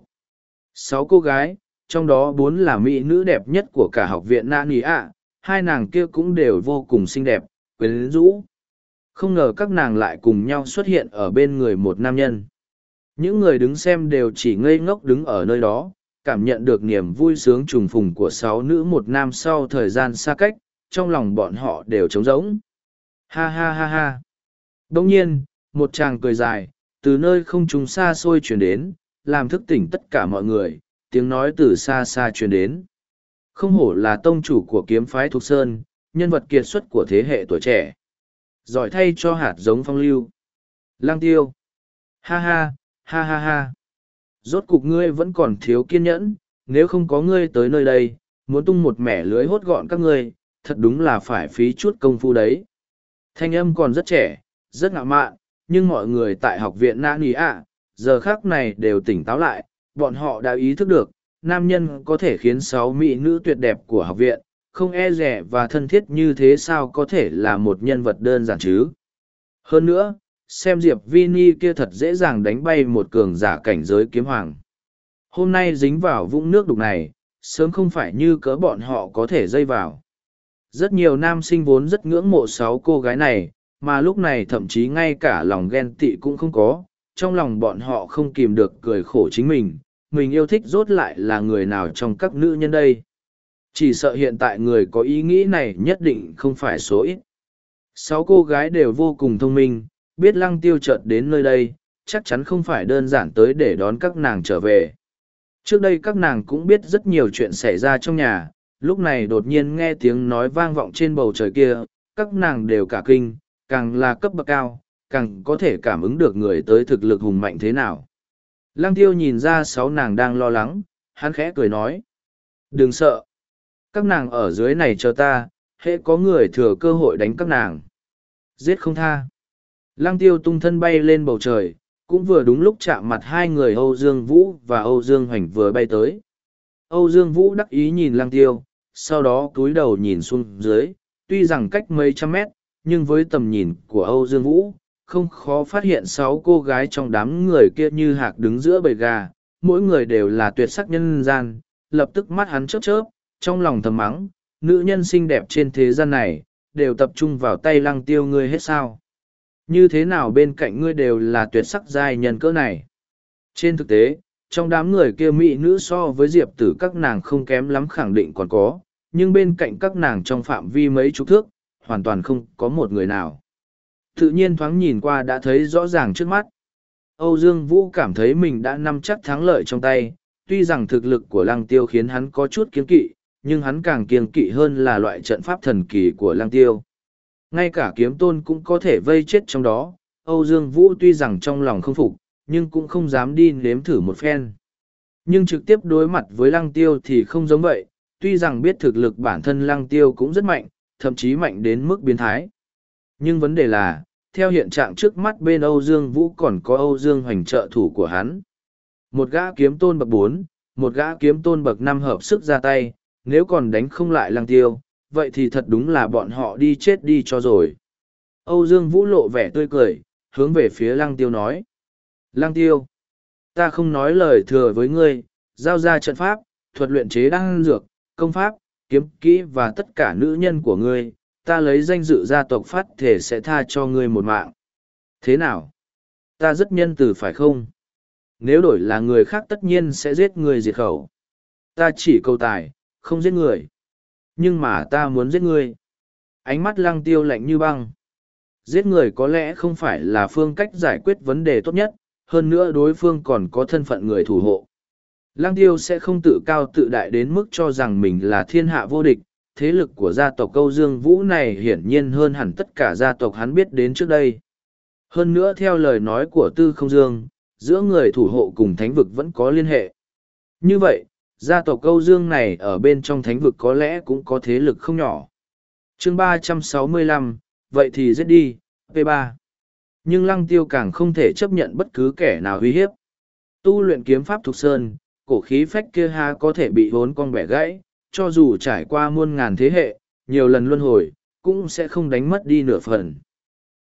Sáu cô gái trong đó bốn là mỹ nữ đẹp nhất của cả học viện na nỉ ạ hai nàng kia cũng đều vô cùng xinh đẹp quyến rũ Không ngờ các nàng lại cùng nhau xuất hiện ở bên người một nam nhân. Những người đứng xem đều chỉ ngây ngốc đứng ở nơi đó, cảm nhận được niềm vui sướng trùng phùng của sáu nữ một nam sau thời gian xa cách, trong lòng bọn họ đều trống rỗng. Ha ha ha ha. Đông nhiên, một chàng cười dài, từ nơi không trung xa xôi truyền đến, làm thức tỉnh tất cả mọi người, tiếng nói từ xa xa truyền đến. Không hổ là tông chủ của kiếm phái Thục Sơn, nhân vật kiệt xuất của thế hệ tuổi trẻ. Giỏi thay cho hạt giống phong lưu. Lang tiêu. Ha ha, ha ha ha. Rốt cục ngươi vẫn còn thiếu kiên nhẫn, nếu không có ngươi tới nơi đây, muốn tung một mẻ lưới hốt gọn các ngươi, thật đúng là phải phí chút công phu đấy. Thanh âm còn rất trẻ, rất ngạo mạn, nhưng mọi người tại học viện Na Nì ạ, giờ khác này đều tỉnh táo lại, bọn họ đã ý thức được, nam nhân có thể khiến sáu mỹ nữ tuyệt đẹp của học viện, không e rẻ và thân thiết như thế sao có thể là một nhân vật đơn giản chứ. Hơn nữa, xem Diệp Vini kia thật dễ dàng đánh bay một cường giả cảnh giới kiếm hoàng. Hôm nay dính vào vũng nước đục này, sớm không phải như cỡ bọn họ có thể dây vào. Rất nhiều nam sinh vốn rất ngưỡng mộ sáu cô gái này, mà lúc này thậm chí ngay cả lòng ghen tị cũng không có, trong lòng bọn họ không kìm được cười khổ chính mình, mình yêu thích rốt lại là người nào trong các nữ nhân đây. Chỉ sợ hiện tại người có ý nghĩ này nhất định không phải số ít. Sáu cô gái đều vô cùng thông minh, biết lăng tiêu chợt đến nơi đây, chắc chắn không phải đơn giản tới để đón các nàng trở về. Trước đây các nàng cũng biết rất nhiều chuyện xảy ra trong nhà, lúc này đột nhiên nghe tiếng nói vang vọng trên bầu trời kia, các nàng đều cả kinh, càng là cấp bậc cao, càng có thể cảm ứng được người tới thực lực hùng mạnh thế nào. Lăng tiêu nhìn ra sáu nàng đang lo lắng, hắn khẽ cười nói. Đừng sợ. Các nàng ở dưới này chờ ta, hễ có người thừa cơ hội đánh các nàng. Giết không tha. Lăng tiêu tung thân bay lên bầu trời, cũng vừa đúng lúc chạm mặt hai người Âu Dương Vũ và Âu Dương Hoành vừa bay tới. Âu Dương Vũ đắc ý nhìn lăng tiêu, sau đó cúi đầu nhìn xuống dưới, tuy rằng cách mấy trăm mét, nhưng với tầm nhìn của Âu Dương Vũ, không khó phát hiện sáu cô gái trong đám người kia như hạc đứng giữa bầy gà, mỗi người đều là tuyệt sắc nhân gian, lập tức mắt hắn chớp chớp, trong lòng thầm mắng, nữ nhân xinh đẹp trên thế gian này, đều tập trung vào tay lăng tiêu ngươi hết sao. Như thế nào bên cạnh ngươi đều là tuyệt sắc giai nhân cỡ này. Trên thực tế, trong đám người kia mỹ nữ so với diệp tử các nàng không kém lắm khẳng định còn có, nhưng bên cạnh các nàng trong phạm vi mấy chục thước, hoàn toàn không có một người nào. Tự nhiên thoáng nhìn qua đã thấy rõ ràng trước mắt. Âu Dương Vũ cảm thấy mình đã nắm chắc thắng lợi trong tay, tuy rằng thực lực của lăng tiêu khiến hắn có chút kiêng kỵ, nhưng hắn càng kiên kỵ hơn là loại trận pháp thần kỳ của lăng tiêu. Ngay cả kiếm tôn cũng có thể vây chết trong đó, Âu Dương Vũ tuy rằng trong lòng không phục, nhưng cũng không dám đi nếm thử một phen. Nhưng trực tiếp đối mặt với lăng tiêu thì không giống vậy, tuy rằng biết thực lực bản thân lăng tiêu cũng rất mạnh, thậm chí mạnh đến mức biến thái. Nhưng vấn đề là, theo hiện trạng trước mắt bên Âu Dương Vũ còn có Âu Dương Hoành trợ thủ của hắn. Một gã kiếm tôn bậc bốn, một gã kiếm tôn bậc năm hợp sức ra tay, nếu còn đánh không lại lăng tiêu, vậy thì thật đúng là bọn họ đi chết đi cho rồi. Âu Dương Vũ lộ vẻ tươi cười, hướng về phía lăng tiêu nói. Lăng tiêu, ta không nói lời thừa với ngươi, giao ra trận pháp, thuật luyện chế đăng dược, công pháp, kiếm kỹ và tất cả nữ nhân của ngươi, ta lấy danh dự gia tộc phát thể sẽ tha cho ngươi một mạng. Thế nào? Ta rất nhân từ phải không? Nếu đổi là người khác tất nhiên sẽ giết người diệt khẩu. Ta chỉ cầu tài, không giết người. Nhưng mà ta muốn giết ngươi. Ánh mắt lăng tiêu lạnh như băng. Giết người có lẽ không phải là phương cách giải quyết vấn đề tốt nhất, hơn nữa đối phương còn có thân phận người thủ hộ. Lăng tiêu sẽ không tự cao tự đại đến mức cho rằng mình là thiên hạ vô địch, thế lực của gia tộc câu dương vũ này hiển nhiên hơn hẳn tất cả gia tộc hắn biết đến trước đây. Hơn nữa theo lời nói của tư không dương, giữa người thủ hộ cùng thánh vực vẫn có liên hệ. Như vậy, gia tộc câu dương này ở bên trong thánh vực có lẽ cũng có thế lực không nhỏ. chương ba trăm sáu mươi lăm vậy thì giết đi, P3. Nhưng lăng tiêu càng không thể chấp nhận bất cứ kẻ nào uy hiếp. Tu luyện kiếm pháp thuộc sơn, cổ khí phách kia ha có thể bị hốn con bẻ gãy, cho dù trải qua muôn ngàn thế hệ, nhiều lần luân hồi, cũng sẽ không đánh mất đi nửa phần.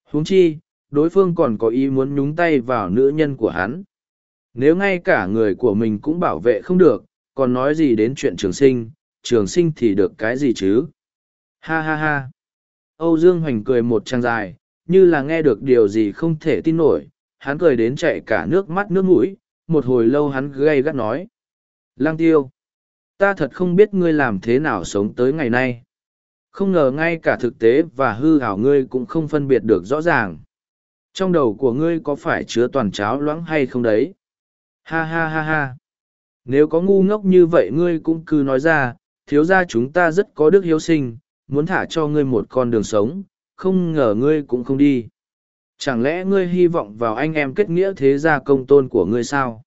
huống chi, đối phương còn có ý muốn nhúng tay vào nữ nhân của hắn. Nếu ngay cả người của mình cũng bảo vệ không được, còn nói gì đến chuyện trường sinh, trường sinh thì được cái gì chứ? Ha ha ha! Âu Dương Hoành cười một trang dài, như là nghe được điều gì không thể tin nổi, hắn cười đến chạy cả nước mắt nước mũi, một hồi lâu hắn gay gắt nói. Lang tiêu, ta thật không biết ngươi làm thế nào sống tới ngày nay. Không ngờ ngay cả thực tế và hư ảo ngươi cũng không phân biệt được rõ ràng. Trong đầu của ngươi có phải chứa toàn cháo loãng hay không đấy? Ha ha ha ha. Nếu có ngu ngốc như vậy ngươi cũng cứ nói ra, thiếu ra chúng ta rất có đức hiếu sinh, muốn thả cho ngươi một con đường sống, không ngờ ngươi cũng không đi. Chẳng lẽ ngươi hy vọng vào anh em kết nghĩa thế gia công tôn của ngươi sao?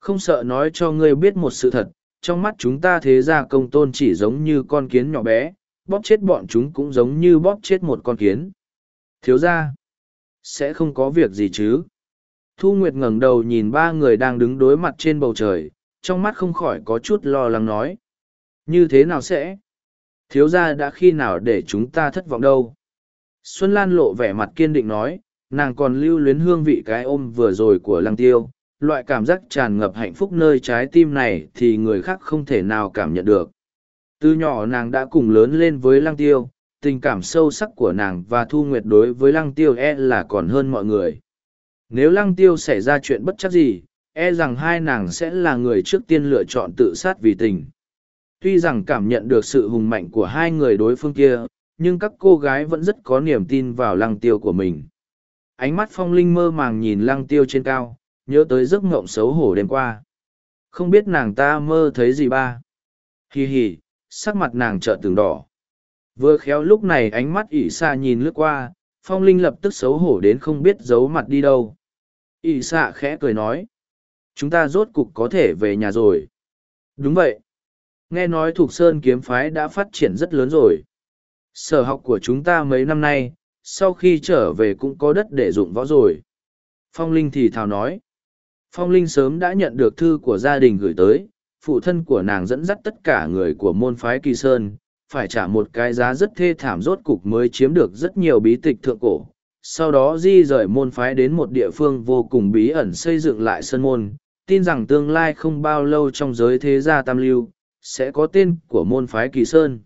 Không sợ nói cho ngươi biết một sự thật, trong mắt chúng ta thế gia công tôn chỉ giống như con kiến nhỏ bé, bóp chết bọn chúng cũng giống như bóp chết một con kiến. Thiếu ra, sẽ không có việc gì chứ? Thu Nguyệt ngẩng đầu nhìn ba người đang đứng đối mặt trên bầu trời, trong mắt không khỏi có chút lo lắng nói. Như thế nào sẽ? Thiếu ra đã khi nào để chúng ta thất vọng đâu? Xuân Lan lộ vẻ mặt kiên định nói, nàng còn lưu luyến hương vị cái ôm vừa rồi của lăng tiêu. Loại cảm giác tràn ngập hạnh phúc nơi trái tim này thì người khác không thể nào cảm nhận được. Từ nhỏ nàng đã cùng lớn lên với lăng tiêu, tình cảm sâu sắc của nàng và thu nguyệt đối với lăng tiêu e là còn hơn mọi người. Nếu lăng tiêu xảy ra chuyện bất chắc gì, e rằng hai nàng sẽ là người trước tiên lựa chọn tự sát vì tình. Tuy rằng cảm nhận được sự hùng mạnh của hai người đối phương kia, nhưng các cô gái vẫn rất có niềm tin vào lăng tiêu của mình. Ánh mắt phong linh mơ màng nhìn lăng tiêu trên cao, nhớ tới giấc ngộng xấu hổ đêm qua. Không biết nàng ta mơ thấy gì ba. Hì hì, sắc mặt nàng trợ từng đỏ. Vừa khéo lúc này ánh mắt ỉ xa nhìn lướt qua, phong linh lập tức xấu hổ đến không biết giấu mặt đi đâu. ỉ xạ khẽ cười nói. Chúng ta rốt cục có thể về nhà rồi. Đúng vậy. Nghe nói Thục Sơn kiếm phái đã phát triển rất lớn rồi. Sở học của chúng ta mấy năm nay, sau khi trở về cũng có đất để dụng võ rồi. Phong Linh thì thào nói. Phong Linh sớm đã nhận được thư của gia đình gửi tới, phụ thân của nàng dẫn dắt tất cả người của môn phái Kỳ Sơn, phải trả một cái giá rất thê thảm rốt cục mới chiếm được rất nhiều bí tịch thượng cổ. Sau đó di rời môn phái đến một địa phương vô cùng bí ẩn xây dựng lại sân môn, tin rằng tương lai không bao lâu trong giới thế gia tam lưu, sẽ có tên của môn phái Kỳ Sơn.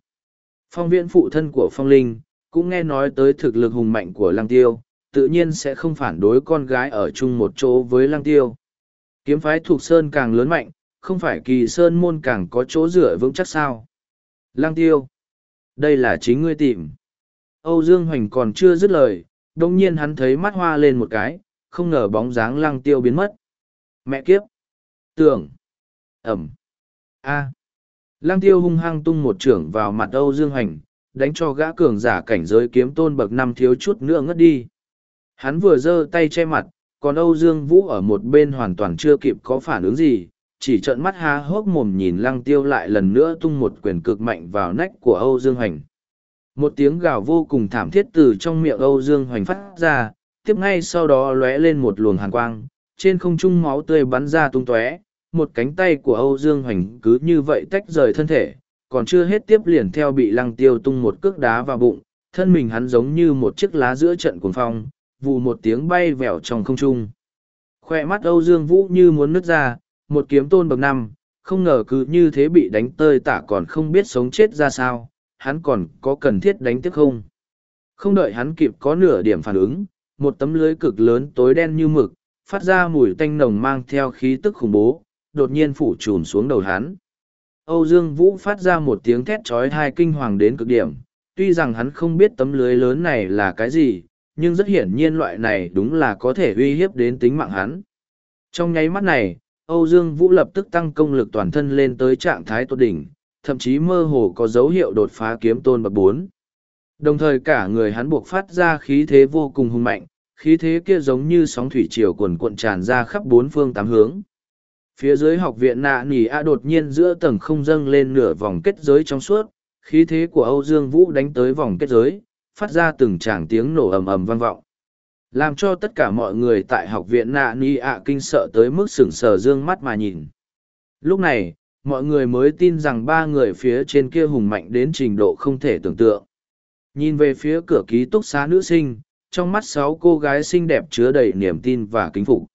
Phong viện phụ thân của Phong Linh, cũng nghe nói tới thực lực hùng mạnh của Lăng Tiêu, tự nhiên sẽ không phản đối con gái ở chung một chỗ với Lăng Tiêu. Kiếm phái thuộc Sơn càng lớn mạnh, không phải Kỳ Sơn môn càng có chỗ dựa vững chắc sao. Lang Tiêu. Đây là chính ngươi tìm. Âu Dương Hoành còn chưa dứt lời, đồng nhiên hắn thấy mắt hoa lên một cái, không ngờ bóng dáng Lăng Tiêu biến mất. Mẹ kiếp. Tưởng. Ẩm. A. Lăng tiêu hung hăng tung một trưởng vào mặt Âu Dương Hoành, đánh cho gã cường giả cảnh giới kiếm tôn bậc năm thiếu chút nữa ngất đi. Hắn vừa giơ tay che mặt, còn Âu Dương Vũ ở một bên hoàn toàn chưa kịp có phản ứng gì, chỉ trợn mắt há hốc mồm nhìn lăng tiêu lại lần nữa tung một quyền cực mạnh vào nách của Âu Dương Hoành. Một tiếng gào vô cùng thảm thiết từ trong miệng Âu Dương Hoành phát ra, tiếp ngay sau đó lóe lên một luồng hàn quang, trên không trung máu tươi bắn ra tung tóe, một cánh tay của Âu Dương Hoành cứ như vậy tách rời thân thể, còn chưa hết tiếp liền theo bị lăng tiêu tung một cước đá vào bụng, thân mình hắn giống như một chiếc lá giữa trận cuồng phong, vù một tiếng bay vèo trong không trung. Khoe mắt Âu Dương Vũ như muốn nứt ra, một kiếm tôn bậc năm, không ngờ cứ như thế bị đánh tơi tả còn không biết sống chết ra sao, hắn còn có cần thiết đánh tiếp không? Không đợi hắn kịp có nửa điểm phản ứng, một tấm lưới cực lớn tối đen như mực, phát ra mùi tanh nồng mang theo khí tức khủng bố, đột nhiên phủ trùm xuống đầu hắn. Âu Dương Vũ phát ra một tiếng thét trói hai kinh hoàng đến cực điểm, tuy rằng hắn không biết tấm lưới lớn này là cái gì, nhưng rất hiển nhiên loại này đúng là có thể uy hiếp đến tính mạng hắn. Trong nháy mắt này, Âu Dương Vũ lập tức tăng công lực toàn thân lên tới trạng thái tốt đỉnh, thậm chí mơ hồ có dấu hiệu đột phá kiếm tôn bậc bốn. Đồng thời cả người hắn buộc phát ra khí thế vô cùng hùng mạnh, khí thế kia giống như sóng thủy triều cuồn cuộn tràn ra khắp bốn phương tám hướng phía dưới học viện nạ nỉ a đột nhiên giữa tầng không dâng lên nửa vòng kết giới trong suốt khí thế của âu dương vũ đánh tới vòng kết giới phát ra từng tràng tiếng nổ ầm ầm vang vọng. Làm cho tất cả mọi người tại học viện nạ ni ạ kinh sợ tới mức sửng sờ d ư ơ n g mắt mà nhìn. Lúc này mọi người mới tin rằng ba người phía trên kia hùng mạnh đến trình độ không thể tưởng tượng. Nhìn về phía cửa ký túc xá nữ sinh trong mắt sáu cô gái xinh đẹp chứa đầy niềm tin và kính phục.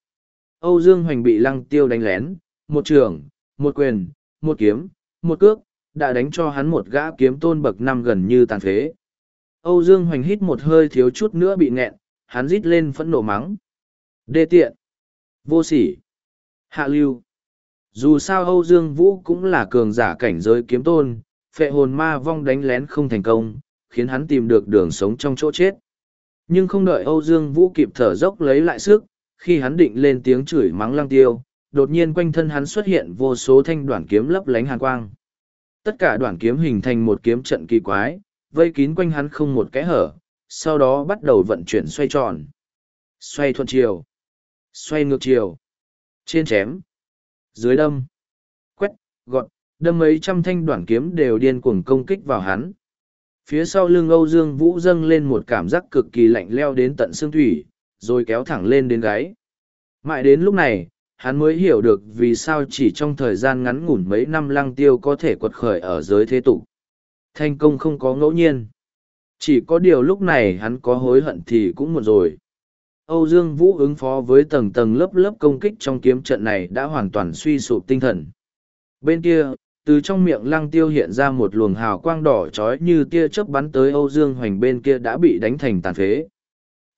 Âu Dương Hoành bị lăng tiêu đánh lén, một trường, một quyền, một kiếm, một cước, đã đánh cho hắn một gã kiếm tôn bậc năm gần như tàn phế. Âu Dương Hoành hít một hơi thiếu chút nữa bị nghẹn, hắn rít lên phẫn nộ mắng. Đê tiện. Vô sỉ. Hạ lưu. Dù sao Âu Dương Vũ cũng là cường giả cảnh giới kiếm tôn, phệ hồn ma vong đánh lén không thành công, khiến hắn tìm được đường sống trong chỗ chết. Nhưng không đợi Âu Dương Vũ kịp thở dốc lấy lại sức, khi hắn định lên tiếng chửi mắng lăng tiêu, đột nhiên quanh thân hắn xuất hiện vô số thanh đoạn kiếm lấp lánh hàn quang. Tất cả đoạn kiếm hình thành một kiếm trận kỳ quái, vây kín quanh hắn không một kẽ hở, sau đó bắt đầu vận chuyển xoay tròn. Xoay thuận chiều, xoay ngược chiều, trên chém, dưới đâm, quét, gọt, đâm mấy trăm thanh đoạn kiếm đều điên cuồng công kích vào hắn. Phía sau lưng Âu Dương Vũ dâng lên một cảm giác cực kỳ lạnh leo đến tận xương thủy, rồi kéo thẳng lên đến gáy. Mãi đến lúc này, hắn mới hiểu được vì sao chỉ trong thời gian ngắn ngủn mấy năm lăng tiêu có thể quật khởi ở giới thế tục. Thành công không có ngẫu nhiên. Chỉ có điều lúc này hắn có hối hận thì cũng muộn rồi. Âu Dương Vũ ứng phó với tầng tầng lớp lớp công kích trong kiếm trận này đã hoàn toàn suy sụp tinh thần. Bên kia, từ trong miệng lăng tiêu hiện ra một luồng hào quang đỏ trói như tia chớp bắn tới Âu Dương Hoành bên kia đã bị đánh thành tàn phế.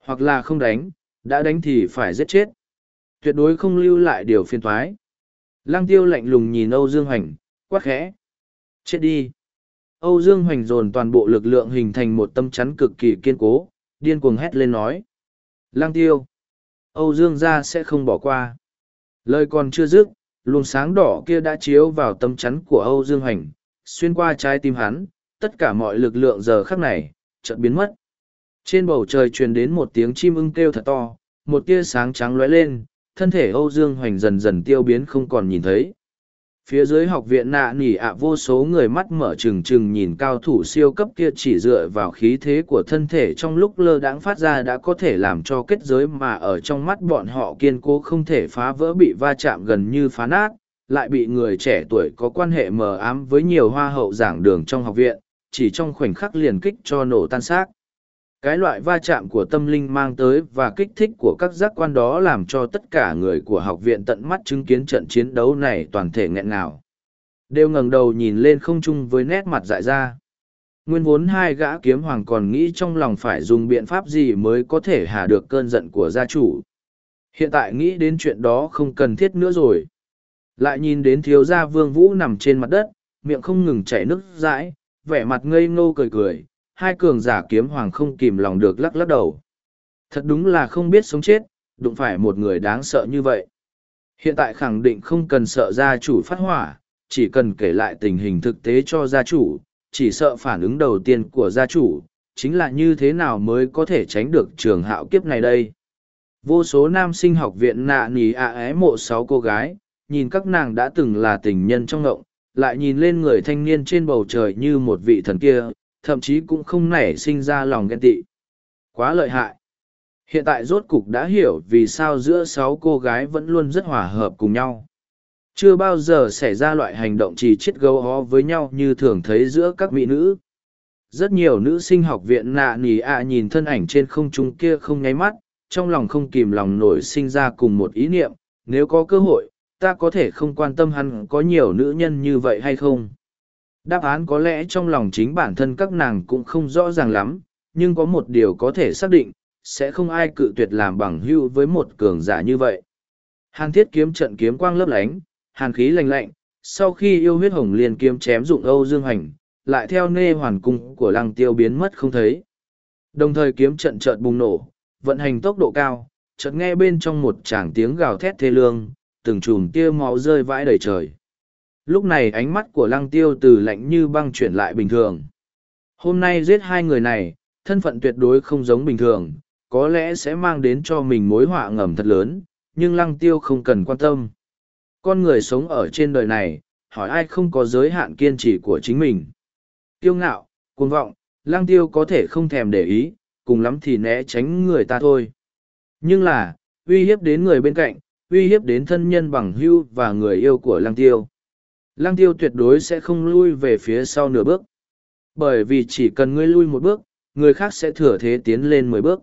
Hoặc là không đánh, đã đánh thì phải giết chết. Tuyệt đối không lưu lại điều phiên thoái. Lăng tiêu lạnh lùng nhìn Âu Dương Hoành, quát khẽ. Chết đi. Âu Dương Hoành dồn toàn bộ lực lượng hình thành một tâm chắn cực kỳ kiên cố, điên cuồng hét lên nói. Lăng tiêu. Âu Dương gia sẽ không bỏ qua. Lời còn chưa dứt, luồng sáng đỏ kia đã chiếu vào tâm chắn của Âu Dương Hoành, xuyên qua trái tim hắn, tất cả mọi lực lượng giờ khắc này, chợt biến mất. Trên bầu trời truyền đến một tiếng chim ưng kêu thật to, một tia sáng trắng lóe lên, thân thể Âu Dương Hoành dần dần tiêu biến không còn nhìn thấy. Phía dưới học viện nạ nỉ ạ vô số người mắt mở trừng trừng nhìn cao thủ siêu cấp kia chỉ dựa vào khí thế của thân thể trong lúc lơ đãng phát ra đã có thể làm cho kết giới mà ở trong mắt bọn họ kiên cố không thể phá vỡ bị va chạm gần như phá nát, lại bị người trẻ tuổi có quan hệ mờ ám với nhiều hoa hậu giảng đường trong học viện, chỉ trong khoảnh khắc liền kích cho nổ tan xác. Cái loại va chạm của tâm linh mang tới và kích thích của các giác quan đó làm cho tất cả người của học viện tận mắt chứng kiến trận chiến đấu này toàn thể nghẹn ngào. Đều ngẩng đầu nhìn lên không chung với nét mặt dại ra. Nguyên vốn hai gã kiếm hoàng còn nghĩ trong lòng phải dùng biện pháp gì mới có thể hạ được cơn giận của gia chủ. Hiện tại nghĩ đến chuyện đó không cần thiết nữa rồi. Lại nhìn đến thiếu gia vương vũ nằm trên mặt đất, miệng không ngừng chảy nước dãi, vẻ mặt ngây ngô cười cười, hai cường giả kiếm hoàng không kìm lòng được lắc lắc đầu. Thật đúng là không biết sống chết, đụng phải một người đáng sợ như vậy. Hiện tại khẳng định không cần sợ gia chủ phát hỏa, chỉ cần kể lại tình hình thực tế cho gia chủ, chỉ sợ phản ứng đầu tiên của gia chủ, chính là như thế nào mới có thể tránh được trường hạo kiếp này đây. Vô số nam sinh học viện nạ nì ạ ái mộ sáu cô gái, nhìn các nàng đã từng là tình nhân trong ngộng, lại nhìn lên người thanh niên trên bầu trời như một vị thần kia, thậm chí cũng không nảy sinh ra lòng ghen tị. Quá lợi hại. Hiện tại rốt cục đã hiểu vì sao giữa sáu cô gái vẫn luôn rất hòa hợp cùng nhau. Chưa bao giờ xảy ra loại hành động chỉ chết gấu hó với nhau như thường thấy giữa các mỹ nữ. Rất nhiều nữ sinh học viện nạ nỉ ạ nhìn thân ảnh trên không trung kia không nháy mắt, trong lòng không kìm lòng nổi sinh ra cùng một ý niệm, nếu có cơ hội, ta có thể không quan tâm hắn có nhiều nữ nhân như vậy hay không. Đáp án có lẽ trong lòng chính bản thân các nàng cũng không rõ ràng lắm, nhưng có một điều có thể xác định, sẽ không ai cự tuyệt làm bằng hưu với một cường giả như vậy. Hàn thiết kiếm trận kiếm quang lấp lánh, hàn khí lạnh lạnh, sau khi yêu huyết hồng liền kiếm chém dụng Âu Dương Hành, lại theo nê hoàn cung của lăng tiêu biến mất không thấy. Đồng thời kiếm trận chợt bùng nổ, vận hành tốc độ cao, chợt nghe bên trong một tràng tiếng gào thét thê lương, từng chùm tia máu rơi vãi đầy trời. Lúc này ánh mắt của lăng tiêu từ lạnh như băng chuyển lại bình thường. Hôm nay giết hai người này, thân phận tuyệt đối không giống bình thường, có lẽ sẽ mang đến cho mình mối họa ngầm thật lớn, nhưng lăng tiêu không cần quan tâm. Con người sống ở trên đời này, hỏi ai không có giới hạn kiên trì của chính mình. Kiêu ngạo, cuồng vọng, lăng tiêu có thể không thèm để ý, cùng lắm thì né tránh người ta thôi. Nhưng là, uy hiếp đến người bên cạnh, uy hiếp đến thân nhân bằng hưu và người yêu của lăng tiêu. Lăng tiêu tuyệt đối sẽ không lui về phía sau nửa bước. Bởi vì chỉ cần ngươi lui một bước, người khác sẽ thừa thế tiến lên mười bước.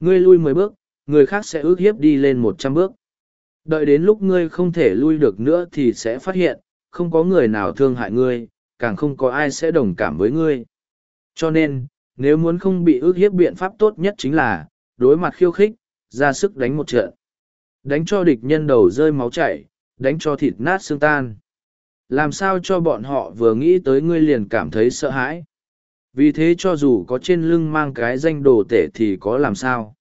Ngươi lui mười bước, người khác sẽ ước hiếp đi lên một trăm bước. Đợi đến lúc ngươi không thể lui được nữa thì sẽ phát hiện, không có người nào thương hại ngươi, càng không có ai sẽ đồng cảm với ngươi. Cho nên, nếu muốn không bị ước hiếp biện pháp tốt nhất chính là, đối mặt khiêu khích, ra sức đánh một trận. Đánh cho địch nhân đầu rơi máu chảy, đánh cho thịt nát xương tan. Làm sao cho bọn họ vừa nghĩ tới ngươi liền cảm thấy sợ hãi. Vì thế cho dù có trên lưng mang cái danh đồ tể thì có làm sao.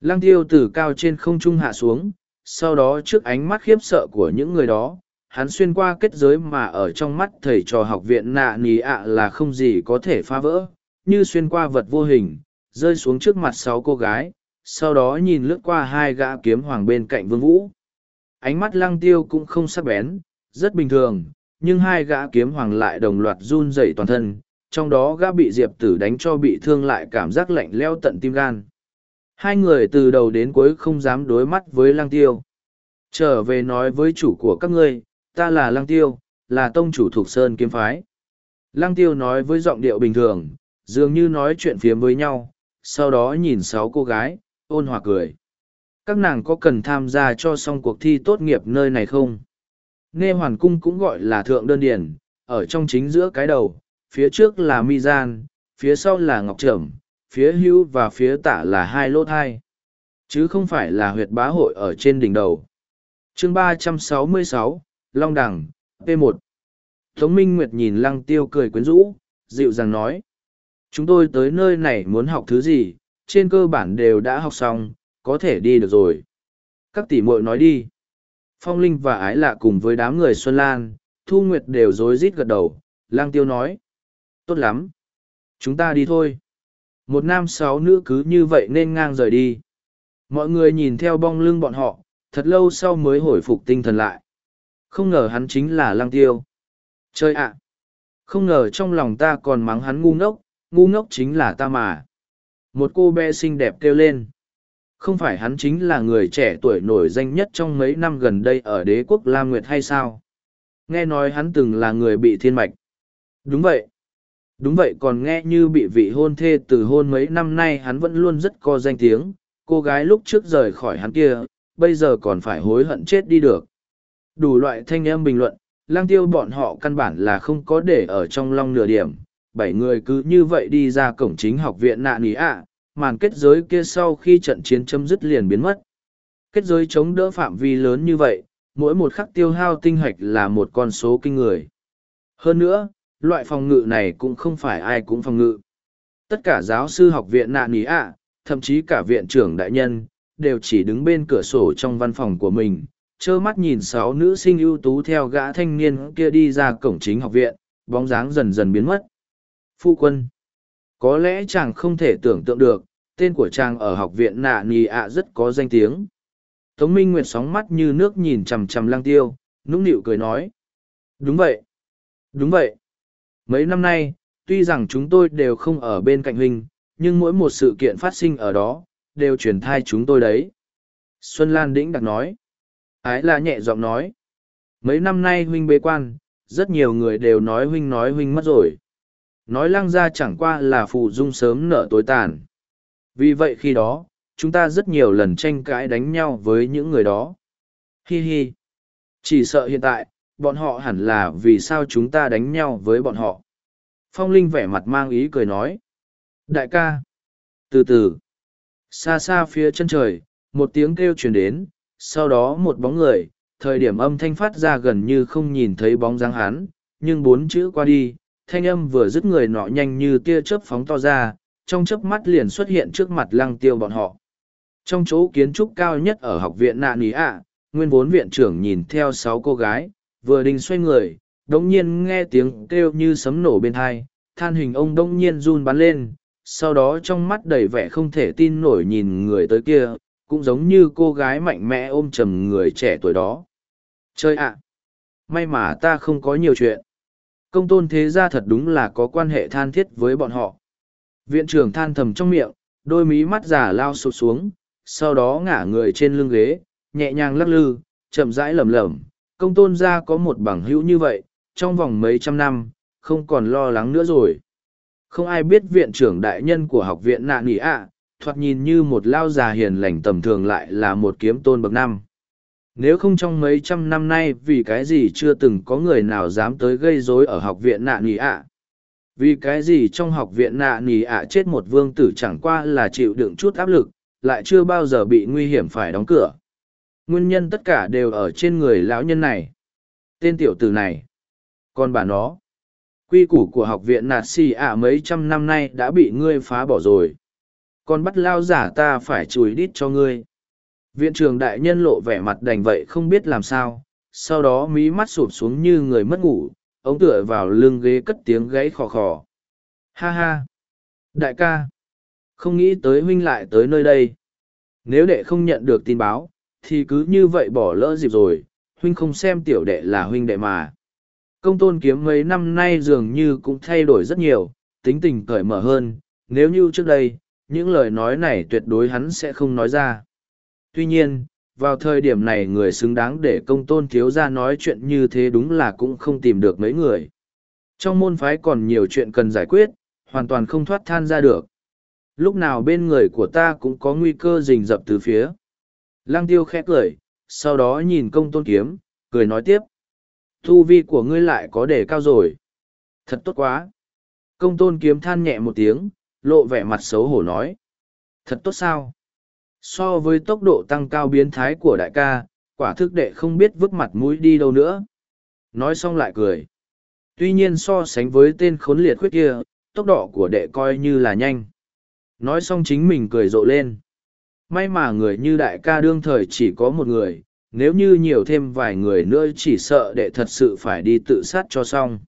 Lăng tiêu từ cao trên không trung hạ xuống, sau đó trước ánh mắt khiếp sợ của những người đó, hắn xuyên qua kết giới mà ở trong mắt thầy trò học viện nạ nì ạ là không gì có thể phá vỡ, như xuyên qua vật vô hình, rơi xuống trước mặt sáu cô gái, sau đó nhìn lướt qua hai gã kiếm hoàng bên cạnh vương vũ. Ánh mắt lăng tiêu cũng không sắc bén, rất bình thường, nhưng hai gã kiếm hoàng lại đồng loạt run rẩy toàn thân, trong đó gã bị diệp tử đánh cho bị thương lại cảm giác lạnh leo tận tim gan. Hai người từ đầu đến cuối không dám đối mắt với lăng tiêu. Trở về nói với chủ của các ngươi, ta là lăng tiêu, là tông chủ thuộc sơn kiếm phái. Lăng tiêu nói với giọng điệu bình thường, dường như nói chuyện phiếm với nhau, sau đó nhìn sáu cô gái, ôn hòa cười. Các nàng có cần tham gia cho xong cuộc thi tốt nghiệp nơi này không? Nghe hoàn cung cũng gọi là thượng đơn điển, ở trong chính giữa cái đầu, phía trước là mi gian, phía sau là ngọc trưởng phía hưu và phía tả là hai lỗ thai. Chứ không phải là huyệt bá hội ở trên đỉnh đầu. chương ba trăm sáu mươi sáu Long Đằng, P1. Tống Minh Nguyệt nhìn Lăng Tiêu cười quyến rũ, dịu dàng nói. Chúng tôi tới nơi này muốn học thứ gì, trên cơ bản đều đã học xong, có thể đi được rồi. Các tỷ muội nói đi. Phong Linh và Ái Lạ cùng với đám người Xuân Lan, Thu Nguyệt đều rối rít gật đầu, Lang Tiêu nói. Tốt lắm. Chúng ta đi thôi. Một nam sáu nữ cứ như vậy nên ngang rời đi. Mọi người nhìn theo bong lưng bọn họ, thật lâu sau mới hồi phục tinh thần lại. Không ngờ hắn chính là Lang Tiêu. Chơi ạ! Không ngờ trong lòng ta còn mắng hắn ngu ngốc, ngu ngốc chính là ta mà. Một cô bé xinh đẹp kêu lên. Không phải hắn chính là người trẻ tuổi nổi danh nhất trong mấy năm gần đây ở đế quốc Lam Nguyệt hay sao? Nghe nói hắn từng là người bị thiên mạch. Đúng vậy. Đúng vậy còn nghe như bị vị hôn thê từ hôn mấy năm nay hắn vẫn luôn rất có danh tiếng. Cô gái lúc trước rời khỏi hắn kia, bây giờ còn phải hối hận chết đi được. Đủ loại thanh âm bình luận, lang tiêu bọn họ căn bản là không có để ở trong long nửa điểm. Bảy người cứ như vậy đi ra cổng chính học viện nạn ý ạ, màn kết giới kia sau khi trận chiến chấm dứt liền biến mất. Kết giới chống đỡ phạm vi lớn như vậy, mỗi một khắc tiêu hao tinh hạch là một con số kinh người. Hơn nữa, loại phòng ngự này cũng không phải ai cũng phòng ngự. Tất cả giáo sư học viện nạn ý ạ, thậm chí cả viện trưởng đại nhân, đều chỉ đứng bên cửa sổ trong văn phòng của mình, trơ mắt nhìn sáu nữ sinh ưu tú theo gã thanh niên kia đi ra cổng chính học viện, bóng dáng dần dần biến mất. Phu quân. Có lẽ chàng không thể tưởng tượng được, tên của chàng ở học viện nạ nì ạ rất có danh tiếng. Tống Minh Nguyệt sóng mắt như nước nhìn chằm chằm lăng tiêu, nũng nịu cười nói. Đúng vậy. Đúng vậy. Mấy năm nay, tuy rằng chúng tôi đều không ở bên cạnh huynh, nhưng mỗi một sự kiện phát sinh ở đó, đều truyền thai chúng tôi đấy. Xuân Lan Đĩnh đặc nói. Ái là nhẹ giọng nói. Mấy năm nay huynh bế quan, rất nhiều người đều nói huynh nói huynh mất rồi. Nói lăng ra chẳng qua là phụ dung sớm nở tối tàn. Vì vậy khi đó, chúng ta rất nhiều lần tranh cãi đánh nhau với những người đó. Hi hi. Chỉ sợ hiện tại, bọn họ hẳn là vì sao chúng ta đánh nhau với bọn họ. Phong Linh vẻ mặt mang ý cười nói. Đại ca. Từ từ. Xa xa phía chân trời, một tiếng kêu truyền đến, sau đó một bóng người, thời điểm âm thanh phát ra gần như không nhìn thấy bóng dáng hắn, nhưng bốn chữ qua đi, thanh âm vừa dứt người nọ nhanh như tia chớp phóng to ra, trong chớp mắt liền xuất hiện trước mặt lăng tiêu bọn họ. Trong chỗ kiến trúc cao nhất ở học viện nạ ní ạ, nguyên vốn viện trưởng nhìn theo sáu cô gái, vừa định xoay người, đống nhiên nghe tiếng kêu như sấm nổ bên thai, than hình ông đống nhiên run bắn lên, sau đó trong mắt đầy vẻ không thể tin nổi nhìn người tới kia, cũng giống như cô gái mạnh mẽ ôm chầm người trẻ tuổi đó. Chơi ạ! may mà ta không có nhiều chuyện. Công tôn thế gia thật đúng là có quan hệ than thiết với bọn họ. Viện trưởng than thầm trong miệng, đôi mí mắt giả lao sụp xuống, sau đó ngả người trên lưng ghế, nhẹ nhàng lắc lư, chậm rãi lẩm lẩm. Công tôn gia có một bằng hữu như vậy, trong vòng mấy trăm năm, không còn lo lắng nữa rồi. Không ai biết viện trưởng đại nhân của học viện nạn nỉ ạ, thoạt nhìn như một lao già hiền lành tầm thường lại là một kiếm tôn bậc năm. Nếu không trong mấy trăm năm nay vì cái gì chưa từng có người nào dám tới gây rối ở học viện nạn nỉ ạ, vì cái gì trong học viện nạ nỉ ạ chết một vương tử chẳng qua là chịu đựng chút áp lực lại chưa bao giờ bị nguy hiểm phải đóng cửa. Nguyên nhân tất cả đều ở trên người lão nhân này. Tên tiểu tử này. Còn bà nó. Quy củ của học viện nạt xì ạ mấy trăm năm nay đã bị ngươi phá bỏ rồi. Còn bắt lao giả ta phải chùi đít cho ngươi. Viện trường đại nhân lộ vẻ mặt đành vậy không biết làm sao, sau đó mí mắt sụp xuống như người mất ngủ, ống tựa vào lưng ghế cất tiếng gáy khò khò. Ha ha! Đại ca! Không nghĩ tới huynh lại tới nơi đây. Nếu đệ không nhận được tin báo, thì cứ như vậy bỏ lỡ dịp rồi, huynh không xem tiểu đệ là huynh đệ mà. Công tôn kiếm mấy năm nay dường như cũng thay đổi rất nhiều, tính tình cởi mở hơn, nếu như trước đây, những lời nói này tuyệt đối hắn sẽ không nói ra. Tuy nhiên, vào thời điểm này người xứng đáng để công tôn thiếu ra nói chuyện như thế đúng là cũng không tìm được mấy người. Trong môn phái còn nhiều chuyện cần giải quyết, hoàn toàn không thoát than ra được. Lúc nào bên người của ta cũng có nguy cơ rình rập từ phía. Lăng tiêu khẽ cười, sau đó nhìn công tôn kiếm, cười nói tiếp. Thu vi của ngươi lại có đề cao rồi. Thật tốt quá. Công tôn kiếm than nhẹ một tiếng, lộ vẻ mặt xấu hổ nói. Thật tốt sao? So với tốc độ tăng cao biến thái của đại ca, quả thức đệ không biết vứt mặt mũi đi đâu nữa. Nói xong lại cười. Tuy nhiên so sánh với tên khốn liệt khuyết kia, tốc độ của đệ coi như là nhanh. Nói xong chính mình cười rộ lên. May mà người như đại ca đương thời chỉ có một người, nếu như nhiều thêm vài người nữa chỉ sợ đệ thật sự phải đi tự sát cho xong.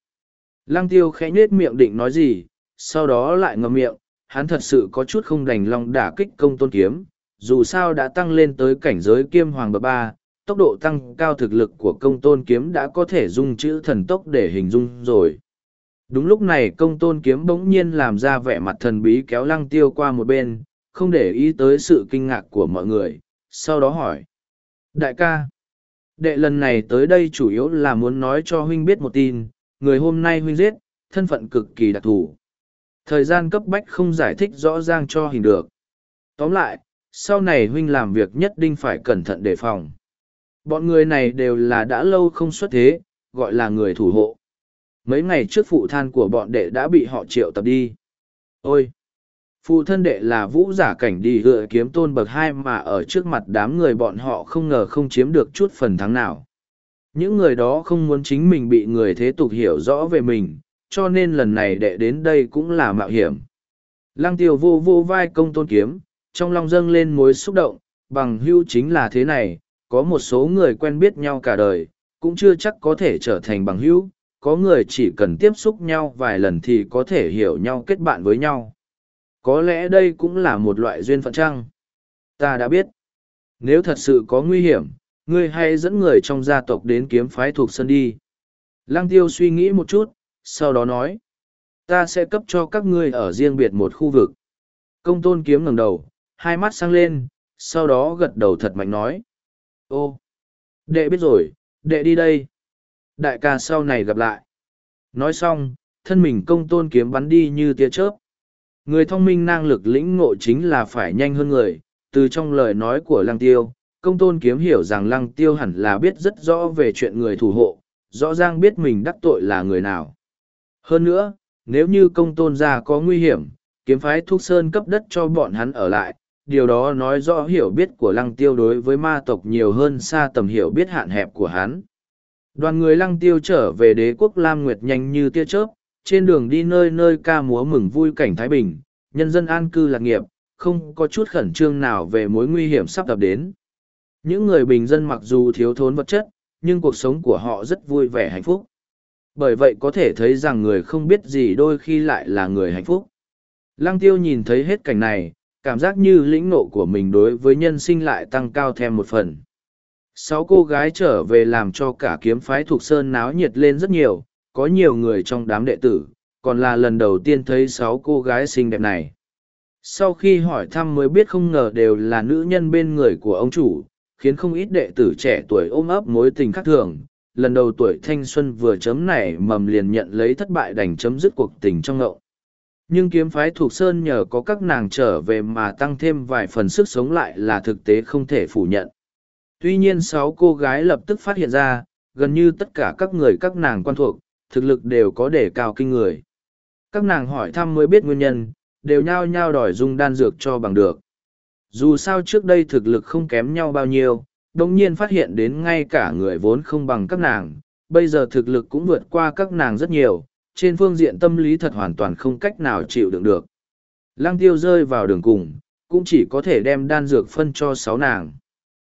Lăng tiêu khẽ nhết miệng định nói gì, sau đó lại ngậm miệng, hắn thật sự có chút không đành lòng đả kích công tôn kiếm, dù sao đã tăng lên tới cảnh giới kiêm hoàng bậc ba, tốc độ tăng cao thực lực của công tôn kiếm đã có thể dung chữ thần tốc để hình dung rồi. Đúng lúc này công tôn kiếm bỗng nhiên làm ra vẻ mặt thần bí kéo lăng tiêu qua một bên, không để ý tới sự kinh ngạc của mọi người, sau đó hỏi. Đại ca, đệ lần này tới đây chủ yếu là muốn nói cho huynh biết một tin, người hôm nay huynh giết, thân phận cực kỳ đặc thù. Thời gian cấp bách không giải thích rõ ràng cho hình được. Tóm lại, sau này huynh làm việc nhất định phải cẩn thận đề phòng. Bọn người này đều là đã lâu không xuất thế, gọi là người thủ hộ. Mấy ngày trước phụ than của bọn đệ đã bị họ triệu tập đi. Ôi! Phụ thân đệ là vũ giả cảnh đi gựa kiếm tôn bậc hai mà ở trước mặt đám người bọn họ không ngờ không chiếm được chút phần thắng nào. Những người đó không muốn chính mình bị người thế tục hiểu rõ về mình, cho nên lần này đệ đến đây cũng là mạo hiểm. Lăng tiêu vô vô vai công tôn kiếm, trong lòng dâng lên mối xúc động, bằng hưu chính là thế này, có một số người quen biết nhau cả đời, cũng chưa chắc có thể trở thành bằng hữu, có người chỉ cần tiếp xúc nhau vài lần thì có thể hiểu nhau kết bạn với nhau. Có lẽ đây cũng là một loại duyên phận trăng. Ta đã biết, nếu thật sự có nguy hiểm, ngươi hãy dẫn người trong gia tộc đến kiếm phái thuộc sân đi. Lăng tiêu suy nghĩ một chút, sau đó nói, ta sẽ cấp cho các ngươi ở riêng biệt một khu vực. Công tôn kiếm ngẩng đầu, hai mắt sang lên, sau đó gật đầu thật mạnh nói. Ô, đệ biết rồi, đệ đi đây. Đại ca sau này gặp lại. Nói xong, thân mình công tôn kiếm bắn đi như tia chớp. Người thông minh năng lực lĩnh ngộ chính là phải nhanh hơn người, từ trong lời nói của lăng tiêu, công tôn kiếm hiểu rằng lăng tiêu hẳn là biết rất rõ về chuyện người thủ hộ, rõ ràng biết mình đắc tội là người nào. Hơn nữa, nếu như công tôn gia có nguy hiểm, kiếm phái thuốc sơn cấp đất cho bọn hắn ở lại, điều đó nói rõ hiểu biết của lăng tiêu đối với ma tộc nhiều hơn xa tầm hiểu biết hạn hẹp của hắn. Đoàn người lăng tiêu trở về đế quốc Lam Nguyệt nhanh như tia chớp, trên đường đi nơi nơi ca múa mừng vui cảnh Thái Bình, nhân dân an cư lạc nghiệp, không có chút khẩn trương nào về mối nguy hiểm sắp tập đến. Những người bình dân mặc dù thiếu thốn vật chất, nhưng cuộc sống của họ rất vui vẻ hạnh phúc. Bởi vậy có thể thấy rằng người không biết gì đôi khi lại là người hạnh phúc. Lăng tiêu nhìn thấy hết cảnh này, cảm giác như lĩnh nộ của mình đối với nhân sinh lại tăng cao thêm một phần. Sáu cô gái trở về làm cho cả kiếm phái thuộc sơn náo nhiệt lên rất nhiều, có nhiều người trong đám đệ tử, còn là lần đầu tiên thấy sáu cô gái xinh đẹp này. Sau khi hỏi thăm mới biết không ngờ đều là nữ nhân bên người của ông chủ, khiến không ít đệ tử trẻ tuổi ôm ấp mối tình khác thường. Lần đầu tuổi thanh xuân vừa chấm này mầm liền nhận lấy thất bại đành chấm dứt cuộc tình trong ngậu nhưng kiếm phái thuộc sơn nhờ có các nàng trở về mà tăng thêm vài phần sức sống lại là thực tế không thể phủ nhận. Tuy nhiên sáu cô gái lập tức phát hiện ra gần như tất cả các người các nàng quan thuộc thực lực đều có đề cao kinh người. Các nàng hỏi thăm mới biết nguyên nhân đều nhao nhao đòi dung đan dược cho bằng được. Dù sao trước đây thực lực không kém nhau bao nhiêu, đồng nhiên phát hiện đến ngay cả người vốn không bằng các nàng, bây giờ thực lực cũng vượt qua các nàng rất nhiều, trên phương diện tâm lý thật hoàn toàn không cách nào chịu đựng được. Lăng tiêu rơi vào đường cùng, cũng chỉ có thể đem đan dược phân cho sáu nàng.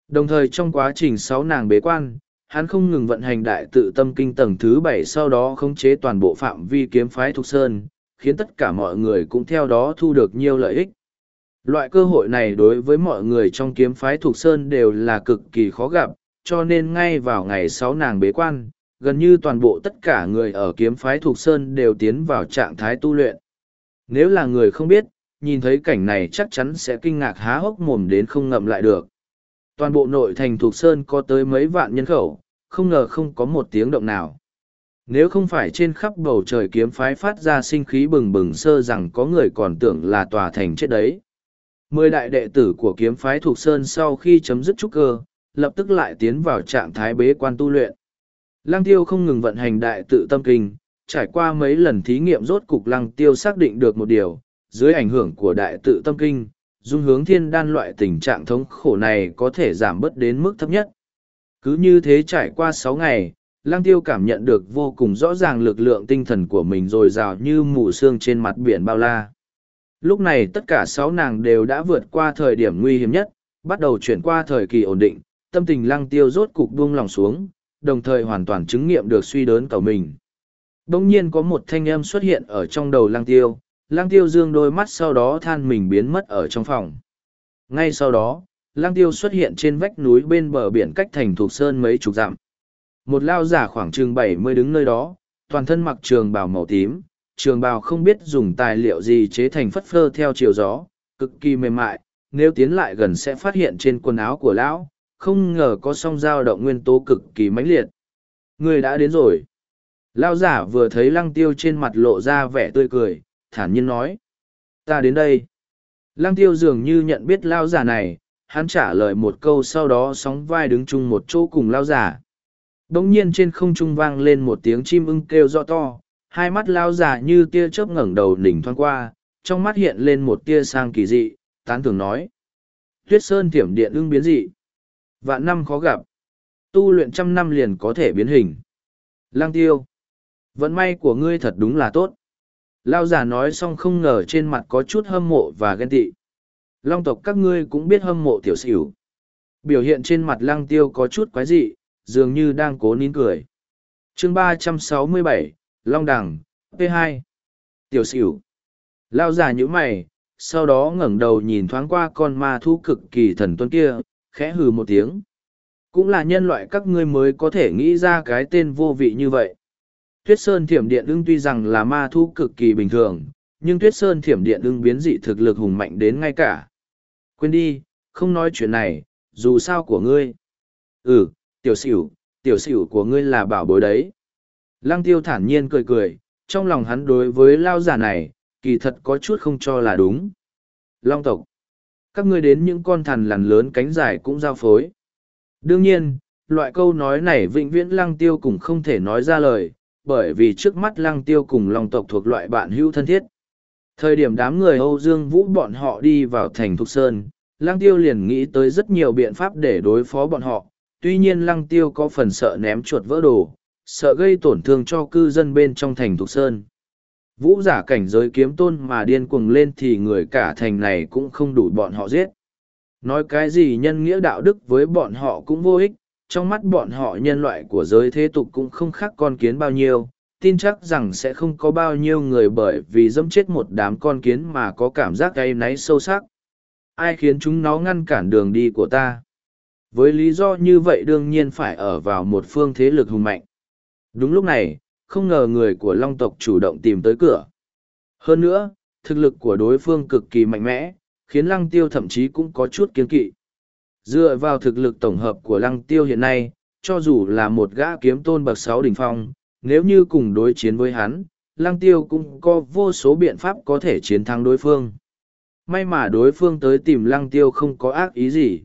Đồng thời trong quá trình sáu nàng bế quan, hắn không ngừng vận hành đại tự tâm kinh tầng thứ bảy sau đó khống chế toàn bộ phạm vi kiếm phái Thục Sơn, khiến tất cả mọi người cũng theo đó thu được nhiều lợi ích. Loại cơ hội này đối với mọi người trong kiếm phái Thục Sơn đều là cực kỳ khó gặp, cho nên ngay vào ngày sáu nàng bế quan, gần như toàn bộ tất cả người ở kiếm phái thuộc Sơn đều tiến vào trạng thái tu luyện. Nếu là người không biết, nhìn thấy cảnh này chắc chắn sẽ kinh ngạc há hốc mồm đến không ngậm lại được. Toàn bộ nội thành thuộc Sơn có tới mấy vạn nhân khẩu, không ngờ không có một tiếng động nào. Nếu không phải trên khắp bầu trời kiếm phái phát ra sinh khí bừng bừng sơ rằng có người còn tưởng là tòa thành chết đấy. Mười đại đệ tử của kiếm phái thuộc Sơn sau khi chấm dứt trúc cơ, lập tức lại tiến vào trạng thái bế quan tu luyện. Lăng tiêu không ngừng vận hành đại tự tâm kinh, trải qua mấy lần thí nghiệm rốt cục lăng tiêu xác định được một điều, dưới ảnh hưởng của đại tự tâm kinh, dung hướng thiên đan loại tình trạng thống khổ này có thể giảm bớt đến mức thấp nhất. Cứ như thế trải qua sáu ngày, lăng tiêu cảm nhận được vô cùng rõ ràng lực lượng tinh thần của mình rồi rào như mù sương trên mặt biển bao la. Lúc này tất cả sáu nàng đều đã vượt qua thời điểm nguy hiểm nhất, bắt đầu chuyển qua thời kỳ ổn định, tâm tình lăng tiêu rốt cục buông lòng xuống, đồng thời hoàn toàn chứng nghiệm được suy đớn cầu mình. Đông nhiên có một thanh âm xuất hiện ở trong đầu lăng tiêu, lăng tiêu dương đôi mắt sau đó than mình biến mất ở trong phòng. Ngay sau đó, lăng tiêu xuất hiện trên vách núi bên bờ biển cách thành thuộc sơn mấy chục dặm. Một lao giả khoảng chừng bảy mươi đứng nơi đó, toàn thân mặc trường bào màu tím, trường bào không biết dùng tài liệu gì chế thành phất phơ theo chiều gió, cực kỳ mềm mại, nếu tiến lại gần sẽ phát hiện trên quần áo của lão, không ngờ có song dao động nguyên tố cực kỳ mãnh liệt. Người đã đến rồi. Lao giả vừa thấy lăng tiêu trên mặt lộ ra vẻ tươi cười, thản nhiên nói. Ta đến đây. Lăng tiêu dường như nhận biết lao giả này, hắn trả lời một câu sau đó sóng vai đứng chung một chỗ cùng lao giả. Đống nhiên trên không trung vang lên một tiếng chim ưng kêu rõ to, hai mắt lao giả như tia chớp ngẩng đầu đỉnh thoáng qua, trong mắt hiện lên một tia sang kỳ dị, tán thường nói. Tuyết sơn thiểm điện ưng biến dị. Vạn năm khó gặp. Tu luyện trăm năm liền có thể biến hình. Lang tiêu. Vận may của ngươi thật đúng là tốt. Lao giả nói xong không ngờ trên mặt có chút hâm mộ và ghen tị. Long tộc các ngươi cũng biết hâm mộ tiểu xỉu. Biểu hiện trên mặt lăng tiêu có chút quái dị, dường như đang cố nín cười. chương ba trăm sáu mươi bảy Long Đằng, P2. Tiểu xỉu. Lao giả như mày, sau đó ngẩng đầu nhìn thoáng qua con ma thu cực kỳ thần tuân kia, khẽ hừ một tiếng. Cũng là nhân loại các ngươi mới có thể nghĩ ra cái tên vô vị như vậy. Tuyết Sơn Thiểm Điện ưng tuy rằng là ma thu cực kỳ bình thường, nhưng Tuyết Sơn Thiểm Điện ưng biến dị thực lực hùng mạnh đến ngay cả. Quên đi, không nói chuyện này, dù sao của ngươi. Ừ, tiểu xỉu, tiểu xỉu của ngươi là bảo bối đấy. Lăng tiêu thản nhiên cười cười, trong lòng hắn đối với lao giả này, kỳ thật có chút không cho là đúng. Long tộc, các ngươi đến những con thằn lằn lớn cánh dài cũng giao phối. Đương nhiên, loại câu nói này vĩnh viễn lăng tiêu cũng không thể nói ra lời, bởi vì trước mắt lăng tiêu cùng long tộc thuộc loại bạn hữu thân thiết. Thời điểm đám người Âu Dương Vũ bọn họ đi vào thành Thục Sơn, lăng tiêu liền nghĩ tới rất nhiều biện pháp để đối phó bọn họ, tuy nhiên lăng tiêu có phần sợ ném chuột vỡ đồ, sợ gây tổn thương cho cư dân bên trong thành Thục Sơn. Vũ giả cảnh giới kiếm tôn mà điên cuồng lên thì người cả thành này cũng không đủ bọn họ giết. Nói cái gì nhân nghĩa đạo đức với bọn họ cũng vô ích, trong mắt bọn họ nhân loại của giới thế tục cũng không khác con kiến bao nhiêu, tin chắc rằng sẽ không có bao nhiêu người bởi vì dẫm chết một đám con kiến mà có cảm giác cay náy sâu sắc. Ai khiến chúng nó ngăn cản đường đi của ta? Với lý do như vậy đương nhiên phải ở vào một phương thế lực hùng mạnh. Đúng lúc này, không ngờ người của long tộc chủ động tìm tới cửa. Hơn nữa, thực lực của đối phương cực kỳ mạnh mẽ, khiến lăng tiêu thậm chí cũng có chút kiên kỵ. Dựa vào thực lực tổng hợp của lăng tiêu hiện nay, cho dù là một gã kiếm tôn bậc sáu đỉnh phong, nếu như cùng đối chiến với hắn, lăng tiêu cũng có vô số biện pháp có thể chiến thắng đối phương. May mà đối phương tới tìm lăng tiêu không có ác ý gì.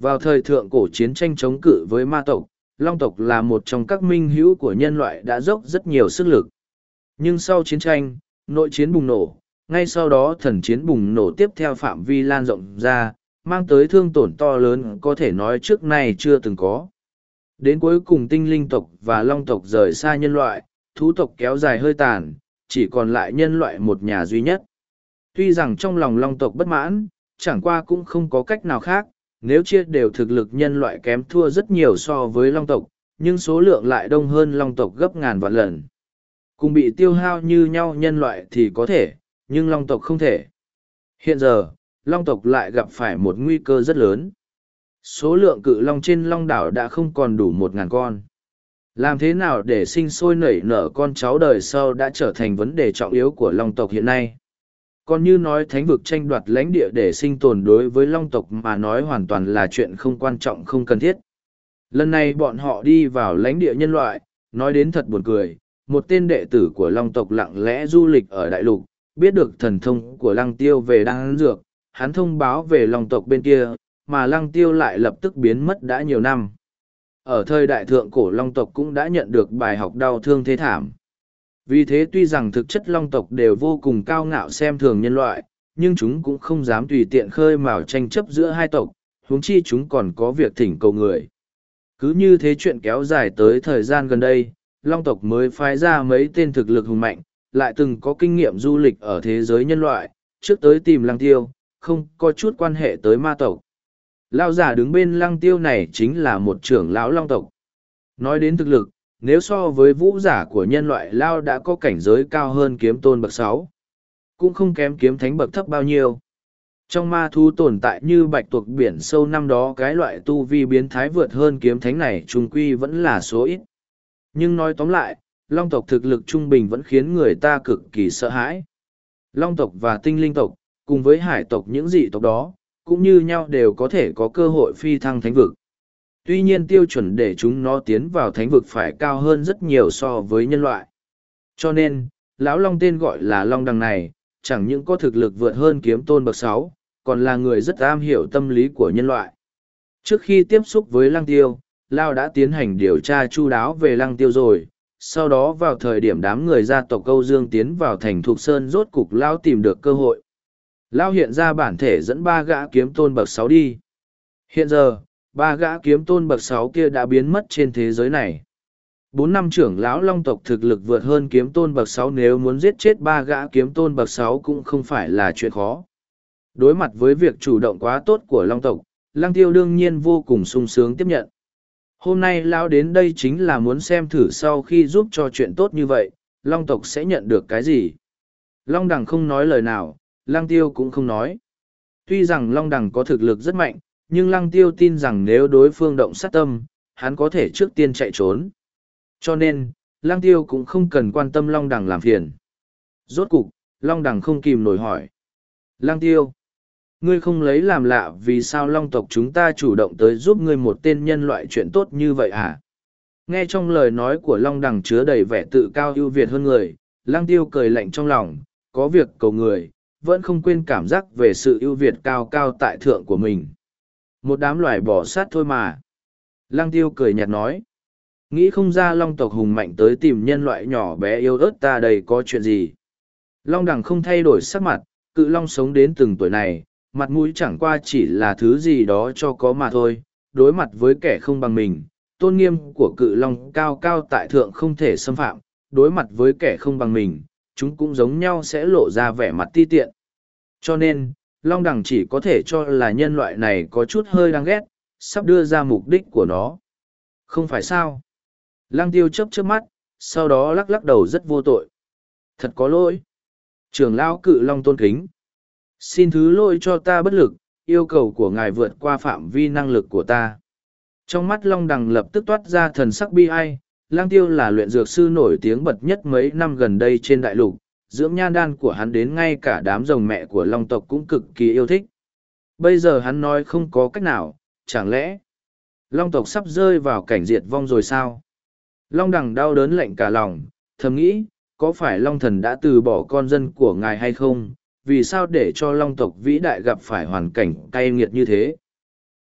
Vào thời thượng cổ chiến tranh chống cự với ma tộc, long tộc là một trong các minh hữu của nhân loại đã dốc rất nhiều sức lực. Nhưng sau chiến tranh, nội chiến bùng nổ, ngay sau đó thần chiến bùng nổ tiếp theo phạm vi lan rộng ra, mang tới thương tổn to lớn có thể nói trước nay chưa từng có. Đến cuối cùng tinh linh tộc và long tộc rời xa nhân loại, thú tộc kéo dài hơi tàn, chỉ còn lại nhân loại một nhà duy nhất. Tuy rằng trong lòng long tộc bất mãn, chẳng qua cũng không có cách nào khác, nếu chia đều thực lực nhân loại kém thua rất nhiều so với long tộc, nhưng số lượng lại đông hơn long tộc gấp ngàn vạn lần. Cùng bị tiêu hao như nhau nhân loại thì có thể, nhưng long tộc không thể. Hiện giờ, long tộc lại gặp phải một nguy cơ rất lớn. Số lượng cự long trên long đảo đã không còn đủ một ngàn con. Làm thế nào để sinh sôi nảy nở con cháu đời sau đã trở thành vấn đề trọng yếu của long tộc hiện nay. Còn như nói thánh vực tranh đoạt lãnh địa để sinh tồn đối với long tộc mà nói hoàn toàn là chuyện không quan trọng không cần thiết. Lần này bọn họ đi vào lãnh địa nhân loại, nói đến thật buồn cười, một tên đệ tử của long tộc lặng lẽ du lịch ở đại lục, biết được thần thông của lăng tiêu về đan dược, hắn thông báo về long tộc bên kia, mà lăng tiêu lại lập tức biến mất đã nhiều năm. Ở thời đại thượng cổ long tộc cũng đã nhận được bài học đau thương thế thảm. Vì thế tuy rằng thực chất long tộc đều vô cùng cao ngạo xem thường nhân loại, nhưng chúng cũng không dám tùy tiện khơi mào tranh chấp giữa hai tộc, huống chi chúng còn có việc thỉnh cầu người. Cứ như thế chuyện kéo dài tới thời gian gần đây, long tộc mới phái ra mấy tên thực lực hùng mạnh, lại từng có kinh nghiệm du lịch ở thế giới nhân loại, trước tới tìm lăng tiêu, không có chút quan hệ tới ma tộc. Lao giả đứng bên lăng tiêu này chính là một trưởng lão long tộc. Nói đến thực lực, nếu so với vũ giả của nhân loại Lao đã có cảnh giới cao hơn kiếm tôn bậc sáu cũng không kém kiếm thánh bậc thấp bao nhiêu. Trong ma thu tồn tại như bạch tuộc biển sâu năm đó cái loại tu vi biến thái vượt hơn kiếm thánh này trung quy vẫn là số ít. Nhưng nói tóm lại, long tộc thực lực trung bình vẫn khiến người ta cực kỳ sợ hãi. Long tộc và tinh linh tộc, cùng với hải tộc những dị tộc đó, cũng như nhau đều có thể có cơ hội phi thăng thánh vực. Tuy nhiên tiêu chuẩn để chúng nó tiến vào thánh vực phải cao hơn rất nhiều so với nhân loại. Cho nên, lão long tên gọi là long đằng này, chẳng những có thực lực vượt hơn kiếm tôn bậc sáu, còn là người rất am hiểu tâm lý của nhân loại. Trước khi tiếp xúc với lăng tiêu, Lao đã tiến hành điều tra chu đáo về lăng tiêu rồi, sau đó vào thời điểm đám người gia tộc câu dương tiến vào thành thục sơn rốt cục Lao tìm được cơ hội. Lao hiện ra bản thể dẫn ba gã kiếm tôn bậc sáu đi. Hiện giờ, ba gã kiếm tôn bậc sáu kia đã biến mất trên thế giới này. Bốn năm trưởng lão long tộc thực lực vượt hơn kiếm tôn bậc sáu nếu muốn giết chết ba gã kiếm tôn bậc sáu cũng không phải là chuyện khó. Đối mặt với việc chủ động quá tốt của long tộc, lăng tiêu đương nhiên vô cùng sung sướng tiếp nhận. Hôm nay lão đến đây chính là muốn xem thử sau khi giúp cho chuyện tốt như vậy, long tộc sẽ nhận được cái gì. Long đằng không nói lời nào, lăng tiêu cũng không nói. Tuy rằng long đằng có thực lực rất mạnh, nhưng lăng tiêu tin rằng nếu đối phương động sát tâm, hắn có thể trước tiên chạy trốn. Cho nên, lăng tiêu cũng không cần quan tâm long đằng làm phiền. Rốt cục, long đằng không kìm nổi hỏi. Lăng tiêu, ngươi không lấy làm lạ vì sao long tộc chúng ta chủ động tới giúp ngươi một tên nhân loại chuyện tốt như vậy hả? Nghe trong lời nói của long đằng chứa đầy vẻ tự cao ưu việt hơn người, lăng tiêu cười lạnh trong lòng, có việc cầu người, vẫn không quên cảm giác về sự ưu việt cao cao tại thượng của mình. Một đám loài bỏ sát thôi mà. Lăng tiêu cười nhạt nói. Nghĩ không ra long tộc hùng mạnh tới tìm nhân loại nhỏ bé yêu ớt ta đây có chuyện gì. Long đằng không thay đổi sắc mặt, cự long sống đến từng tuổi này, mặt mũi chẳng qua chỉ là thứ gì đó cho có mà thôi, đối mặt với kẻ không bằng mình, tôn nghiêm của cự long cao cao tại thượng không thể xâm phạm, đối mặt với kẻ không bằng mình, chúng cũng giống nhau sẽ lộ ra vẻ mặt ti tiện. Cho nên, long đằng chỉ có thể cho là nhân loại này có chút hơi đáng ghét, sắp đưa ra mục đích của nó. Không phải sao? Lăng tiêu chấp trước mắt, sau đó lắc lắc đầu rất vô tội. Thật có lỗi. trưởng lão cự long tôn kính. Xin thứ lỗi cho ta bất lực, yêu cầu của ngài vượt qua phạm vi năng lực của ta. Trong mắt long đằng lập tức toát ra thần sắc bi ai, lang tiêu là luyện dược sư nổi tiếng bật nhất mấy năm gần đây trên đại lục, dưỡng nhan đan của hắn đến ngay cả đám rồng mẹ của long tộc cũng cực kỳ yêu thích. Bây giờ hắn nói không có cách nào, chẳng lẽ long tộc sắp rơi vào cảnh diệt vong rồi sao? Long đằng đau đớn lạnh cả lòng, thầm nghĩ, có phải long thần đã từ bỏ con dân của ngài hay không? Vì sao để cho long tộc vĩ đại gặp phải hoàn cảnh cay nghiệt như thế?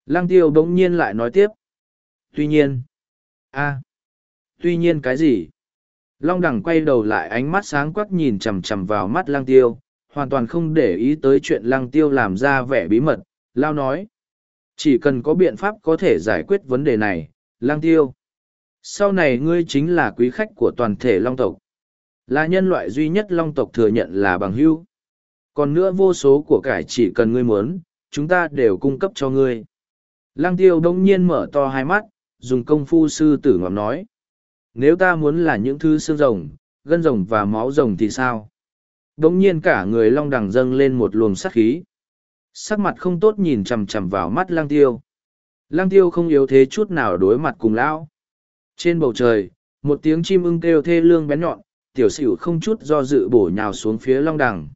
Lang tiêu bỗng nhiên lại nói tiếp. Tuy nhiên, a, tuy nhiên cái gì? Long đằng quay đầu lại ánh mắt sáng quắc nhìn chằm chằm vào mắt lăng tiêu, hoàn toàn không để ý tới chuyện lăng tiêu làm ra vẻ bí mật, lao nói. Chỉ cần có biện pháp có thể giải quyết vấn đề này, lang tiêu. Sau này ngươi chính là quý khách của toàn thể long tộc. Là nhân loại duy nhất long tộc thừa nhận là bằng hữu. Còn nữa vô số của cải chỉ cần ngươi muốn, chúng ta đều cung cấp cho ngươi. Lang tiêu đông nhiên mở to hai mắt, dùng công phu sư tử ngọm nói. Nếu ta muốn là những thứ xương rồng, gân rồng và máu rồng thì sao? đống nhiên cả người long đằng dâng lên một luồng sát khí. Sắc mặt không tốt nhìn chằm chằm vào mắt lang tiêu. Lang tiêu không yếu thế chút nào đối mặt cùng lão. Trên bầu trời, một tiếng chim ưng kêu thê lương bén nhọn, tiểu sửu không chút do dự bổ nhào xuống phía long đằng.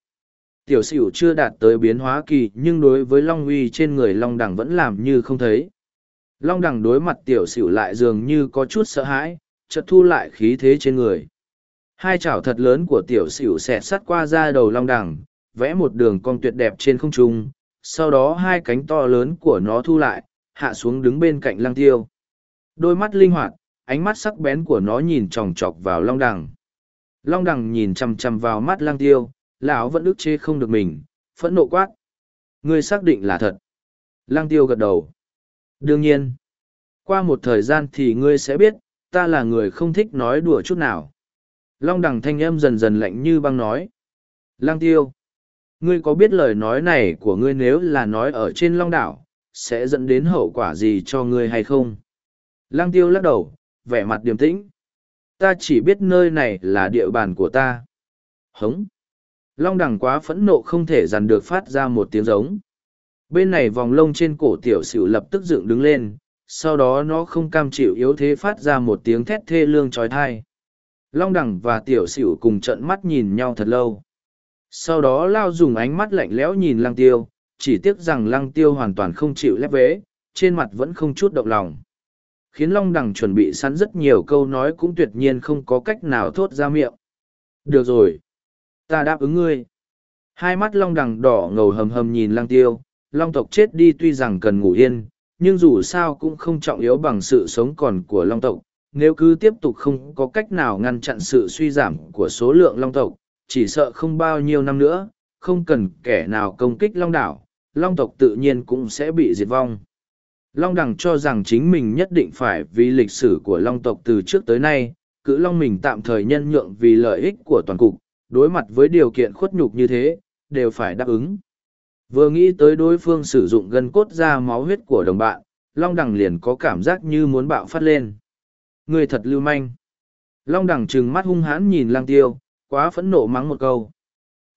Tiểu sửu chưa đạt tới biến hóa kỳ nhưng đối với long uy trên người long đằng vẫn làm như không thấy. Long đằng đối mặt tiểu sửu lại dường như có chút sợ hãi, chợt thu lại khí thế trên người. Hai chảo thật lớn của tiểu sửu xẹt sắt qua ra đầu long đẳng, vẽ một đường cong tuyệt đẹp trên không trung, sau đó hai cánh to lớn của nó thu lại, hạ xuống đứng bên cạnh lăng tiêu. Đôi mắt linh hoạt, ánh mắt sắc bén của nó nhìn chòng chọc vào long đằng. Long đằng nhìn chằm chằm vào mắt lăng tiêu, lão vẫn ức chế không được mình, phẫn nộ quát. Ngươi xác định là thật. Lăng tiêu gật đầu. Đương nhiên, qua một thời gian thì ngươi sẽ biết, ta là người không thích nói đùa chút nào. Long đằng thanh âm dần dần lạnh như băng nói. Lăng tiêu, ngươi có biết lời nói này của ngươi nếu là nói ở trên long đảo, sẽ dẫn đến hậu quả gì cho ngươi hay không? Lăng tiêu lắc đầu, vẻ mặt điềm tĩnh. Ta chỉ biết nơi này là địa bàn của ta. Hống. Long đằng quá phẫn nộ không thể dằn được phát ra một tiếng giống. Bên này vòng lông trên cổ tiểu sửu lập tức dựng đứng lên, sau đó nó không cam chịu yếu thế phát ra một tiếng thét thê lương trói thai. Long đằng và tiểu xỉu cùng trận mắt nhìn nhau thật lâu. Sau đó lao dùng ánh mắt lạnh lẽo nhìn lăng tiêu, chỉ tiếc rằng lăng tiêu hoàn toàn không chịu lép vế, trên mặt vẫn không chút động lòng. Khiến Long Đằng chuẩn bị sẵn rất nhiều câu nói cũng tuyệt nhiên không có cách nào thốt ra miệng. Được rồi. Ta đáp ứng ngươi. Hai mắt Long Đằng đỏ ngầu hầm hầm nhìn lăng tiêu, Long tộc chết đi tuy rằng cần ngủ yên, nhưng dù sao cũng không trọng yếu bằng sự sống còn của Long tộc. Nếu cứ tiếp tục không có cách nào ngăn chặn sự suy giảm của số lượng Long tộc, chỉ sợ không bao nhiêu năm nữa, không cần kẻ nào công kích Long đảo, Long tộc tự nhiên cũng sẽ bị diệt vong. Long Đằng cho rằng chính mình nhất định phải vì lịch sử của Long tộc từ trước tới nay, cự Long mình tạm thời nhân nhượng vì lợi ích của toàn cục, đối mặt với điều kiện khuất nhục như thế, đều phải đáp ứng. Vừa nghĩ tới đối phương sử dụng gân cốt ra máu huyết của đồng bạn, Long Đằng liền có cảm giác như muốn bạo phát lên. Người thật lưu manh. Long Đằng trừng mắt hung hãn nhìn Lang Tiêu, quá phẫn nộ mắng một câu.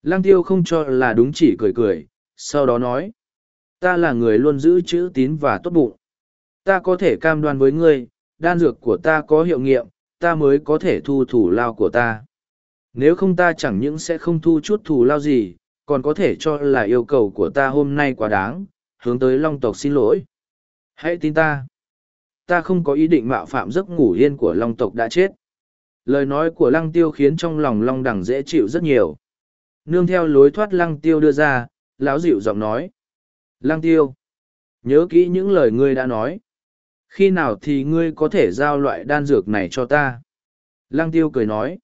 Lang Tiêu không cho là đúng chỉ cười cười, sau đó nói. Ta là người luôn giữ chữ tín và tốt bụng. Ta có thể cam đoan với ngươi, đan dược của ta có hiệu nghiệm, ta mới có thể thu thủ lao của ta. Nếu không ta chẳng những sẽ không thu chút thù lao gì, còn có thể cho là yêu cầu của ta hôm nay quá đáng, hướng tới long tộc xin lỗi. Hãy tin ta. Ta không có ý định mạo phạm giấc ngủ yên của long tộc đã chết. Lời nói của lăng tiêu khiến trong lòng long Đằng dễ chịu rất nhiều. Nương theo lối thoát lăng tiêu đưa ra, lão dịu giọng nói. Lăng tiêu. Nhớ kỹ những lời ngươi đã nói. Khi nào thì ngươi có thể giao loại đan dược này cho ta? Lăng tiêu cười nói.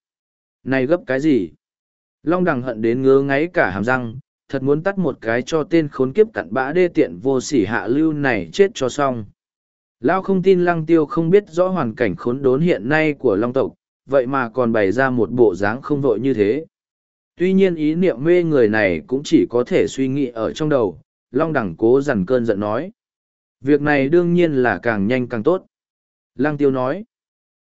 Này gấp cái gì? Long đằng hận đến ngứa ngáy cả hàm răng, thật muốn tắt một cái cho tên khốn kiếp cặn bã đê tiện vô sỉ hạ lưu này chết cho xong. Lao không tin lăng tiêu không biết rõ hoàn cảnh khốn đốn hiện nay của long tộc, vậy mà còn bày ra một bộ dáng không vội như thế. Tuy nhiên ý niệm mê người này cũng chỉ có thể suy nghĩ ở trong đầu, long đẳng cố dằn cơn giận nói. Việc này đương nhiên là càng nhanh càng tốt. Lăng tiêu nói,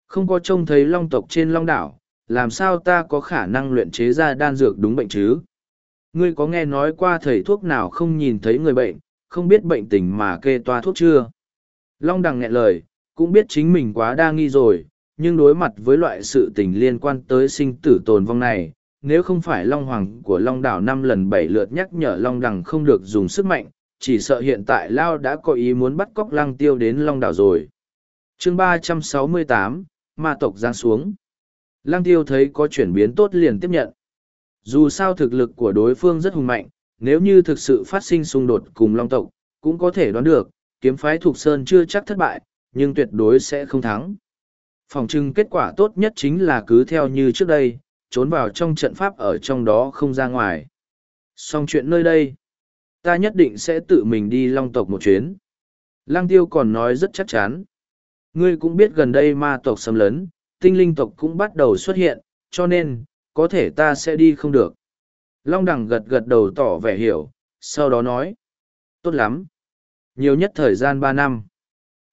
không có trông thấy long tộc trên long đảo, làm sao ta có khả năng luyện chế ra đan dược đúng bệnh chứ? Ngươi có nghe nói qua thầy thuốc nào không nhìn thấy người bệnh, không biết bệnh tình mà kê toa thuốc chưa? Long đằng nghẹn lời, cũng biết chính mình quá đa nghi rồi, nhưng đối mặt với loại sự tình liên quan tới sinh tử tồn vong này, nếu không phải Long Hoàng của Long Đảo năm lần bảy lượt nhắc nhở Long Đằng không được dùng sức mạnh, chỉ sợ hiện tại Lao đã có ý muốn bắt cóc Lăng Tiêu đến Long Đảo rồi. chương ba trăm sáu mươi tám Ma tộc giáng xuống. Lăng Tiêu thấy có chuyển biến tốt liền tiếp nhận. Dù sao thực lực của đối phương rất hùng mạnh, nếu như thực sự phát sinh xung đột cùng Long tộc, cũng có thể đoán được, kiếm phái Thục Sơn chưa chắc thất bại, nhưng tuyệt đối sẽ không thắng. Phòng trưng kết quả tốt nhất chính là cứ theo như trước đây, trốn vào trong trận pháp ở trong đó không ra ngoài. Xong chuyện nơi đây, ta nhất định sẽ tự mình đi long tộc một chuyến. Lăng tiêu còn nói rất chắc chắn. Ngươi cũng biết gần đây ma tộc xâm lấn, tinh linh tộc cũng bắt đầu xuất hiện, cho nên, có thể ta sẽ đi không được. Long đẳng gật gật đầu tỏ vẻ hiểu, sau đó nói. Tốt lắm. Nhiều nhất thời gian ba năm.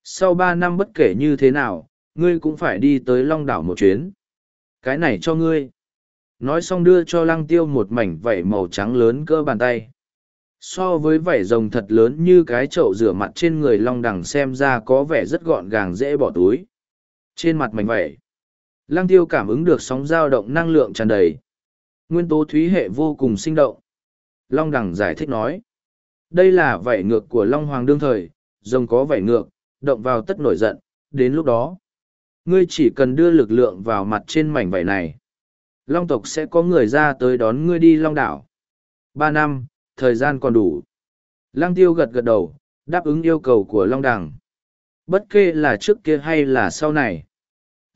Sau ba năm bất kể như thế nào, ngươi cũng phải đi tới Long đảo một chuyến. Cái này cho ngươi. Nói xong đưa cho lăng tiêu một mảnh vảy màu trắng lớn cơ bàn tay. So với vảy rồng thật lớn như cái chậu rửa mặt trên người long đằng xem ra có vẻ rất gọn gàng dễ bỏ túi. Trên mặt mảnh vảy, lăng tiêu cảm ứng được sóng dao động năng lượng tràn đầy. Nguyên tố thúy hệ vô cùng sinh động. Long Đẳng giải thích nói. Đây là vảy ngược của Long Hoàng đương thời, rồng có vảy ngược, động vào tất nổi giận, đến lúc đó. Ngươi chỉ cần đưa lực lượng vào mặt trên mảnh vảy này. Long tộc sẽ có người ra tới đón ngươi đi Long đảo. Ba năm, thời gian còn đủ. Lăng tiêu gật gật đầu, đáp ứng yêu cầu của Long Đằng. Bất kê là trước kia hay là sau này.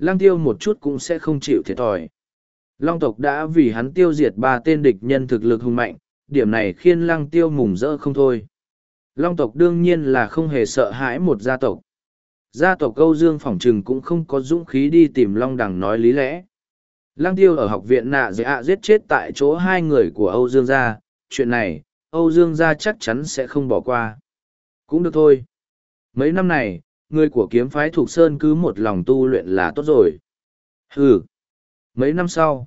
Lang tiêu một chút cũng sẽ không chịu thiệt thòi. Long tộc đã vì hắn tiêu diệt ba tên địch nhân thực lực hùng mạnh, điểm này khiến lăng tiêu mùng rỡ không thôi. Long tộc đương nhiên là không hề sợ hãi một gia tộc. Gia tộc câu dương phỏng trừng cũng không có dũng khí đi tìm Long Đằng nói lý lẽ. Lăng tiêu ở học viện nạ dễ ạ giết chết tại chỗ hai người của Âu Dương gia, chuyện này, Âu Dương gia chắc chắn sẽ không bỏ qua. Cũng được thôi. Mấy năm này, người của kiếm phái thuộc Sơn cứ một lòng tu luyện là tốt rồi. Ừ. Mấy năm sau,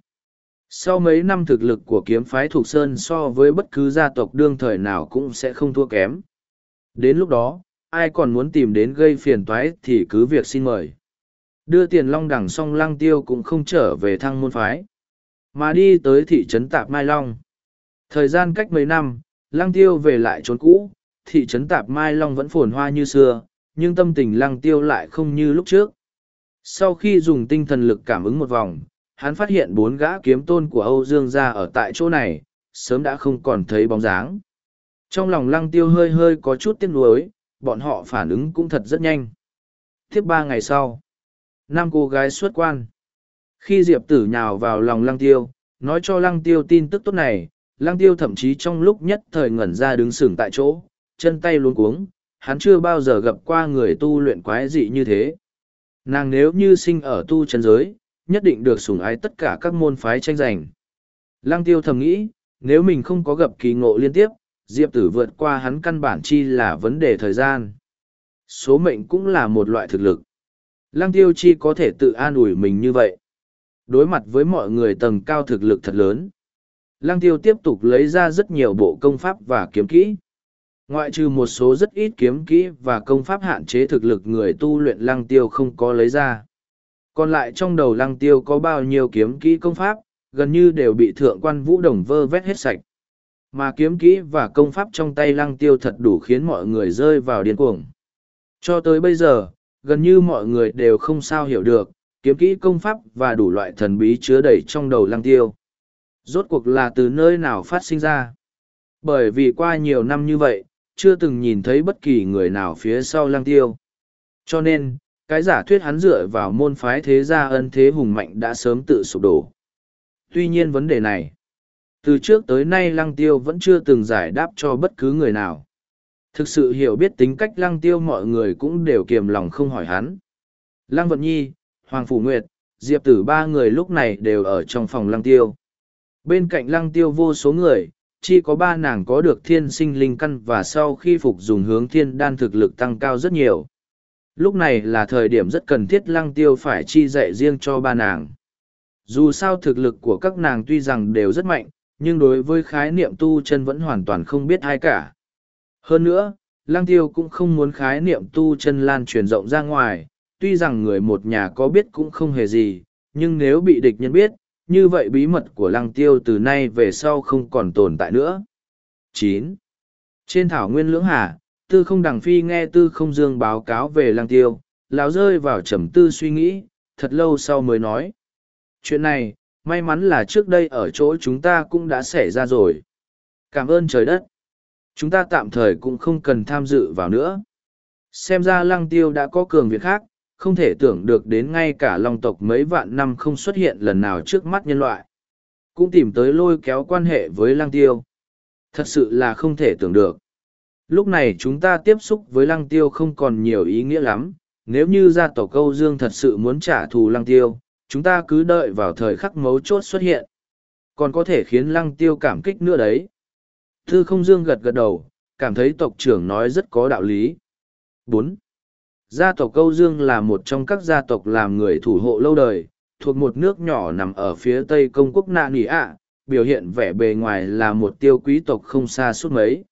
sau mấy năm thực lực của kiếm phái thuộc Sơn so với bất cứ gia tộc đương thời nào cũng sẽ không thua kém. Đến lúc đó, ai còn muốn tìm đến gây phiền toái thì cứ việc xin mời. Đưa tiền long đẳng xong lăng tiêu cũng không trở về thăng môn phái, mà đi tới thị trấn Tạp Mai Long. Thời gian cách mấy năm, lăng tiêu về lại trốn cũ, thị trấn Tạp Mai Long vẫn phồn hoa như xưa, nhưng tâm tình lăng tiêu lại không như lúc trước. Sau khi dùng tinh thần lực cảm ứng một vòng, hắn phát hiện bốn gã kiếm tôn của Âu Dương gia ở tại chỗ này, sớm đã không còn thấy bóng dáng. Trong lòng lăng tiêu hơi hơi có chút tiếc nuối, bọn họ phản ứng cũng thật rất nhanh. Tiếp ba ngày sau, năm cô gái xuất quan. Khi Diệp tử nhào vào lòng lăng tiêu, nói cho lăng tiêu tin tức tốt này, lăng tiêu thậm chí trong lúc nhất thời ngẩn ra đứng sừng tại chỗ, chân tay luống cuống, hắn chưa bao giờ gặp qua người tu luyện quái dị như thế. Nàng nếu như sinh ở tu chân giới, nhất định được sủng ái tất cả các môn phái tranh giành. Lăng tiêu thầm nghĩ, nếu mình không có gặp kỳ ngộ liên tiếp, Diệp tử vượt qua hắn căn bản chi là vấn đề thời gian. Số mệnh cũng là một loại thực lực. Lăng tiêu chi có thể tự an ủi mình như vậy. Đối mặt với mọi người tầng cao thực lực thật lớn. Lăng tiêu tiếp tục lấy ra rất nhiều bộ công pháp và kiếm kỹ. Ngoại trừ một số rất ít kiếm kỹ và công pháp hạn chế thực lực người tu luyện lăng tiêu không có lấy ra. Còn lại trong đầu lăng tiêu có bao nhiêu kiếm kỹ công pháp, gần như đều bị thượng quan vũ đồng vơ vét hết sạch. Mà kiếm kỹ và công pháp trong tay lăng tiêu thật đủ khiến mọi người rơi vào điên cuồng. Cho tới bây giờ, gần như mọi người đều không sao hiểu được, kiếm kỹ công pháp và đủ loại thần bí chứa đầy trong đầu lăng tiêu. Rốt cuộc là từ nơi nào phát sinh ra? Bởi vì qua nhiều năm như vậy, chưa từng nhìn thấy bất kỳ người nào phía sau lăng tiêu. Cho nên, cái giả thuyết hắn dựa vào môn phái thế gia ân thế hùng mạnh đã sớm tự sụp đổ. Tuy nhiên vấn đề này, từ trước tới nay lăng tiêu vẫn chưa từng giải đáp cho bất cứ người nào. Thực sự hiểu biết tính cách lăng tiêu mọi người cũng đều kiềm lòng không hỏi hắn. Lăng Vận Nhi, Hoàng Phủ Nguyệt, Diệp Tử ba người lúc này đều ở trong phòng lăng tiêu. Bên cạnh lăng tiêu vô số người, chỉ có ba nàng có được thiên sinh linh căn và sau khi phục dùng hướng thiên đan thực lực tăng cao rất nhiều. Lúc này là thời điểm rất cần thiết lăng tiêu phải chi dạy riêng cho ba nàng. Dù sao thực lực của các nàng tuy rằng đều rất mạnh, nhưng đối với khái niệm tu chân vẫn hoàn toàn không biết ai cả. Hơn nữa, lăng tiêu cũng không muốn khái niệm tu chân lan truyền rộng ra ngoài, tuy rằng người một nhà có biết cũng không hề gì, nhưng nếu bị địch nhân biết, như vậy bí mật của lăng tiêu từ nay về sau không còn tồn tại nữa. chín Trên thảo nguyên lưỡng hà, tư không đằng phi nghe tư không dương báo cáo về lăng tiêu, lão rơi vào trầm tư suy nghĩ, thật lâu sau mới nói. Chuyện này, may mắn là trước đây ở chỗ chúng ta cũng đã xảy ra rồi. Cảm ơn trời đất. Chúng ta tạm thời cũng không cần tham dự vào nữa. Xem ra lăng tiêu đã có cường việc khác, không thể tưởng được đến ngay cả long tộc mấy vạn năm không xuất hiện lần nào trước mắt nhân loại. Cũng tìm tới lôi kéo quan hệ với lăng tiêu. Thật sự là không thể tưởng được. Lúc này chúng ta tiếp xúc với lăng tiêu không còn nhiều ý nghĩa lắm, nếu như gia tộc câu dương thật sự muốn trả thù lăng tiêu, chúng ta cứ đợi vào thời khắc mấu chốt xuất hiện. Còn có thể khiến lăng tiêu cảm kích nữa đấy. Thư không dương gật gật đầu, cảm thấy tộc trưởng nói rất có đạo lý. bốn Gia tộc Câu Dương là một trong các gia tộc làm người thủ hộ lâu đời, thuộc một nước nhỏ nằm ở phía tây công quốc nạ nỉ ạ, biểu hiện vẻ bề ngoài là một tiêu quý tộc không xa suốt mấy.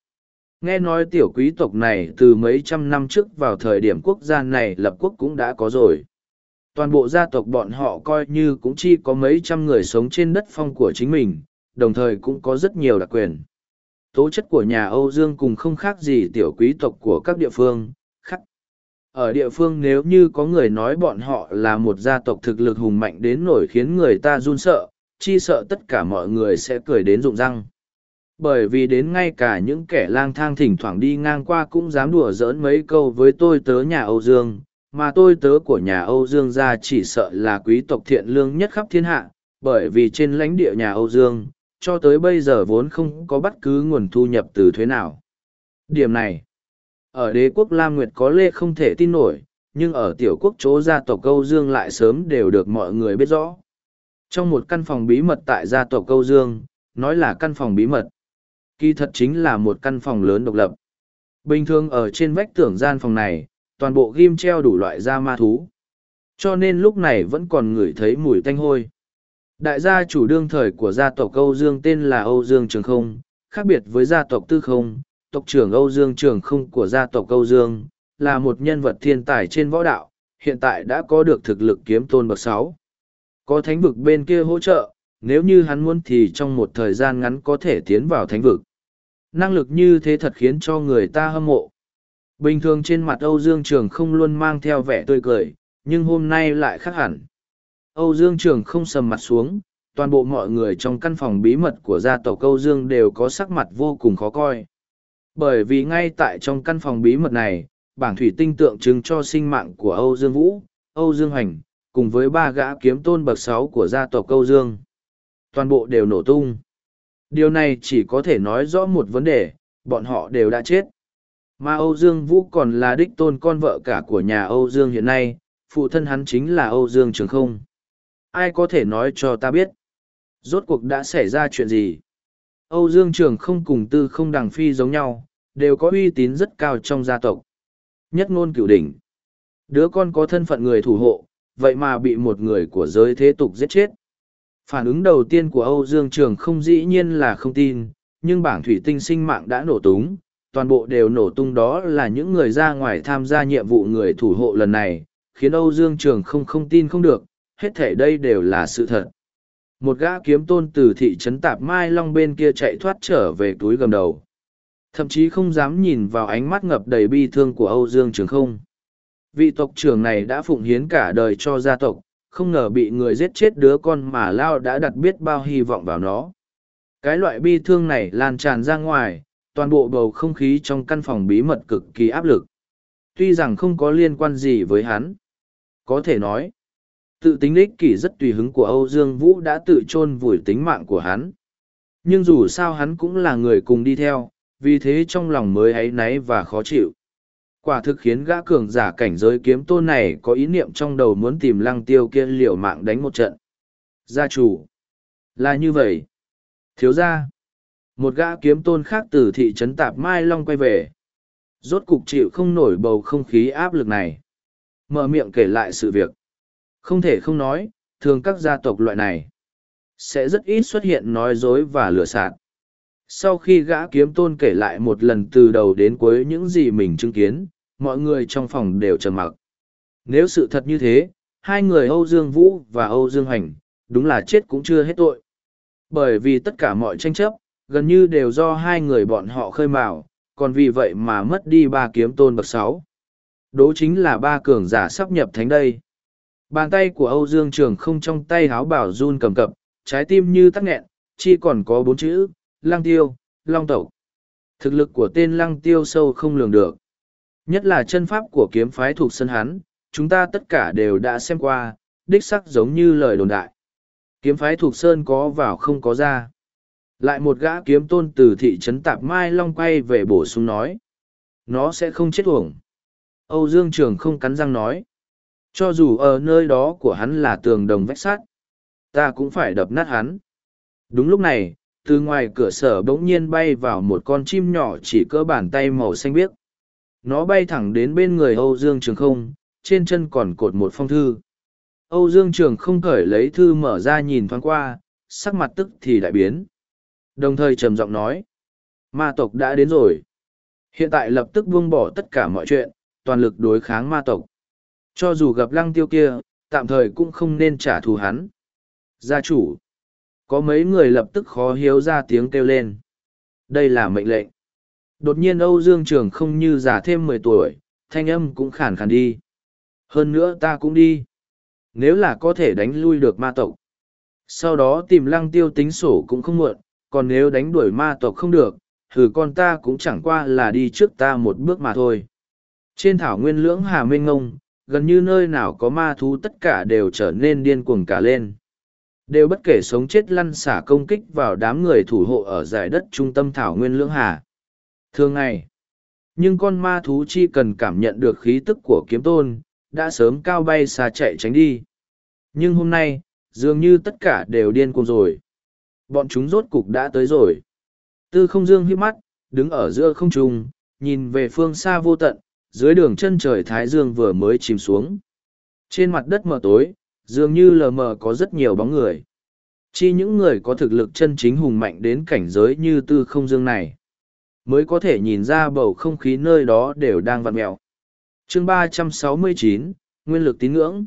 Nghe nói tiểu quý tộc này từ mấy trăm năm trước vào thời điểm quốc gia này lập quốc cũng đã có rồi. Toàn bộ gia tộc bọn họ coi như cũng chỉ có mấy trăm người sống trên đất phong của chính mình, đồng thời cũng có rất nhiều đặc quyền. Tố chất của nhà Âu Dương cùng không khác gì tiểu quý tộc của các địa phương. Ở địa phương nếu như có người nói bọn họ là một gia tộc thực lực hùng mạnh đến nổi khiến người ta run sợ, chi sợ tất cả mọi người sẽ cười đến rụng răng. Bởi vì đến ngay cả những kẻ lang thang thỉnh thoảng đi ngang qua cũng dám đùa giỡn mấy câu với tôi tớ nhà Âu Dương, mà tôi tớ của nhà Âu Dương ra chỉ sợ là quý tộc thiện lương nhất khắp thiên hạ, bởi vì trên lãnh địa nhà Âu Dương, cho tới bây giờ vốn không có bất cứ nguồn thu nhập từ thuế nào. Điểm này, ở đế quốc Lam Nguyệt có lê không thể tin nổi, nhưng ở tiểu quốc chỗ gia tộc Âu Dương lại sớm đều được mọi người biết rõ. Trong một căn phòng bí mật tại gia tộc Âu Dương, nói là căn phòng bí mật. Kỳ thật chính là một căn phòng lớn độc lập. Bình thường ở trên vách tường gian phòng này, toàn bộ ghim treo đủ loại da ma thú. Cho nên lúc này vẫn còn ngửi thấy mùi tanh hôi. Đại gia chủ đương thời của gia tộc Âu Dương tên là Âu Dương Trường Không, khác biệt với gia tộc Tư Không, tộc trưởng Âu Dương Trường Không của gia tộc Âu Dương, là một nhân vật thiên tài trên võ đạo, hiện tại đã có được thực lực kiếm tôn bậc sáu. Có thánh vực bên kia hỗ trợ, nếu như hắn muốn thì trong một thời gian ngắn có thể tiến vào thánh vực. Năng lực như thế thật khiến cho người ta hâm mộ. Bình thường trên mặt Âu Dương Trường không luôn mang theo vẻ tươi cười, nhưng hôm nay lại khác hẳn. Âu Dương Trường không sầm mặt xuống, toàn bộ mọi người trong căn phòng bí mật của gia tộc Âu Dương đều có sắc mặt vô cùng khó coi. Bởi vì ngay tại trong căn phòng bí mật này, bảng thủy tinh tượng trưng cho sinh mạng của Âu Dương Vũ, Âu Dương Hành, cùng với ba gã kiếm tôn bậc sáu của gia tộc Âu Dương. Toàn bộ đều nổ tung. Điều này chỉ có thể nói rõ một vấn đề, bọn họ đều đã chết. Mà Âu Dương Vũ còn là đích tôn con vợ cả của nhà Âu Dương hiện nay, phụ thân hắn chính là Âu Dương Trường Không. Ai có thể nói cho ta biết? Rốt cuộc đã xảy ra chuyện gì? Âu Dương Trường không cùng tư không đằng phi giống nhau, đều có uy tín rất cao trong gia tộc. Nhất ngôn cửu đỉnh. Đứa con có thân phận người thủ hộ, vậy mà bị một người của giới thế tục giết chết. Phản ứng đầu tiên của Âu Dương Trường không dĩ nhiên là không tin, nhưng bảng thủy tinh sinh mạng đã nổ tung, toàn bộ đều nổ tung đó là những người ra ngoài tham gia nhiệm vụ người thủ hộ lần này, khiến Âu Dương Trường không không tin không được, hết thể đây đều là sự thật. Một gã kiếm tôn từ thị trấn Tạp Mai Long bên kia chạy thoát trở về túi gầm đầu. Thậm chí không dám nhìn vào ánh mắt ngập đầy bi thương của Âu Dương Trường không. Vị tộc trưởng này đã phụng hiến cả đời cho gia tộc, không ngờ bị người giết chết đứa con mà Lao đã đặt biết bao hy vọng vào nó. Cái loại bi thương này lan tràn ra ngoài, toàn bộ bầu không khí trong căn phòng bí mật cực kỳ áp lực. Tuy rằng không có liên quan gì với hắn. Có thể nói, tự tính ích kỷ rất tùy hứng của Âu Dương Vũ đã tự chôn vùi tính mạng của hắn. Nhưng dù sao hắn cũng là người cùng đi theo, vì thế trong lòng mới áy náy và khó chịu. Quả thực khiến gã cường giả cảnh giới kiếm tôn này có ý niệm trong đầu muốn tìm lăng tiêu kia liều mạng đánh một trận. Gia chủ. Là như vậy. Thiếu gia. Một gã kiếm tôn khác từ thị trấn Tạp Mai Long quay về. Rốt cục chịu không nổi bầu không khí áp lực này. Mở miệng kể lại sự việc. Không thể không nói, thường các gia tộc loại này sẽ rất ít xuất hiện nói dối và lừa sạt. Sau khi gã kiếm tôn kể lại một lần từ đầu đến cuối những gì mình chứng kiến, mọi người trong phòng đều trầm mặc. Nếu sự thật như thế, hai người Âu Dương Vũ và Âu Dương Hành, đúng là chết cũng chưa hết tội. Bởi vì tất cả mọi tranh chấp, gần như đều do hai người bọn họ khơi mào, còn vì vậy mà mất đi ba kiếm tôn bậc sáu. Đố chính là ba cường giả sắp nhập thánh đây. Bàn tay của Âu Dương Trường không trong tay háo bảo run cầm cập, trái tim như tắc nghẹn, chỉ còn có bốn chữ, lăng tiêu, long tộc. Thực lực của tên lăng tiêu sâu không lường được. Nhất là chân pháp của kiếm phái thuộc sân hắn, chúng ta tất cả đều đã xem qua, đích sắc giống như lời đồn đại. Kiếm phái thuộc sơn có vào không có ra. Lại một gã kiếm tôn từ thị trấn Tạp Mai Long quay về bổ sung nói. nó sẽ không chết uổng. Âu Dương Trường không cắn răng nói. Cho dù ở nơi đó của hắn là tường đồng vách sắt, ta cũng phải đập nát hắn. Đúng lúc này, từ ngoài cửa sở bỗng nhiên bay vào một con chim nhỏ chỉ cỡ bàn tay màu xanh biếc. Nó bay thẳng đến bên người Âu Dương Trường không, trên chân còn cột một phong thư. Âu Dương Trường không cởi lấy thư mở ra nhìn thoáng qua, sắc mặt tức thì đại biến. Đồng thời trầm giọng nói, ma tộc đã đến rồi. Hiện tại lập tức buông bỏ tất cả mọi chuyện, toàn lực đối kháng ma tộc. Cho dù gặp lăng tiêu kia, tạm thời cũng không nên trả thù hắn. Gia chủ. Có mấy người lập tức khó hiếu ra tiếng kêu lên. Đây là mệnh lệnh. Đột nhiên Âu Dương Trường không như già thêm mười tuổi, thanh âm cũng khản khàn đi. Hơn nữa ta cũng đi. Nếu là có thể đánh lui được ma tộc. Sau đó tìm lăng tiêu tính sổ cũng không muộn, còn nếu đánh đuổi ma tộc không được, thử con ta cũng chẳng qua là đi trước ta một bước mà thôi. Trên thảo nguyên lưỡng hà mênh ngông, gần như nơi nào có ma thú tất cả đều trở nên điên cuồng cả lên. Đều bất kể sống chết lăn xả công kích vào đám người thủ hộ ở giải đất trung tâm thảo nguyên lưỡng hà. Thường ngày, nhưng con ma thú chi cần cảm nhận được khí tức của kiếm tôn, đã sớm cao bay xa chạy tránh đi. Nhưng hôm nay, dường như tất cả đều điên cuồng rồi. Bọn chúng rốt cục đã tới rồi. Tư không dương hiếp mắt, đứng ở giữa không trung, nhìn về phương xa vô tận, dưới đường chân trời Thái Dương vừa mới chìm xuống. Trên mặt đất mờ tối, dường như lờ mờ có rất nhiều bóng người. Chi những người có thực lực chân chính hùng mạnh đến cảnh giới như tư không dương này, mới có thể nhìn ra bầu không khí nơi đó đều đang vặn mẹo. chương ba trăm sáu mươi chín Nguyên lực tín ngưỡng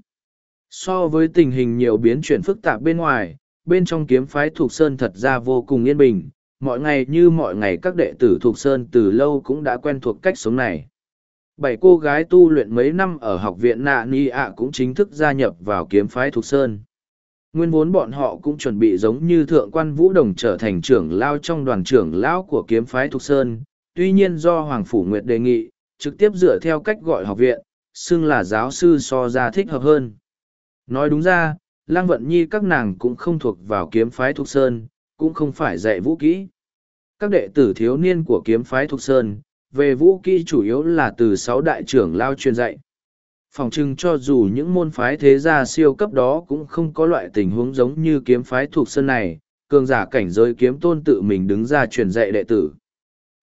So với tình hình nhiều biến chuyển phức tạp bên ngoài, bên trong kiếm phái thuộc Sơn thật ra vô cùng yên bình, mọi ngày như mọi ngày các đệ tử thuộc Sơn từ lâu cũng đã quen thuộc cách sống này bảy cô gái tu luyện mấy năm ở học viện nạ ni ạ cũng chính thức gia nhập vào kiếm phái thục sơn. Nguyên vốn bọn họ cũng chuẩn bị giống như thượng quan vũ đồng trở thành trưởng lao trong đoàn trưởng lão của kiếm phái thục sơn. Tuy nhiên do hoàng phủ nguyệt đề nghị, trực tiếp dựa theo cách gọi học viện, xưng là giáo sư so ra thích hợp hơn. Nói đúng ra lang vận nhi các nàng cũng không thuộc vào kiếm phái thục sơn, cũng không phải dạy vũ kỹ. Các đệ tử thiếu niên của kiếm phái thục sơn về vũ kỹ chủ yếu là từ sáu đại trưởng lao truyền dạy. Phòng trưng cho dù những môn phái thế gia siêu cấp đó cũng không có loại tình huống giống như kiếm phái thuộc sân này, cường giả cảnh giới kiếm tôn tự mình đứng ra truyền dạy đệ tử.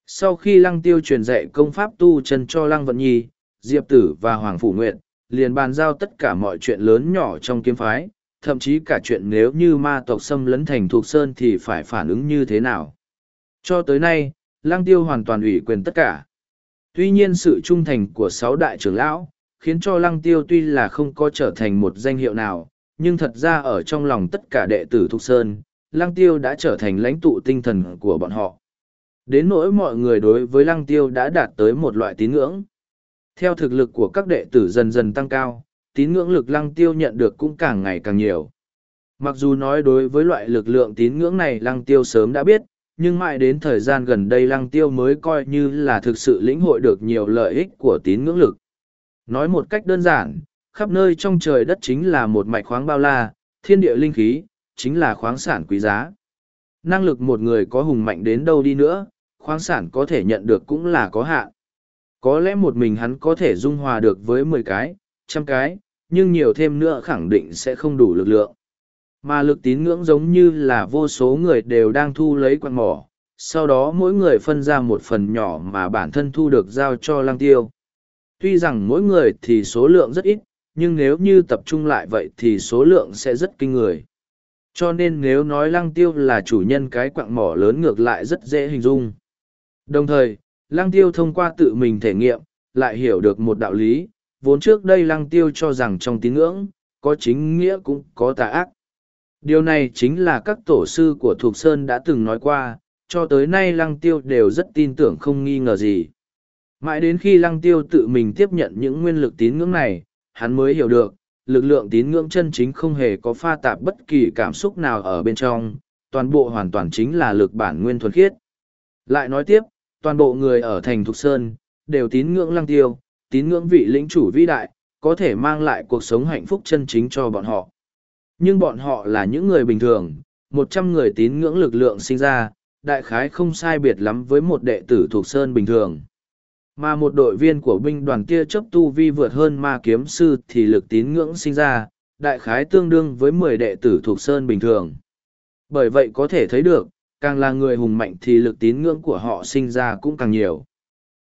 Sau khi lăng tiêu truyền dạy công pháp tu chân cho lăng vận nhi, diệp tử và hoàng phủ nguyện liền bàn giao tất cả mọi chuyện lớn nhỏ trong kiếm phái, thậm chí cả chuyện nếu như ma tộc xâm lấn thành thuộc sơn thì phải phản ứng như thế nào. Cho tới nay lang tiêu hoàn toàn ủy quyền tất cả. Tuy nhiên sự trung thành của sáu đại trưởng lão, khiến cho lăng tiêu tuy là không có trở thành một danh hiệu nào, nhưng thật ra ở trong lòng tất cả đệ tử Thục Sơn, lăng tiêu đã trở thành lãnh tụ tinh thần của bọn họ. Đến nỗi mọi người đối với lăng tiêu đã đạt tới một loại tín ngưỡng. Theo thực lực của các đệ tử dần dần tăng cao, tín ngưỡng lực lăng tiêu nhận được cũng càng ngày càng nhiều. Mặc dù nói đối với loại lực lượng tín ngưỡng này lăng tiêu sớm đã biết, nhưng mãi đến thời gian gần đây lăng tiêu mới coi như là thực sự lĩnh hội được nhiều lợi ích của tín ngưỡng lực. Nói một cách đơn giản, khắp nơi trong trời đất chính là một mạch khoáng bao la, thiên địa linh khí, chính là khoáng sản quý giá. Năng lực một người có hùng mạnh đến đâu đi nữa, khoáng sản có thể nhận được cũng là có hạn. Có lẽ một mình hắn có thể dung hòa được với mười cái, trăm cái, nhưng nhiều thêm nữa khẳng định sẽ không đủ lực lượng. Mà lực tín ngưỡng giống như là vô số người đều đang thu lấy quạt mỏ, sau đó mỗi người phân ra một phần nhỏ mà bản thân thu được giao cho Lang tiêu. Tuy rằng mỗi người thì số lượng rất ít, nhưng nếu như tập trung lại vậy thì số lượng sẽ rất kinh người. Cho nên nếu nói lăng tiêu là chủ nhân cái quạng mỏ lớn ngược lại rất dễ hình dung. Đồng thời, lăng tiêu thông qua tự mình thể nghiệm, lại hiểu được một đạo lý, vốn trước đây lăng tiêu cho rằng trong tín ngưỡng, có chính nghĩa cũng có tà ác. Điều này chính là các tổ sư của Thục Sơn đã từng nói qua, cho tới nay Lăng Tiêu đều rất tin tưởng không nghi ngờ gì. Mãi đến khi Lăng Tiêu tự mình tiếp nhận những nguyên lực tín ngưỡng này, hắn mới hiểu được, lực lượng tín ngưỡng chân chính không hề có pha tạp bất kỳ cảm xúc nào ở bên trong, toàn bộ hoàn toàn chính là lực bản nguyên thuần khiết. Lại nói tiếp, toàn bộ người ở thành Thục Sơn, đều tín ngưỡng Lăng Tiêu, tín ngưỡng vị lĩnh chủ vĩ đại, có thể mang lại cuộc sống hạnh phúc chân chính cho bọn họ nhưng bọn họ là những người bình thường một trăm người tín ngưỡng lực lượng sinh ra đại khái không sai biệt lắm với một đệ tử thuộc sơn bình thường Mà một đội viên của binh đoàn kia chấp tu vi vượt hơn ma kiếm sư thì lực tín ngưỡng sinh ra, đại khái tương đương với mười đệ tử thuộc sơn bình thường. Bởi vậy có thể thấy được, càng là người hùng mạnh thì lực tín ngưỡng của họ sinh ra cũng càng nhiều.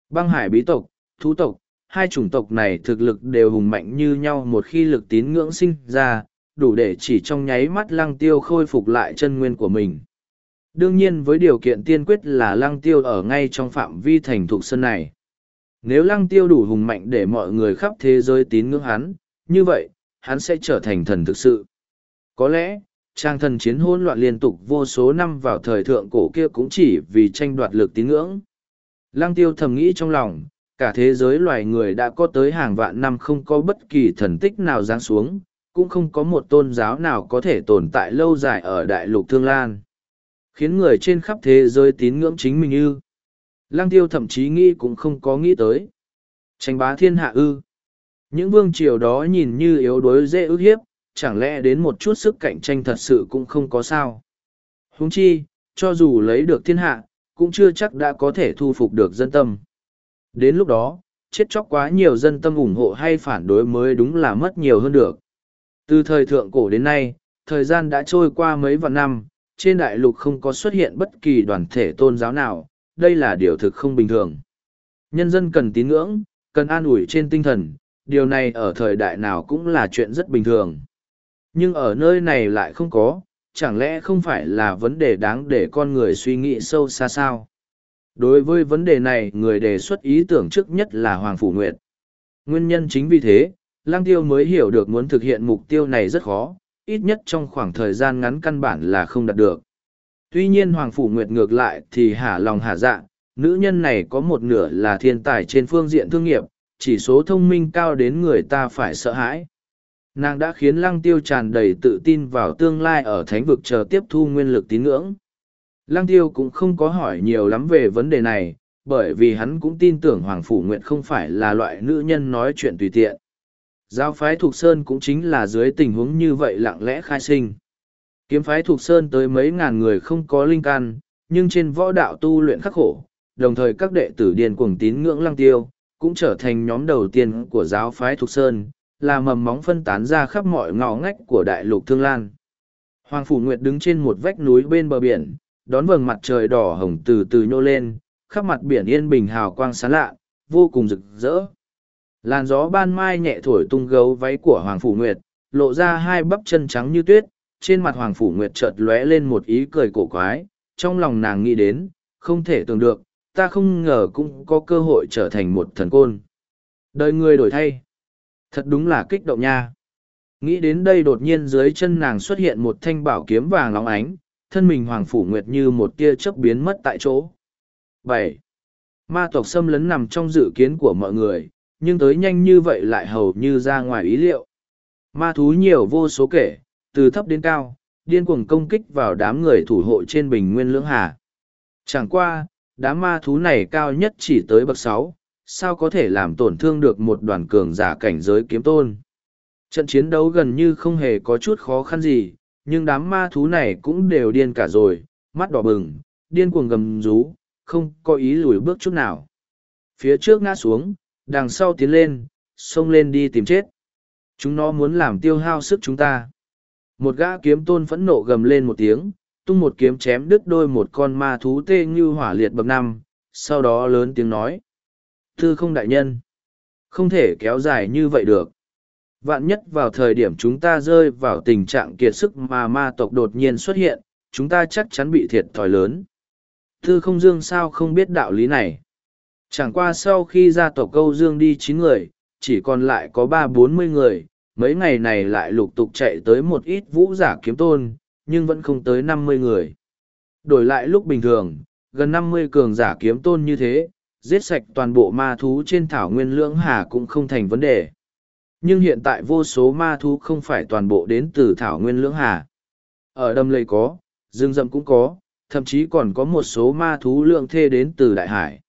Băng hải bí tộc, thú tộc, hai chủng tộc này thực lực đều hùng mạnh như nhau một khi lực tín ngưỡng sinh ra, đủ để chỉ trong nháy mắt lăng tiêu khôi phục lại chân nguyên của mình. Đương nhiên với điều kiện tiên quyết là lăng tiêu ở ngay trong phạm vi thành thục sân này. Nếu lăng tiêu đủ hùng mạnh để mọi người khắp thế giới tín ngưỡng hắn, như vậy, hắn sẽ trở thành thần thực sự. Có lẽ, trang thần chiến hỗn loạn liên tục vô số năm vào thời thượng cổ kia cũng chỉ vì tranh đoạt lực tín ngưỡng. Lăng tiêu thầm nghĩ trong lòng, cả thế giới loài người đã có tới hàng vạn năm không có bất kỳ thần tích nào giáng xuống, cũng không có một tôn giáo nào có thể tồn tại lâu dài ở đại lục Thương Lan. Khiến người trên khắp thế giới tín ngưỡng chính mình ư. lang tiêu thậm chí nghĩ cũng không có nghĩ tới. Tranh bá thiên hạ ư. Những vương triều đó nhìn như yếu đuối dễ ức hiếp, chẳng lẽ đến một chút sức cạnh tranh thật sự cũng không có sao. Huống chi, cho dù lấy được thiên hạ, cũng chưa chắc đã có thể thu phục được dân tâm. Đến lúc đó, chết chóc quá nhiều dân tâm ủng hộ hay phản đối mới đúng là mất nhiều hơn được. Từ thời thượng cổ đến nay, thời gian đã trôi qua mấy vạn năm, trên đại lục không có xuất hiện bất kỳ đoàn thể tôn giáo nào, đây là điều thực không bình thường. Nhân dân cần tín ngưỡng, cần an ủi trên tinh thần, điều này ở thời đại nào cũng là chuyện rất bình thường. Nhưng ở nơi này lại không có, chẳng lẽ không phải là vấn đề đáng để con người suy nghĩ sâu xa sao? Đối với vấn đề này, người đề xuất ý tưởng trước nhất là Hoàng Phủ Nguyệt. Nguyên nhân chính vì thế, Lăng Tiêu mới hiểu được muốn thực hiện mục tiêu này rất khó, ít nhất trong khoảng thời gian ngắn căn bản là không đạt được. Tuy nhiên Hoàng Phủ Nguyệt ngược lại thì hả lòng hả dạ, nữ nhân này có một nửa là thiên tài trên phương diện thương nghiệp, chỉ số thông minh cao đến người ta phải sợ hãi. Nàng đã khiến Lăng Tiêu tràn đầy tự tin vào tương lai ở thánh vực chờ tiếp thu nguyên lực tín ngưỡng. Lăng Tiêu cũng không có hỏi nhiều lắm về vấn đề này, bởi vì hắn cũng tin tưởng Hoàng Phủ Nguyệt không phải là loại nữ nhân nói chuyện tùy tiện. Giáo phái Thục Sơn cũng chính là dưới tình huống như vậy lặng lẽ khai sinh. Kiếm phái Thục Sơn tới mấy ngàn người không có linh can, nhưng trên võ đạo tu luyện khắc khổ, đồng thời các đệ tử điền cuồng tín ngưỡng lăng tiêu, cũng trở thành nhóm đầu tiên của giáo phái Thục Sơn, là mầm móng phân tán ra khắp mọi ngõ ngách của đại lục Thương Lan. Hoàng Phủ Nguyệt đứng trên một vách núi bên bờ biển, đón vầng mặt trời đỏ hồng từ từ nhô lên, khắp mặt biển yên bình hào quang sáng lạ, vô cùng rực rỡ. Làn gió ban mai nhẹ thổi tung gấu váy của Hoàng Phủ Nguyệt, lộ ra hai bắp chân trắng như tuyết, trên mặt Hoàng Phủ Nguyệt chợt lóe lên một ý cười cổ quái, trong lòng nàng nghĩ đến, không thể tưởng được, ta không ngờ cũng có cơ hội trở thành một thần côn. Đời người đổi thay. Thật đúng là kích động nha. Nghĩ đến đây đột nhiên dưới chân nàng xuất hiện một thanh bảo kiếm vàng óng ánh, thân mình Hoàng Phủ Nguyệt như một tia chớp biến mất tại chỗ. bảy Ma tộc xâm lấn nằm trong dự kiến của mọi người, nhưng tới nhanh như vậy lại hầu như ra ngoài ý liệu. Ma thú nhiều vô số kể, từ thấp đến cao, điên cuồng công kích vào đám người thủ hộ trên bình nguyên lưỡng hà. Chẳng qua, đám ma thú này cao nhất chỉ tới bậc sáu, sao có thể làm tổn thương được một đoàn cường giả cảnh giới kiếm tôn. Trận chiến đấu gần như không hề có chút khó khăn gì, nhưng đám ma thú này cũng đều điên cả rồi, mắt đỏ bừng, điên cuồng gầm rú, không có ý lùi bước chút nào. Phía trước ngã xuống, đằng sau tiến lên, xông lên đi tìm chết. Chúng nó muốn làm tiêu hao sức chúng ta. Một gã kiếm tôn phẫn nộ gầm lên một tiếng, tung một kiếm chém đứt đôi một con ma thú tê như hỏa liệt bậc năm, sau đó lớn tiếng nói. Thư không đại nhân. Không thể kéo dài như vậy được. Vạn nhất vào thời điểm chúng ta rơi vào tình trạng kiệt sức mà ma tộc đột nhiên xuất hiện, chúng ta chắc chắn bị thiệt thòi lớn. Thư không dương sao không biết đạo lý này. Chẳng qua sau khi gia tộc câu dương đi chín người, chỉ còn lại có ba bốn mươi người, mấy ngày này lại lục tục chạy tới một ít vũ giả kiếm tôn, nhưng vẫn không tới năm mươi người. Đổi lại lúc bình thường, gần năm mươi cường giả kiếm tôn như thế, giết sạch toàn bộ ma thú trên thảo nguyên lưỡng hà cũng không thành vấn đề. Nhưng hiện tại vô số ma thú không phải toàn bộ đến từ thảo nguyên lưỡng hà. Ở đầm lầy có, rừng rậm cũng có, thậm chí còn có một số ma thú lượng thê đến từ đại hải.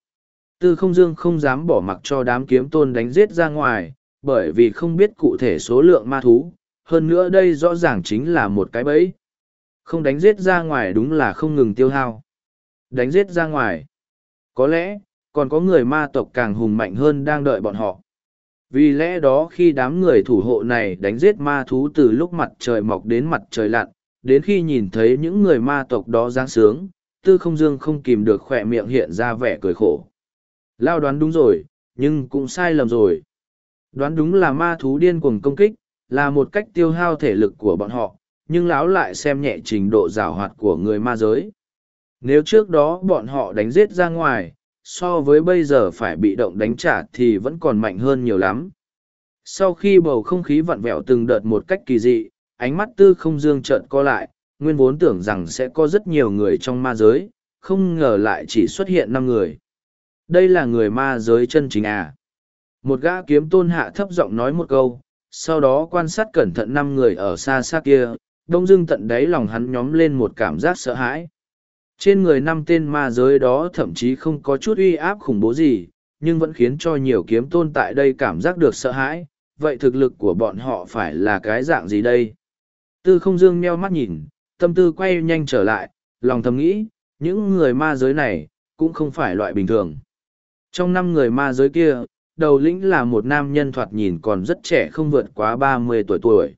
Tư không dương không dám bỏ mặc cho đám kiếm tôn đánh giết ra ngoài, bởi vì không biết cụ thể số lượng ma thú, hơn nữa đây rõ ràng chính là một cái bẫy. Không đánh giết ra ngoài đúng là không ngừng tiêu hao. Đánh giết ra ngoài. Có lẽ, còn có người ma tộc càng hùng mạnh hơn đang đợi bọn họ. Vì lẽ đó khi đám người thủ hộ này đánh giết ma thú từ lúc mặt trời mọc đến mặt trời lặn, đến khi nhìn thấy những người ma tộc đó giáng sướng, tư không dương không kìm được khỏe miệng hiện ra vẻ cười khổ. Lao đoán đúng rồi, nhưng cũng sai lầm rồi. Đoán đúng là ma thú điên cuồng công kích, là một cách tiêu hao thể lực của bọn họ, nhưng lão lại xem nhẹ trình độ giảo hoạt của người ma giới. Nếu trước đó bọn họ đánh giết ra ngoài, so với bây giờ phải bị động đánh trả thì vẫn còn mạnh hơn nhiều lắm. Sau khi bầu không khí vặn vẹo từng đợt một cách kỳ dị, ánh mắt tư không dương trợn co lại, nguyên vốn tưởng rằng sẽ có rất nhiều người trong ma giới, không ngờ lại chỉ xuất hiện năm người. Đây là người ma giới chân chính à. Một gã kiếm tôn hạ thấp giọng nói một câu, sau đó quan sát cẩn thận năm người ở xa xa kia, đông dưng tận đáy lòng hắn nhóm lên một cảm giác sợ hãi. Trên người năm tên ma giới đó thậm chí không có chút uy áp khủng bố gì, nhưng vẫn khiến cho nhiều kiếm tôn tại đây cảm giác được sợ hãi. Vậy thực lực của bọn họ phải là cái dạng gì đây? Tư không dương meo mắt nhìn, tâm tư quay nhanh trở lại, lòng thầm nghĩ, những người ma giới này, cũng không phải loại bình thường. Trong năm người ma giới kia, đầu lĩnh là một nam nhân thoạt nhìn còn rất trẻ không vượt quá ba mươi tuổi tuổi.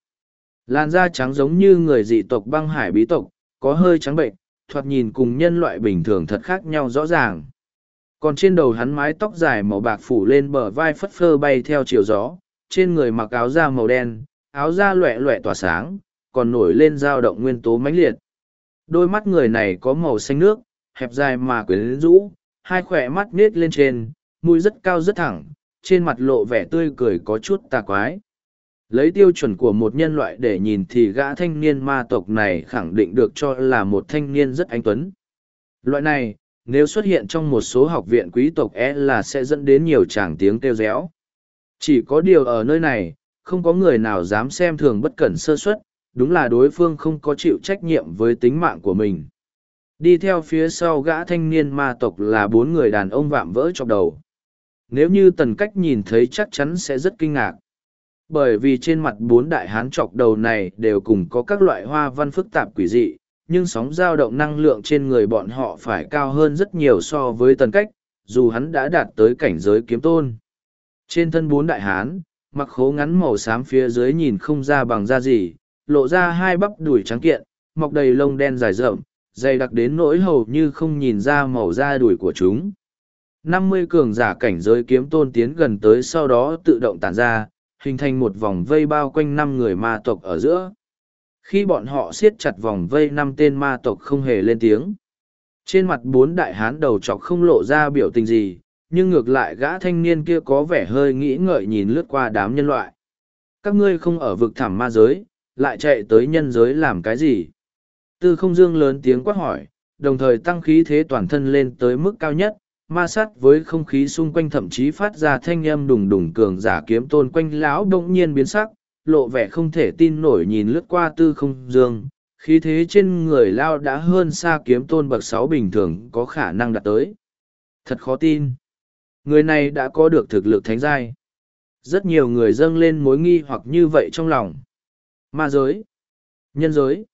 Làn da trắng giống như người dị tộc băng hải bí tộc, có hơi trắng bệnh, thoạt nhìn cùng nhân loại bình thường thật khác nhau rõ ràng. Còn trên đầu hắn mái tóc dài màu bạc phủ lên bờ vai phất phơ bay theo chiều gió, trên người mặc áo da màu đen, áo da loẹ loẹ tỏa sáng, còn nổi lên dao động nguyên tố mãnh liệt. Đôi mắt người này có màu xanh nước, hẹp dài mà quyến rũ, hai khỏe mắt nết lên trên, mũi rất cao rất thẳng, trên mặt lộ vẻ tươi cười có chút tà quái. Lấy tiêu chuẩn của một nhân loại để nhìn thì gã thanh niên ma tộc này khẳng định được cho là một thanh niên rất anh tuấn. Loại này, nếu xuất hiện trong một số học viện quý tộc e là sẽ dẫn đến nhiều tràng tiếng kêu réo. Chỉ có điều ở nơi này, không có người nào dám xem thường bất cẩn sơ suất, đúng là đối phương không có chịu trách nhiệm với tính mạng của mình. Đi theo phía sau gã thanh niên ma tộc là bốn người đàn ông vạm vỡ chọc đầu. Nếu như tần cách nhìn thấy chắc chắn sẽ rất kinh ngạc bởi vì trên mặt bốn đại hán chọc đầu này đều cùng có các loại hoa văn phức tạp quỷ dị, nhưng sóng dao động năng lượng trên người bọn họ phải cao hơn rất nhiều so với tần cách, dù hắn đã đạt tới cảnh giới kiếm tôn trên thân bốn đại hán, mặc khố ngắn màu xám phía dưới nhìn không ra bằng da gì, lộ ra hai bắp đùi trắng kiện, mọc đầy lông đen dài rậm dày đặc đến nỗi hầu như không nhìn ra màu da đùi của chúng năm mươi cường giả cảnh giới kiếm tôn tiến gần tới sau đó tự động tản ra hình thành một vòng vây bao quanh năm người ma tộc ở giữa. Khi bọn họ siết chặt vòng vây năm tên ma tộc không hề lên tiếng. Trên mặt bốn đại hán đầu chọc không lộ ra biểu tình gì, nhưng ngược lại gã thanh niên kia có vẻ hơi nghĩ ngợi nhìn lướt qua đám nhân loại. Các ngươi không ở vực thẳm ma giới, lại chạy tới nhân giới làm cái gì? Tư không dương lớn tiếng quát hỏi, đồng thời tăng khí thế toàn thân lên tới mức cao nhất, ma sát với không khí xung quanh thậm chí phát ra thanh âm đùng đùng cường giả kiếm tôn quanh lão bỗng nhiên biến sắc lộ vẻ không thể tin nổi nhìn lướt qua tư không dương. Khí thế trên người lao đã hơn xa kiếm tôn bậc sáu bình thường có khả năng đạt tới. Thật khó tin. Người này đã có được thực lực thánh giai. Rất nhiều người dâng lên mối nghi hoặc như vậy trong lòng. Ma giới. Nhân giới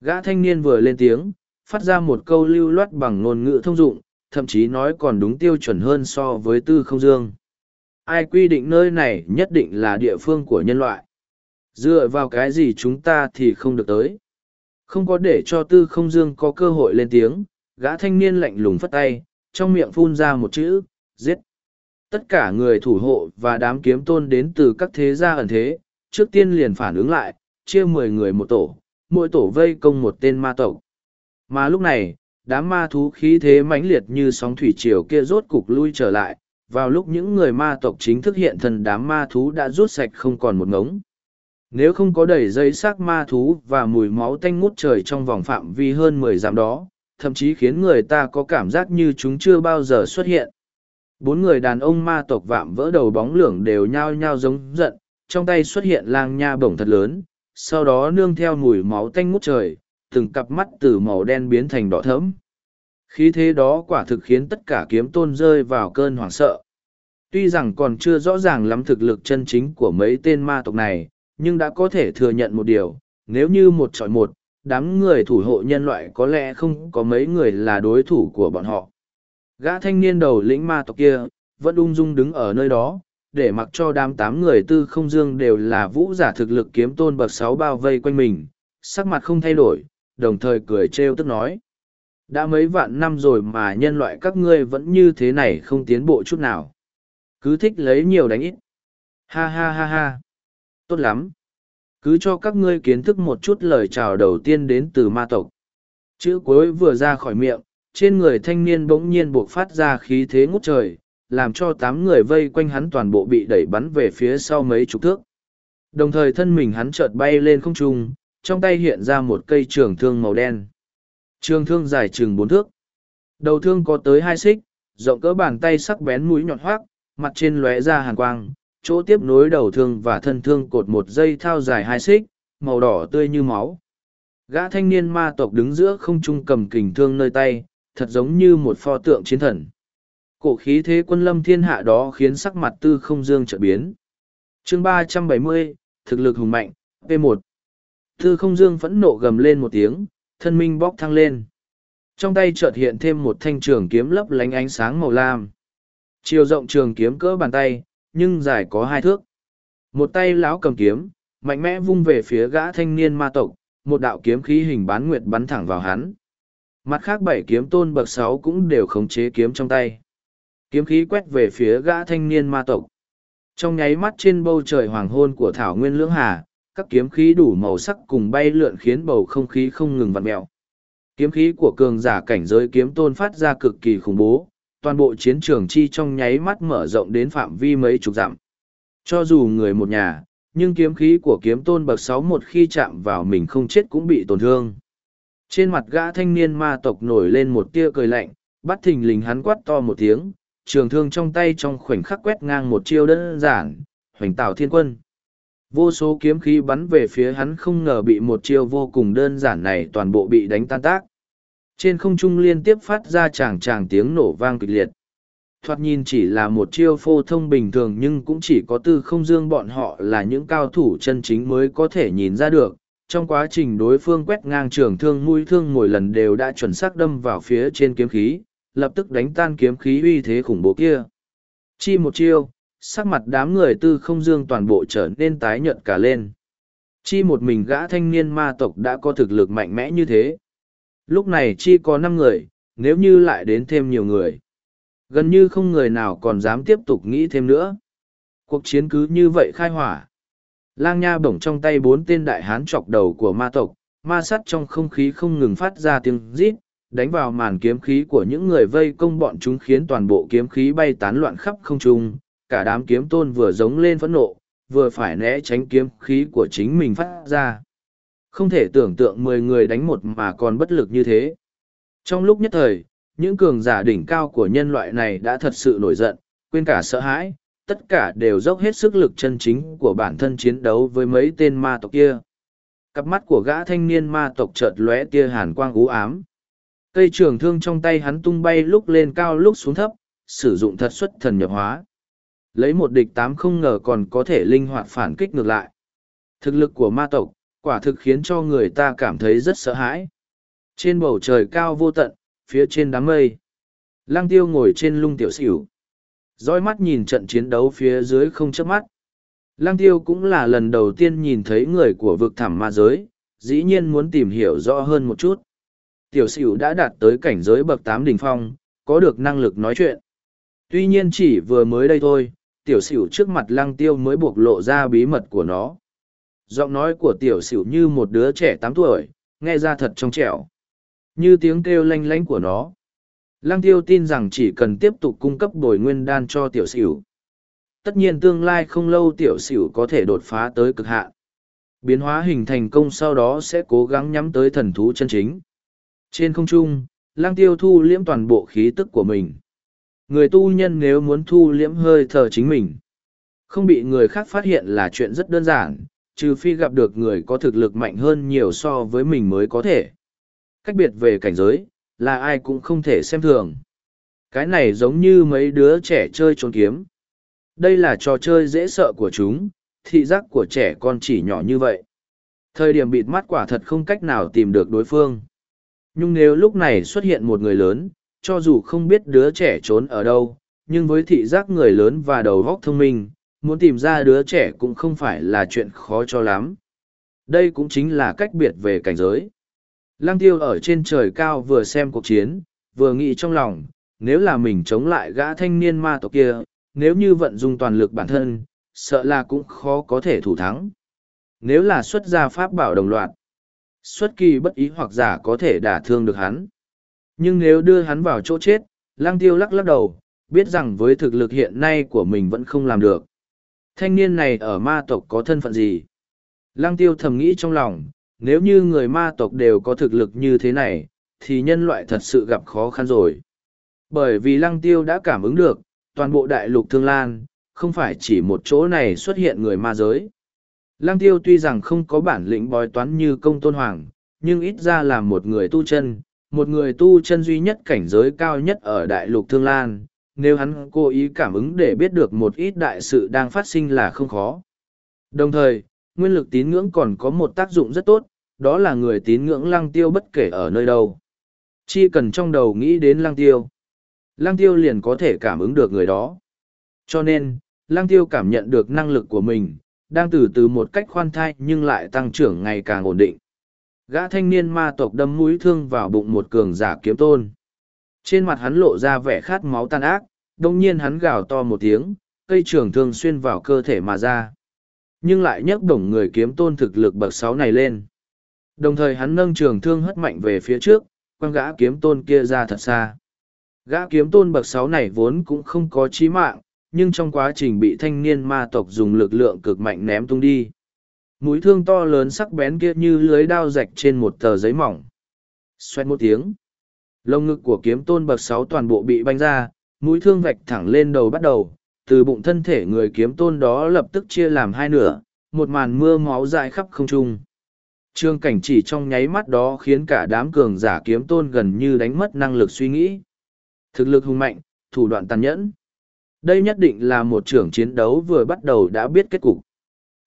gã thanh niên vừa lên tiếng phát ra một câu lưu loát bằng ngôn ngữ thông dụng thậm chí nói còn đúng tiêu chuẩn hơn so với tư không dương. Ai quy định nơi này nhất định là địa phương của nhân loại. Dựa vào cái gì chúng ta thì không được tới. Không có để cho tư không dương có cơ hội lên tiếng, gã thanh niên lạnh lùng phất tay, trong miệng phun ra một chữ, giết. Tất cả người thủ hộ và đám kiếm tôn đến từ các thế gia ẩn thế, trước tiên liền phản ứng lại, chia mười người một tổ, mỗi tổ vây công một tên ma tộc. Mà lúc này, đám ma thú khí thế mãnh liệt như sóng thủy triều kia rốt cục lui trở lại vào lúc những người ma tộc chính thức hiện thân đám ma thú đã rút sạch không còn một ngống nếu không có đầy dây xác ma thú và mùi máu tanh ngút trời trong vòng phạm vi hơn mười dặm đó thậm chí khiến người ta có cảm giác như chúng chưa bao giờ xuất hiện bốn người đàn ông ma tộc vạm vỡ đầu bóng lưỡng đều nhao nhao giống giận trong tay xuất hiện lang nha bổng thật lớn sau đó nương theo mùi máu tanh ngút trời từng cặp mắt từ màu đen biến thành đỏ thẫm. Khí thế đó quả thực khiến tất cả kiếm tôn rơi vào cơn hoảng sợ. Tuy rằng còn chưa rõ ràng lắm thực lực chân chính của mấy tên ma tộc này, nhưng đã có thể thừa nhận một điều, nếu như một chọi một, đám người thủ hộ nhân loại có lẽ không có mấy người là đối thủ của bọn họ. Gã thanh niên đầu lĩnh ma tộc kia, vẫn ung dung đứng ở nơi đó, để mặc cho đám tám người tư không dương đều là vũ giả thực lực kiếm tôn bậc sáu bao vây quanh mình, sắc mặt không thay đổi, đồng thời cười trêu tức nói. Đã mấy vạn năm rồi mà nhân loại các ngươi vẫn như thế này không tiến bộ chút nào. Cứ thích lấy nhiều đánh ít. Ha ha ha ha. Tốt lắm. Cứ cho các ngươi kiến thức một chút lời chào đầu tiên đến từ ma tộc. Chữ cuối vừa ra khỏi miệng, trên người thanh niên bỗng nhiên buộc phát ra khí thế ngút trời, làm cho tám người vây quanh hắn toàn bộ bị đẩy bắn về phía sau mấy chục thước. Đồng thời thân mình hắn chợt bay lên không trung, trong tay hiện ra một cây trường thương màu đen. Trường thương dài chừng bốn thước. Đầu thương có tới hai xích, rộng cỡ bàn tay sắc bén mũi nhọn hoác, mặt trên lóe ra hàn quang, chỗ tiếp nối đầu thương và thân thương cột một dây thao dài hai xích, màu đỏ tươi như máu. Gã thanh niên ma tộc đứng giữa không trung cầm kình thương nơi tay, thật giống như một pho tượng chiến thần. Cổ khí thế quân lâm thiên hạ đó khiến sắc mặt tư không dương trợ biến. chương ba trăm bảy mươi thực lực hùng mạnh, P1. Tư không dương phẫn nộ gầm lên một tiếng, thân minh bóc thăng lên. Trong tay chợt hiện thêm một thanh trường kiếm lấp lánh ánh sáng màu lam. Chiều rộng trường kiếm cỡ bàn tay, nhưng dài có hai thước. Một tay lão cầm kiếm, mạnh mẽ vung về phía gã thanh niên ma tộc, một đạo kiếm khí hình bán nguyệt bắn thẳng vào hắn. Mặt khác bảy kiếm tôn bậc sáu cũng đều khống chế kiếm trong tay. Kiếm khí quét về phía gã thanh niên ma tộc. Trong nháy mắt trên bầu trời hoàng hôn của Thảo Nguyên Lưỡng Hà, các kiếm khí đủ màu sắc cùng bay lượn khiến bầu không khí không ngừng vặn mẹo. Kiếm khí của cường giả cảnh giới kiếm tôn phát ra cực kỳ khủng bố, toàn bộ chiến trường chi trong nháy mắt mở rộng đến phạm vi mấy chục dặm. Cho dù người một nhà, nhưng kiếm khí của kiếm tôn bậc sáu một khi chạm vào mình không chết cũng bị tổn thương. Trên mặt gã thanh niên ma tộc nổi lên một tia cười lạnh, bắt thình lình hắn quát to một tiếng, trường thương trong tay trong khoảnh khắc quét ngang một chiêu đơn giản, hoành tạo thiên quân. Vô số kiếm khí bắn về phía hắn không ngờ bị một chiêu vô cùng đơn giản này toàn bộ bị đánh tan tác. Trên không trung liên tiếp phát ra chàng chàng tiếng nổ vang kịch liệt. Thoạt nhìn chỉ là một chiêu phô thông bình thường nhưng cũng chỉ có tư không dương bọn họ là những cao thủ chân chính mới có thể nhìn ra được. Trong quá trình đối phương quét ngang trường thương mũi thương mỗi lần đều đã chuẩn xác đâm vào phía trên kiếm khí, lập tức đánh tan kiếm khí uy thế khủng bố kia. Chi một chiêu, sắc mặt đám người tư không dương toàn bộ trở nên tái nhợt cả lên. Chi một mình gã thanh niên ma tộc đã có thực lực mạnh mẽ như thế. Lúc này chi có năm người, nếu như lại đến thêm nhiều người. Gần như không người nào còn dám tiếp tục nghĩ thêm nữa. Cuộc chiến cứ như vậy khai hỏa. Lang nha bổng trong tay bốn tên đại hán chọc đầu của ma tộc, ma sắt trong không khí không ngừng phát ra tiếng rít, đánh vào màn kiếm khí của những người vây công bọn chúng khiến toàn bộ kiếm khí bay tán loạn khắp không trung, cả đám kiếm tôn vừa giống lên phẫn nộ, vừa phải né tránh kiếm khí của chính mình phát ra. Không thể tưởng tượng mười người đánh một mà còn bất lực như thế. Trong lúc nhất thời, những cường giả đỉnh cao của nhân loại này đã thật sự nổi giận, quên cả sợ hãi, tất cả đều dốc hết sức lực chân chính của bản thân chiến đấu với mấy tên ma tộc kia. Cặp mắt của gã thanh niên ma tộc chợt lóe tia hàn quang ú ám. Cây trường thương trong tay hắn tung bay lúc lên cao lúc xuống thấp, sử dụng thật xuất thần nhập hóa. Lấy một địch tám không ngờ còn có thể linh hoạt phản kích ngược lại. Thực lực của ma tộc, quả thực khiến cho người ta cảm thấy rất sợ hãi. Trên bầu trời cao vô tận, phía trên đám mây. Lăng tiêu ngồi trên lung tiểu xỉu. dõi mắt nhìn trận chiến đấu phía dưới không chớp mắt. Lăng tiêu cũng là lần đầu tiên nhìn thấy người của vực thẳm ma giới, dĩ nhiên muốn tìm hiểu rõ hơn một chút. Tiểu sửu đã đạt tới cảnh giới bậc tám đỉnh phong, có được năng lực nói chuyện. Tuy nhiên chỉ vừa mới đây thôi, tiểu sửu trước mặt lăng tiêu mới bộc lộ ra bí mật của nó. Giọng nói của tiểu sửu như một đứa trẻ tám tuổi, nghe ra thật trong trẻo. Như tiếng kêu lanh lánh của nó. Lăng tiêu tin rằng chỉ cần tiếp tục cung cấp bồi nguyên đan cho tiểu sửu Tất nhiên tương lai không lâu tiểu sửu có thể đột phá tới cực hạn. Biến hóa hình thành công sau đó sẽ cố gắng nhắm tới thần thú chân chính. Trên không trung, lăng tiêu thu liễm toàn bộ khí tức của mình. Người tu nhân nếu muốn thu liễm hơi thở chính mình, không bị người khác phát hiện là chuyện rất đơn giản, trừ phi gặp được người có thực lực mạnh hơn nhiều so với mình mới có thể. Cách biệt về cảnh giới, là ai cũng không thể xem thường. Cái này giống như mấy đứa trẻ chơi trốn kiếm. Đây là trò chơi dễ sợ của chúng, thị giác của trẻ con chỉ nhỏ như vậy. Thời điểm bịt mắt quả thật không cách nào tìm được đối phương. Nhưng nếu lúc này xuất hiện một người lớn, cho dù không biết đứa trẻ trốn ở đâu, nhưng với thị giác người lớn và đầu óc thông minh, muốn tìm ra đứa trẻ cũng không phải là chuyện khó cho lắm. Đây cũng chính là cách biệt về cảnh giới. Lăng tiêu ở trên trời cao vừa xem cuộc chiến, vừa nghĩ trong lòng, nếu là mình chống lại gã thanh niên ma tộc kia, nếu như vận dụng toàn lực bản thân, sợ là cũng khó có thể thủ thắng. Nếu là xuất ra pháp bảo đồng loạt, xuất kỳ bất ý hoặc giả có thể đả thương được hắn. Nhưng nếu đưa hắn vào chỗ chết, lang tiêu lắc lắc đầu, biết rằng với thực lực hiện nay của mình vẫn không làm được. Thanh niên này ở ma tộc có thân phận gì? Lang tiêu thầm nghĩ trong lòng, nếu như người ma tộc đều có thực lực như thế này, thì nhân loại thật sự gặp khó khăn rồi. Bởi vì lăng tiêu đã cảm ứng được, toàn bộ đại lục thương lan, không phải chỉ một chỗ này xuất hiện người ma giới. Lăng tiêu tuy rằng không có bản lĩnh bói toán như công tôn hoàng, nhưng ít ra là một người tu chân, một người tu chân duy nhất cảnh giới cao nhất ở đại lục thương lan. Nếu hắn cố ý cảm ứng để biết được một ít đại sự đang phát sinh là không khó. Đồng thời, nguyên lực tín ngưỡng còn có một tác dụng rất tốt, đó là người tín ngưỡng lăng tiêu bất kể ở nơi đâu. Chỉ cần trong đầu nghĩ đến lăng tiêu. Lăng tiêu liền có thể cảm ứng được người đó. Cho nên, lăng tiêu cảm nhận được năng lực của mình, đang từ từ một cách khoan thai nhưng lại tăng trưởng ngày càng ổn định. Gã thanh niên ma tộc đâm mũi thương vào bụng một cường giả kiếm tôn. Trên mặt hắn lộ ra vẻ khát máu tan ác, đồng nhiên hắn gào to một tiếng, cây trường thương xuyên vào cơ thể mà ra. Nhưng lại nhấc đồng người kiếm tôn thực lực bậc sáu này lên. Đồng thời hắn nâng trường thương hất mạnh về phía trước, quăng gã kiếm tôn kia ra thật xa. Gã kiếm tôn bậc sáu này vốn cũng không có chí mạng, nhưng trong quá trình bị thanh niên ma tộc dùng lực lượng cực mạnh ném tung đi. Mũi thương to lớn sắc bén kia như lưới đao rạch trên một tờ giấy mỏng. Xoét một tiếng. Lông ngực của kiếm tôn bậc sáu toàn bộ bị banh ra, mũi thương vạch thẳng lên đầu bắt đầu, từ bụng thân thể người kiếm tôn đó lập tức chia làm hai nửa, một màn mưa máu dại khắp không trung. Trương cảnh chỉ trong nháy mắt đó khiến cả đám cường giả kiếm tôn gần như đánh mất năng lực suy nghĩ. Thực lực hùng mạnh, thủ đoạn tàn nhẫn. Đây nhất định là một trưởng chiến đấu vừa bắt đầu đã biết kết cục.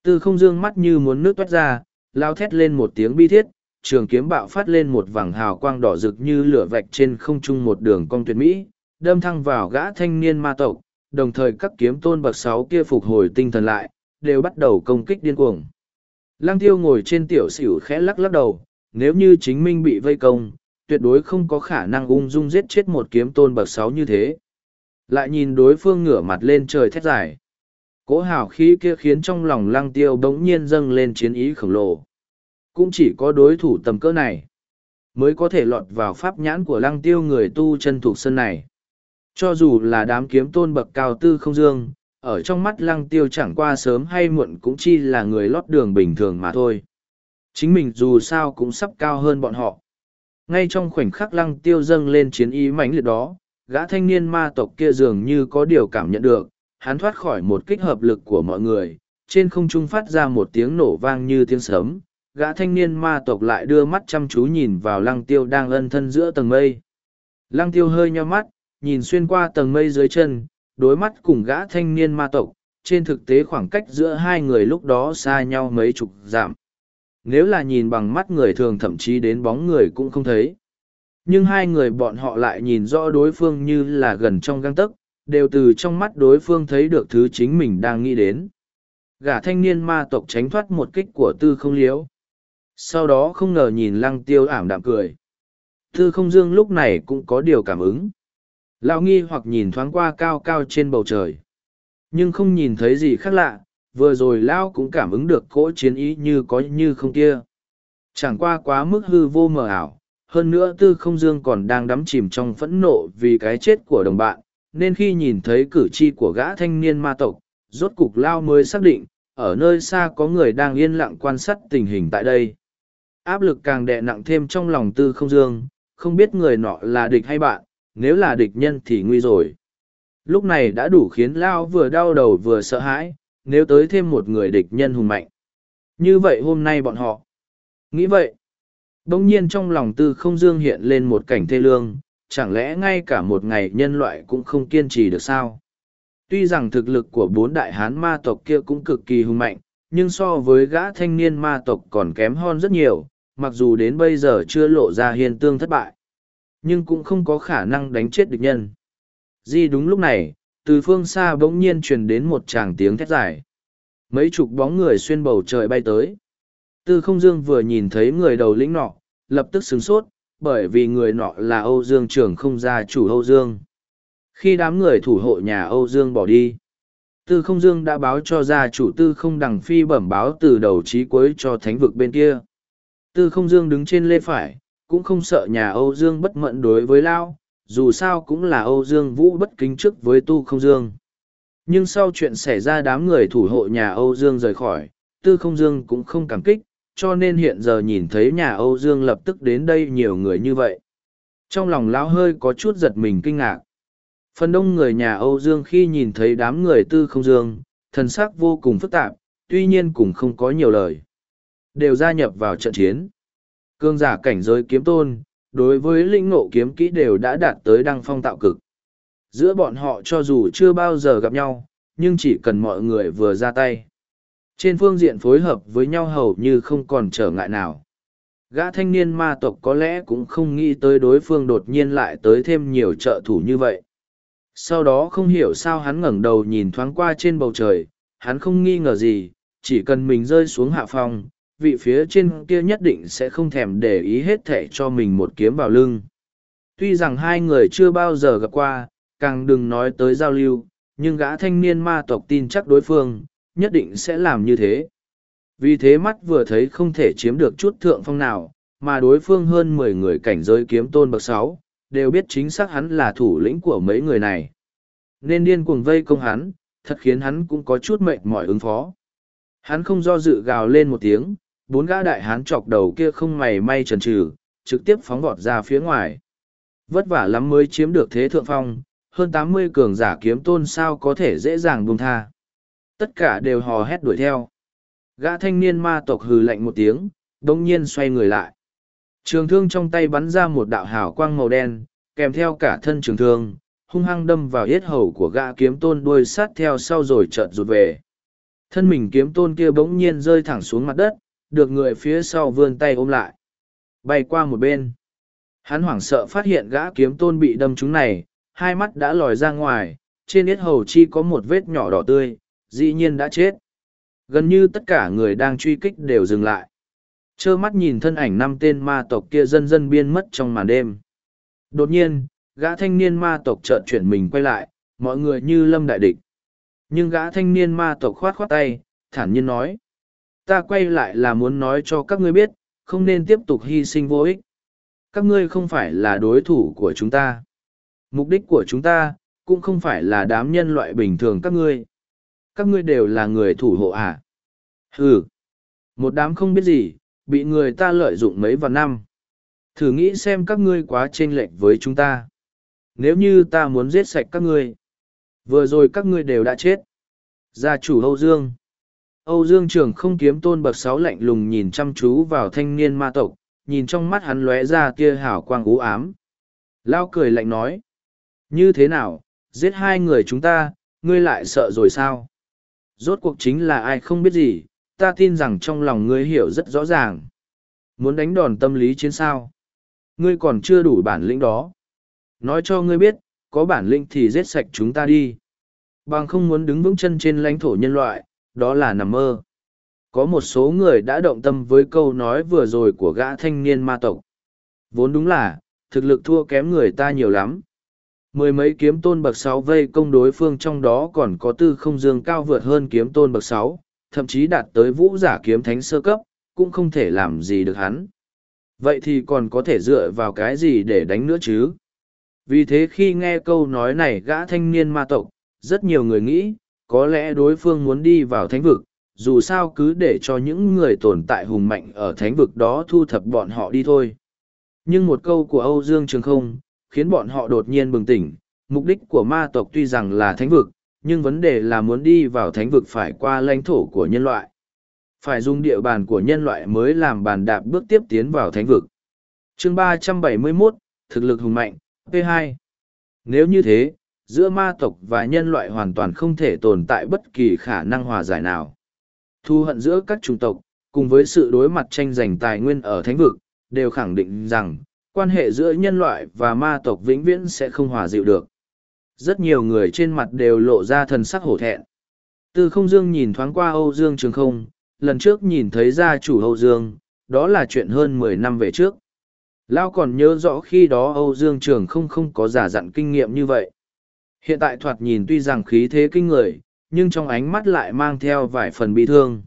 Tư không dương mắt như muốn nước toát ra, lao thét lên một tiếng bi thiết, trường kiếm bạo phát lên một vầng hào quang đỏ rực như lửa vạch trên không trung một đường cong tuyệt mỹ, đâm thăng vào gã thanh niên ma tộc, đồng thời các kiếm tôn bậc sáu kia phục hồi tinh thần lại, đều bắt đầu công kích điên cuồng. Lăng tiêu ngồi trên tiểu xỉu khẽ lắc lắc đầu, nếu như chính minh bị vây công, tuyệt đối không có khả năng ung dung giết chết một kiếm tôn bậc sáu như thế. Lại nhìn đối phương ngửa mặt lên trời thét dài. Cố hào khí kia khiến trong lòng lăng tiêu bỗng nhiên dâng lên chiến ý khổng lồ. Cũng chỉ có đối thủ tầm cỡ này, mới có thể lọt vào pháp nhãn của lăng tiêu người tu chân thuộc sân này. Cho dù là đám kiếm tôn bậc cao tư không dương, ở trong mắt lăng tiêu chẳng qua sớm hay muộn cũng chi là người lót đường bình thường mà thôi. Chính mình dù sao cũng sắp cao hơn bọn họ. Ngay trong khoảnh khắc lăng tiêu dâng lên chiến ý mãnh liệt đó, gã thanh niên ma tộc kia dường như có điều cảm nhận được, hắn thoát khỏi một kích hợp lực của mọi người, trên không trung phát ra một tiếng nổ vang như tiếng sấm, gã thanh niên ma tộc lại đưa mắt chăm chú nhìn vào lăng tiêu đang ân thân giữa tầng mây. Lăng tiêu hơi nho mắt, nhìn xuyên qua tầng mây dưới chân, đối mắt cùng gã thanh niên ma tộc, trên thực tế khoảng cách giữa hai người lúc đó xa nhau mấy chục dặm. Nếu là nhìn bằng mắt người thường thậm chí đến bóng người cũng không thấy. Nhưng hai người bọn họ lại nhìn rõ đối phương như là gần trong găng tấc, đều từ trong mắt đối phương thấy được thứ chính mình đang nghĩ đến. Gã thanh niên ma tộc tránh thoát một kích của tư không liếu. Sau đó không ngờ nhìn lăng tiêu ảm đạm cười. Tư không dương lúc này cũng có điều cảm ứng. Lão nghi hoặc nhìn thoáng qua cao cao trên bầu trời. Nhưng không nhìn thấy gì khác lạ, vừa rồi Lão cũng cảm ứng được cỗ chiến ý như có như không kia. Chẳng qua quá mức hư vô mờ ảo, hơn nữa tư không dương còn đang đắm chìm trong phẫn nộ vì cái chết của đồng bạn, nên khi nhìn thấy cử tri của gã thanh niên ma tộc, rốt cục Lao mới xác định, ở nơi xa có người đang yên lặng quan sát tình hình tại đây. Áp lực càng đè nặng thêm trong lòng tư không dương, không biết người nọ là địch hay bạn, nếu là địch nhân thì nguy rồi. Lúc này đã đủ khiến Lao vừa đau đầu vừa sợ hãi, nếu tới thêm một người địch nhân hùng mạnh. Như vậy hôm nay bọn họ. Nghĩ vậy. Đông nhiên trong lòng tư không dương hiện lên một cảnh thê lương, chẳng lẽ ngay cả một ngày nhân loại cũng không kiên trì được sao? Tuy rằng thực lực của bốn đại hán ma tộc kia cũng cực kỳ hùng mạnh, nhưng so với gã thanh niên ma tộc còn kém hơn rất nhiều, mặc dù đến bây giờ chưa lộ ra hiền tương thất bại. nhưng cũng không có khả năng đánh chết địch nhân. Di đúng lúc này, từ phương xa bỗng nhiên truyền đến một tràng tiếng thét dài. Mấy chục bóng người xuyên bầu trời bay tới. Tư không dương vừa nhìn thấy người đầu lĩnh nọ, lập tức sửng sốt, bởi vì người nọ là Âu Dương trưởng không gia chủ Âu Dương. Khi đám người thủ hộ nhà Âu Dương bỏ đi, Tư không dương đã báo cho gia chủ tư không đằng phi bẩm báo từ đầu chí cuối cho thánh vực bên kia. Tư không dương đứng trên lê phải, cũng không sợ nhà Âu Dương bất mận đối với Lao, dù sao cũng là Âu Dương Vũ bất kính trước với tu không dương. Nhưng sau chuyện xảy ra đám người thủ hộ nhà Âu Dương rời khỏi, tư không dương cũng không cảm kích, cho nên hiện giờ nhìn thấy nhà Âu Dương lập tức đến đây nhiều người như vậy. Trong lòng lão hơi có chút giật mình kinh ngạc. Phần đông người nhà Âu Dương khi nhìn thấy đám người tư không dương, thần sắc vô cùng phức tạp, tuy nhiên cũng không có nhiều lời. Đều gia nhập vào trận chiến. Cương giả cảnh giới kiếm tôn, đối với linh ngộ kiếm kỹ đều đã đạt tới đăng phong tạo cực. Giữa bọn họ cho dù chưa bao giờ gặp nhau, nhưng chỉ cần mọi người vừa ra tay. Trên phương diện phối hợp với nhau hầu như không còn trở ngại nào. Gã thanh niên ma tộc có lẽ cũng không nghĩ tới đối phương đột nhiên lại tới thêm nhiều trợ thủ như vậy. Sau đó không hiểu sao hắn ngẩng đầu nhìn thoáng qua trên bầu trời, hắn không nghi ngờ gì, chỉ cần mình rơi xuống hạ phòng, vị phía trên kia nhất định sẽ không thèm để ý hết thẻ cho mình một kiếm vào lưng. Tuy rằng hai người chưa bao giờ gặp qua, càng đừng nói tới giao lưu, nhưng gã thanh niên ma tộc tin chắc đối phương, nhất định sẽ làm như thế. Vì thế mắt vừa thấy không thể chiếm được chút thượng phong nào, mà đối phương hơn mười người cảnh giới kiếm tôn bậc sáu đều biết chính xác hắn là thủ lĩnh của mấy người này. Nên điên cuồng vây công hắn, thật khiến hắn cũng có chút mệt mỏi ứng phó. Hắn không do dự gào lên một tiếng, bốn gã đại hán chọc đầu kia không mày may trần trừ, trực tiếp phóng vọt ra phía ngoài. Vất vả lắm mới chiếm được thế thượng phong, hơn tám mươi cường giả kiếm tôn sao có thể dễ dàng buông tha. Tất cả đều hò hét đuổi theo. Gã thanh niên ma tộc hừ lạnh một tiếng, đông nhiên xoay người lại. Trường thương trong tay bắn ra một đạo hào quang màu đen, kèm theo cả thân trường thương, hung hăng đâm vào yết hầu của gã kiếm tôn đuôi sát theo sau rồi chợt rụt về. Thân mình kiếm tôn kia bỗng nhiên rơi thẳng xuống mặt đất, được người phía sau vươn tay ôm lại. Bay qua một bên. Hắn hoảng sợ phát hiện gã kiếm tôn bị đâm trúng này, hai mắt đã lòi ra ngoài, trên yết hầu chi có một vết nhỏ đỏ tươi, dĩ nhiên đã chết. Gần như tất cả người đang truy kích đều dừng lại. Chơ mắt nhìn thân ảnh năm tên ma tộc kia dần dần biên mất trong màn đêm. Đột nhiên, gã thanh niên ma tộc chợt chuyển mình quay lại, mọi người như lâm đại địch. Nhưng gã thanh niên ma tộc khoát khoát tay, thản nhiên nói. Ta quay lại là muốn nói cho các ngươi biết, không nên tiếp tục hy sinh vô ích. Các ngươi không phải là đối thủ của chúng ta. Mục đích của chúng ta, cũng không phải là đám nhân loại bình thường các ngươi. Các ngươi đều là người thủ hộ à? Ừ. Một đám không biết gì, bị người ta lợi dụng mấy vạn năm. Thử nghĩ xem các ngươi quá chênh lệch với chúng ta. Nếu như ta muốn giết sạch các ngươi, vừa rồi các ngươi đều đã chết. Gia chủ Âu Dương Âu Dương Trường không kiếm tôn bậc sáu lạnh lùng nhìn chăm chú vào thanh niên ma tộc, nhìn trong mắt hắn lóe ra tia hảo quang ú ám. Lao cười lạnh nói. Như thế nào, giết hai người chúng ta, ngươi lại sợ rồi sao? Rốt cuộc chính là ai không biết gì, ta tin rằng trong lòng ngươi hiểu rất rõ ràng. Muốn đánh đòn tâm lý chiến sao? Ngươi còn chưa đủ bản lĩnh đó. Nói cho ngươi biết, có bản lĩnh thì giết sạch chúng ta đi. Bằng không muốn đứng vững chân trên lãnh thổ nhân loại, đó là nằm mơ. Có một số người đã động tâm với câu nói vừa rồi của gã thanh niên ma tộc. Vốn đúng là, thực lực thua kém người ta nhiều lắm. Mười mấy kiếm tôn bậc sáu vây công đối phương trong đó còn có tư không dương cao vượt hơn kiếm tôn bậc sáu, thậm chí đạt tới vũ giả kiếm thánh sơ cấp, cũng không thể làm gì được hắn. Vậy thì còn có thể dựa vào cái gì để đánh nữa chứ? Vì thế khi nghe câu nói này gã thanh niên ma tộc, rất nhiều người nghĩ, có lẽ đối phương muốn đi vào thánh vực, dù sao cứ để cho những người tồn tại hùng mạnh ở thánh vực đó thu thập bọn họ đi thôi. Nhưng một câu của Âu Dương Trường không, khiến bọn họ đột nhiên bừng tỉnh, mục đích của ma tộc tuy rằng là thánh vực, nhưng vấn đề là muốn đi vào thánh vực phải qua lãnh thổ của nhân loại. Phải dùng địa bàn của nhân loại mới làm bàn đạp bước tiếp tiến vào thánh vực. chương 371, thực lực hùng mạnh, P2. Nếu như thế, giữa ma tộc và nhân loại hoàn toàn không thể tồn tại bất kỳ khả năng hòa giải nào. Thu hận giữa các chủng tộc, cùng với sự đối mặt tranh giành tài nguyên ở thánh vực, đều khẳng định rằng, quan hệ giữa nhân loại và ma tộc vĩnh viễn sẽ không hòa dịu được. Rất nhiều người trên mặt đều lộ ra thần sắc hổ thẹn. Tư không dương nhìn thoáng qua Âu Dương Trường không, lần trước nhìn thấy gia chủ Âu Dương, đó là chuyện hơn mười năm về trước. Lao còn nhớ rõ khi đó Âu Dương Trường không không có giả dặn kinh nghiệm như vậy. Hiện tại thoạt nhìn tuy rằng khí thế kinh người, nhưng trong ánh mắt lại mang theo vài phần bị thương.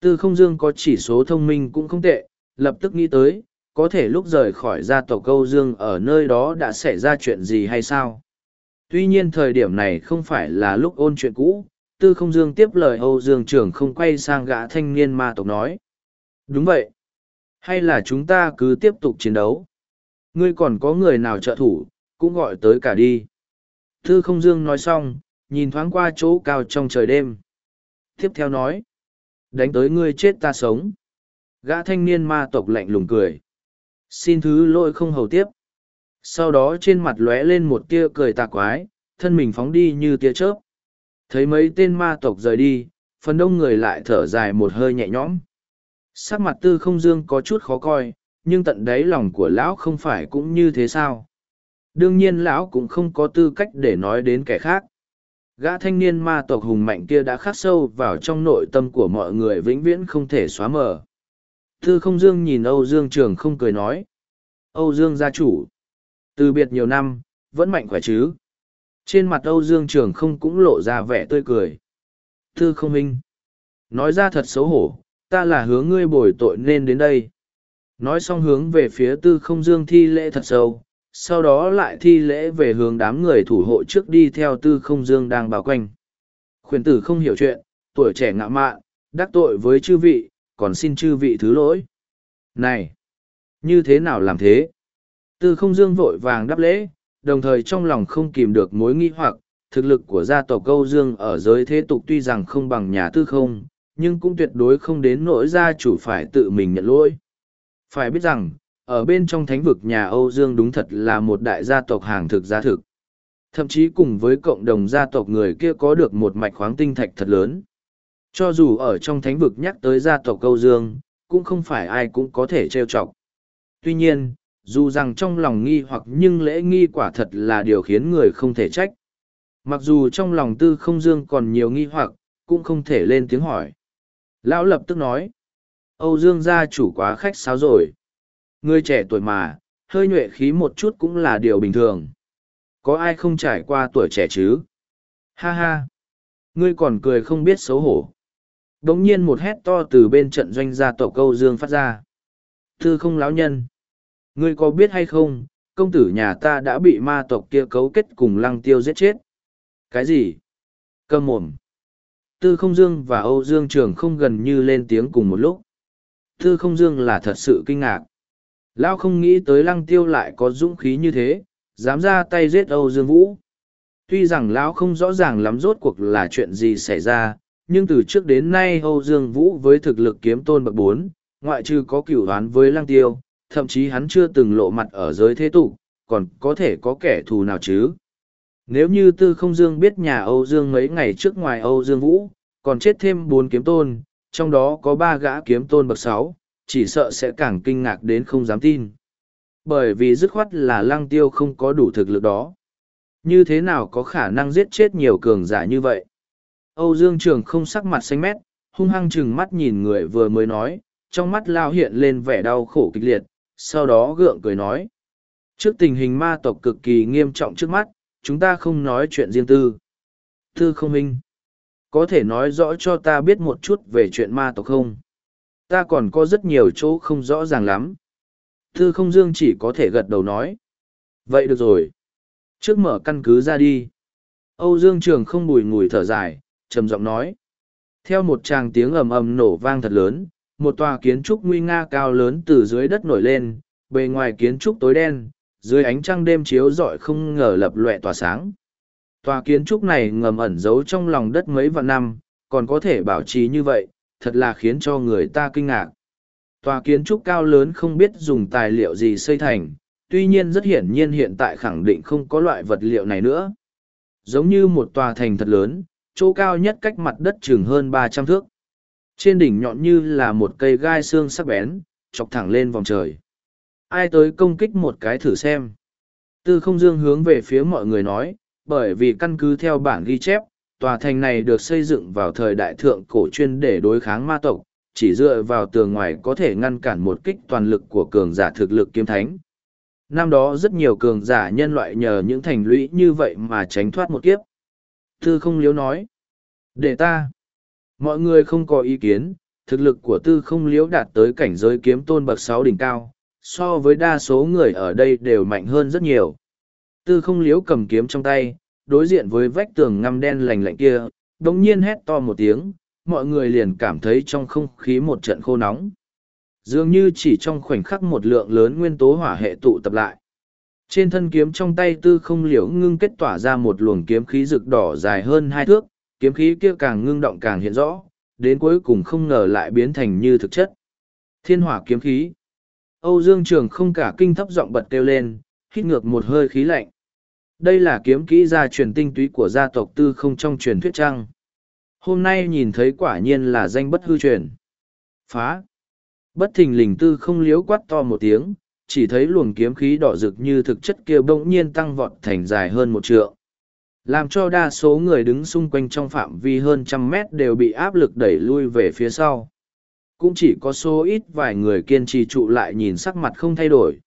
Tư không dương có chỉ số thông minh cũng không tệ, lập tức nghĩ tới, có thể lúc rời khỏi gia tộc câu dương ở nơi đó đã xảy ra chuyện gì hay sao. Tuy nhiên thời điểm này không phải là lúc ôn chuyện cũ, tư không dương tiếp lời Âu Dương trưởng không quay sang gã thanh niên ma tộc nói. Đúng vậy. Hay là chúng ta cứ tiếp tục chiến đấu? Ngươi còn có người nào trợ thủ, cũng gọi tới cả đi. Tư không dương nói xong, nhìn thoáng qua chỗ cao trong trời đêm. Tiếp theo nói, đánh tới ngươi chết ta sống. Gã thanh niên ma tộc lạnh lùng cười. Xin thứ lỗi không hầu tiếp. Sau đó trên mặt lóe lên một tia cười tà quái, thân mình phóng đi như tia chớp. Thấy mấy tên ma tộc rời đi, phần đông người lại thở dài một hơi nhẹ nhõm. Sắc mặt tư không dương có chút khó coi, nhưng tận đáy lòng của lão không phải cũng như thế sao. Đương nhiên lão cũng không có tư cách để nói đến kẻ khác. Gã thanh niên ma tộc hùng mạnh kia đã khắc sâu vào trong nội tâm của mọi người vĩnh viễn không thể xóa mờ. Tư không dương nhìn Âu Dương Trường không cười nói. Âu Dương gia chủ. Từ biệt nhiều năm, vẫn mạnh khỏe chứ. Trên mặt Âu Dương Trường không cũng lộ ra vẻ tươi cười. Tư không minh. Nói ra thật xấu hổ, ta là hướng ngươi bồi tội nên đến đây. Nói xong hướng về phía tư không dương thi lễ thật sâu, sau đó lại thi lễ về hướng đám người thủ hộ trước đi theo tư không dương đang bao quanh. Khuyển tử không hiểu chuyện, tuổi trẻ ngạ mạn, đắc tội với chư vị, còn xin chư vị thứ lỗi. Này! Như thế nào làm thế? Tư không dương vội vàng đáp lễ, đồng thời trong lòng không kìm được mối nghi hoặc, thực lực của gia tộc câu dương ở giới thế tục tuy rằng không bằng nhà tư không, nhưng cũng tuyệt đối không đến nỗi gia chủ phải tự mình nhận lỗi. Phải biết rằng, ở bên trong thánh vực nhà Âu Dương đúng thật là một đại gia tộc hàng thực gia thực. Thậm chí cùng với cộng đồng gia tộc người kia có được một mạch khoáng tinh thạch thật lớn. Cho dù ở trong thánh vực nhắc tới gia tộc Âu Dương, cũng không phải ai cũng có thể trêu chọc. Tuy nhiên, dù rằng trong lòng nghi hoặc nhưng lễ nghi quả thật là điều khiến người không thể trách. Mặc dù trong lòng tư không dương còn nhiều nghi hoặc, cũng không thể lên tiếng hỏi. Lão lập tức nói, Âu Dương gia chủ quá khách sáo rồi. Người trẻ tuổi mà, hơi nhuệ khí một chút cũng là điều bình thường. Có ai không trải qua tuổi trẻ chứ? Ha ha! Ngươi còn cười không biết xấu hổ. Đống nhiên một hét to từ bên trận doanh gia tộc câu dương phát ra. Thư không lão nhân. Ngươi có biết hay không, công tử nhà ta đã bị ma tộc kia cấu kết cùng lăng tiêu giết chết. Cái gì? Cơm mồm. Tư không dương và Âu Dương Trường không gần như lên tiếng cùng một lúc. Tư không dương là thật sự kinh ngạc. Lão không nghĩ tới lăng tiêu lại có dũng khí như thế, dám ra tay giết Âu Dương Vũ. Tuy rằng Lão không rõ ràng lắm rốt cuộc là chuyện gì xảy ra, nhưng từ trước đến nay Âu Dương Vũ với thực lực kiếm tôn bậc bốn, ngoại trừ có cửu đoán với lăng tiêu, thậm chí hắn chưa từng lộ mặt ở giới thế tục, còn có thể có kẻ thù nào chứ. Nếu như Tư Không Dương biết nhà Âu Dương mấy ngày trước ngoài Âu Dương Vũ, còn chết thêm bốn kiếm tôn, trong đó có ba gã kiếm tôn bậc sáu, chỉ sợ sẽ càng kinh ngạc đến không dám tin. Bởi vì dứt khoát là lăng tiêu không có đủ thực lực đó. Như thế nào có khả năng giết chết nhiều cường giả như vậy? Âu Dương Trường không sắc mặt xanh mét, hung hăng chừng mắt nhìn người vừa mới nói, trong mắt lao hiện lên vẻ đau khổ kịch liệt, sau đó gượng cười nói. Trước tình hình ma tộc cực kỳ nghiêm trọng trước mắt, chúng ta không nói chuyện riêng tư. Tư không minh. Có thể nói rõ cho ta biết một chút về chuyện ma tộc không? Ta còn có rất nhiều chỗ không rõ ràng lắm. Tư không dương chỉ có thể gật đầu nói. Vậy được rồi. Trước mở căn cứ ra đi. Âu Dương Trường không bùi ngùi thở dài, trầm giọng nói. Theo một tràng tiếng ầm ầm nổ vang thật lớn, một tòa kiến trúc nguy nga cao lớn từ dưới đất nổi lên, bề ngoài kiến trúc tối đen, dưới ánh trăng đêm chiếu rọi không ngờ lập lòe tỏa sáng. Tòa kiến trúc này ngầm ẩn giấu trong lòng đất mấy vạn năm, còn có thể bảo trì như vậy, thật là khiến cho người ta kinh ngạc. Tòa kiến trúc cao lớn không biết dùng tài liệu gì xây thành, tuy nhiên rất hiển nhiên hiện tại khẳng định không có loại vật liệu này nữa. Giống như một tòa thành thật lớn, chỗ cao nhất cách mặt đất chừng hơn ba trăm thước. Trên đỉnh nhọn như là một cây gai xương sắc bén, chọc thẳng lên vòng trời. Ai tới công kích một cái thử xem. Tư không dương hướng về phía mọi người nói, bởi vì căn cứ theo bản ghi chép, tòa thành này được xây dựng vào thời đại thượng cổ chuyên để đối kháng ma tộc, chỉ dựa vào tường ngoài có thể ngăn cản một kích toàn lực của cường giả thực lực kiếm thánh. Năm đó rất nhiều cường giả nhân loại nhờ những thành lũy như vậy mà tránh thoát một kiếp. Tư không liếu nói. Để ta. Mọi người không có ý kiến, thực lực của tư không liếu đạt tới cảnh giới kiếm tôn bậc sáu đỉnh cao, so với đa số người ở đây đều mạnh hơn rất nhiều. Tư không liếu cầm kiếm trong tay, đối diện với vách tường ngăm đen lành lạnh kia, đống nhiên hét to một tiếng, mọi người liền cảm thấy trong không khí một trận khô nóng. Dường như chỉ trong khoảnh khắc một lượng lớn nguyên tố hỏa hệ tụ tập lại. Trên thân kiếm trong tay tư không liễu ngưng kết tỏa ra một luồng kiếm khí rực đỏ dài hơn hai thước, kiếm khí kia càng ngưng động càng hiện rõ, đến cuối cùng không ngờ lại biến thành như thực chất. Thiên hỏa kiếm khí. Âu Dương Trường không cả kinh thấp giọng bật kêu lên, hít ngược một hơi khí lạnh. Đây là kiếm kỹ gia truyền tinh túy của gia tộc tư không trong truyền thuyết trăng. Hôm nay nhìn thấy quả nhiên là danh bất hư truyền. Phá. Bất thình lình tư không liếu quát to một tiếng, chỉ thấy luồng kiếm khí đỏ rực như thực chất kia bỗng nhiên tăng vọt thành dài hơn một trượng. Làm cho đa số người đứng xung quanh trong phạm vi hơn trăm mét đều bị áp lực đẩy lui về phía sau. Cũng chỉ có số ít vài người kiên trì trụ lại nhìn sắc mặt không thay đổi.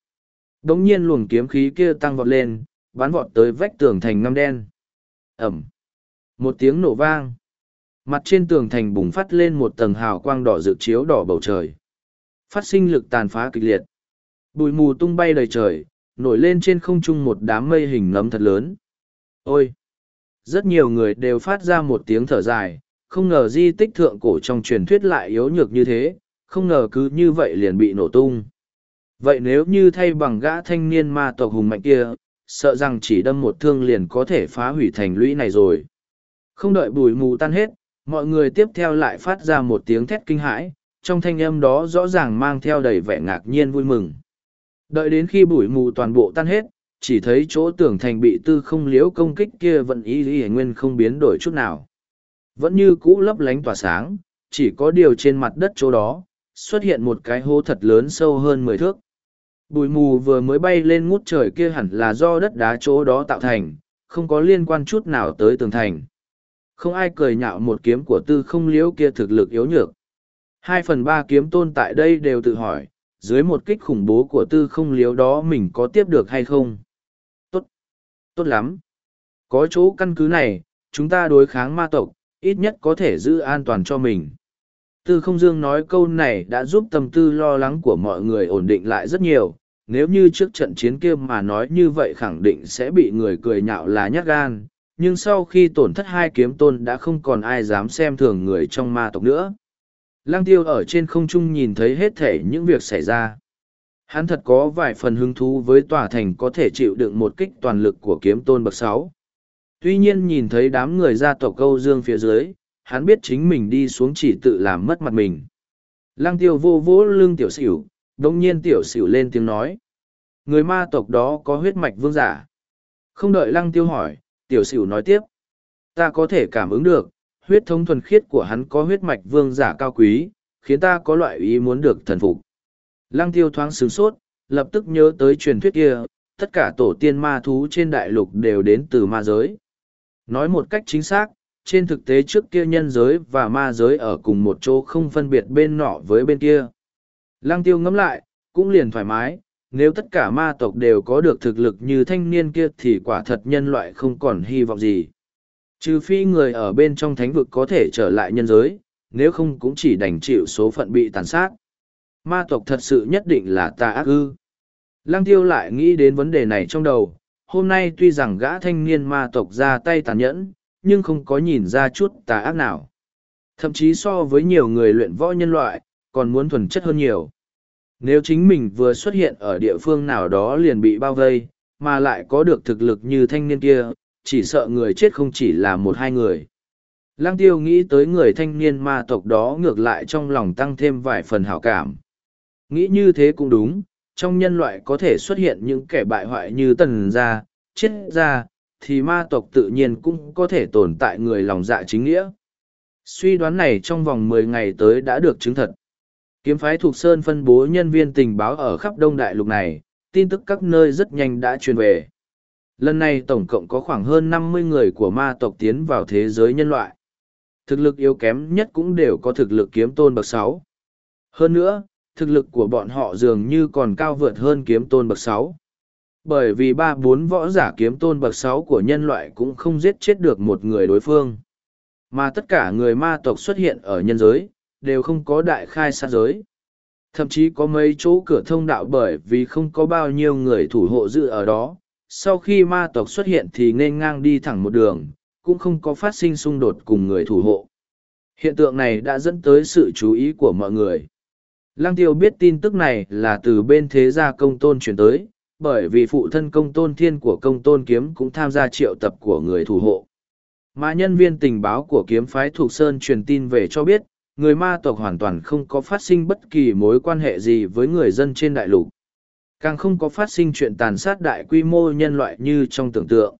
Đống nhiên luồng kiếm khí kia tăng vọt lên, bắn vọt tới vách tường thành ngăm đen. Ẩm. Một tiếng nổ vang. Mặt trên tường thành bùng phát lên một tầng hào quang đỏ rực chiếu đỏ bầu trời. Phát sinh lực tàn phá kịch liệt. Bụi mù tung bay đầy trời, nổi lên trên không trung một đám mây hình nấm thật lớn. Ôi! Rất nhiều người đều phát ra một tiếng thở dài, không ngờ di tích thượng cổ trong truyền thuyết lại yếu nhược như thế, không ngờ cứ như vậy liền bị nổ tung. Vậy nếu như thay bằng gã thanh niên ma tộc hùng mạnh kia, sợ rằng chỉ đâm một thương liền có thể phá hủy thành lũy này rồi. Không đợi bụi mù tan hết, mọi người tiếp theo lại phát ra một tiếng thét kinh hãi, trong thanh âm đó rõ ràng mang theo đầy vẻ ngạc nhiên vui mừng. Đợi đến khi bụi mù toàn bộ tan hết, chỉ thấy chỗ tường thành bị tư không Liếu công kích kia vẫn y lý nguyên không biến đổi chút nào. Vẫn như cũ lấp lánh tỏa sáng, chỉ có điều trên mặt đất chỗ đó, xuất hiện một cái hố thật lớn sâu hơn mười thước. Bụi mù vừa mới bay lên ngút trời kia hẳn là do đất đá chỗ đó tạo thành, không có liên quan chút nào tới tường thành. Không ai cười nhạo một kiếm của tư không Liếu kia thực lực yếu nhược. Hai phần ba kiếm tôn tại đây đều tự hỏi, dưới một kích khủng bố của tư không liếu đó mình có tiếp được hay không. Tốt, tốt lắm. Có chỗ căn cứ này, chúng ta đối kháng ma tộc, ít nhất có thể giữ an toàn cho mình. Tư không dương nói câu này đã giúp tâm tư lo lắng của mọi người ổn định lại rất nhiều. Nếu như trước trận chiến kia mà nói như vậy khẳng định sẽ bị người cười nhạo là nhát gan, nhưng sau khi tổn thất hai kiếm tôn đã không còn ai dám xem thường người trong ma tộc nữa. Lăng tiêu ở trên không trung nhìn thấy hết thể những việc xảy ra. Hắn thật có vài phần hứng thú với tòa thành có thể chịu đựng một kích toàn lực của kiếm tôn bậc sáu. Tuy nhiên nhìn thấy đám người gia tộc câu dương phía dưới, hắn biết chính mình đi xuống chỉ tự làm mất mặt mình. Lăng tiêu vô vỗ lưng tiểu xỉu, đồng nhiên tiểu xỉu lên tiếng nói. Người ma tộc đó có huyết mạch vương giả. Không đợi lăng tiêu hỏi, tiểu xỉu nói tiếp. Ta có thể cảm ứng được, huyết thống thuần khiết của hắn có huyết mạch vương giả cao quý, khiến ta có loại ý muốn được thần phục. Lăng tiêu thoáng sướng sốt, lập tức nhớ tới truyền thuyết kia, tất cả tổ tiên ma thú trên đại lục đều đến từ ma giới. Nói một cách chính xác, trên thực tế trước kia nhân giới và ma giới ở cùng một chỗ không phân biệt bên nọ với bên kia. Lăng tiêu ngẫm lại, cũng liền thoải mái, nếu tất cả ma tộc đều có được thực lực như thanh niên kia thì quả thật nhân loại không còn hy vọng gì. Trừ phi người ở bên trong thánh vực có thể trở lại nhân giới, nếu không cũng chỉ đành chịu số phận bị tàn sát. Ma tộc thật sự nhất định là tà ác ư. Lăng tiêu lại nghĩ đến vấn đề này trong đầu, hôm nay tuy rằng gã thanh niên ma tộc ra tay tàn nhẫn, nhưng không có nhìn ra chút tà ác nào. Thậm chí so với nhiều người luyện võ nhân loại, còn muốn thuần chất hơn nhiều. Nếu chính mình vừa xuất hiện ở địa phương nào đó liền bị bao vây, mà lại có được thực lực như thanh niên kia, chỉ sợ người chết không chỉ là một hai người. Lăng tiêu nghĩ tới người thanh niên ma tộc đó ngược lại trong lòng tăng thêm vài phần hảo cảm. Nghĩ như thế cũng đúng, trong nhân loại có thể xuất hiện những kẻ bại hoại như tần gia, chết gia, thì ma tộc tự nhiên cũng có thể tồn tại người lòng dạ chính nghĩa. Suy đoán này trong vòng mười ngày tới đã được chứng thật. Kiếm phái thuộc Sơn phân bố nhân viên tình báo ở khắp Đông Đại Lục này, tin tức các nơi rất nhanh đã truyền về. Lần này tổng cộng có khoảng hơn năm mươi người của ma tộc tiến vào thế giới nhân loại. Thực lực yếu kém nhất cũng đều có thực lực kiếm tôn bậc sáu. Hơn nữa, thực lực của bọn họ dường như còn cao vượt hơn kiếm tôn bậc sáu. Bởi vì ba bốn võ giả kiếm tôn bậc sáu của nhân loại cũng không giết chết được một người đối phương. Mà tất cả người ma tộc xuất hiện ở nhân giới, đều không có đại khai sát giới. Thậm chí có mấy chỗ cửa thông đạo bởi vì không có bao nhiêu người thủ hộ dự ở đó. Sau khi ma tộc xuất hiện thì nên ngang đi thẳng một đường, cũng không có phát sinh xung đột cùng người thủ hộ. Hiện tượng này đã dẫn tới sự chú ý của mọi người. Lăng tiêu biết tin tức này là từ bên thế gia công tôn chuyển tới, bởi vì phụ thân công tôn thiên của công tôn kiếm cũng tham gia triệu tập của người thủ hộ. Mà nhân viên tình báo của kiếm phái thuộc Sơn truyền tin về cho biết, người ma tộc hoàn toàn không có phát sinh bất kỳ mối quan hệ gì với người dân trên đại lục. Càng không có phát sinh chuyện tàn sát đại quy mô nhân loại như trong tưởng tượng.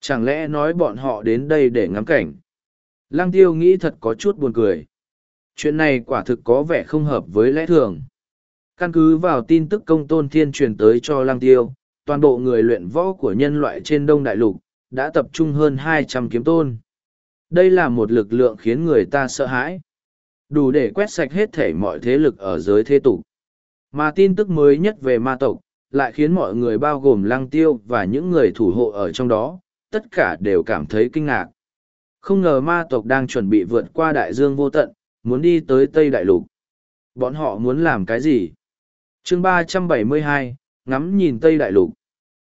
Chẳng lẽ nói bọn họ đến đây để ngắm cảnh? Lăng tiêu nghĩ thật có chút buồn cười. Chuyện này quả thực có vẻ không hợp với lẽ thường. Căn cứ vào tin tức công tôn thiên truyền tới cho lăng tiêu, toàn bộ người luyện võ của nhân loại trên đông đại lục, đã tập trung hơn hai trăm kiếm tôn. Đây là một lực lượng khiến người ta sợ hãi. Đủ để quét sạch hết thể mọi thế lực ở giới thế tục. Mà tin tức mới nhất về ma tộc, lại khiến mọi người bao gồm lăng tiêu và những người thủ hộ ở trong đó, tất cả đều cảm thấy kinh ngạc. Không ngờ ma tộc đang chuẩn bị vượt qua đại dương vô tận, muốn đi tới Tây Đại Lục. Bọn họ muốn làm cái gì? chương ba trăm bảy mươi hai ngắm nhìn Tây Đại Lục.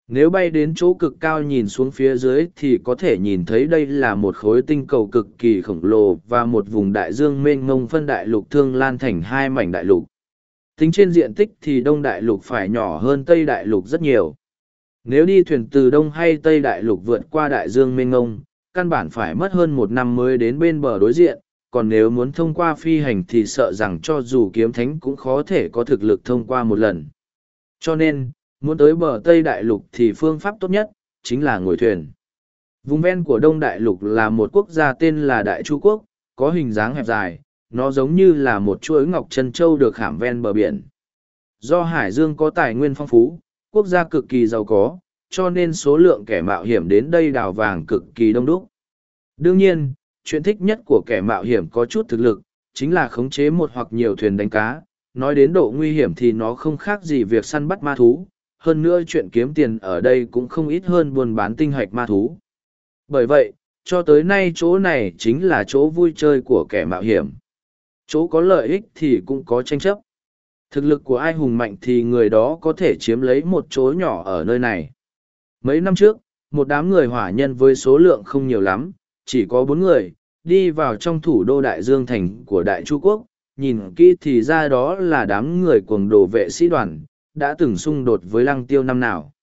Nếu bay đến chỗ cực cao nhìn xuống phía dưới thì có thể nhìn thấy đây là một khối tinh cầu cực kỳ khổng lồ và một vùng đại dương mênh mông phân đại lục thương lan thành hai mảnh đại lục. Tính trên diện tích thì Đông Đại Lục phải nhỏ hơn Tây Đại Lục rất nhiều. Nếu đi thuyền từ Đông hay Tây Đại Lục vượt qua đại dương mênh ngông căn bản phải mất hơn một năm mới đến bên bờ đối diện, còn nếu muốn thông qua phi hành thì sợ rằng cho dù kiếm thánh cũng khó thể có thực lực thông qua một lần. Cho nên, muốn tới bờ Tây Đại Lục thì phương pháp tốt nhất, chính là ngồi thuyền. Vùng ven của Đông Đại Lục là một quốc gia tên là Đại Chu Quốc, có hình dáng hẹp dài, nó giống như là một chuỗi ngọc chân châu được khảm ven bờ biển. Do Hải Dương có tài nguyên phong phú, quốc gia cực kỳ giàu có, cho nên số lượng kẻ mạo hiểm đến đây đào vàng cực kỳ đông đúc. Đương nhiên, chuyện thích nhất của kẻ mạo hiểm có chút thực lực, chính là khống chế một hoặc nhiều thuyền đánh cá. Nói đến độ nguy hiểm thì nó không khác gì việc săn bắt ma thú, hơn nữa chuyện kiếm tiền ở đây cũng không ít hơn buôn bán tinh hạch ma thú. Bởi vậy, cho tới nay chỗ này chính là chỗ vui chơi của kẻ mạo hiểm. Chỗ có lợi ích thì cũng có tranh chấp. Thực lực của ai hùng mạnh thì người đó có thể chiếm lấy một chỗ nhỏ ở nơi này. Mấy năm trước, một đám người hỏa nhân với số lượng không nhiều lắm, chỉ có bốn người, đi vào trong thủ đô Đại Dương Thành của Đại Chu Quốc, nhìn kỹ thì ra đó là đám người cuồng đồ vệ sĩ đoàn, đã từng xung đột với lăng tiêu năm nào.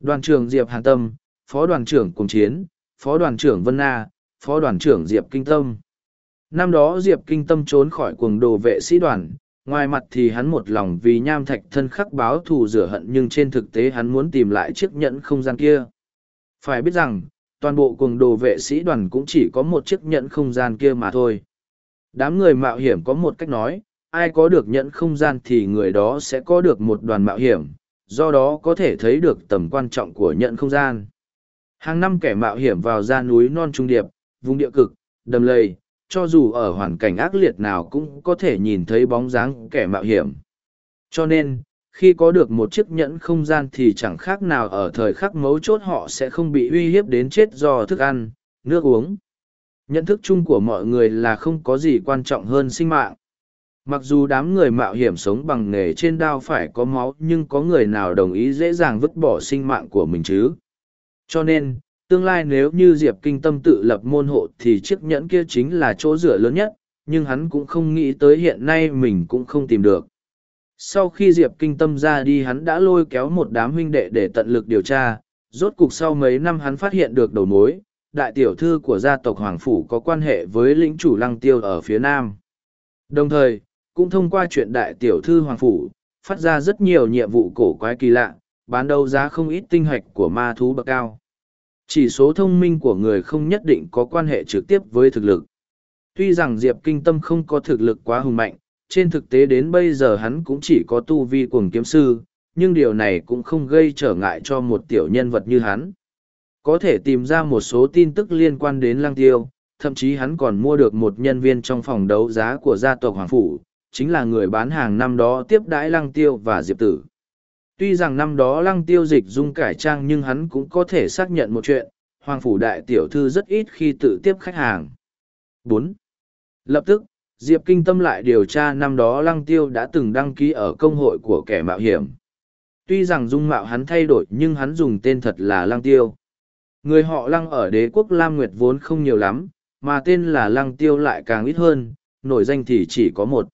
Đoàn trưởng Diệp Hàn Tâm, Phó đoàn trưởng Cùng Chiến, Phó đoàn trưởng Vân Na, Phó đoàn trưởng Diệp Kinh Tâm. Năm đó Diệp Kinh Tâm trốn khỏi cuồng đồ vệ sĩ đoàn, ngoài mặt thì hắn một lòng vì nham thạch thân khắc báo thù rửa hận nhưng trên thực tế hắn muốn tìm lại chiếc nhẫn không gian kia. Phải biết rằng, toàn bộ cuồng đồ vệ sĩ đoàn cũng chỉ có một chiếc nhẫn không gian kia mà thôi. Đám người mạo hiểm có một cách nói, ai có được nhẫn không gian thì người đó sẽ có được một đoàn mạo hiểm, do đó có thể thấy được tầm quan trọng của nhẫn không gian. Hàng năm kẻ mạo hiểm vào ra núi non trung điệp, vùng địa cực, đầm lầy, cho dù ở hoàn cảnh ác liệt nào cũng có thể nhìn thấy bóng dáng kẻ mạo hiểm. Cho nên, khi có được một chiếc nhẫn không gian thì chẳng khác nào ở thời khắc mấu chốt họ sẽ không bị uy hiếp đến chết do thức ăn, nước uống. Nhận thức chung của mọi người là không có gì quan trọng hơn sinh mạng. Mặc dù đám người mạo hiểm sống bằng nghề trên đao phải có máu nhưng có người nào đồng ý dễ dàng vứt bỏ sinh mạng của mình chứ. Cho nên, tương lai nếu như Diệp Kinh Tâm tự lập môn hộ thì chiếc nhẫn kia chính là chỗ dựa lớn nhất, nhưng hắn cũng không nghĩ tới hiện nay mình cũng không tìm được. Sau khi Diệp Kinh Tâm ra đi hắn đã lôi kéo một đám huynh đệ để tận lực điều tra, rốt cục sau mấy năm hắn phát hiện được đầu mối, đại tiểu thư của gia tộc Hoàng Phủ có quan hệ với lĩnh chủ lăng tiêu ở phía Nam. Đồng thời, cũng thông qua chuyện đại tiểu thư Hoàng Phủ, phát ra rất nhiều nhiệm vụ cổ quái kỳ lạ, bán đấu giá không ít tinh hạch của ma thú bậc cao. Chỉ số thông minh của người không nhất định có quan hệ trực tiếp với thực lực. Tuy rằng Diệp Kinh Tâm không có thực lực quá hùng mạnh, trên thực tế đến bây giờ hắn cũng chỉ có tu vi cuồng kiếm sư, nhưng điều này cũng không gây trở ngại cho một tiểu nhân vật như hắn. Có thể tìm ra một số tin tức liên quan đến lang tiêu, thậm chí hắn còn mua được một nhân viên trong phòng đấu giá của gia tộc Hoàng Phủ, chính là người bán hàng năm đó tiếp đãi lăng tiêu và diệp tử. Tuy rằng năm đó lăng tiêu dịch dung cải trang nhưng hắn cũng có thể xác nhận một chuyện, Hoàng Phủ Đại Tiểu Thư rất ít khi tự tiếp khách hàng. bốn Lập tức, Diệp Kinh Tâm lại điều tra năm đó Lăng Tiêu đã từng đăng ký ở công hội của kẻ mạo hiểm. Tuy rằng dung mạo hắn thay đổi nhưng hắn dùng tên thật là Lăng Tiêu. Người họ Lăng ở đế quốc Lam Nguyệt vốn không nhiều lắm, mà tên là Lăng Tiêu lại càng ít hơn, nổi danh thì chỉ có một.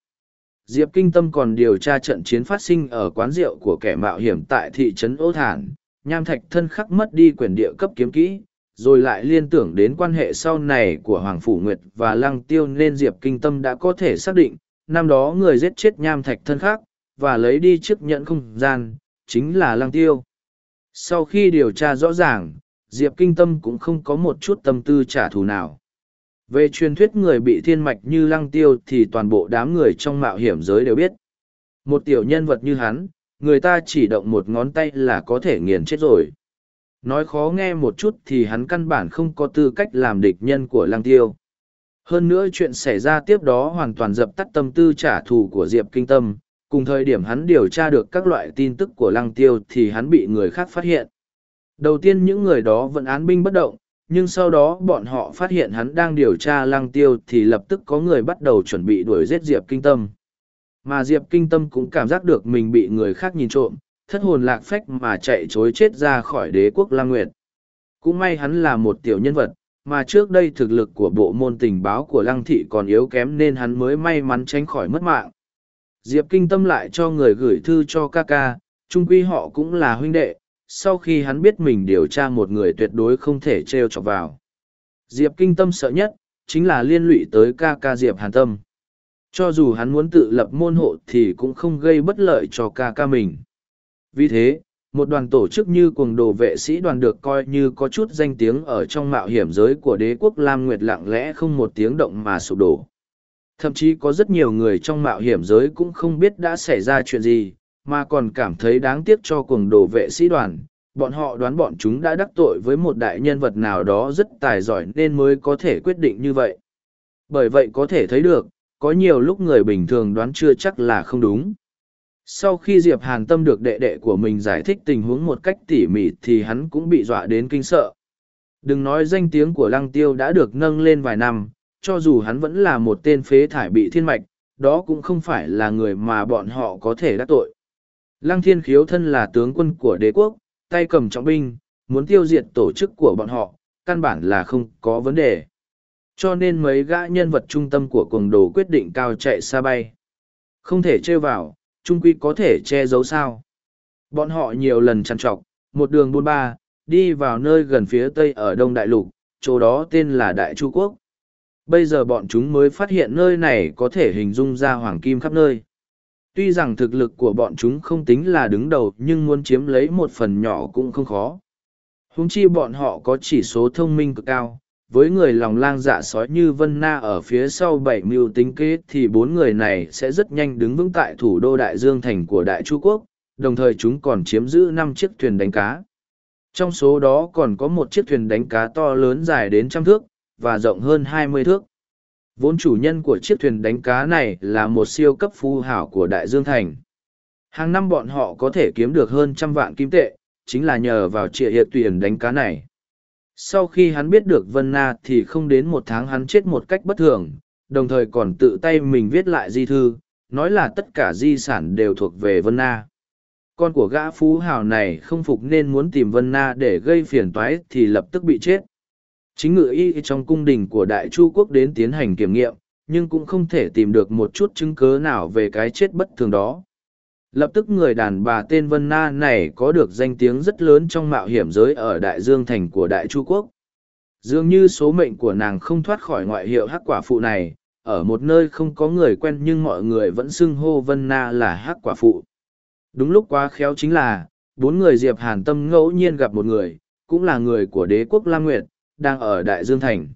Diệp Kinh Tâm còn điều tra trận chiến phát sinh ở quán rượu của kẻ mạo hiểm tại thị trấn Ô Thản, nham thạch thân khắc mất đi quyền địa cấp kiếm kỹ, rồi lại liên tưởng đến quan hệ sau này của Hoàng Phủ Nguyệt và Lăng Tiêu nên Diệp Kinh Tâm đã có thể xác định, năm đó người giết chết nham thạch thân khắc, và lấy đi chiếc nhẫn không gian, chính là Lăng Tiêu. Sau khi điều tra rõ ràng, Diệp Kinh Tâm cũng không có một chút tâm tư trả thù nào. Về truyền thuyết người bị thiên mạch như Lăng Tiêu thì toàn bộ đám người trong mạo hiểm giới đều biết. Một tiểu nhân vật như hắn, người ta chỉ động một ngón tay là có thể nghiền chết rồi. Nói khó nghe một chút thì hắn căn bản không có tư cách làm địch nhân của Lăng Tiêu. Hơn nữa chuyện xảy ra tiếp đó hoàn toàn dập tắt tâm tư trả thù của Diệp Kinh Tâm, cùng thời điểm hắn điều tra được các loại tin tức của Lăng Tiêu thì hắn bị người khác phát hiện. Đầu tiên những người đó vẫn án binh bất động, nhưng sau đó bọn họ phát hiện hắn đang điều tra Lăng Tiêu thì lập tức có người bắt đầu chuẩn bị đuổi giết Diệp Kinh Tâm. Mà Diệp Kinh Tâm cũng cảm giác được mình bị người khác nhìn trộm, thất hồn lạc phách mà chạy chối chết ra khỏi đế quốc Lang Nguyệt. Cũng may hắn là một tiểu nhân vật, mà trước đây thực lực của bộ môn tình báo của Lăng Thị còn yếu kém nên hắn mới may mắn tránh khỏi mất mạng. Diệp Kinh Tâm lại cho người gửi thư cho ca ca, trung quy họ cũng là huynh đệ, sau khi hắn biết mình điều tra một người tuyệt đối không thể trêu chọc vào. Diệp Kinh Tâm sợ nhất, chính là liên lụy tới ca ca Diệp Hàn Tâm. Cho dù hắn muốn tự lập môn hộ thì cũng không gây bất lợi cho ca ca mình. Vì thế, một đoàn tổ chức như cuồng đồ vệ sĩ đoàn được coi như có chút danh tiếng ở trong mạo hiểm giới của đế quốc Lam Nguyệt lặng lẽ không một tiếng động mà sụp đổ. Thậm chí có rất nhiều người trong mạo hiểm giới cũng không biết đã xảy ra chuyện gì, mà còn cảm thấy đáng tiếc cho cuồng đồ vệ sĩ đoàn. Bọn họ đoán bọn chúng đã đắc tội với một đại nhân vật nào đó rất tài giỏi nên mới có thể quyết định như vậy. Bởi vậy có thể thấy được, có nhiều lúc người bình thường đoán chưa chắc là không đúng. Sau khi Diệp Hàn Tâm được đệ đệ của mình giải thích tình huống một cách tỉ mỉ thì hắn cũng bị dọa đến kinh sợ. Đừng nói danh tiếng của Lăng Tiêu đã được nâng lên vài năm, cho dù hắn vẫn là một tên phế thải bị thiên mạch, đó cũng không phải là người mà bọn họ có thể đắc tội. Lăng Thiên Khiếu thân là tướng quân của đế quốc, tay cầm trọng binh, muốn tiêu diệt tổ chức của bọn họ, căn bản là không có vấn đề. Cho nên mấy gã nhân vật trung tâm của cuồng đồ quyết định cao chạy xa bay. Không thể trêu vào, trung quy có thể che giấu sao. Bọn họ nhiều lần chăn trọc, một đường buôn ba, đi vào nơi gần phía tây ở Đông Đại Lục, chỗ đó tên là Đại Chu Quốc. Bây giờ bọn chúng mới phát hiện nơi này có thể hình dung ra hoàng kim khắp nơi. Tuy rằng thực lực của bọn chúng không tính là đứng đầu nhưng muốn chiếm lấy một phần nhỏ cũng không khó. Húng chi bọn họ có chỉ số thông minh cực cao, với người lòng lang dạ sói như Vân Na ở phía sau bảy mưu tính kế thì bốn người này sẽ rất nhanh đứng vững tại thủ đô Đại Dương Thành của Đại Chu Quốc, đồng thời chúng còn chiếm giữ năm chiếc thuyền đánh cá. Trong số đó còn có một chiếc thuyền đánh cá to lớn dài đến trăm thước, và rộng hơn hai mươi thước. Vốn chủ nhân của chiếc thuyền đánh cá này là một siêu cấp phú hảo của Đại Dương Thành. Hàng năm bọn họ có thể kiếm được hơn trăm vạn kim tệ, chính là nhờ vào trịa hiệp thuyền đánh cá này. Sau khi hắn biết được Vân Na thì không đến một tháng hắn chết một cách bất thường, đồng thời còn tự tay mình viết lại di thư, nói là tất cả di sản đều thuộc về Vân Na. Con của gã phú hào này không phục nên muốn tìm Vân Na để gây phiền toái thì lập tức bị chết. Chính ngự y trong cung đình của Đại Chu Quốc đến tiến hành kiểm nghiệm, nhưng cũng không thể tìm được một chút chứng cớ nào về cái chết bất thường đó lập tức người đàn bà tên Vân Na này có được danh tiếng rất lớn trong mạo hiểm giới ở Đại Dương Thành của Đại Chu Quốc. Dường như số mệnh của nàng không thoát khỏi ngoại hiệu hắc quả phụ này, ở một nơi không có người quen nhưng mọi người vẫn xưng hô Vân Na là hắc quả phụ. Đúng lúc quá khéo chính là, bốn người Diệp Hàn Tâm ngẫu nhiên gặp một người, cũng là người của đế quốc La Nguyệt, đang ở Đại Dương Thành.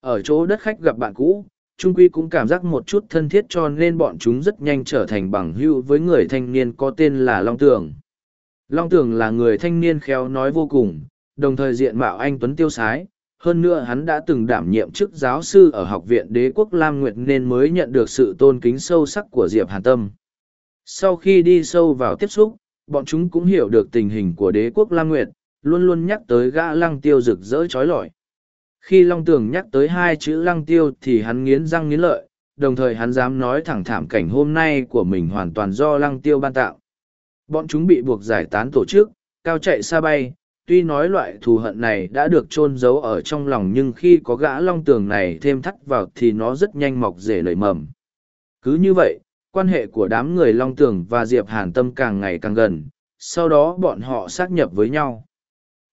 Ở chỗ đất khách gặp bạn cũ, trung quy cũng cảm giác một chút thân thiết cho nên bọn chúng rất nhanh trở thành bằng hữu với người thanh niên có tên là Long Tường. Long Tường là người thanh niên khéo nói vô cùng, đồng thời diện mạo anh Tuấn Tiêu Sái, hơn nữa hắn đã từng đảm nhiệm chức giáo sư ở học viện đế quốc Lam Nguyệt nên mới nhận được sự tôn kính sâu sắc của Diệp Hàn Tâm. Sau khi đi sâu vào tiếp xúc, bọn chúng cũng hiểu được tình hình của đế quốc Lam Nguyệt, luôn luôn nhắc tới gã lăng tiêu rực rỡ trói lọi. Khi Long Tường nhắc tới hai chữ lăng tiêu thì hắn nghiến răng nghiến lợi, đồng thời hắn dám nói thẳng thảm cảnh hôm nay của mình hoàn toàn do lăng tiêu ban tạo. Bọn chúng bị buộc giải tán tổ chức, cao chạy xa bay, tuy nói loại thù hận này đã được chôn giấu ở trong lòng nhưng khi có gã long tường này thêm thắt vào thì nó rất nhanh mọc rể nảy mầm. Cứ như vậy, quan hệ của đám người long tường và Diệp Hàn Tâm càng ngày càng gần, sau đó bọn họ xác nhập với nhau.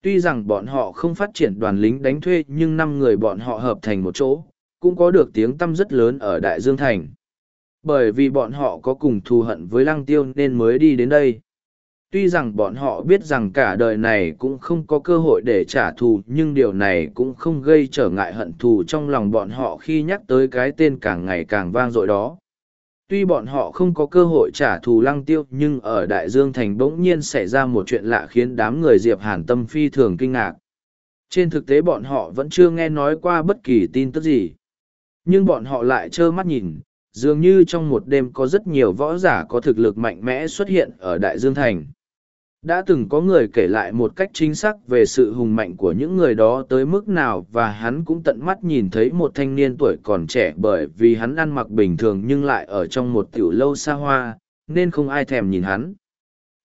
Tuy rằng bọn họ không phát triển đoàn lính đánh thuê nhưng năm người bọn họ hợp thành một chỗ, cũng có được tiếng tăm rất lớn ở Đại Dương Thành. Bởi vì bọn họ có cùng thù hận với Lăng Tiêu nên mới đi đến đây. Tuy rằng bọn họ biết rằng cả đời này cũng không có cơ hội để trả thù nhưng điều này cũng không gây trở ngại hận thù trong lòng bọn họ khi nhắc tới cái tên càng ngày càng vang dội đó. Tuy bọn họ không có cơ hội trả thù lăng tiêu nhưng ở Đại Dương Thành bỗng nhiên xảy ra một chuyện lạ khiến đám người Diệp Hàn tâm phi thường kinh ngạc. Trên thực tế bọn họ vẫn chưa nghe nói qua bất kỳ tin tức gì. Nhưng bọn họ lại trơ mắt nhìn, dường như trong một đêm có rất nhiều võ giả có thực lực mạnh mẽ xuất hiện ở Đại Dương Thành. Đã từng có người kể lại một cách chính xác về sự hùng mạnh của những người đó tới mức nào và hắn cũng tận mắt nhìn thấy một thanh niên tuổi còn trẻ bởi vì hắn ăn mặc bình thường nhưng lại ở trong một tiểu lâu xa hoa, nên không ai thèm nhìn hắn.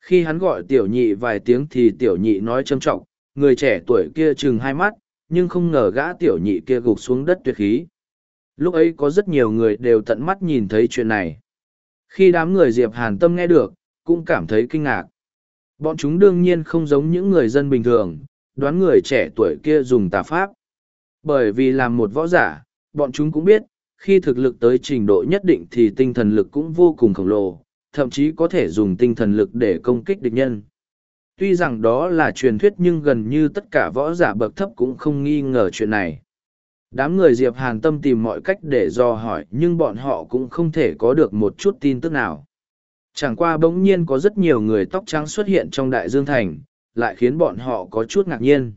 Khi hắn gọi tiểu nhị vài tiếng thì tiểu nhị nói trâm trọng, người trẻ tuổi kia chừng hai mắt, nhưng không ngờ gã tiểu nhị kia gục xuống đất tuyệt khí. Lúc ấy có rất nhiều người đều tận mắt nhìn thấy chuyện này. Khi đám người Diệp Hàn Tâm nghe được, cũng cảm thấy kinh ngạc Bọn chúng đương nhiên không giống những người dân bình thường, đoán người trẻ tuổi kia dùng tà pháp. Bởi vì làm một võ giả, bọn chúng cũng biết, khi thực lực tới trình độ nhất định thì tinh thần lực cũng vô cùng khổng lồ, thậm chí có thể dùng tinh thần lực để công kích địch nhân. Tuy rằng đó là truyền thuyết nhưng gần như tất cả võ giả bậc thấp cũng không nghi ngờ chuyện này. Đám người Diệp Hàn Tâm tìm mọi cách để dò hỏi nhưng bọn họ cũng không thể có được một chút tin tức nào. Chẳng qua bỗng nhiên có rất nhiều người tóc trắng xuất hiện trong đại dương thành, lại khiến bọn họ có chút ngạc nhiên.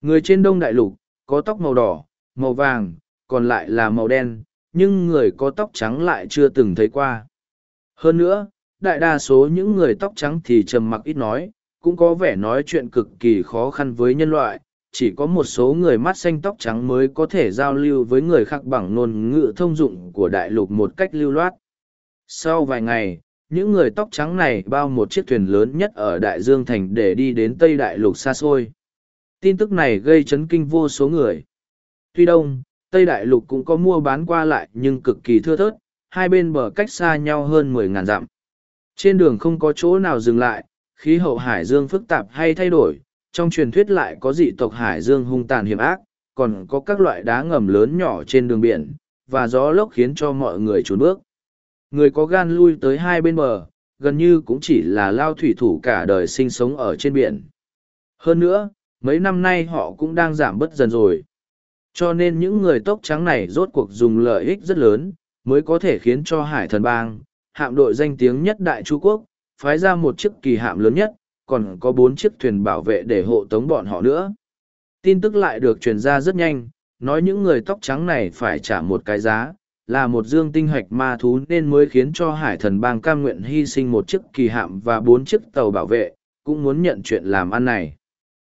Người trên đông đại lục, có tóc màu đỏ, màu vàng, còn lại là màu đen, nhưng người có tóc trắng lại chưa từng thấy qua. Hơn nữa, đại đa số những người tóc trắng thì trầm mặc ít nói, cũng có vẻ nói chuyện cực kỳ khó khăn với nhân loại, chỉ có một số người mắt xanh tóc trắng mới có thể giao lưu với người khác bằng ngôn ngữ thông dụng của đại lục một cách lưu loát. Sau vài ngày, những người tóc trắng này bao một chiếc thuyền lớn nhất ở đại dương thành để đi đến tây đại lục xa xôi. Tin tức này gây chấn kinh vô số người. Tuy đông, tây đại lục cũng có mua bán qua lại nhưng cực kỳ thưa thớt, hai bên bờ cách xa nhau hơn mười ngàn dặm. Trên đường không có chỗ nào dừng lại, khí hậu hải dương phức tạp hay thay đổi, trong truyền thuyết lại có dị tộc hải dương hung tàn hiểm ác, còn có các loại đá ngầm lớn nhỏ trên đường biển, và gió lốc khiến cho mọi người trốn bước. Người có gan lui tới hai bên bờ, gần như cũng chỉ là lao thủy thủ cả đời sinh sống ở trên biển. Hơn nữa, mấy năm nay họ cũng đang giảm bớt dần rồi. Cho nên những người tóc trắng này rốt cuộc dùng lợi ích rất lớn, mới có thể khiến cho Hải Thần Bang, hạm đội danh tiếng nhất Đại Chu Quốc, phái ra một chiếc kỳ hạm lớn nhất, còn có bốn chiếc thuyền bảo vệ để hộ tống bọn họ nữa. Tin tức lại được truyền ra rất nhanh, nói những người tóc trắng này phải trả một cái giá, là một dương tinh hạch ma thú nên mới khiến cho hải thần bang cam nguyện hy sinh một chiếc kỳ hạm và bốn chiếc tàu bảo vệ, cũng muốn nhận chuyện làm ăn này.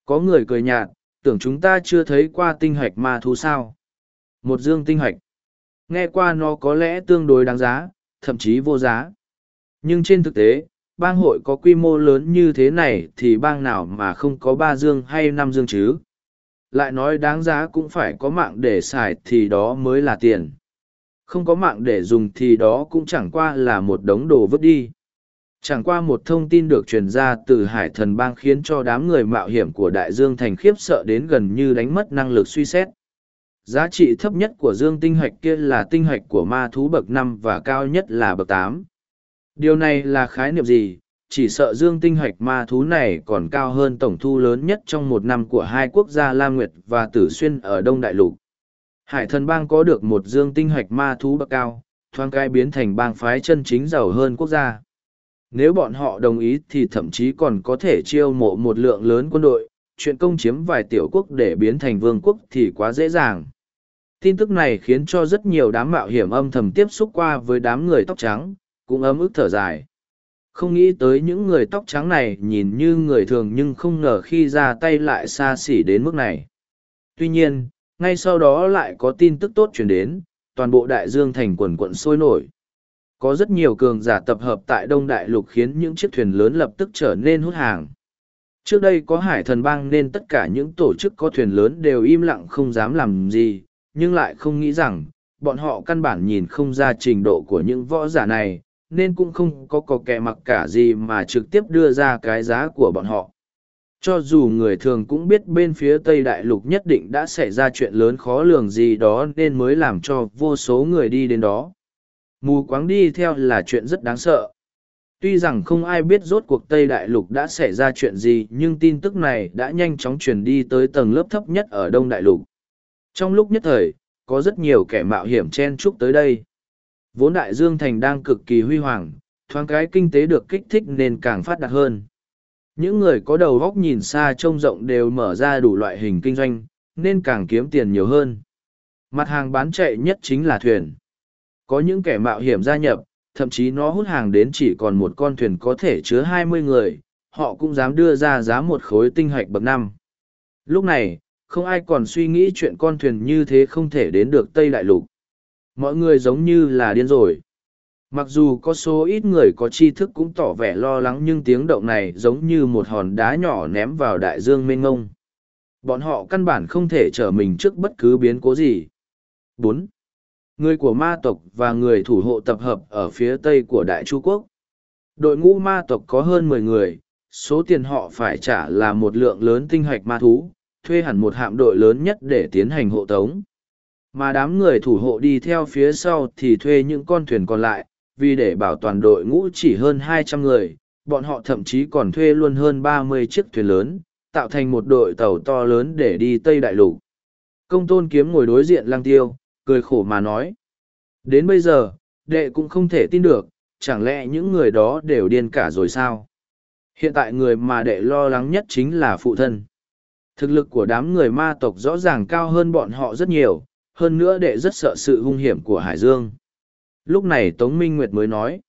Có người cười nhạt, tưởng chúng ta chưa thấy qua tinh hạch ma thú sao. Một dương tinh hạch. Nghe qua nó có lẽ tương đối đáng giá, thậm chí vô giá. Nhưng trên thực tế, bang hội có quy mô lớn như thế này thì bang nào mà không có ba dương hay năm dương chứ? Lại nói đáng giá cũng phải có mạng để xài thì đó mới là tiền không có mạng để dùng thì đó cũng chẳng qua là một đống đồ vứt đi. Chẳng qua một thông tin được truyền ra từ hải thần bang khiến cho đám người mạo hiểm của đại dương thành khiếp sợ đến gần như đánh mất năng lực suy xét. Giá trị thấp nhất của dương tinh hạch kia là tinh hạch của ma thú bậc năm và cao nhất là bậc tám. Điều này là khái niệm gì? Chỉ sợ dương tinh hạch ma thú này còn cao hơn tổng thu lớn nhất trong một năm của hai quốc gia la nguyệt và tử xuyên ở đông đại lục. Hải thần bang có được một dương tinh hoạch ma thú bậc cao, thoáng cái biến thành bang phái chân chính giàu hơn quốc gia. Nếu bọn họ đồng ý thì thậm chí còn có thể chiêu mộ một lượng lớn quân đội, chuyện công chiếm vài tiểu quốc để biến thành vương quốc thì quá dễ dàng. Tin tức này khiến cho rất nhiều đám mạo hiểm âm thầm tiếp xúc qua với đám người tóc trắng, cũng ấm ức thở dài. Không nghĩ tới những người tóc trắng này nhìn như người thường nhưng không ngờ khi ra tay lại xa xỉ đến mức này. Tuy nhiên, ngay sau đó lại có tin tức tốt chuyển đến, toàn bộ đại dương thành quần quận sôi nổi. Có rất nhiều cường giả tập hợp tại Đông Đại Lục khiến những chiếc thuyền lớn lập tức trở nên hút hàng. Trước đây có hải thần bang nên tất cả những tổ chức có thuyền lớn đều im lặng không dám làm gì, nhưng lại không nghĩ rằng, bọn họ căn bản nhìn không ra trình độ của những võ giả này, nên cũng không có có kẻ mặc cả gì mà trực tiếp đưa ra cái giá của bọn họ. Cho dù người thường cũng biết bên phía Tây Đại Lục nhất định đã xảy ra chuyện lớn khó lường gì đó nên mới làm cho vô số người đi đến đó. Mù quáng đi theo là chuyện rất đáng sợ. Tuy rằng không ai biết rốt cuộc Tây Đại Lục đã xảy ra chuyện gì nhưng tin tức này đã nhanh chóng truyền đi tới tầng lớp thấp nhất ở Đông Đại Lục. Trong lúc nhất thời, có rất nhiều kẻ mạo hiểm chen chúc tới đây. Vốn Đại Dương Thành đang cực kỳ huy hoàng, thoáng cái kinh tế được kích thích nên càng phát đạt hơn. Những người có đầu góc nhìn xa trông rộng đều mở ra đủ loại hình kinh doanh, nên càng kiếm tiền nhiều hơn. Mặt hàng bán chạy nhất chính là thuyền. Có những kẻ mạo hiểm gia nhập, thậm chí nó hút hàng đến chỉ còn một con thuyền có thể chứa hai mươi người, họ cũng dám đưa ra giá một khối tinh hạch bậc năm. Lúc này, không ai còn suy nghĩ chuyện con thuyền như thế không thể đến được Tây Đại Lục. Mọi người giống như là điên rồi. Mặc dù có số ít người có tri thức cũng tỏ vẻ lo lắng nhưng tiếng động này giống như một hòn đá nhỏ ném vào đại dương mênh ngông. Bọn họ căn bản không thể trở mình trước bất cứ biến cố gì. bốn Người của ma tộc và người thủ hộ tập hợp ở phía tây của Đại Chu Quốc. Đội ngũ ma tộc có hơn mười người, số tiền họ phải trả là một lượng lớn tinh hạch ma thú, thuê hẳn một hạm đội lớn nhất để tiến hành hộ tống. Mà đám người thủ hộ đi theo phía sau thì thuê những con thuyền còn lại, vì để bảo toàn đội ngũ chỉ hơn hai trăm người, bọn họ thậm chí còn thuê luôn hơn ba mươi chiếc thuyền lớn, tạo thành một đội tàu to lớn để đi Tây Đại Lục. Công tôn kiếm ngồi đối diện lang tiêu, cười khổ mà nói. Đến bây giờ, đệ cũng không thể tin được, chẳng lẽ những người đó đều điên cả rồi sao? Hiện tại người mà đệ lo lắng nhất chính là phụ thân. Thực lực của đám người ma tộc rõ ràng cao hơn bọn họ rất nhiều, hơn nữa đệ rất sợ sự hung hiểm của Hải Dương. Lúc này Tống Minh Nguyệt mới nói,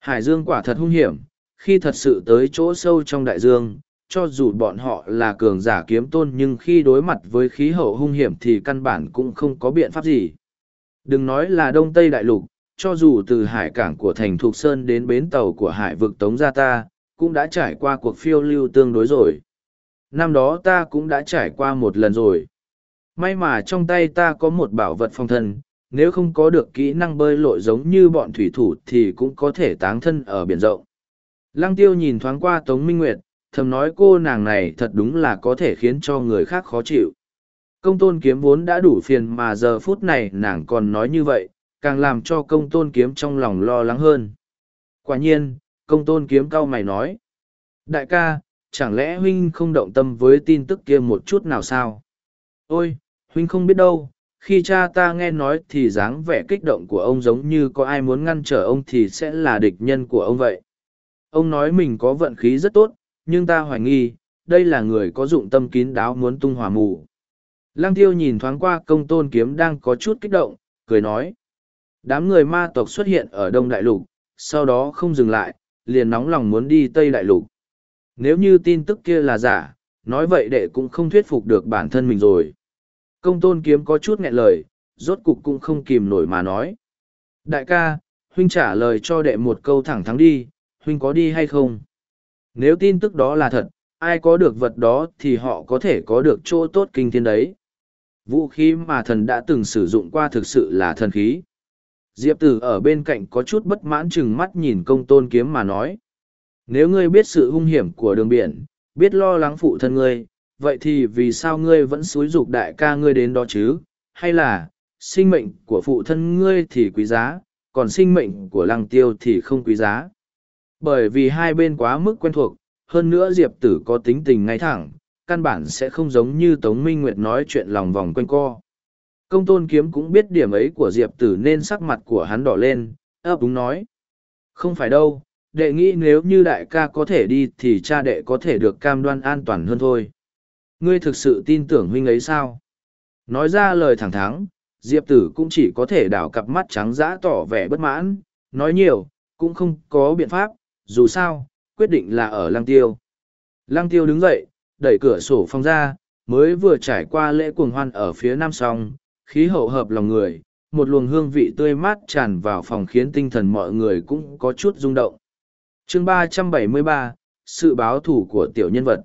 Hải Dương quả thật hung hiểm, khi thật sự tới chỗ sâu trong đại dương, cho dù bọn họ là cường giả kiếm tôn nhưng khi đối mặt với khí hậu hung hiểm thì căn bản cũng không có biện pháp gì. Đừng nói là Đông Tây Đại Lục, cho dù từ hải cảng của thành Thục Sơn đến bến tàu của hải vực Tống Gia ta, cũng đã trải qua cuộc phiêu lưu tương đối rồi. Năm đó ta cũng đã trải qua một lần rồi. May mà trong tay ta có một bảo vật phong thân, nếu không có được kỹ năng bơi lội giống như bọn thủy thủ thì cũng có thể táng thân ở biển rộng. Lăng tiêu nhìn thoáng qua Tống Minh Nguyệt, thầm nói cô nàng này thật đúng là có thể khiến cho người khác khó chịu. Công tôn kiếm vốn đã đủ phiền mà giờ phút này nàng còn nói như vậy, càng làm cho công tôn kiếm trong lòng lo lắng hơn. Quả nhiên, công tôn kiếm cau mày nói. Đại ca, chẳng lẽ huynh không động tâm với tin tức kia một chút nào sao? Ôi, huynh không biết đâu, khi cha ta nghe nói thì dáng vẻ kích động của ông giống như có ai muốn ngăn trở ông thì sẽ là địch nhân của ông vậy. Ông nói mình có vận khí rất tốt, nhưng ta hoài nghi, đây là người có dụng tâm kín đáo muốn tung hòa mù. Lăng tiêu nhìn thoáng qua công tôn kiếm đang có chút kích động, cười nói. Đám người ma tộc xuất hiện ở Đông Đại Lục, sau đó không dừng lại, liền nóng lòng muốn đi Tây Đại Lục. Nếu như tin tức kia là giả, nói vậy đệ cũng không thuyết phục được bản thân mình rồi. Công tôn kiếm có chút nghẹn lời, rốt cục cũng không kìm nổi mà nói. Đại ca, huynh trả lời cho đệ một câu thẳng thắn đi, huynh có đi hay không? Nếu tin tức đó là thật, ai có được vật đó thì họ có thể có được chỗ tốt kinh thiên đấy. Vũ khí mà thần đã từng sử dụng qua thực sự là thần khí. Diệp Tử ở bên cạnh có chút bất mãn chừng mắt nhìn công tôn kiếm mà nói. Nếu ngươi biết sự hung hiểm của đường biển, biết lo lắng phụ thân ngươi, vậy thì vì sao ngươi vẫn xúi dục đại ca ngươi đến đó chứ? Hay là, sinh mệnh của phụ thân ngươi thì quý giá, còn sinh mệnh của lăng tiêu thì không quý giá? Bởi vì hai bên quá mức quen thuộc, hơn nữa Diệp Tử có tính tình ngay thẳng, căn bản sẽ không giống như Tống Minh Nguyệt nói chuyện lòng vòng quanh co. Công tôn kiếm cũng biết điểm ấy của Diệp tử nên sắc mặt của hắn đỏ lên, ấp à, đúng nói. Không phải đâu, đệ nghĩ nếu như đại ca có thể đi thì cha đệ có thể được cam đoan an toàn hơn thôi. Ngươi thực sự tin tưởng huynh ấy sao? Nói ra lời thẳng thắn, Diệp tử cũng chỉ có thể đảo cặp mắt trắng dã tỏ vẻ bất mãn, nói nhiều, cũng không có biện pháp, dù sao, quyết định là ở lăng tiêu. Lăng tiêu đứng dậy, đẩy cửa sổ phòng ra, mới vừa trải qua lễ cuồng hoan ở phía nam song, khí hậu hợp lòng người, một luồng hương vị tươi mát tràn vào phòng khiến tinh thần mọi người cũng có chút rung động. chương ba trăm bảy mươi ba sự báo thủ của tiểu nhân vật.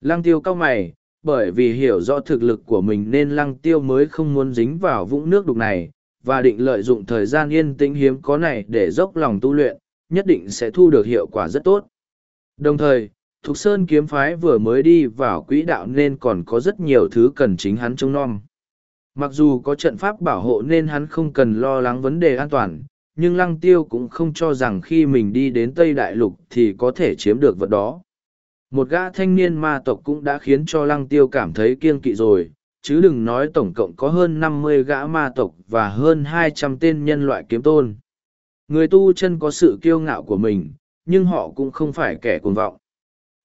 Lăng tiêu cao mày, bởi vì hiểu rõ thực lực của mình nên lăng tiêu mới không muốn dính vào vũng nước đục này, và định lợi dụng thời gian yên tĩnh hiếm có này để dốc lòng tu luyện, nhất định sẽ thu được hiệu quả rất tốt. Đồng thời, Thục Sơn kiếm phái vừa mới đi vào quỹ đạo nên còn có rất nhiều thứ cần chính hắn trông nom. Mặc dù có trận pháp bảo hộ nên hắn không cần lo lắng vấn đề an toàn, nhưng Lăng Tiêu cũng không cho rằng khi mình đi đến Tây Đại Lục thì có thể chiếm được vật đó. Một gã thanh niên ma tộc cũng đã khiến cho Lăng Tiêu cảm thấy kiên kỵ rồi, chứ đừng nói tổng cộng có hơn năm mươi gã ma tộc và hơn hai trăm tên nhân loại kiếm tôn. Người tu chân có sự kiêu ngạo của mình, nhưng họ cũng không phải kẻ cuồng vọng.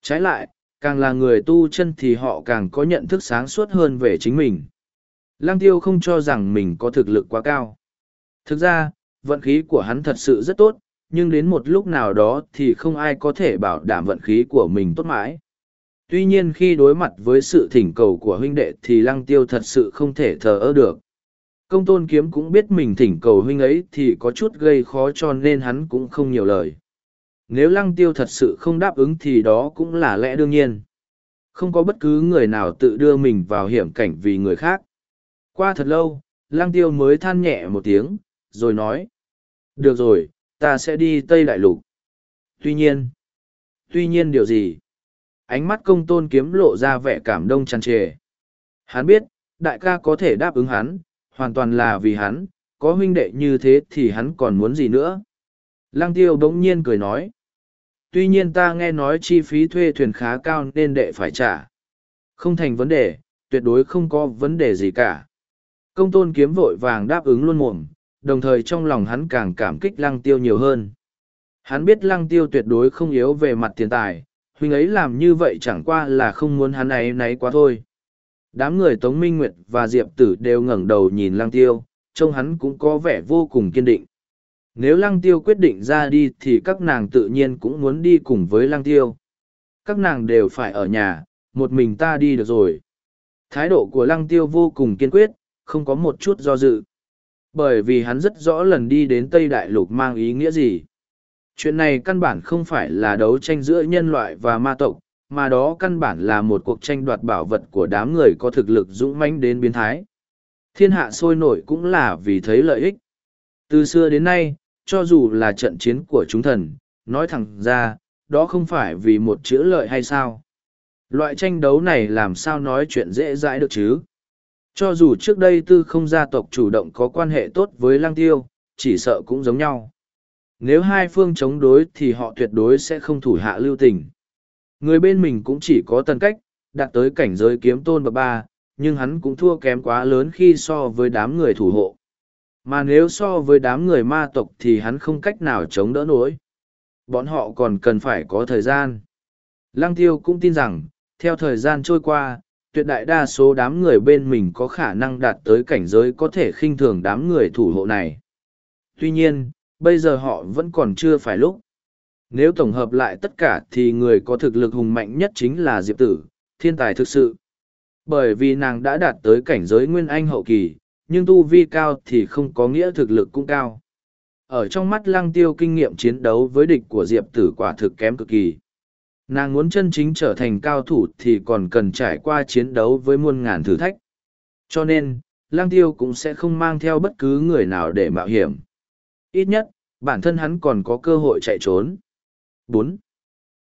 Trái lại, càng là người tu chân thì họ càng có nhận thức sáng suốt hơn về chính mình. Lăng tiêu không cho rằng mình có thực lực quá cao. Thực ra, vận khí của hắn thật sự rất tốt, nhưng đến một lúc nào đó thì không ai có thể bảo đảm vận khí của mình tốt mãi. Tuy nhiên khi đối mặt với sự thỉnh cầu của huynh đệ thì lăng tiêu thật sự không thể thờ ơ được. Công tôn kiếm cũng biết mình thỉnh cầu huynh ấy thì có chút gây khó cho nên hắn cũng không nhiều lời. Nếu lăng tiêu thật sự không đáp ứng thì đó cũng là lẽ đương nhiên. Không có bất cứ người nào tự đưa mình vào hiểm cảnh vì người khác. Qua thật lâu, lăng tiêu mới than nhẹ một tiếng, rồi nói. Được rồi, ta sẽ đi Tây Đại Lục. Tuy nhiên, tuy nhiên điều gì? Ánh mắt công tôn kiếm lộ ra vẻ cảm đông tràn trề. Hắn biết, đại ca có thể đáp ứng hắn, hoàn toàn là vì hắn, có huynh đệ như thế thì hắn còn muốn gì nữa. Lăng tiêu bỗng nhiên cười nói. Tuy nhiên ta nghe nói chi phí thuê thuyền khá cao nên đệ phải trả. Không thành vấn đề, tuyệt đối không có vấn đề gì cả. Công tôn kiếm vội vàng đáp ứng luôn mồm, đồng thời trong lòng hắn càng cảm kích lăng tiêu nhiều hơn. Hắn biết lăng tiêu tuyệt đối không yếu về mặt tiền tài, huynh ấy làm như vậy chẳng qua là không muốn hắn ấy nấy quá thôi. Đám người Tống Minh Nguyệt và Diệp Tử đều ngẩng đầu nhìn lăng tiêu, trông hắn cũng có vẻ vô cùng kiên định. Nếu lăng tiêu quyết định ra đi thì các nàng tự nhiên cũng muốn đi cùng với lăng tiêu. Các nàng đều phải ở nhà, một mình ta đi được rồi. Thái độ của lăng tiêu vô cùng kiên quyết, không có một chút do dự. Bởi vì hắn rất rõ lần đi đến Tây Đại Lục mang ý nghĩa gì. Chuyện này căn bản không phải là đấu tranh giữa nhân loại và ma tộc, mà đó căn bản là một cuộc tranh đoạt bảo vật của đám người có thực lực dũng mãnh đến biến thái. Thiên hạ sôi nổi cũng là vì thấy lợi ích. Từ xưa đến nay, cho dù là trận chiến của chúng thần, nói thẳng ra, đó không phải vì một chữ lợi hay sao. Loại tranh đấu này làm sao nói chuyện dễ dãi được chứ? Cho dù trước đây tư không gia tộc chủ động có quan hệ tốt với lăng tiêu, chỉ sợ cũng giống nhau. Nếu hai phương chống đối thì họ tuyệt đối sẽ không thủ hạ lưu tình. Người bên mình cũng chỉ có tần cách, đạt tới cảnh giới kiếm tôn bậc ba, nhưng hắn cũng thua kém quá lớn khi so với đám người thủ hộ. Mà nếu so với đám người ma tộc thì hắn không cách nào chống đỡ nổi. Bọn họ còn cần phải có thời gian. Lăng tiêu cũng tin rằng, theo thời gian trôi qua, tuyệt đại đa số đám người bên mình có khả năng đạt tới cảnh giới có thể khinh thường đám người thủ hộ này. Tuy nhiên, bây giờ họ vẫn còn chưa phải lúc. Nếu tổng hợp lại tất cả thì người có thực lực hùng mạnh nhất chính là Diệp Tử, thiên tài thực sự. Bởi vì nàng đã đạt tới cảnh giới nguyên anh hậu kỳ, nhưng tu vi cao thì không có nghĩa thực lực cũng cao. Ở trong mắt lăng tiêu kinh nghiệm chiến đấu với địch của Diệp Tử quả thực kém cực kỳ. Nàng muốn chân chính trở thành cao thủ thì còn cần trải qua chiến đấu với muôn ngàn thử thách. Cho nên, Lang tiêu cũng sẽ không mang theo bất cứ người nào để mạo hiểm. Ít nhất, bản thân hắn còn có cơ hội chạy trốn. bốn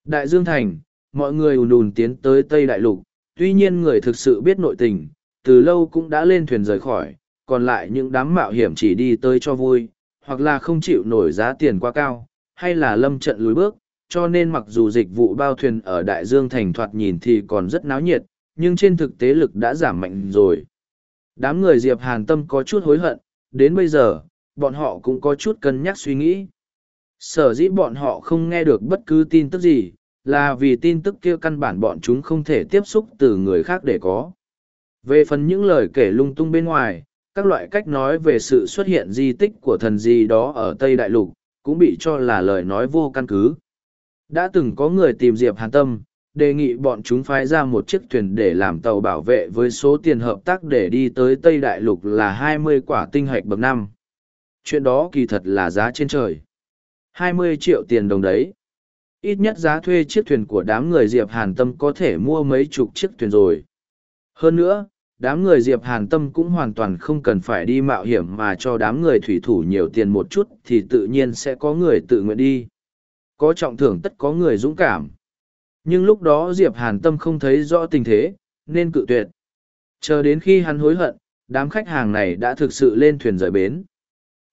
Đại Dương Thành, mọi người ùn ùn tiến tới Tây Đại Lục, tuy nhiên người thực sự biết nội tình, từ lâu cũng đã lên thuyền rời khỏi, còn lại những đám mạo hiểm chỉ đi tới cho vui, hoặc là không chịu nổi giá tiền quá cao, hay là lâm trận lùi bước, cho nên mặc dù dịch vụ bao thuyền ở Đại Dương Thành thoạt nhìn thì còn rất náo nhiệt, nhưng trên thực tế lực đã giảm mạnh rồi. Đám người Diệp Hàn Tâm có chút hối hận, đến bây giờ, bọn họ cũng có chút cân nhắc suy nghĩ. Sở dĩ bọn họ không nghe được bất cứ tin tức gì, là vì tin tức kia căn bản bọn chúng không thể tiếp xúc từ người khác để có. Về phần những lời kể lung tung bên ngoài, các loại cách nói về sự xuất hiện di tích của thần gì đó ở Tây Đại Lục, cũng bị cho là lời nói vô căn cứ. Đã từng có người tìm Diệp Hàn Tâm, đề nghị bọn chúng phái ra một chiếc thuyền để làm tàu bảo vệ với số tiền hợp tác để đi tới Tây Đại Lục là hai mươi quả tinh hạch bậc năm. Chuyện đó kỳ thật là giá trên trời. hai mươi triệu tiền đồng đấy. Ít nhất giá thuê chiếc thuyền của đám người Diệp Hàn Tâm có thể mua mấy chục chiếc thuyền rồi. Hơn nữa, đám người Diệp Hàn Tâm cũng hoàn toàn không cần phải đi mạo hiểm mà cho đám người thủy thủ nhiều tiền một chút thì tự nhiên sẽ có người tự nguyện đi. Có trọng thưởng tất có người dũng cảm. Nhưng lúc đó Diệp Hàn Tâm không thấy rõ tình thế, nên cự tuyệt. Chờ đến khi hắn hối hận, đám khách hàng này đã thực sự lên thuyền rời bến.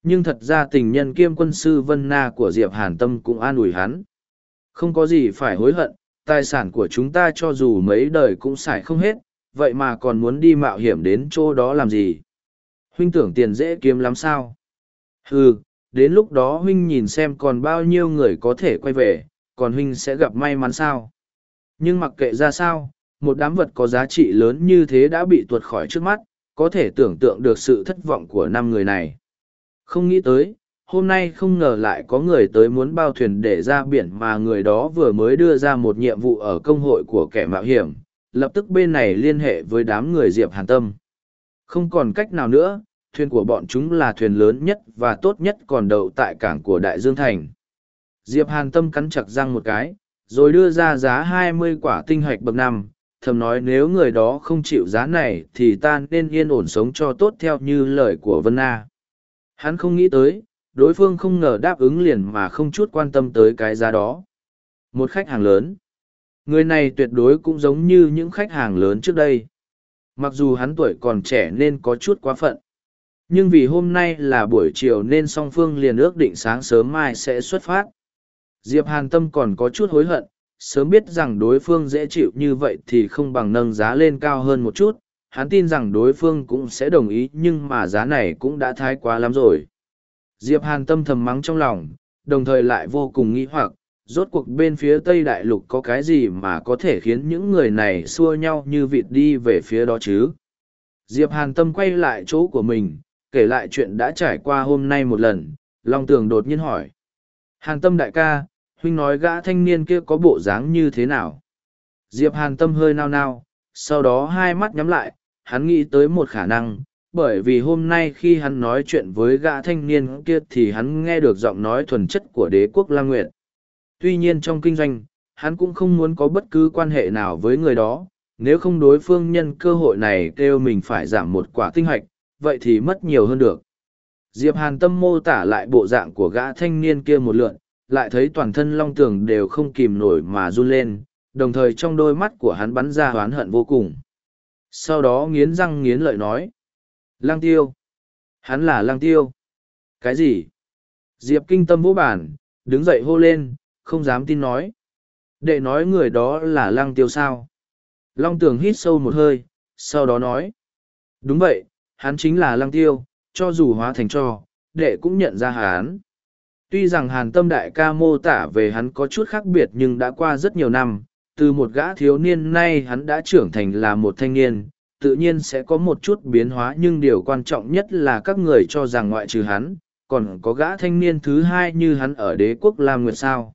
Nhưng thật ra tình nhân kiêm quân sư Vân Na của Diệp Hàn Tâm cũng an ủi hắn. Không có gì phải hối hận, tài sản của chúng ta cho dù mấy đời cũng xài không hết, vậy mà còn muốn đi mạo hiểm đến chỗ đó làm gì? Huynh tưởng tiền dễ kiếm lắm sao? Ừ, đến lúc đó huynh nhìn xem còn bao nhiêu người có thể quay về, còn huynh sẽ gặp may mắn sao? Nhưng mặc kệ ra sao, một đám vật có giá trị lớn như thế đã bị tuột khỏi trước mắt, có thể tưởng tượng được sự thất vọng của năm người này. Không nghĩ tới, hôm nay không ngờ lại có người tới muốn bao thuyền để ra biển mà người đó vừa mới đưa ra một nhiệm vụ ở công hội của kẻ mạo hiểm, lập tức bên này liên hệ với đám người Diệp Hàn Tâm. Không còn cách nào nữa, thuyền của bọn chúng là thuyền lớn nhất và tốt nhất còn đậu tại cảng của Đại Dương Thành. Diệp Hàn Tâm cắn chặt răng một cái, rồi đưa ra giá hai mươi quả tinh hạch bậc năm, thầm nói nếu người đó không chịu giá này thì ta nên yên ổn sống cho tốt theo như lời của Vân Na. Hắn không nghĩ tới, đối phương không ngờ đáp ứng liền mà không chút quan tâm tới cái giá đó. Một khách hàng lớn. Người này tuyệt đối cũng giống như những khách hàng lớn trước đây. Mặc dù hắn tuổi còn trẻ nên có chút quá phận. Nhưng vì hôm nay là buổi chiều nên song phương liền ước định sáng sớm mai sẽ xuất phát. Diệp Hàn Tâm còn có chút hối hận, sớm biết rằng đối phương dễ chịu như vậy thì không bằng nâng giá lên cao hơn một chút. Hắn tin rằng đối phương cũng sẽ đồng ý nhưng mà giá này cũng đã thái quá lắm rồi. Diệp Hàn Tâm thầm mắng trong lòng, đồng thời lại vô cùng nghĩ hoặc, rốt cuộc bên phía Tây Đại Lục có cái gì mà có thể khiến những người này xua nhau như vịt đi về phía đó chứ. Diệp Hàn Tâm quay lại chỗ của mình, kể lại chuyện đã trải qua hôm nay một lần, Long Tường đột nhiên hỏi. Hàn Tâm đại ca, huynh nói gã thanh niên kia có bộ dáng như thế nào? Diệp Hàn Tâm hơi nao nao, sau đó hai mắt nhắm lại, hắn nghĩ tới một khả năng, bởi vì hôm nay khi hắn nói chuyện với gã thanh niên kia thì hắn nghe được giọng nói thuần chất của đế quốc La Nguyệt. Tuy nhiên trong kinh doanh, hắn cũng không muốn có bất cứ quan hệ nào với người đó, nếu không đối phương nhân cơ hội này kêu mình phải giảm một quả tinh hoạch, vậy thì mất nhiều hơn được. Diệp Hàn tâm mô tả lại bộ dạng của gã thanh niên kia một lượn, lại thấy toàn thân long tường đều không kìm nổi mà run lên, đồng thời trong đôi mắt của hắn bắn ra hoán hận vô cùng. Sau đó nghiến răng nghiến lợi nói. Lang tiêu. Hắn là lang tiêu. Cái gì? Diệp kinh tâm vũ bản, đứng dậy hô lên, không dám tin nói. Đệ nói người đó là lăng tiêu sao. Long tường hít sâu một hơi, sau đó nói. Đúng vậy, hắn chính là lăng tiêu, cho dù hóa thành cho, đệ cũng nhận ra hắn. Tuy rằng hàn tâm đại ca mô tả về hắn có chút khác biệt nhưng đã qua rất nhiều năm, từ một gã thiếu niên nay hắn đã trưởng thành là một thanh niên, tự nhiên sẽ có một chút biến hóa nhưng điều quan trọng nhất là các người cho rằng ngoại trừ hắn, còn có gã thanh niên thứ hai như hắn ở đế quốc Lam Nguyệt sao.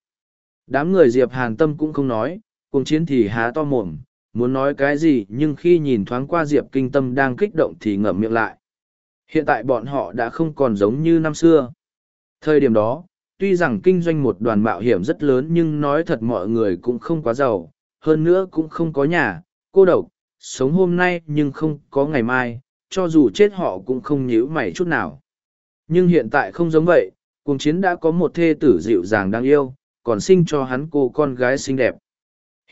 Đám người Diệp Hàn Tâm cũng không nói, cùng chiến thì há to mồm, muốn nói cái gì nhưng khi nhìn thoáng qua Diệp Kinh Tâm đang kích động thì ngậm miệng lại. Hiện tại bọn họ đã không còn giống như năm xưa. Thời điểm đó, tuy rằng kinh doanh một đoàn mạo hiểm rất lớn nhưng nói thật mọi người cũng không quá giàu, hơn nữa cũng không có nhà, cô độc, sống hôm nay nhưng không có ngày mai, cho dù chết họ cũng không nhíu mày chút nào. Nhưng hiện tại không giống vậy, cuồng chiến đã có một thê tử dịu dàng đáng yêu, còn sinh cho hắn cô con gái xinh đẹp.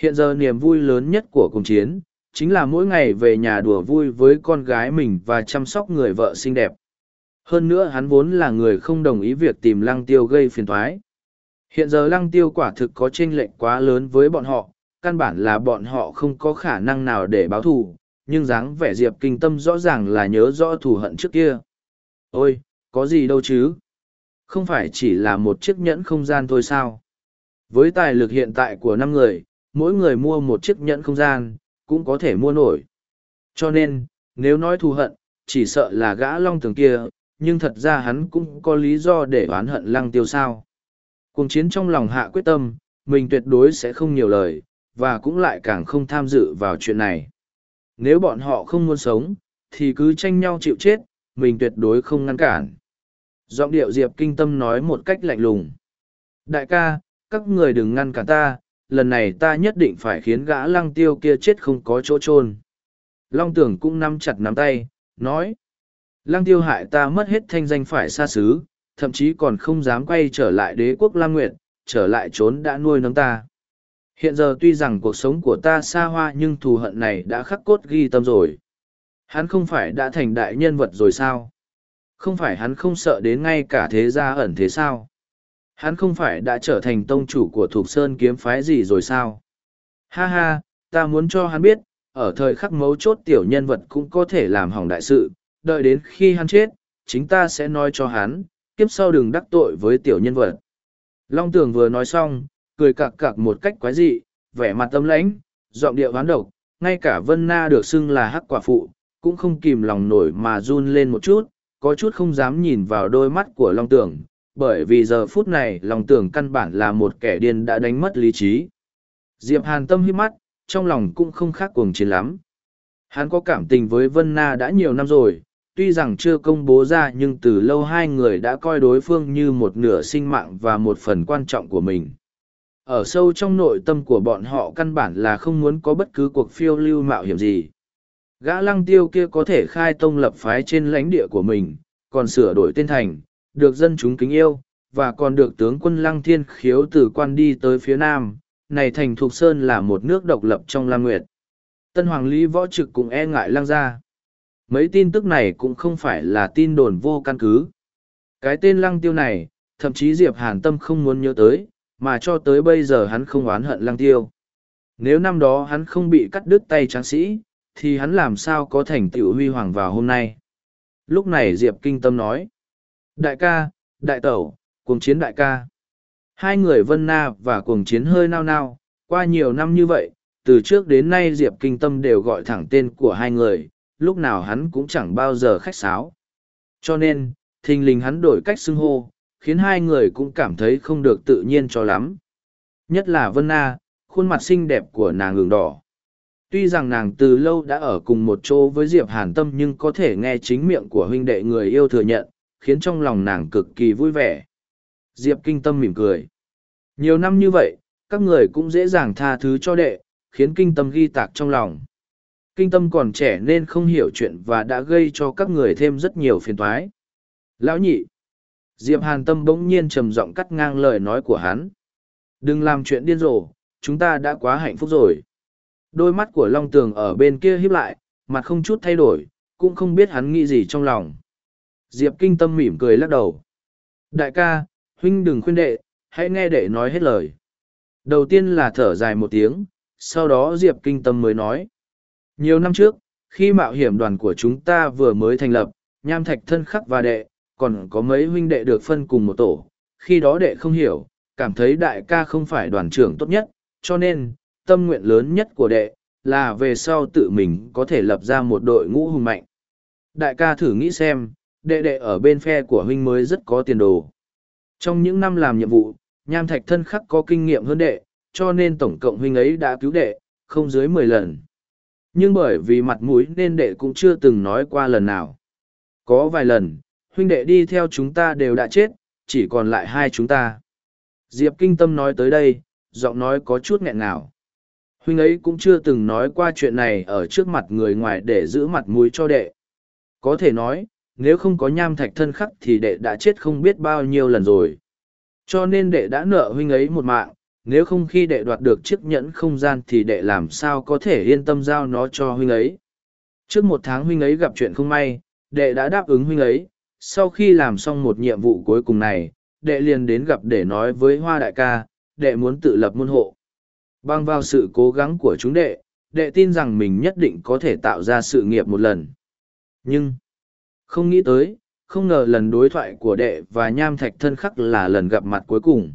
Hiện giờ niềm vui lớn nhất của cùng chiến, chính là mỗi ngày về nhà đùa vui với con gái mình và chăm sóc người vợ xinh đẹp. Hơn nữa hắn vốn là người không đồng ý việc tìm lăng tiêu gây phiền thoái. Hiện giờ lăng tiêu quả thực có chênh lệch quá lớn với bọn họ, căn bản là bọn họ không có khả năng nào để báo thù, nhưng dáng vẻ diệp kinh tâm rõ ràng là nhớ rõ thù hận trước kia ôi có gì đâu chứ không phải chỉ là một chiếc nhẫn không gian thôi sao với tài lực hiện tại của năm người mỗi người mua một chiếc nhẫn không gian, cũng có thể mua nổi. Cho nên, nếu nói thù hận, chỉ sợ là gã long tường kia, nhưng thật ra hắn cũng có lý do để oán hận lăng tiêu sao. Cùng chiến trong lòng hạ quyết tâm, mình tuyệt đối sẽ không nhiều lời, và cũng lại càng không tham dự vào chuyện này. Nếu bọn họ không muốn sống, thì cứ tranh nhau chịu chết, mình tuyệt đối không ngăn cản. Giọng điệu diệp kinh tâm nói một cách lạnh lùng. Đại ca, các người đừng ngăn cản ta lần này ta nhất định phải khiến gã lăng tiêu kia chết không có chỗ chôn. Long tưởng cũng nắm chặt nắm tay nói lăng tiêu hại ta mất hết thanh danh phải xa xứ thậm chí còn không dám quay trở lại đế quốc lam Nguyệt, trở lại trốn đã nuôi nấng ta. Hiện giờ tuy rằng cuộc sống của ta xa hoa nhưng thù hận này đã khắc cốt ghi tâm rồi. Hắn không phải đã thành đại nhân vật rồi sao? Không phải hắn không sợ đến ngay cả thế gia ẩn thế sao? Hắn không phải đã trở thành tông chủ của thục sơn kiếm phái gì rồi sao? Ha ha, ta muốn cho hắn biết, ở thời khắc mấu chốt tiểu nhân vật cũng có thể làm hỏng đại sự, đợi đến khi hắn chết, chính ta sẽ nói cho hắn, kiếp sau đừng đắc tội với tiểu nhân vật. Long tường vừa nói xong, cười cặc cặc một cách quái dị, vẻ mặt tâm lãnh, giọng điệu hoán độc, ngay cả vân na được xưng là hắc quả phụ, cũng không kìm lòng nổi mà run lên một chút, có chút không dám nhìn vào đôi mắt của long tường bởi vì giờ phút này lòng tưởng căn bản là một kẻ điên đã đánh mất lý trí. Diệp Hàn tâm hiếp mắt, trong lòng cũng không khác cuồng chiến lắm. Hắn có cảm tình với Vân Na đã nhiều năm rồi, tuy rằng chưa công bố ra nhưng từ lâu hai người đã coi đối phương như một nửa sinh mạng và một phần quan trọng của mình. Ở sâu trong nội tâm của bọn họ căn bản là không muốn có bất cứ cuộc phiêu lưu mạo hiểm gì. Gã lăng tiêu kia có thể khai tông lập phái trên lãnh địa của mình, còn sửa đổi tên thành, được dân chúng kính yêu, và còn được tướng quân Lăng Thiên Khiếu từ quan đi tới phía nam, này thành Thục Sơn là một nước độc lập trong Lam Nguyệt. Tân Hoàng Lý Võ Trực cũng e ngại Lăng gia. Mấy tin tức này cũng không phải là tin đồn vô căn cứ. Cái tên Lăng Tiêu này, thậm chí Diệp Hàn Tâm không muốn nhớ tới, mà cho tới bây giờ hắn không oán hận Lăng Tiêu. Nếu năm đó hắn không bị cắt đứt tay tráng sĩ, thì hắn làm sao có thành tựu huy hoàng vào hôm nay. Lúc này Diệp Kinh Tâm nói, Đại ca, đại tẩu, cuồng chiến đại ca. Hai người Vân Na và cuồng chiến hơi nao nao, qua nhiều năm như vậy, từ trước đến nay Diệp Kinh Tâm đều gọi thẳng tên của hai người, lúc nào hắn cũng chẳng bao giờ khách sáo. Cho nên, thình lình hắn đổi cách xưng hô, khiến hai người cũng cảm thấy không được tự nhiên cho lắm. Nhất là Vân Na, khuôn mặt xinh đẹp của nàng ngừng đỏ. Tuy rằng nàng từ lâu đã ở cùng một chỗ với Diệp Hàn Tâm nhưng có thể nghe chính miệng của huynh đệ người yêu thừa nhận, khiến trong lòng nàng cực kỳ vui vẻ. Diệp kinh tâm mỉm cười. Nhiều năm như vậy, các người cũng dễ dàng tha thứ cho đệ, khiến kinh tâm ghi tạc trong lòng. Kinh tâm còn trẻ nên không hiểu chuyện và đã gây cho các người thêm rất nhiều phiền toái. Lão nhị. Diệp hàn tâm bỗng nhiên trầm giọng cắt ngang lời nói của hắn. Đừng làm chuyện điên rồ, chúng ta đã quá hạnh phúc rồi. Đôi mắt của Long Tường ở bên kia híp lại, mặt không chút thay đổi, cũng không biết hắn nghĩ gì trong lòng. Diệp kinh tâm mỉm cười lắc đầu. Đại ca, huynh đừng khuyên đệ, hãy nghe đệ nói hết lời. Đầu tiên là thở dài một tiếng, sau đó Diệp kinh tâm mới nói. Nhiều năm trước, khi mạo hiểm đoàn của chúng ta vừa mới thành lập, nham thạch thân khắc và đệ, còn có mấy huynh đệ được phân cùng một tổ. Khi đó đệ không hiểu, cảm thấy đại ca không phải đoàn trưởng tốt nhất, cho nên, tâm nguyện lớn nhất của đệ, là về sau tự mình có thể lập ra một đội ngũ hùng mạnh. Đại ca thử nghĩ xem, đệ đệ ở bên phe của huynh mới rất có tiền đồ. Trong những năm làm nhiệm vụ, nham thạch thân khắc có kinh nghiệm hơn đệ, cho nên tổng cộng huynh ấy đã cứu đệ, không dưới mười lần. Nhưng bởi vì mặt mũi nên đệ cũng chưa từng nói qua lần nào. Có vài lần, huynh đệ đi theo chúng ta đều đã chết, chỉ còn lại hai chúng ta. Diệp Kinh Tâm nói tới đây, giọng nói có chút nghẹn ngào. Huynh ấy cũng chưa từng nói qua chuyện này ở trước mặt người ngoài để giữ mặt mũi cho đệ. Có thể nói, nếu không có nham thạch thân khắc thì đệ đã chết không biết bao nhiêu lần rồi. Cho nên đệ đã nợ huynh ấy một mạng, nếu không khi đệ đoạt được chiếc nhẫn không gian thì đệ làm sao có thể yên tâm giao nó cho huynh ấy. Trước một tháng huynh ấy gặp chuyện không may, đệ đã đáp ứng huynh ấy, sau khi làm xong một nhiệm vụ cuối cùng này, đệ liền đến gặp để nói với hoa đại ca, đệ muốn tự lập môn hộ. Bằng vào sự cố gắng của chúng đệ, đệ tin rằng mình nhất định có thể tạo ra sự nghiệp một lần. Nhưng, không nghĩ tới, không ngờ lần đối thoại của đệ và nham thạch thân khắc là lần gặp mặt cuối cùng.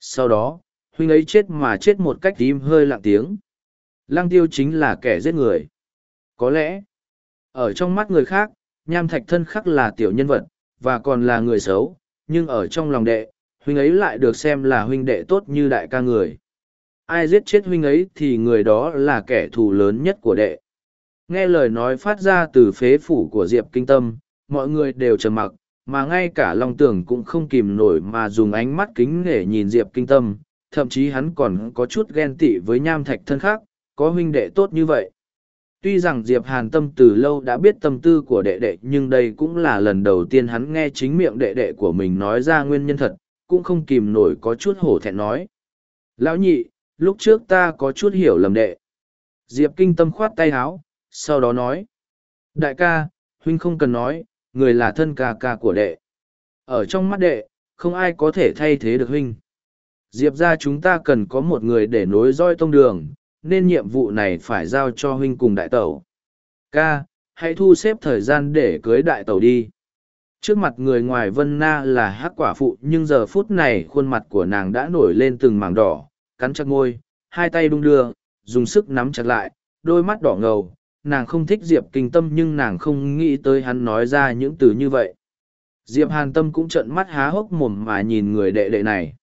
Sau đó, huynh ấy chết mà chết một cách im hơi lặng tiếng. Lăng tiêu chính là kẻ giết người. Có lẽ, ở trong mắt người khác, nham thạch thân khắc là tiểu nhân vật, và còn là người xấu, nhưng ở trong lòng đệ, huynh ấy lại được xem là huynh đệ tốt như đại ca người. Ai giết chết huynh ấy thì người đó là kẻ thù lớn nhất của đệ. Nghe lời nói phát ra từ phế phủ của Diệp Kinh Tâm, mọi người đều trầm mặc, mà ngay cả Long Tưởng cũng không kìm nổi mà dùng ánh mắt kính nể nhìn Diệp Kinh Tâm, thậm chí hắn còn có chút ghen tị với nham thạch thân khác, có huynh đệ tốt như vậy. Tuy rằng Diệp Hàn Tâm từ lâu đã biết tâm tư của đệ đệ nhưng đây cũng là lần đầu tiên hắn nghe chính miệng đệ đệ của mình nói ra nguyên nhân thật, cũng không kìm nổi có chút hổ thẹn nói. Lão nhị, lúc trước ta có chút hiểu lầm đệ. Diệp Kinh Tâm khoát tay áo, sau đó nói. Đại ca, huynh không cần nói, người là thân ca ca của đệ. Ở trong mắt đệ, không ai có thể thay thế được huynh. Diệp ra chúng ta cần có một người để nối roi tông đường, nên nhiệm vụ này phải giao cho huynh cùng đại tẩu. Ca, hãy thu xếp thời gian để cưới đại tẩu đi. Trước mặt người ngoài Vân Na là hắc quả phụ nhưng giờ phút này khuôn mặt của nàng đã nổi lên từng mảng đỏ, cắn chặt môi, hai tay đung đưa, dùng sức nắm chặt lại, đôi mắt đỏ ngầu. Nàng không thích Diệp kinh tâm nhưng nàng không nghĩ tới hắn nói ra những từ như vậy. Diệp hàn tâm cũng trợn mắt há hốc mồm mà nhìn người đệ đệ này.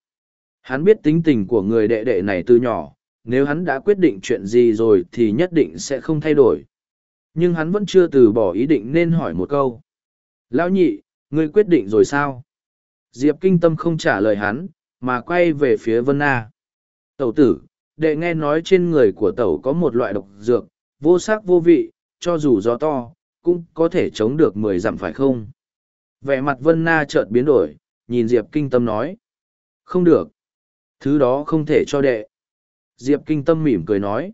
Hắn biết tính tình của người đệ đệ này từ nhỏ, nếu hắn đã quyết định chuyện gì rồi thì nhất định sẽ không thay đổi. Nhưng hắn vẫn chưa từ bỏ ý định nên hỏi một câu. Lão nhị, ngươi quyết định rồi sao? Diệp kinh tâm không trả lời hắn, mà quay về phía Vân Na. Tẩu tử, đệ nghe nói trên người của tẩu có một loại độc dược, vô sắc vô vị, cho dù gió to, cũng có thể chống được mười dặm phải không? Vẻ mặt Vân Na chợt biến đổi, nhìn Diệp kinh tâm nói. Không được. Thứ đó không thể cho đệ. Diệp kinh tâm mỉm cười nói.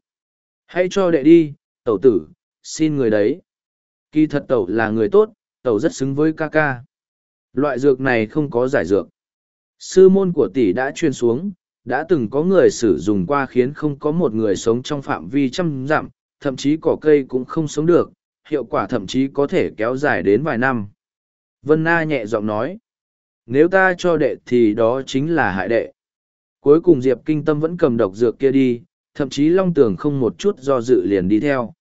Hãy cho đệ đi, tẩu tử, xin người đấy. Kỳ thật tẩu là người tốt, tẩu rất xứng với ca ca. Loại dược này không có giải dược. Sư môn của tỷ đã truyền xuống, đã từng có người sử dụng qua khiến không có một người sống trong phạm vi trăm dặm, thậm chí cỏ cây cũng không sống được, hiệu quả thậm chí có thể kéo dài đến vài năm. Vân Na nhẹ giọng nói, nếu ta cho đệ thì đó chính là hại đệ. Cuối cùng Diệp Kinh Tâm vẫn cầm độc dược kia đi, thậm chí Long Tường không một chút do dự liền đi theo.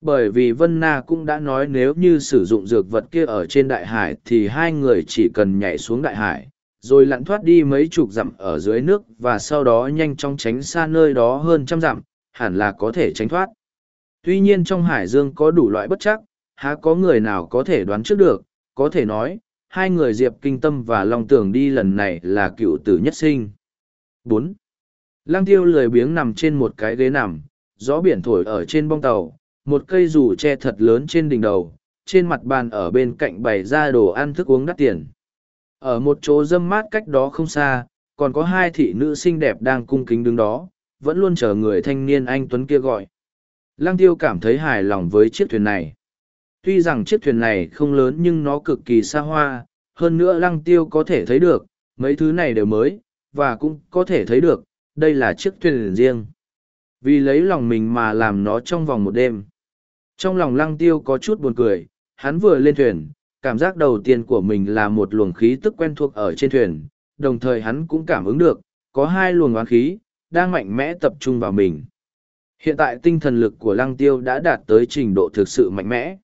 Bởi vì Vân Na cũng đã nói nếu như sử dụng dược vật kia ở trên đại hải thì hai người chỉ cần nhảy xuống đại hải, rồi lặn thoát đi mấy chục dặm ở dưới nước và sau đó nhanh chóng tránh xa nơi đó hơn trăm dặm, hẳn là có thể tránh thoát. Tuy nhiên trong hải dương có đủ loại bất chắc, há có người nào có thể đoán trước được, có thể nói, hai người Diệp Kinh Tâm và Long Tường đi lần này là cựu tử nhất sinh. bốn Lăng tiêu lười biếng nằm trên một cái ghế nằm, gió biển thổi ở trên bong tàu, một cây dù che thật lớn trên đỉnh đầu, trên mặt bàn ở bên cạnh bày ra đồ ăn thức uống đắt tiền. Ở một chỗ dâm mát cách đó không xa, còn có hai thị nữ xinh đẹp đang cung kính đứng đó, vẫn luôn chờ người thanh niên anh Tuấn kia gọi. Lăng tiêu cảm thấy hài lòng với chiếc thuyền này. Tuy rằng chiếc thuyền này không lớn nhưng nó cực kỳ xa hoa, hơn nữa lăng tiêu có thể thấy được, mấy thứ này đều mới, và cũng có thể thấy được, đây là chiếc thuyền riêng. Vì lấy lòng mình mà làm nó trong vòng một đêm. Trong lòng lăng tiêu có chút buồn cười, hắn vừa lên thuyền, cảm giác đầu tiên của mình là một luồng khí tức quen thuộc ở trên thuyền, đồng thời hắn cũng cảm ứng được, có hai luồng oán khí, đang mạnh mẽ tập trung vào mình. Hiện tại tinh thần lực của lăng tiêu đã đạt tới trình độ thực sự mạnh mẽ.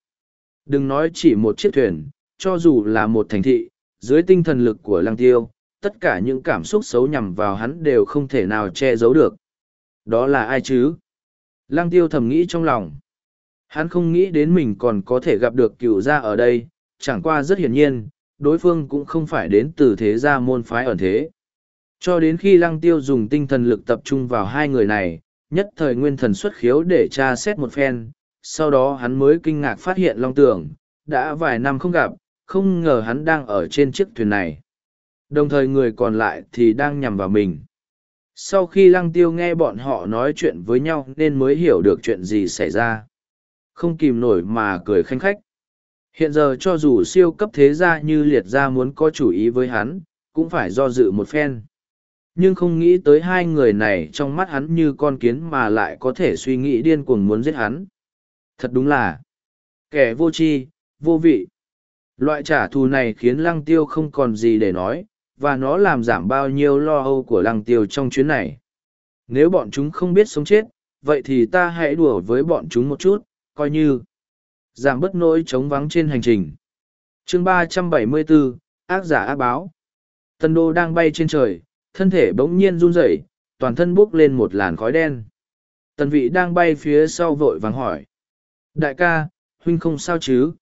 Đừng nói chỉ một chiếc thuyền, cho dù là một thành thị, dưới tinh thần lực của lăng tiêu, tất cả những cảm xúc xấu nhằm vào hắn đều không thể nào che giấu được. Đó là ai chứ? Lăng tiêu thầm nghĩ trong lòng. Hắn không nghĩ đến mình còn có thể gặp được cựu gia ở đây, chẳng qua rất hiển nhiên, đối phương cũng không phải đến từ thế gia môn phái ẩn thế. Cho đến khi lăng tiêu dùng tinh thần lực tập trung vào hai người này, nhất thời nguyên thần xuất khiếu để tra xét một phen, sau đó hắn mới kinh ngạc phát hiện long tưởng, đã vài năm không gặp, không ngờ hắn đang ở trên chiếc thuyền này. Đồng thời người còn lại thì đang nhằm vào mình. Sau khi lăng tiêu nghe bọn họ nói chuyện với nhau nên mới hiểu được chuyện gì xảy ra. Không kìm nổi mà cười khanh khách. Hiện giờ cho dù siêu cấp thế gia như liệt gia muốn có chủ ý với hắn, cũng phải do dự một phen nhưng không nghĩ tới hai người này trong mắt hắn như con kiến mà lại có thể suy nghĩ điên cuồng muốn giết hắn. Thật đúng là, kẻ vô tri, vô vị. Loại trả thù này khiến lăng tiêu không còn gì để nói, và nó làm giảm bao nhiêu lo âu của lăng tiêu trong chuyến này. Nếu bọn chúng không biết sống chết, vậy thì ta hãy đùa với bọn chúng một chút, coi như, giảm bớt nỗi chống vắng trên hành trình. Chương ba trăm bảy mươi bốn, ác giả ác báo. Tân đô đang bay trên trời thân thể bỗng nhiên run rẩy, toàn thân bốc lên một làn khói đen. Tần vị đang bay phía sau vội vàng hỏi, đại ca, huynh không sao chứ?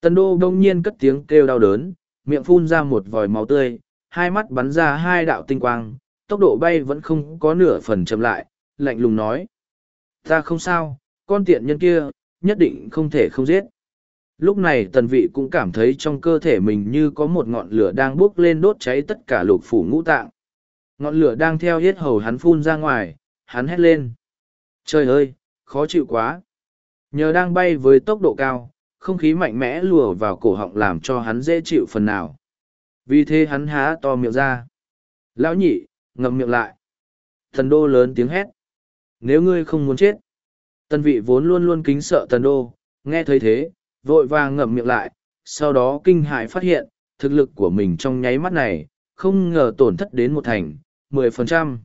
Tần đô bỗng nhiên cất tiếng kêu đau đớn, miệng phun ra một vòi máu tươi, hai mắt bắn ra hai đạo tinh quang, tốc độ bay vẫn không có nửa phần chậm lại, lạnh lùng nói, ta không sao, con tiện nhân kia, nhất định không thể không giết. Lúc này tần vị cũng cảm thấy trong cơ thể mình như có một ngọn lửa đang bốc lên đốt cháy tất cả lục phủ ngũ tạng ngọn lửa đang theo hết hầu hắn phun ra ngoài, hắn hét lên. Trời ơi, khó chịu quá. Nhờ đang bay với tốc độ cao, không khí mạnh mẽ lùa vào cổ họng làm cho hắn dễ chịu phần nào. Vì thế hắn há to miệng ra. Lão nhị, ngậm miệng lại. Thần đô lớn tiếng hét. Nếu ngươi không muốn chết. Tân vị vốn luôn luôn kính sợ tần đô, nghe thấy thế, vội vàng ngậm miệng lại, sau đó kinh hại phát hiện, thực lực của mình trong nháy mắt này, không ngờ tổn thất đến một thành mười phần trăm.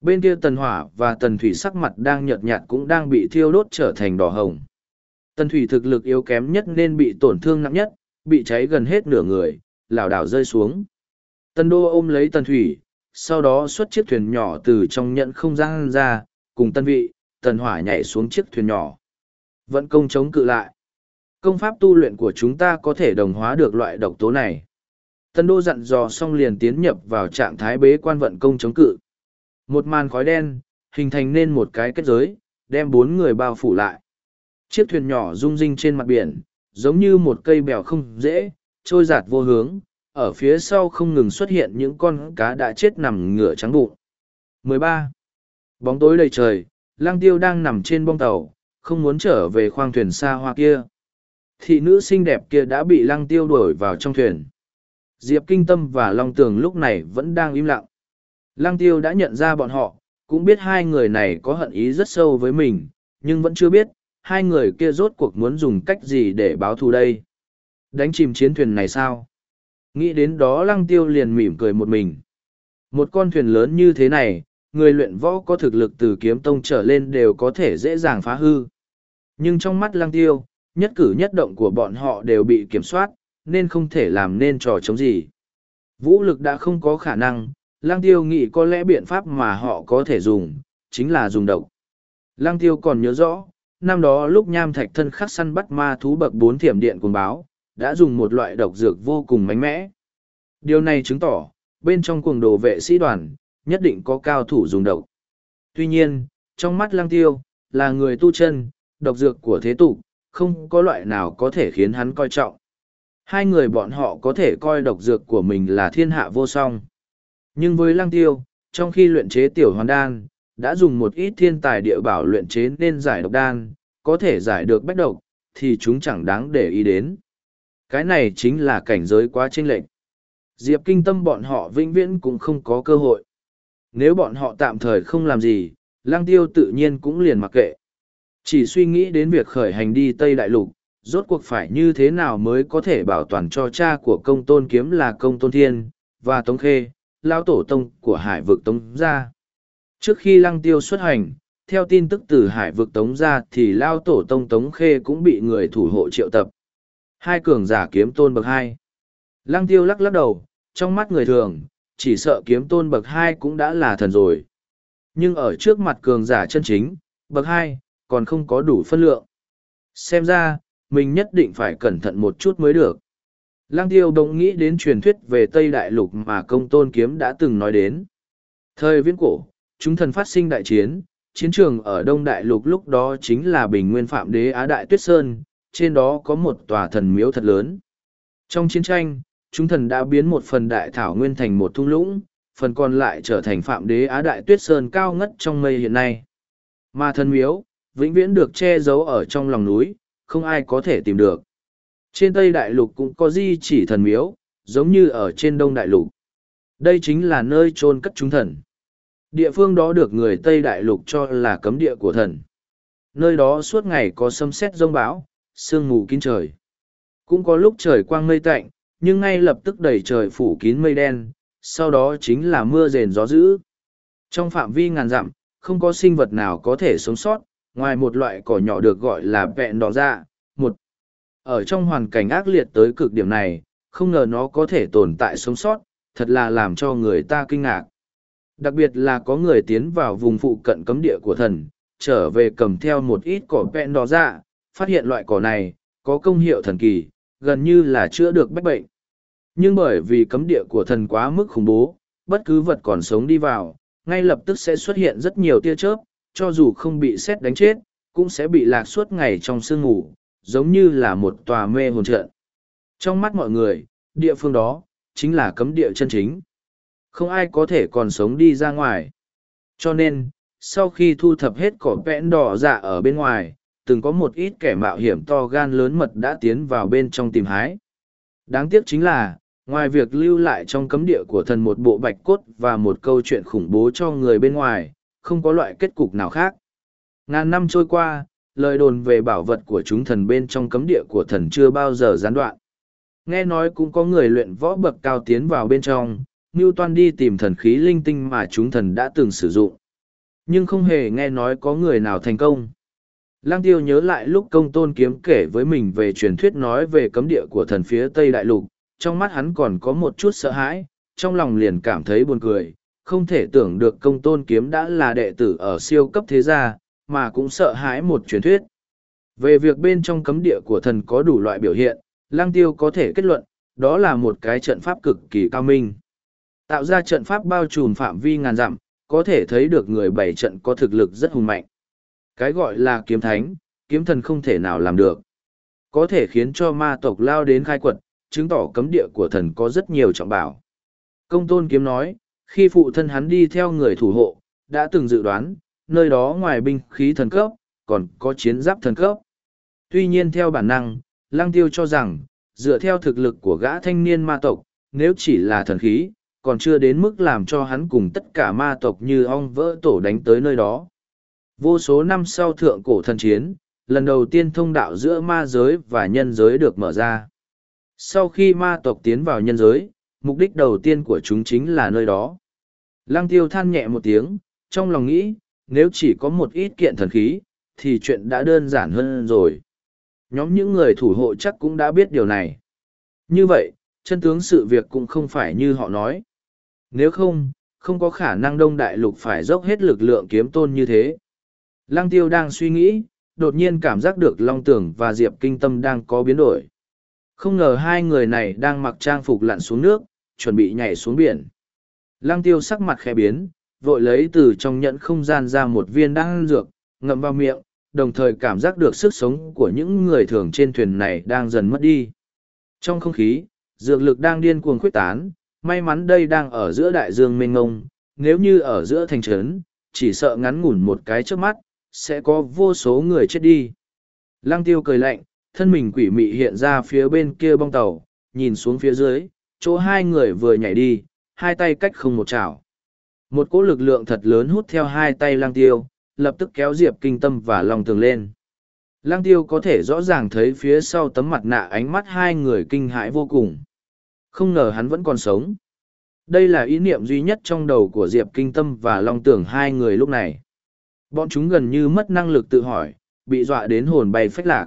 Bên kia tần hỏa và tần thủy sắc mặt đang nhợt nhạt cũng đang bị thiêu đốt trở thành đỏ hồng. Tần thủy thực lực yếu kém nhất nên bị tổn thương nặng nhất, bị cháy gần hết nửa người, lảo đảo rơi xuống. Tần đô ôm lấy tần thủy, sau đó xuất chiếc thuyền nhỏ từ trong nhận không gian ra, cùng tân vị, tần hỏa nhảy xuống chiếc thuyền nhỏ. Vẫn công chống cự lại. Công pháp tu luyện của chúng ta có thể đồng hóa được loại độc tố này tân đô dặn dò xong liền tiến nhập vào trạng thái bế quan vận công chống cự. Một màn khói đen, hình thành nên một cái kết giới, đem bốn người bao phủ lại. Chiếc thuyền nhỏ rung rinh trên mặt biển, giống như một cây bèo không dễ, trôi giạt vô hướng, ở phía sau không ngừng xuất hiện những con cá đã chết nằm ngửa trắng bụng. 13. bóng tối đầy trời lang tiêu đang nằm trên bong tàu, không muốn trở về khoang thuyền xa hoa kia. Thị nữ xinh đẹp kia đã bị Lang tiêu đuổi vào trong thuyền diệp kinh tâm và long tường lúc này vẫn đang im lặng. Lăng tiêu đã nhận ra bọn họ cũng biết hai người này có hận ý rất sâu với mình nhưng vẫn chưa biết hai người kia rốt cuộc muốn dùng cách gì để báo thù đây. Đánh chìm chiến thuyền này sao? Nghĩ đến đó lăng tiêu liền mỉm cười một mình. Một con thuyền lớn như thế này người luyện võ có thực lực từ kiếm tông trở lên đều có thể dễ dàng phá hư. Nhưng trong mắt lăng tiêu nhất cử nhất động của bọn họ đều bị kiểm soát, nên không thể làm nên trò chống gì. Vũ lực đã không có khả năng, lang tiêu nghĩ có lẽ biện pháp mà họ có thể dùng, chính là dùng độc. Lang tiêu còn nhớ rõ, năm đó lúc nham thạch thân khắc săn bắt ma thú bậc bốn thiểm điện cùng báo, đã dùng một loại độc dược vô cùng mạnh mẽ. Điều này chứng tỏ, bên trong cuồng đồ vệ sĩ đoàn, nhất định có cao thủ dùng độc. Tuy nhiên, trong mắt lang tiêu, là người tu chân, độc dược của thế tục, không có loại nào có thể khiến hắn coi trọng. Hai người bọn họ có thể coi độc dược của mình là thiên hạ vô song. Nhưng với lăng tiêu, trong khi luyện chế tiểu hoàn đan, đã dùng một ít thiên tài địa bảo luyện chế nên giải độc đan, có thể giải được bách độc, thì chúng chẳng đáng để ý đến. Cái này chính là cảnh giới quá chênh lệch. Diệp kinh tâm bọn họ vĩnh viễn cũng không có cơ hội. Nếu bọn họ tạm thời không làm gì, lăng tiêu tự nhiên cũng liền mặc kệ. Chỉ suy nghĩ đến việc khởi hành đi Tây Đại Lục, rốt cuộc phải như thế nào mới có thể bảo toàn cho cha của công tôn kiếm là công tôn thiên, và tống khê, lao tổ tông của hải vực tống gia. Trước khi lăng tiêu xuất hành, theo tin tức từ hải vực tống gia thì lao tổ tông tống khê cũng bị người thủ hộ triệu tập. Hai cường giả kiếm tôn bậc hai. Lăng tiêu lắc lắc đầu, trong mắt người thường, chỉ sợ kiếm tôn bậc hai cũng đã là thần rồi. Nhưng ở trước mặt cường giả chân chính, bậc hai, còn không có đủ phân lượng. Xem ra, mình nhất định phải cẩn thận một chút mới được. Lăng tiêu đồng nghĩ đến truyền thuyết về Tây Đại Lục mà công tôn kiếm đã từng nói đến. Thời viễn cổ, chúng thần phát sinh đại chiến, chiến trường ở Đông Đại Lục lúc đó chính là bình nguyên phạm đế Á Đại Tuyết Sơn, trên đó có một tòa thần miếu thật lớn. Trong chiến tranh, chúng thần đã biến một phần đại thảo nguyên thành một thung lũng, phần còn lại trở thành phạm đế Á Đại Tuyết Sơn cao ngất trong mây hiện nay. Mà thần miếu, vĩnh viễn được che giấu ở trong lòng núi, không ai có thể tìm được. Trên Tây Đại Lục cũng có di chỉ thần miếu, giống như ở trên Đông Đại Lục. Đây chính là nơi chôn cất chúng thần. Địa phương đó được người Tây Đại Lục cho là cấm địa của thần. Nơi đó suốt ngày có sấm sét rông bão, sương mù kín trời. Cũng có lúc trời quang mây tạnh, nhưng ngay lập tức đầy trời phủ kín mây đen, sau đó chính là mưa rền gió dữ. Trong phạm vi ngàn dặm, không có sinh vật nào có thể sống sót, ngoài một loại cỏ nhỏ được gọi là vẹn đỏ dạ. Một, ở trong hoàn cảnh ác liệt tới cực điểm này, không ngờ nó có thể tồn tại sống sót, thật là làm cho người ta kinh ngạc. Đặc biệt là có người tiến vào vùng phụ cận cấm địa của thần, trở về cầm theo một ít cỏ vẹn đỏ dạ, phát hiện loại cỏ này, có công hiệu thần kỳ, gần như là chữa được bách bệnh. Nhưng bởi vì cấm địa của thần quá mức khủng bố, bất cứ vật còn sống đi vào, ngay lập tức sẽ xuất hiện rất nhiều tia chớp, cho dù không bị xét đánh chết, cũng sẽ bị lạc suốt ngày trong sương ngủ, giống như là một tòa mê hồn trận. Trong mắt mọi người, địa phương đó, chính là cấm địa chân chính. Không ai có thể còn sống đi ra ngoài. Cho nên, sau khi thu thập hết cỏ vẽn đỏ dạ ở bên ngoài, từng có một ít kẻ mạo hiểm to gan lớn mật đã tiến vào bên trong tìm hái. Đáng tiếc chính là, ngoài việc lưu lại trong cấm địa của thần một bộ bạch cốt và một câu chuyện khủng bố cho người bên ngoài, không có loại kết cục nào khác. Ngàn năm trôi qua, lời đồn về bảo vật của chúng thần bên trong cấm địa của thần chưa bao giờ gián đoạn. Nghe nói cũng có người luyện võ bậc cao tiến vào bên trong, Ngưu Toan đi tìm thần khí linh tinh mà chúng thần đã từng sử dụng. Nhưng không hề nghe nói có người nào thành công. Lăng tiêu nhớ lại lúc công tôn kiếm kể với mình về truyền thuyết nói về cấm địa của thần phía Tây Đại Lục, trong mắt hắn còn có một chút sợ hãi, trong lòng liền cảm thấy buồn cười, không thể tưởng được công tôn kiếm đã là đệ tử ở siêu cấp thế gia, mà cũng sợ hãi một truyền thuyết. Về việc bên trong cấm địa của thần có đủ loại biểu hiện, Lăng Tiêu có thể kết luận, đó là một cái trận pháp cực kỳ cao minh. Tạo ra trận pháp bao trùm phạm vi ngàn dặm, có thể thấy được người bảy trận có thực lực rất hùng mạnh. Cái gọi là kiếm thánh, kiếm thần không thể nào làm được. Có thể khiến cho ma tộc lao đến khai quật, chứng tỏ cấm địa của thần có rất nhiều trọng bảo. Công tôn kiếm nói, khi phụ thân hắn đi theo người thủ hộ, đã từng dự đoán, nơi đó ngoài binh khí thần cấp, còn có chiến giáp thần cấp. Tuy nhiên theo bản năng, Lang Tiêu cho rằng, dựa theo thực lực của gã thanh niên ma tộc, nếu chỉ là thần khí, còn chưa đến mức làm cho hắn cùng tất cả ma tộc như ong vỡ tổ đánh tới nơi đó. Vô số năm sau thượng cổ thần chiến, lần đầu tiên thông đạo giữa ma giới và nhân giới được mở ra. Sau khi ma tộc tiến vào nhân giới, mục đích đầu tiên của chúng chính là nơi đó. Lăng tiêu than nhẹ một tiếng, trong lòng nghĩ, nếu chỉ có một ít kiện thần khí, thì chuyện đã đơn giản hơn rồi. Nhóm những người thủ hộ chắc cũng đã biết điều này. Như vậy, chân tướng sự việc cũng không phải như họ nói. Nếu không, không có khả năng đông đại lục phải dốc hết lực lượng kiếm tôn như thế. Lăng tiêu đang suy nghĩ, đột nhiên cảm giác được Long Tưởng và Diệp Kinh Tâm đang có biến đổi. Không ngờ hai người này đang mặc trang phục lặn xuống nước, chuẩn bị nhảy xuống biển. Lăng tiêu sắc mặt khẽ biến, vội lấy từ trong nhẫn không gian ra một viên đan dược, ngậm vào miệng, đồng thời cảm giác được sức sống của những người thường trên thuyền này đang dần mất đi. Trong không khí, dược lực đang điên cuồng khuếch tán, may mắn đây đang ở giữa đại dương mênh ngông, nếu như ở giữa thành trấn, chỉ sợ ngắn ngủn một cái trước mắt, sẽ có vô số người chết đi. Lăng tiêu cười lạnh, thân mình quỷ mị hiện ra phía bên kia bong tàu, nhìn xuống phía dưới, chỗ hai người vừa nhảy đi, hai tay cách không một chảo. Một cỗ lực lượng thật lớn hút theo hai tay Lang tiêu, lập tức kéo Diệp Kinh Tâm và Long Tường lên. Lang tiêu có thể rõ ràng thấy phía sau tấm mặt nạ ánh mắt hai người kinh hãi vô cùng. Không ngờ hắn vẫn còn sống. Đây là ý niệm duy nhất trong đầu của Diệp Kinh Tâm và Long Tưởng hai người lúc này. Bọn chúng gần như mất năng lực tự hỏi, bị dọa đến hồn bay phách lạc.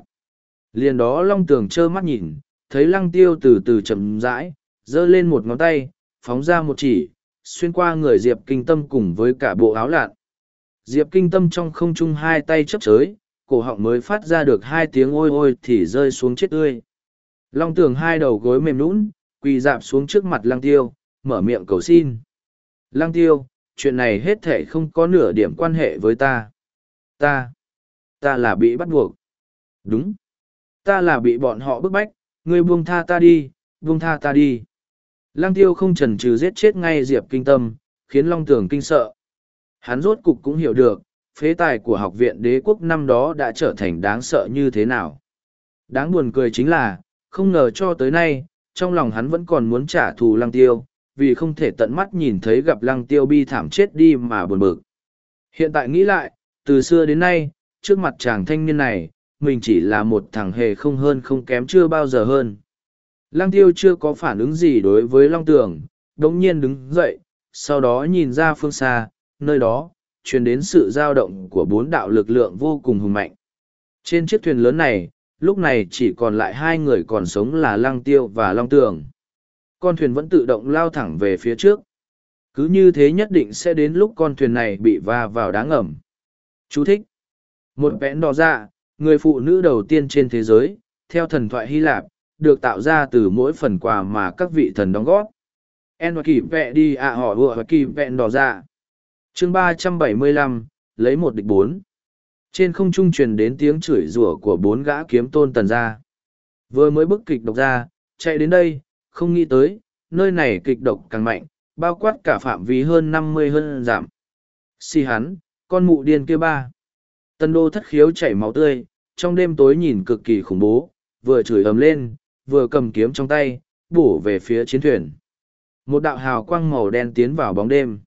Liền đó Long Tường trơ mắt nhìn, thấy Lăng Tiêu từ từ chậm rãi, giơ lên một ngón tay, phóng ra một chỉ, xuyên qua người Diệp Kinh Tâm cùng với cả bộ áo lạn. Diệp Kinh Tâm trong không trung hai tay chấp chới, cổ họng mới phát ra được hai tiếng ôi ôi thì rơi xuống chết tươi. Long Tường hai đầu gối mềm nũng, quỳ dạp xuống trước mặt Lăng Tiêu, mở miệng cầu xin. Lăng Tiêu, chuyện này hết thể không có nửa điểm quan hệ với ta. Ta, ta là bị bắt buộc. Đúng. Ta là bị bọn họ bức bách, ngươi buông tha ta đi, buông tha ta đi. Lăng tiêu không chần chừ giết chết ngay Diệp Kinh Tâm, khiến Long Tường kinh sợ. Hắn rốt cục cũng hiểu được, phế tài của học viện đế quốc năm đó đã trở thành đáng sợ như thế nào. Đáng buồn cười chính là, không ngờ cho tới nay, trong lòng hắn vẫn còn muốn trả thù Lăng tiêu, vì không thể tận mắt nhìn thấy gặp lăng tiêu bi thảm chết đi mà buồn bực. Hiện tại nghĩ lại, từ xưa đến nay, trước mặt chàng thanh niên này, mình chỉ là một thằng hề không hơn không kém chưa bao giờ hơn. Lăng tiêu chưa có phản ứng gì đối với Long Tường, đống nhiên đứng dậy, sau đó nhìn ra phương xa, nơi đó, truyền đến sự dao động của bốn đạo lực lượng vô cùng hùng mạnh. Trên chiếc thuyền lớn này, lúc này chỉ còn lại hai người còn sống là Lăng Tiêu và Long Tường. Con thuyền vẫn tự động lao thẳng về phía trước. Cứ như thế nhất định sẽ đến lúc con thuyền này bị va vào đá ngầm. Chú thích. Một vẽn đỏ ra, người phụ nữ đầu tiên trên thế giới, theo thần thoại Hy Lạp, được tạo ra từ mỗi phần quà mà các vị thần đóng góp. En và kỳ vẹ đi ạ họ vừa và kỳ vẹn đỏ dạ. ra. chương ba trăm bảy mươi lăm lấy một địch bốn. Trên không trung truyền đến tiếng chửi rủa của bốn gã kiếm tôn tần ra. Vừa mới bức kịch độc ra, chạy đến đây, không nghĩ tới, nơi này kịch độc càng mạnh, bao quát cả phạm vi hơn năm mươi hơn giảm. Si hắn, con mụ điên kia ba. Tân đô thất khiếu chảy máu tươi, trong đêm tối nhìn cực kỳ khủng bố, vừa chửi ầm lên, vừa cầm kiếm trong tay, bổ về phía chiến thuyền. Một đạo hào quang màu đen tiến vào bóng đêm.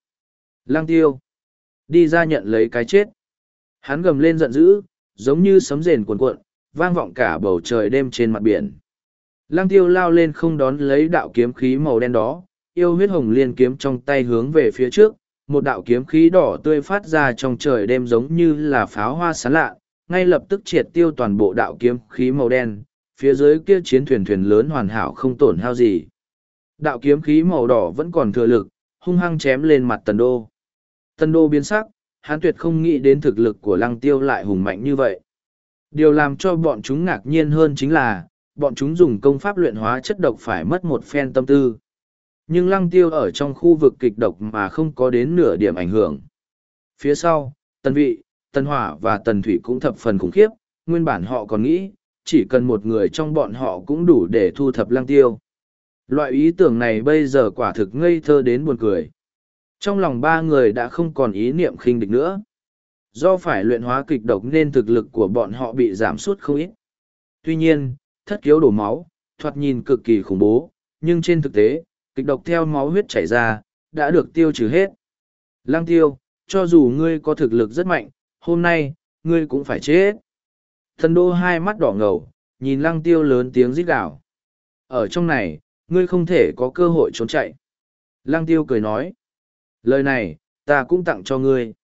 Lang tiêu. Đi ra nhận lấy cái chết. Hắn gầm lên giận dữ, giống như sấm rền cuồn cuộn, vang vọng cả bầu trời đêm trên mặt biển. Lăng tiêu lao lên không đón lấy đạo kiếm khí màu đen đó, yêu huyết hồng liên kiếm trong tay hướng về phía trước, một đạo kiếm khí đỏ tươi phát ra trong trời đêm giống như là pháo hoa sáng lạ, ngay lập tức triệt tiêu toàn bộ đạo kiếm khí màu đen, phía dưới kia chiến thuyền thuyền lớn hoàn hảo không tổn hao gì. Đạo kiếm khí màu đỏ vẫn còn thừa lực, hung hăng chém lên mặt tần đô. Tần đô biến sắc, hắn tuyệt không nghĩ đến thực lực của lăng tiêu lại hùng mạnh như vậy. Điều làm cho bọn chúng ngạc nhiên hơn chính là, bọn chúng dùng công pháp luyện hóa chất độc phải mất một phen tâm tư. Nhưng lăng tiêu ở trong khu vực kịch độc mà không có đến nửa điểm ảnh hưởng. Phía sau, tần vị, tần hỏa và tần thủy cũng thập phần khủng khiếp, nguyên bản họ còn nghĩ, chỉ cần một người trong bọn họ cũng đủ để thu thập lăng tiêu. Loại ý tưởng này bây giờ quả thực ngây thơ đến buồn cười. Trong lòng ba người đã không còn ý niệm khinh địch nữa. Do phải luyện hóa kịch độc nên thực lực của bọn họ bị giảm sút không ít. Tuy nhiên, thất kiếu đổ máu, thoạt nhìn cực kỳ khủng bố, nhưng trên thực tế, kịch độc theo máu huyết chảy ra, đã được tiêu trừ hết. Lăng tiêu, cho dù ngươi có thực lực rất mạnh, hôm nay, ngươi cũng phải chết. Thần đô hai mắt đỏ ngầu, nhìn lăng tiêu lớn tiếng rít gào. Ở trong này, ngươi không thể có cơ hội trốn chạy. Lăng tiêu cười nói. Lời này, ta cũng tặng cho ngươi.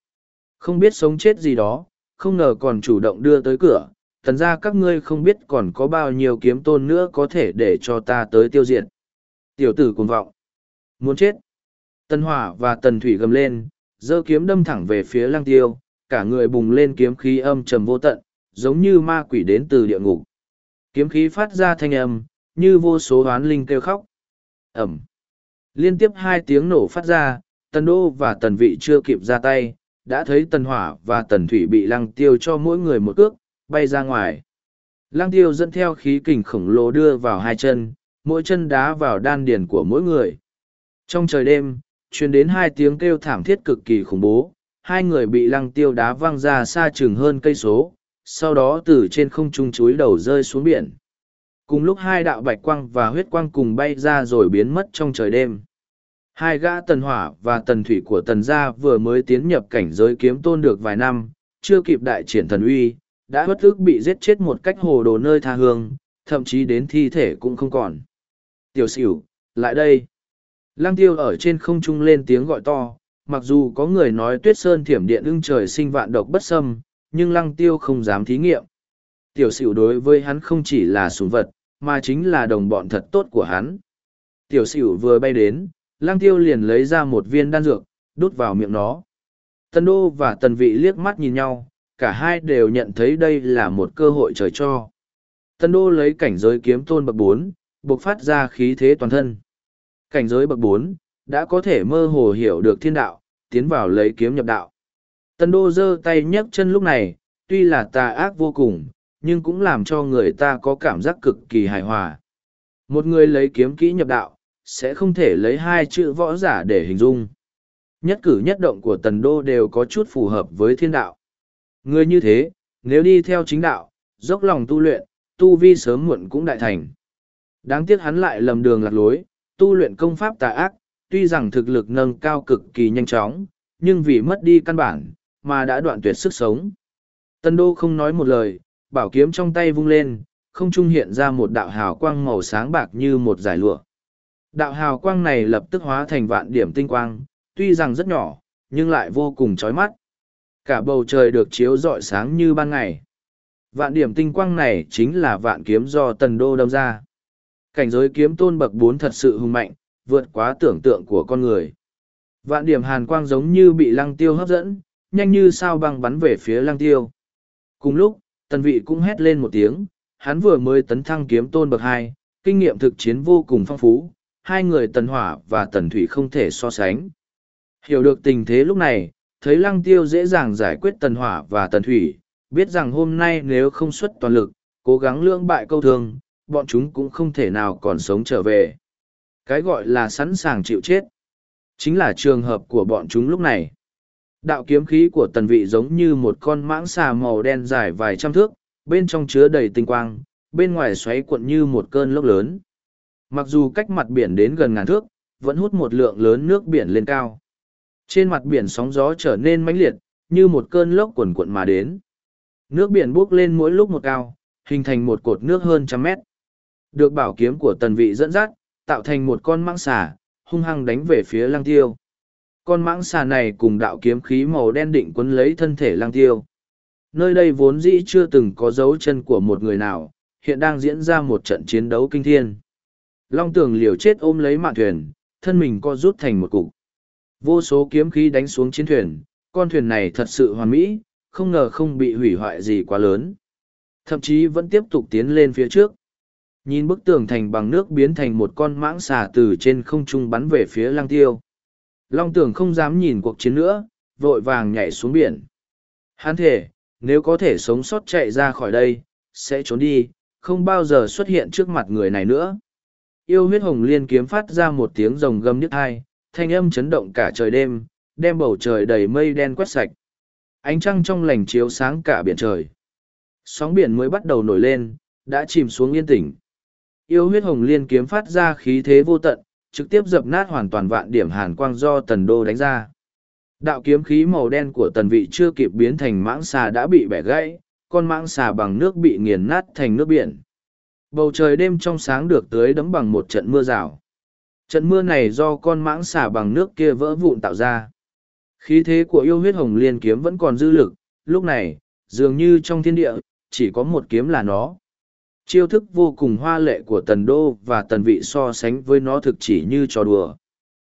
Không biết sống chết gì đó, không ngờ còn chủ động đưa tới cửa. Thần ra các ngươi không biết còn có bao nhiêu kiếm tôn nữa có thể để cho ta tới tiêu diệt. Tiểu tử cuồng vọng. Muốn chết. Tân hỏa và tần thủy gầm lên, giơ kiếm đâm thẳng về phía lăng tiêu, cả người bùng lên kiếm khí âm trầm vô tận, giống như ma quỷ đến từ địa ngục. Kiếm khí phát ra thanh âm, như vô số hoán linh kêu khóc. Ẩm. Liên tiếp hai tiếng nổ phát ra, tần đô và tần vị chưa kịp ra tay, đã thấy tần hỏa và tần thủy bị lăng tiêu cho mỗi người một cước, bay ra ngoài. Lăng tiêu dẫn theo khí kình khổng lồ đưa vào hai chân, mỗi chân đá vào đan điền của mỗi người. Trong trời đêm, truyền đến hai tiếng kêu thảm thiết cực kỳ khủng bố, hai người bị lăng tiêu đá văng ra xa chừng hơn cây số, sau đó từ trên không trung chúi đầu rơi xuống biển. Cùng lúc hai đạo bạch quang và huyết quang cùng bay ra rồi biến mất trong trời đêm. Hai gã tần hỏa và tần thủy của tần gia vừa mới tiến nhập cảnh giới kiếm tôn được vài năm, chưa kịp đại triển thần uy, đã bất ức bị giết chết một cách hồ đồ nơi tha hương, thậm chí đến thi thể cũng không còn. Tiểu xỉu, lại đây. Lăng tiêu ở trên không trung lên tiếng gọi to, mặc dù có người nói tuyết sơn thiểm điện ưng trời sinh vạn độc bất sâm nhưng lăng tiêu không dám thí nghiệm. Tiểu sửu đối với hắn không chỉ là sùng vật, mà chính là đồng bọn thật tốt của hắn. Tiểu sửu vừa bay đến, lăng tiêu liền lấy ra một viên đan dược, đút vào miệng nó. Tần đô và tần vị liếc mắt nhìn nhau, cả hai đều nhận thấy đây là một cơ hội trời cho. Tần đô lấy cảnh giới kiếm tôn bậc bốn, buộc phát ra khí thế toàn thân. Cảnh giới bậc bốn đã có thể mơ hồ hiểu được thiên đạo, tiến vào lấy kiếm nhập đạo. Tần đô giơ tay nhấc chân lúc này, tuy là tà ác vô cùng, nhưng cũng làm cho người ta có cảm giác cực kỳ hài hòa. Một người lấy kiếm kỹ nhập đạo, sẽ không thể lấy hai chữ võ giả để hình dung. Nhất cử nhất động của tần đô đều có chút phù hợp với thiên đạo. Người như thế, nếu đi theo chính đạo, dốc lòng tu luyện, tu vi sớm muộn cũng đại thành. Đáng tiếc hắn lại lầm đường lạc lối, tu luyện công pháp tà ác, tuy rằng thực lực nâng cao cực kỳ nhanh chóng, nhưng vì mất đi căn bản, mà đã đoạn tuyệt sức sống. Tân đô không nói một lời, bảo kiếm trong tay vung lên, không trung hiện ra một đạo hào quang màu sáng bạc như một giải lụa. Đạo hào quang này lập tức hóa thành vạn điểm tinh quang, tuy rằng rất nhỏ, nhưng lại vô cùng chói mắt. Cả bầu trời được chiếu rọi sáng như ban ngày. Vạn điểm tinh quang này chính là vạn kiếm do tần đô đâm ra. Cảnh giới kiếm tôn bậc bốn thật sự hùng mạnh, vượt quá tưởng tượng của con người. Vạn điểm hàn quang giống như bị lăng tiêu hấp dẫn, nhanh như sao băng bắn về phía lăng tiêu. Cùng lúc, tần vị cũng hét lên một tiếng, hắn vừa mới tấn thăng kiếm tôn bậc hai, kinh nghiệm thực chiến vô cùng phong phú, hai người tần hỏa và tần thủy không thể so sánh. Hiểu được tình thế lúc này, thấy lăng tiêu dễ dàng giải quyết tần hỏa và tần thủy, biết rằng hôm nay nếu không xuất toàn lực, cố gắng lưỡng bại câu thương, bọn chúng cũng không thể nào còn sống trở về. Cái gọi là sẵn sàng chịu chết, chính là trường hợp của bọn chúng lúc này. Đạo kiếm khí của tần vị giống như một con mãng xà màu đen dài vài trăm thước, bên trong chứa đầy tinh quang, bên ngoài xoáy cuộn như một cơn lốc lớn. Mặc dù cách mặt biển đến gần ngàn thước, vẫn hút một lượng lớn nước biển lên cao. Trên mặt biển sóng gió trở nên mãnh liệt, như một cơn lốc cuồn cuộn mà đến. Nước biển bốc lên mỗi lúc một cao, hình thành một cột nước hơn trăm mét. Được bảo kiếm của tần vị dẫn dắt, tạo thành một con mãng xà, hung hăng đánh về phía lăng tiêu. Con mãng xà này cùng đạo kiếm khí màu đen định quấn lấy thân thể lăng tiêu. Nơi đây vốn dĩ chưa từng có dấu chân của một người nào, hiện đang diễn ra một trận chiến đấu kinh thiên. Long tường liều chết ôm lấy mạn thuyền, thân mình co rút thành một cục. Vô số kiếm khí đánh xuống chiến thuyền, con thuyền này thật sự hoàn mỹ, không ngờ không bị hủy hoại gì quá lớn. Thậm chí vẫn tiếp tục tiến lên phía trước. Nhìn bức tường thành bằng nước biến thành một con mãng xà từ trên không trung bắn về phía lăng tiêu. Long tường không dám nhìn cuộc chiến nữa, vội vàng nhảy xuống biển. Hắn thể, nếu có thể sống sót chạy ra khỏi đây, sẽ trốn đi, không bao giờ xuất hiện trước mặt người này nữa. Yêu huyết hồng liên kiếm phát ra một tiếng rồng gầm nhức hai, thanh âm chấn động cả trời đêm, đem bầu trời đầy mây đen quét sạch. Ánh trăng trong lành chiếu sáng cả biển trời. Sóng biển mới bắt đầu nổi lên, đã chìm xuống yên tĩnh. Yêu huyết hồng liên kiếm phát ra khí thế vô tận, trực tiếp dập nát hoàn toàn vạn điểm hàn quang do tần đô đánh ra. Đạo kiếm khí màu đen của tần vị chưa kịp biến thành mãng xà đã bị bẻ gãy, con mãng xà bằng nước bị nghiền nát thành nước biển. Bầu trời đêm trong sáng được tưới đấm bằng một trận mưa rào. Trận mưa này do con mãng xà bằng nước kia vỡ vụn tạo ra. Khí thế của yêu huyết hồng liên kiếm vẫn còn dư lực, lúc này, dường như trong thiên địa, chỉ có một kiếm là nó. Chiêu thức vô cùng hoa lệ của tần đô và tần vị so sánh với nó thực chỉ như trò đùa.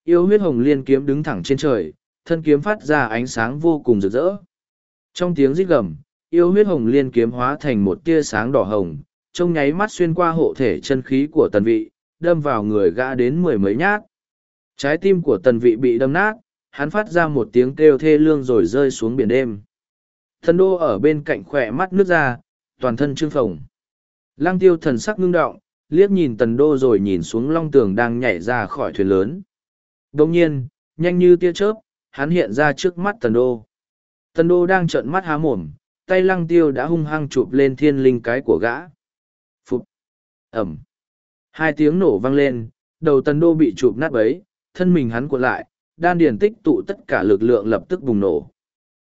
Yêu huyết hồng liên kiếm đứng thẳng trên trời, thân kiếm phát ra ánh sáng vô cùng rực rỡ. Trong tiếng rít gầm, yêu huyết hồng liên kiếm hóa thành một tia sáng đỏ hồng, trông nháy mắt xuyên qua hộ thể chân khí của tần vị, đâm vào người gã đến mười mấy nhát. Trái tim của tần vị bị đâm nát, hắn phát ra một tiếng kêu thê lương rồi rơi xuống biển đêm. Thần đô ở bên cạnh khỏe mắt nước ra, toàn thân trương phồng. Lăng tiêu thần sắc ngưng động, liếc nhìn tần đô rồi nhìn xuống long tường đang nhảy ra khỏi thuyền lớn. Đồng nhiên, nhanh như tia chớp, hắn hiện ra trước mắt tần đô. Tần đô đang trợn mắt há mồm, tay lăng tiêu đã hung hăng chụp lên thiên linh cái của gã. Phục, Ẩm! Hai tiếng nổ vang lên, đầu tần đô bị chụp nát bấy, thân mình hắn cuộn lại, đan điền tích tụ tất cả lực lượng lập tức bùng nổ.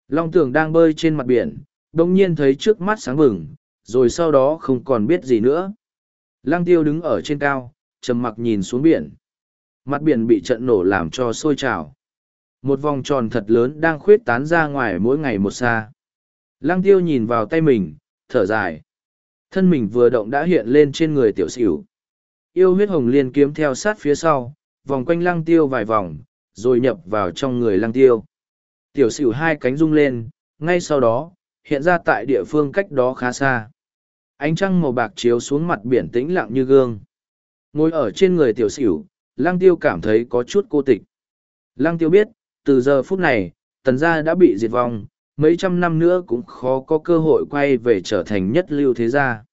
Long tường đang bơi trên mặt biển, đồng nhiên thấy trước mắt sáng bừng, rồi sau đó không còn biết gì nữa. Lăng tiêu đứng ở trên cao, trầm mặc nhìn xuống biển. Mặt biển bị trận nổ làm cho sôi trào. Một vòng tròn thật lớn đang khuyết tán ra ngoài mỗi ngày một xa. Lăng tiêu nhìn vào tay mình, thở dài. Thân mình vừa động đã hiện lên trên người tiểu xỉu. Yêu huyết hồng liên kiếm theo sát phía sau, vòng quanh lăng tiêu vài vòng, rồi nhập vào trong người lăng tiêu. Tiểu xỉu hai cánh rung lên, ngay sau đó, hiện ra tại địa phương cách đó khá xa. Ánh trăng màu bạc chiếu xuống mặt biển tĩnh lặng như gương. Ngồi ở trên người tiểu xỉu, lăng tiêu cảm thấy có chút cô tịch. Lăng tiêu biết, từ giờ phút này, tần gia đã bị diệt vong, mấy trăm năm nữa cũng khó có cơ hội quay về trở thành nhất lưu thế gia.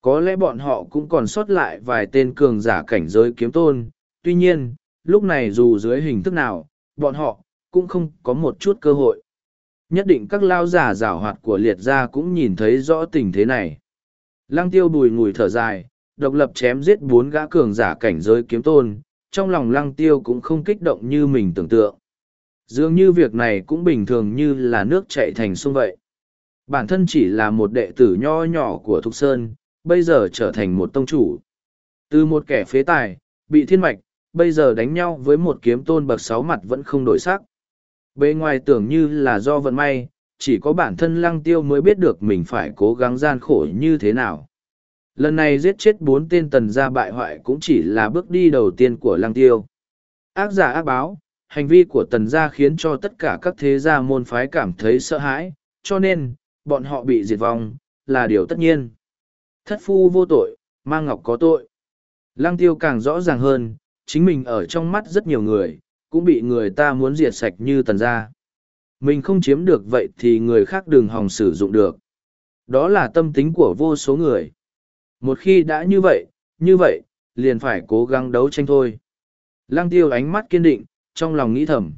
Có lẽ bọn họ cũng còn sót lại vài tên cường giả cảnh giới kiếm tôn, tuy nhiên, lúc này dù dưới hình thức nào, bọn họ cũng không có một chút cơ hội. Nhất định các lao giả giảo hoạt của liệt gia cũng nhìn thấy rõ tình thế này. Lăng tiêu bùi ngùi thở dài, độc lập chém giết bốn gã cường giả cảnh giới kiếm tôn, trong lòng lăng tiêu cũng không kích động như mình tưởng tượng. Dường như việc này cũng bình thường như là nước chạy thành sông vậy. Bản thân chỉ là một đệ tử nho nhỏ của Thục Sơn, bây giờ trở thành một tông chủ. Từ một kẻ phế tài, bị thiên mạch, bây giờ đánh nhau với một kiếm tôn bậc sáu mặt vẫn không đổi sắc. Bề ngoài tưởng như là do vận may, chỉ có bản thân lăng tiêu mới biết được mình phải cố gắng gian khổ như thế nào. Lần này giết chết bốn tên tần gia bại hoại cũng chỉ là bước đi đầu tiên của lăng tiêu. Ác giả ác báo, hành vi của tần gia khiến cho tất cả các thế gia môn phái cảm thấy sợ hãi, cho nên, bọn họ bị diệt vong, là điều tất nhiên. Thất phu vô tội, mang ngọc có tội. Lăng tiêu càng rõ ràng hơn, chính mình ở trong mắt rất nhiều người, cũng bị người ta muốn diệt sạch như tần gia. Mình không chiếm được vậy thì người khác đừng hòng sử dụng được. Đó là tâm tính của vô số người. Một khi đã như vậy, như vậy, liền phải cố gắng đấu tranh thôi. Lăng tiêu ánh mắt kiên định, trong lòng nghĩ thầm.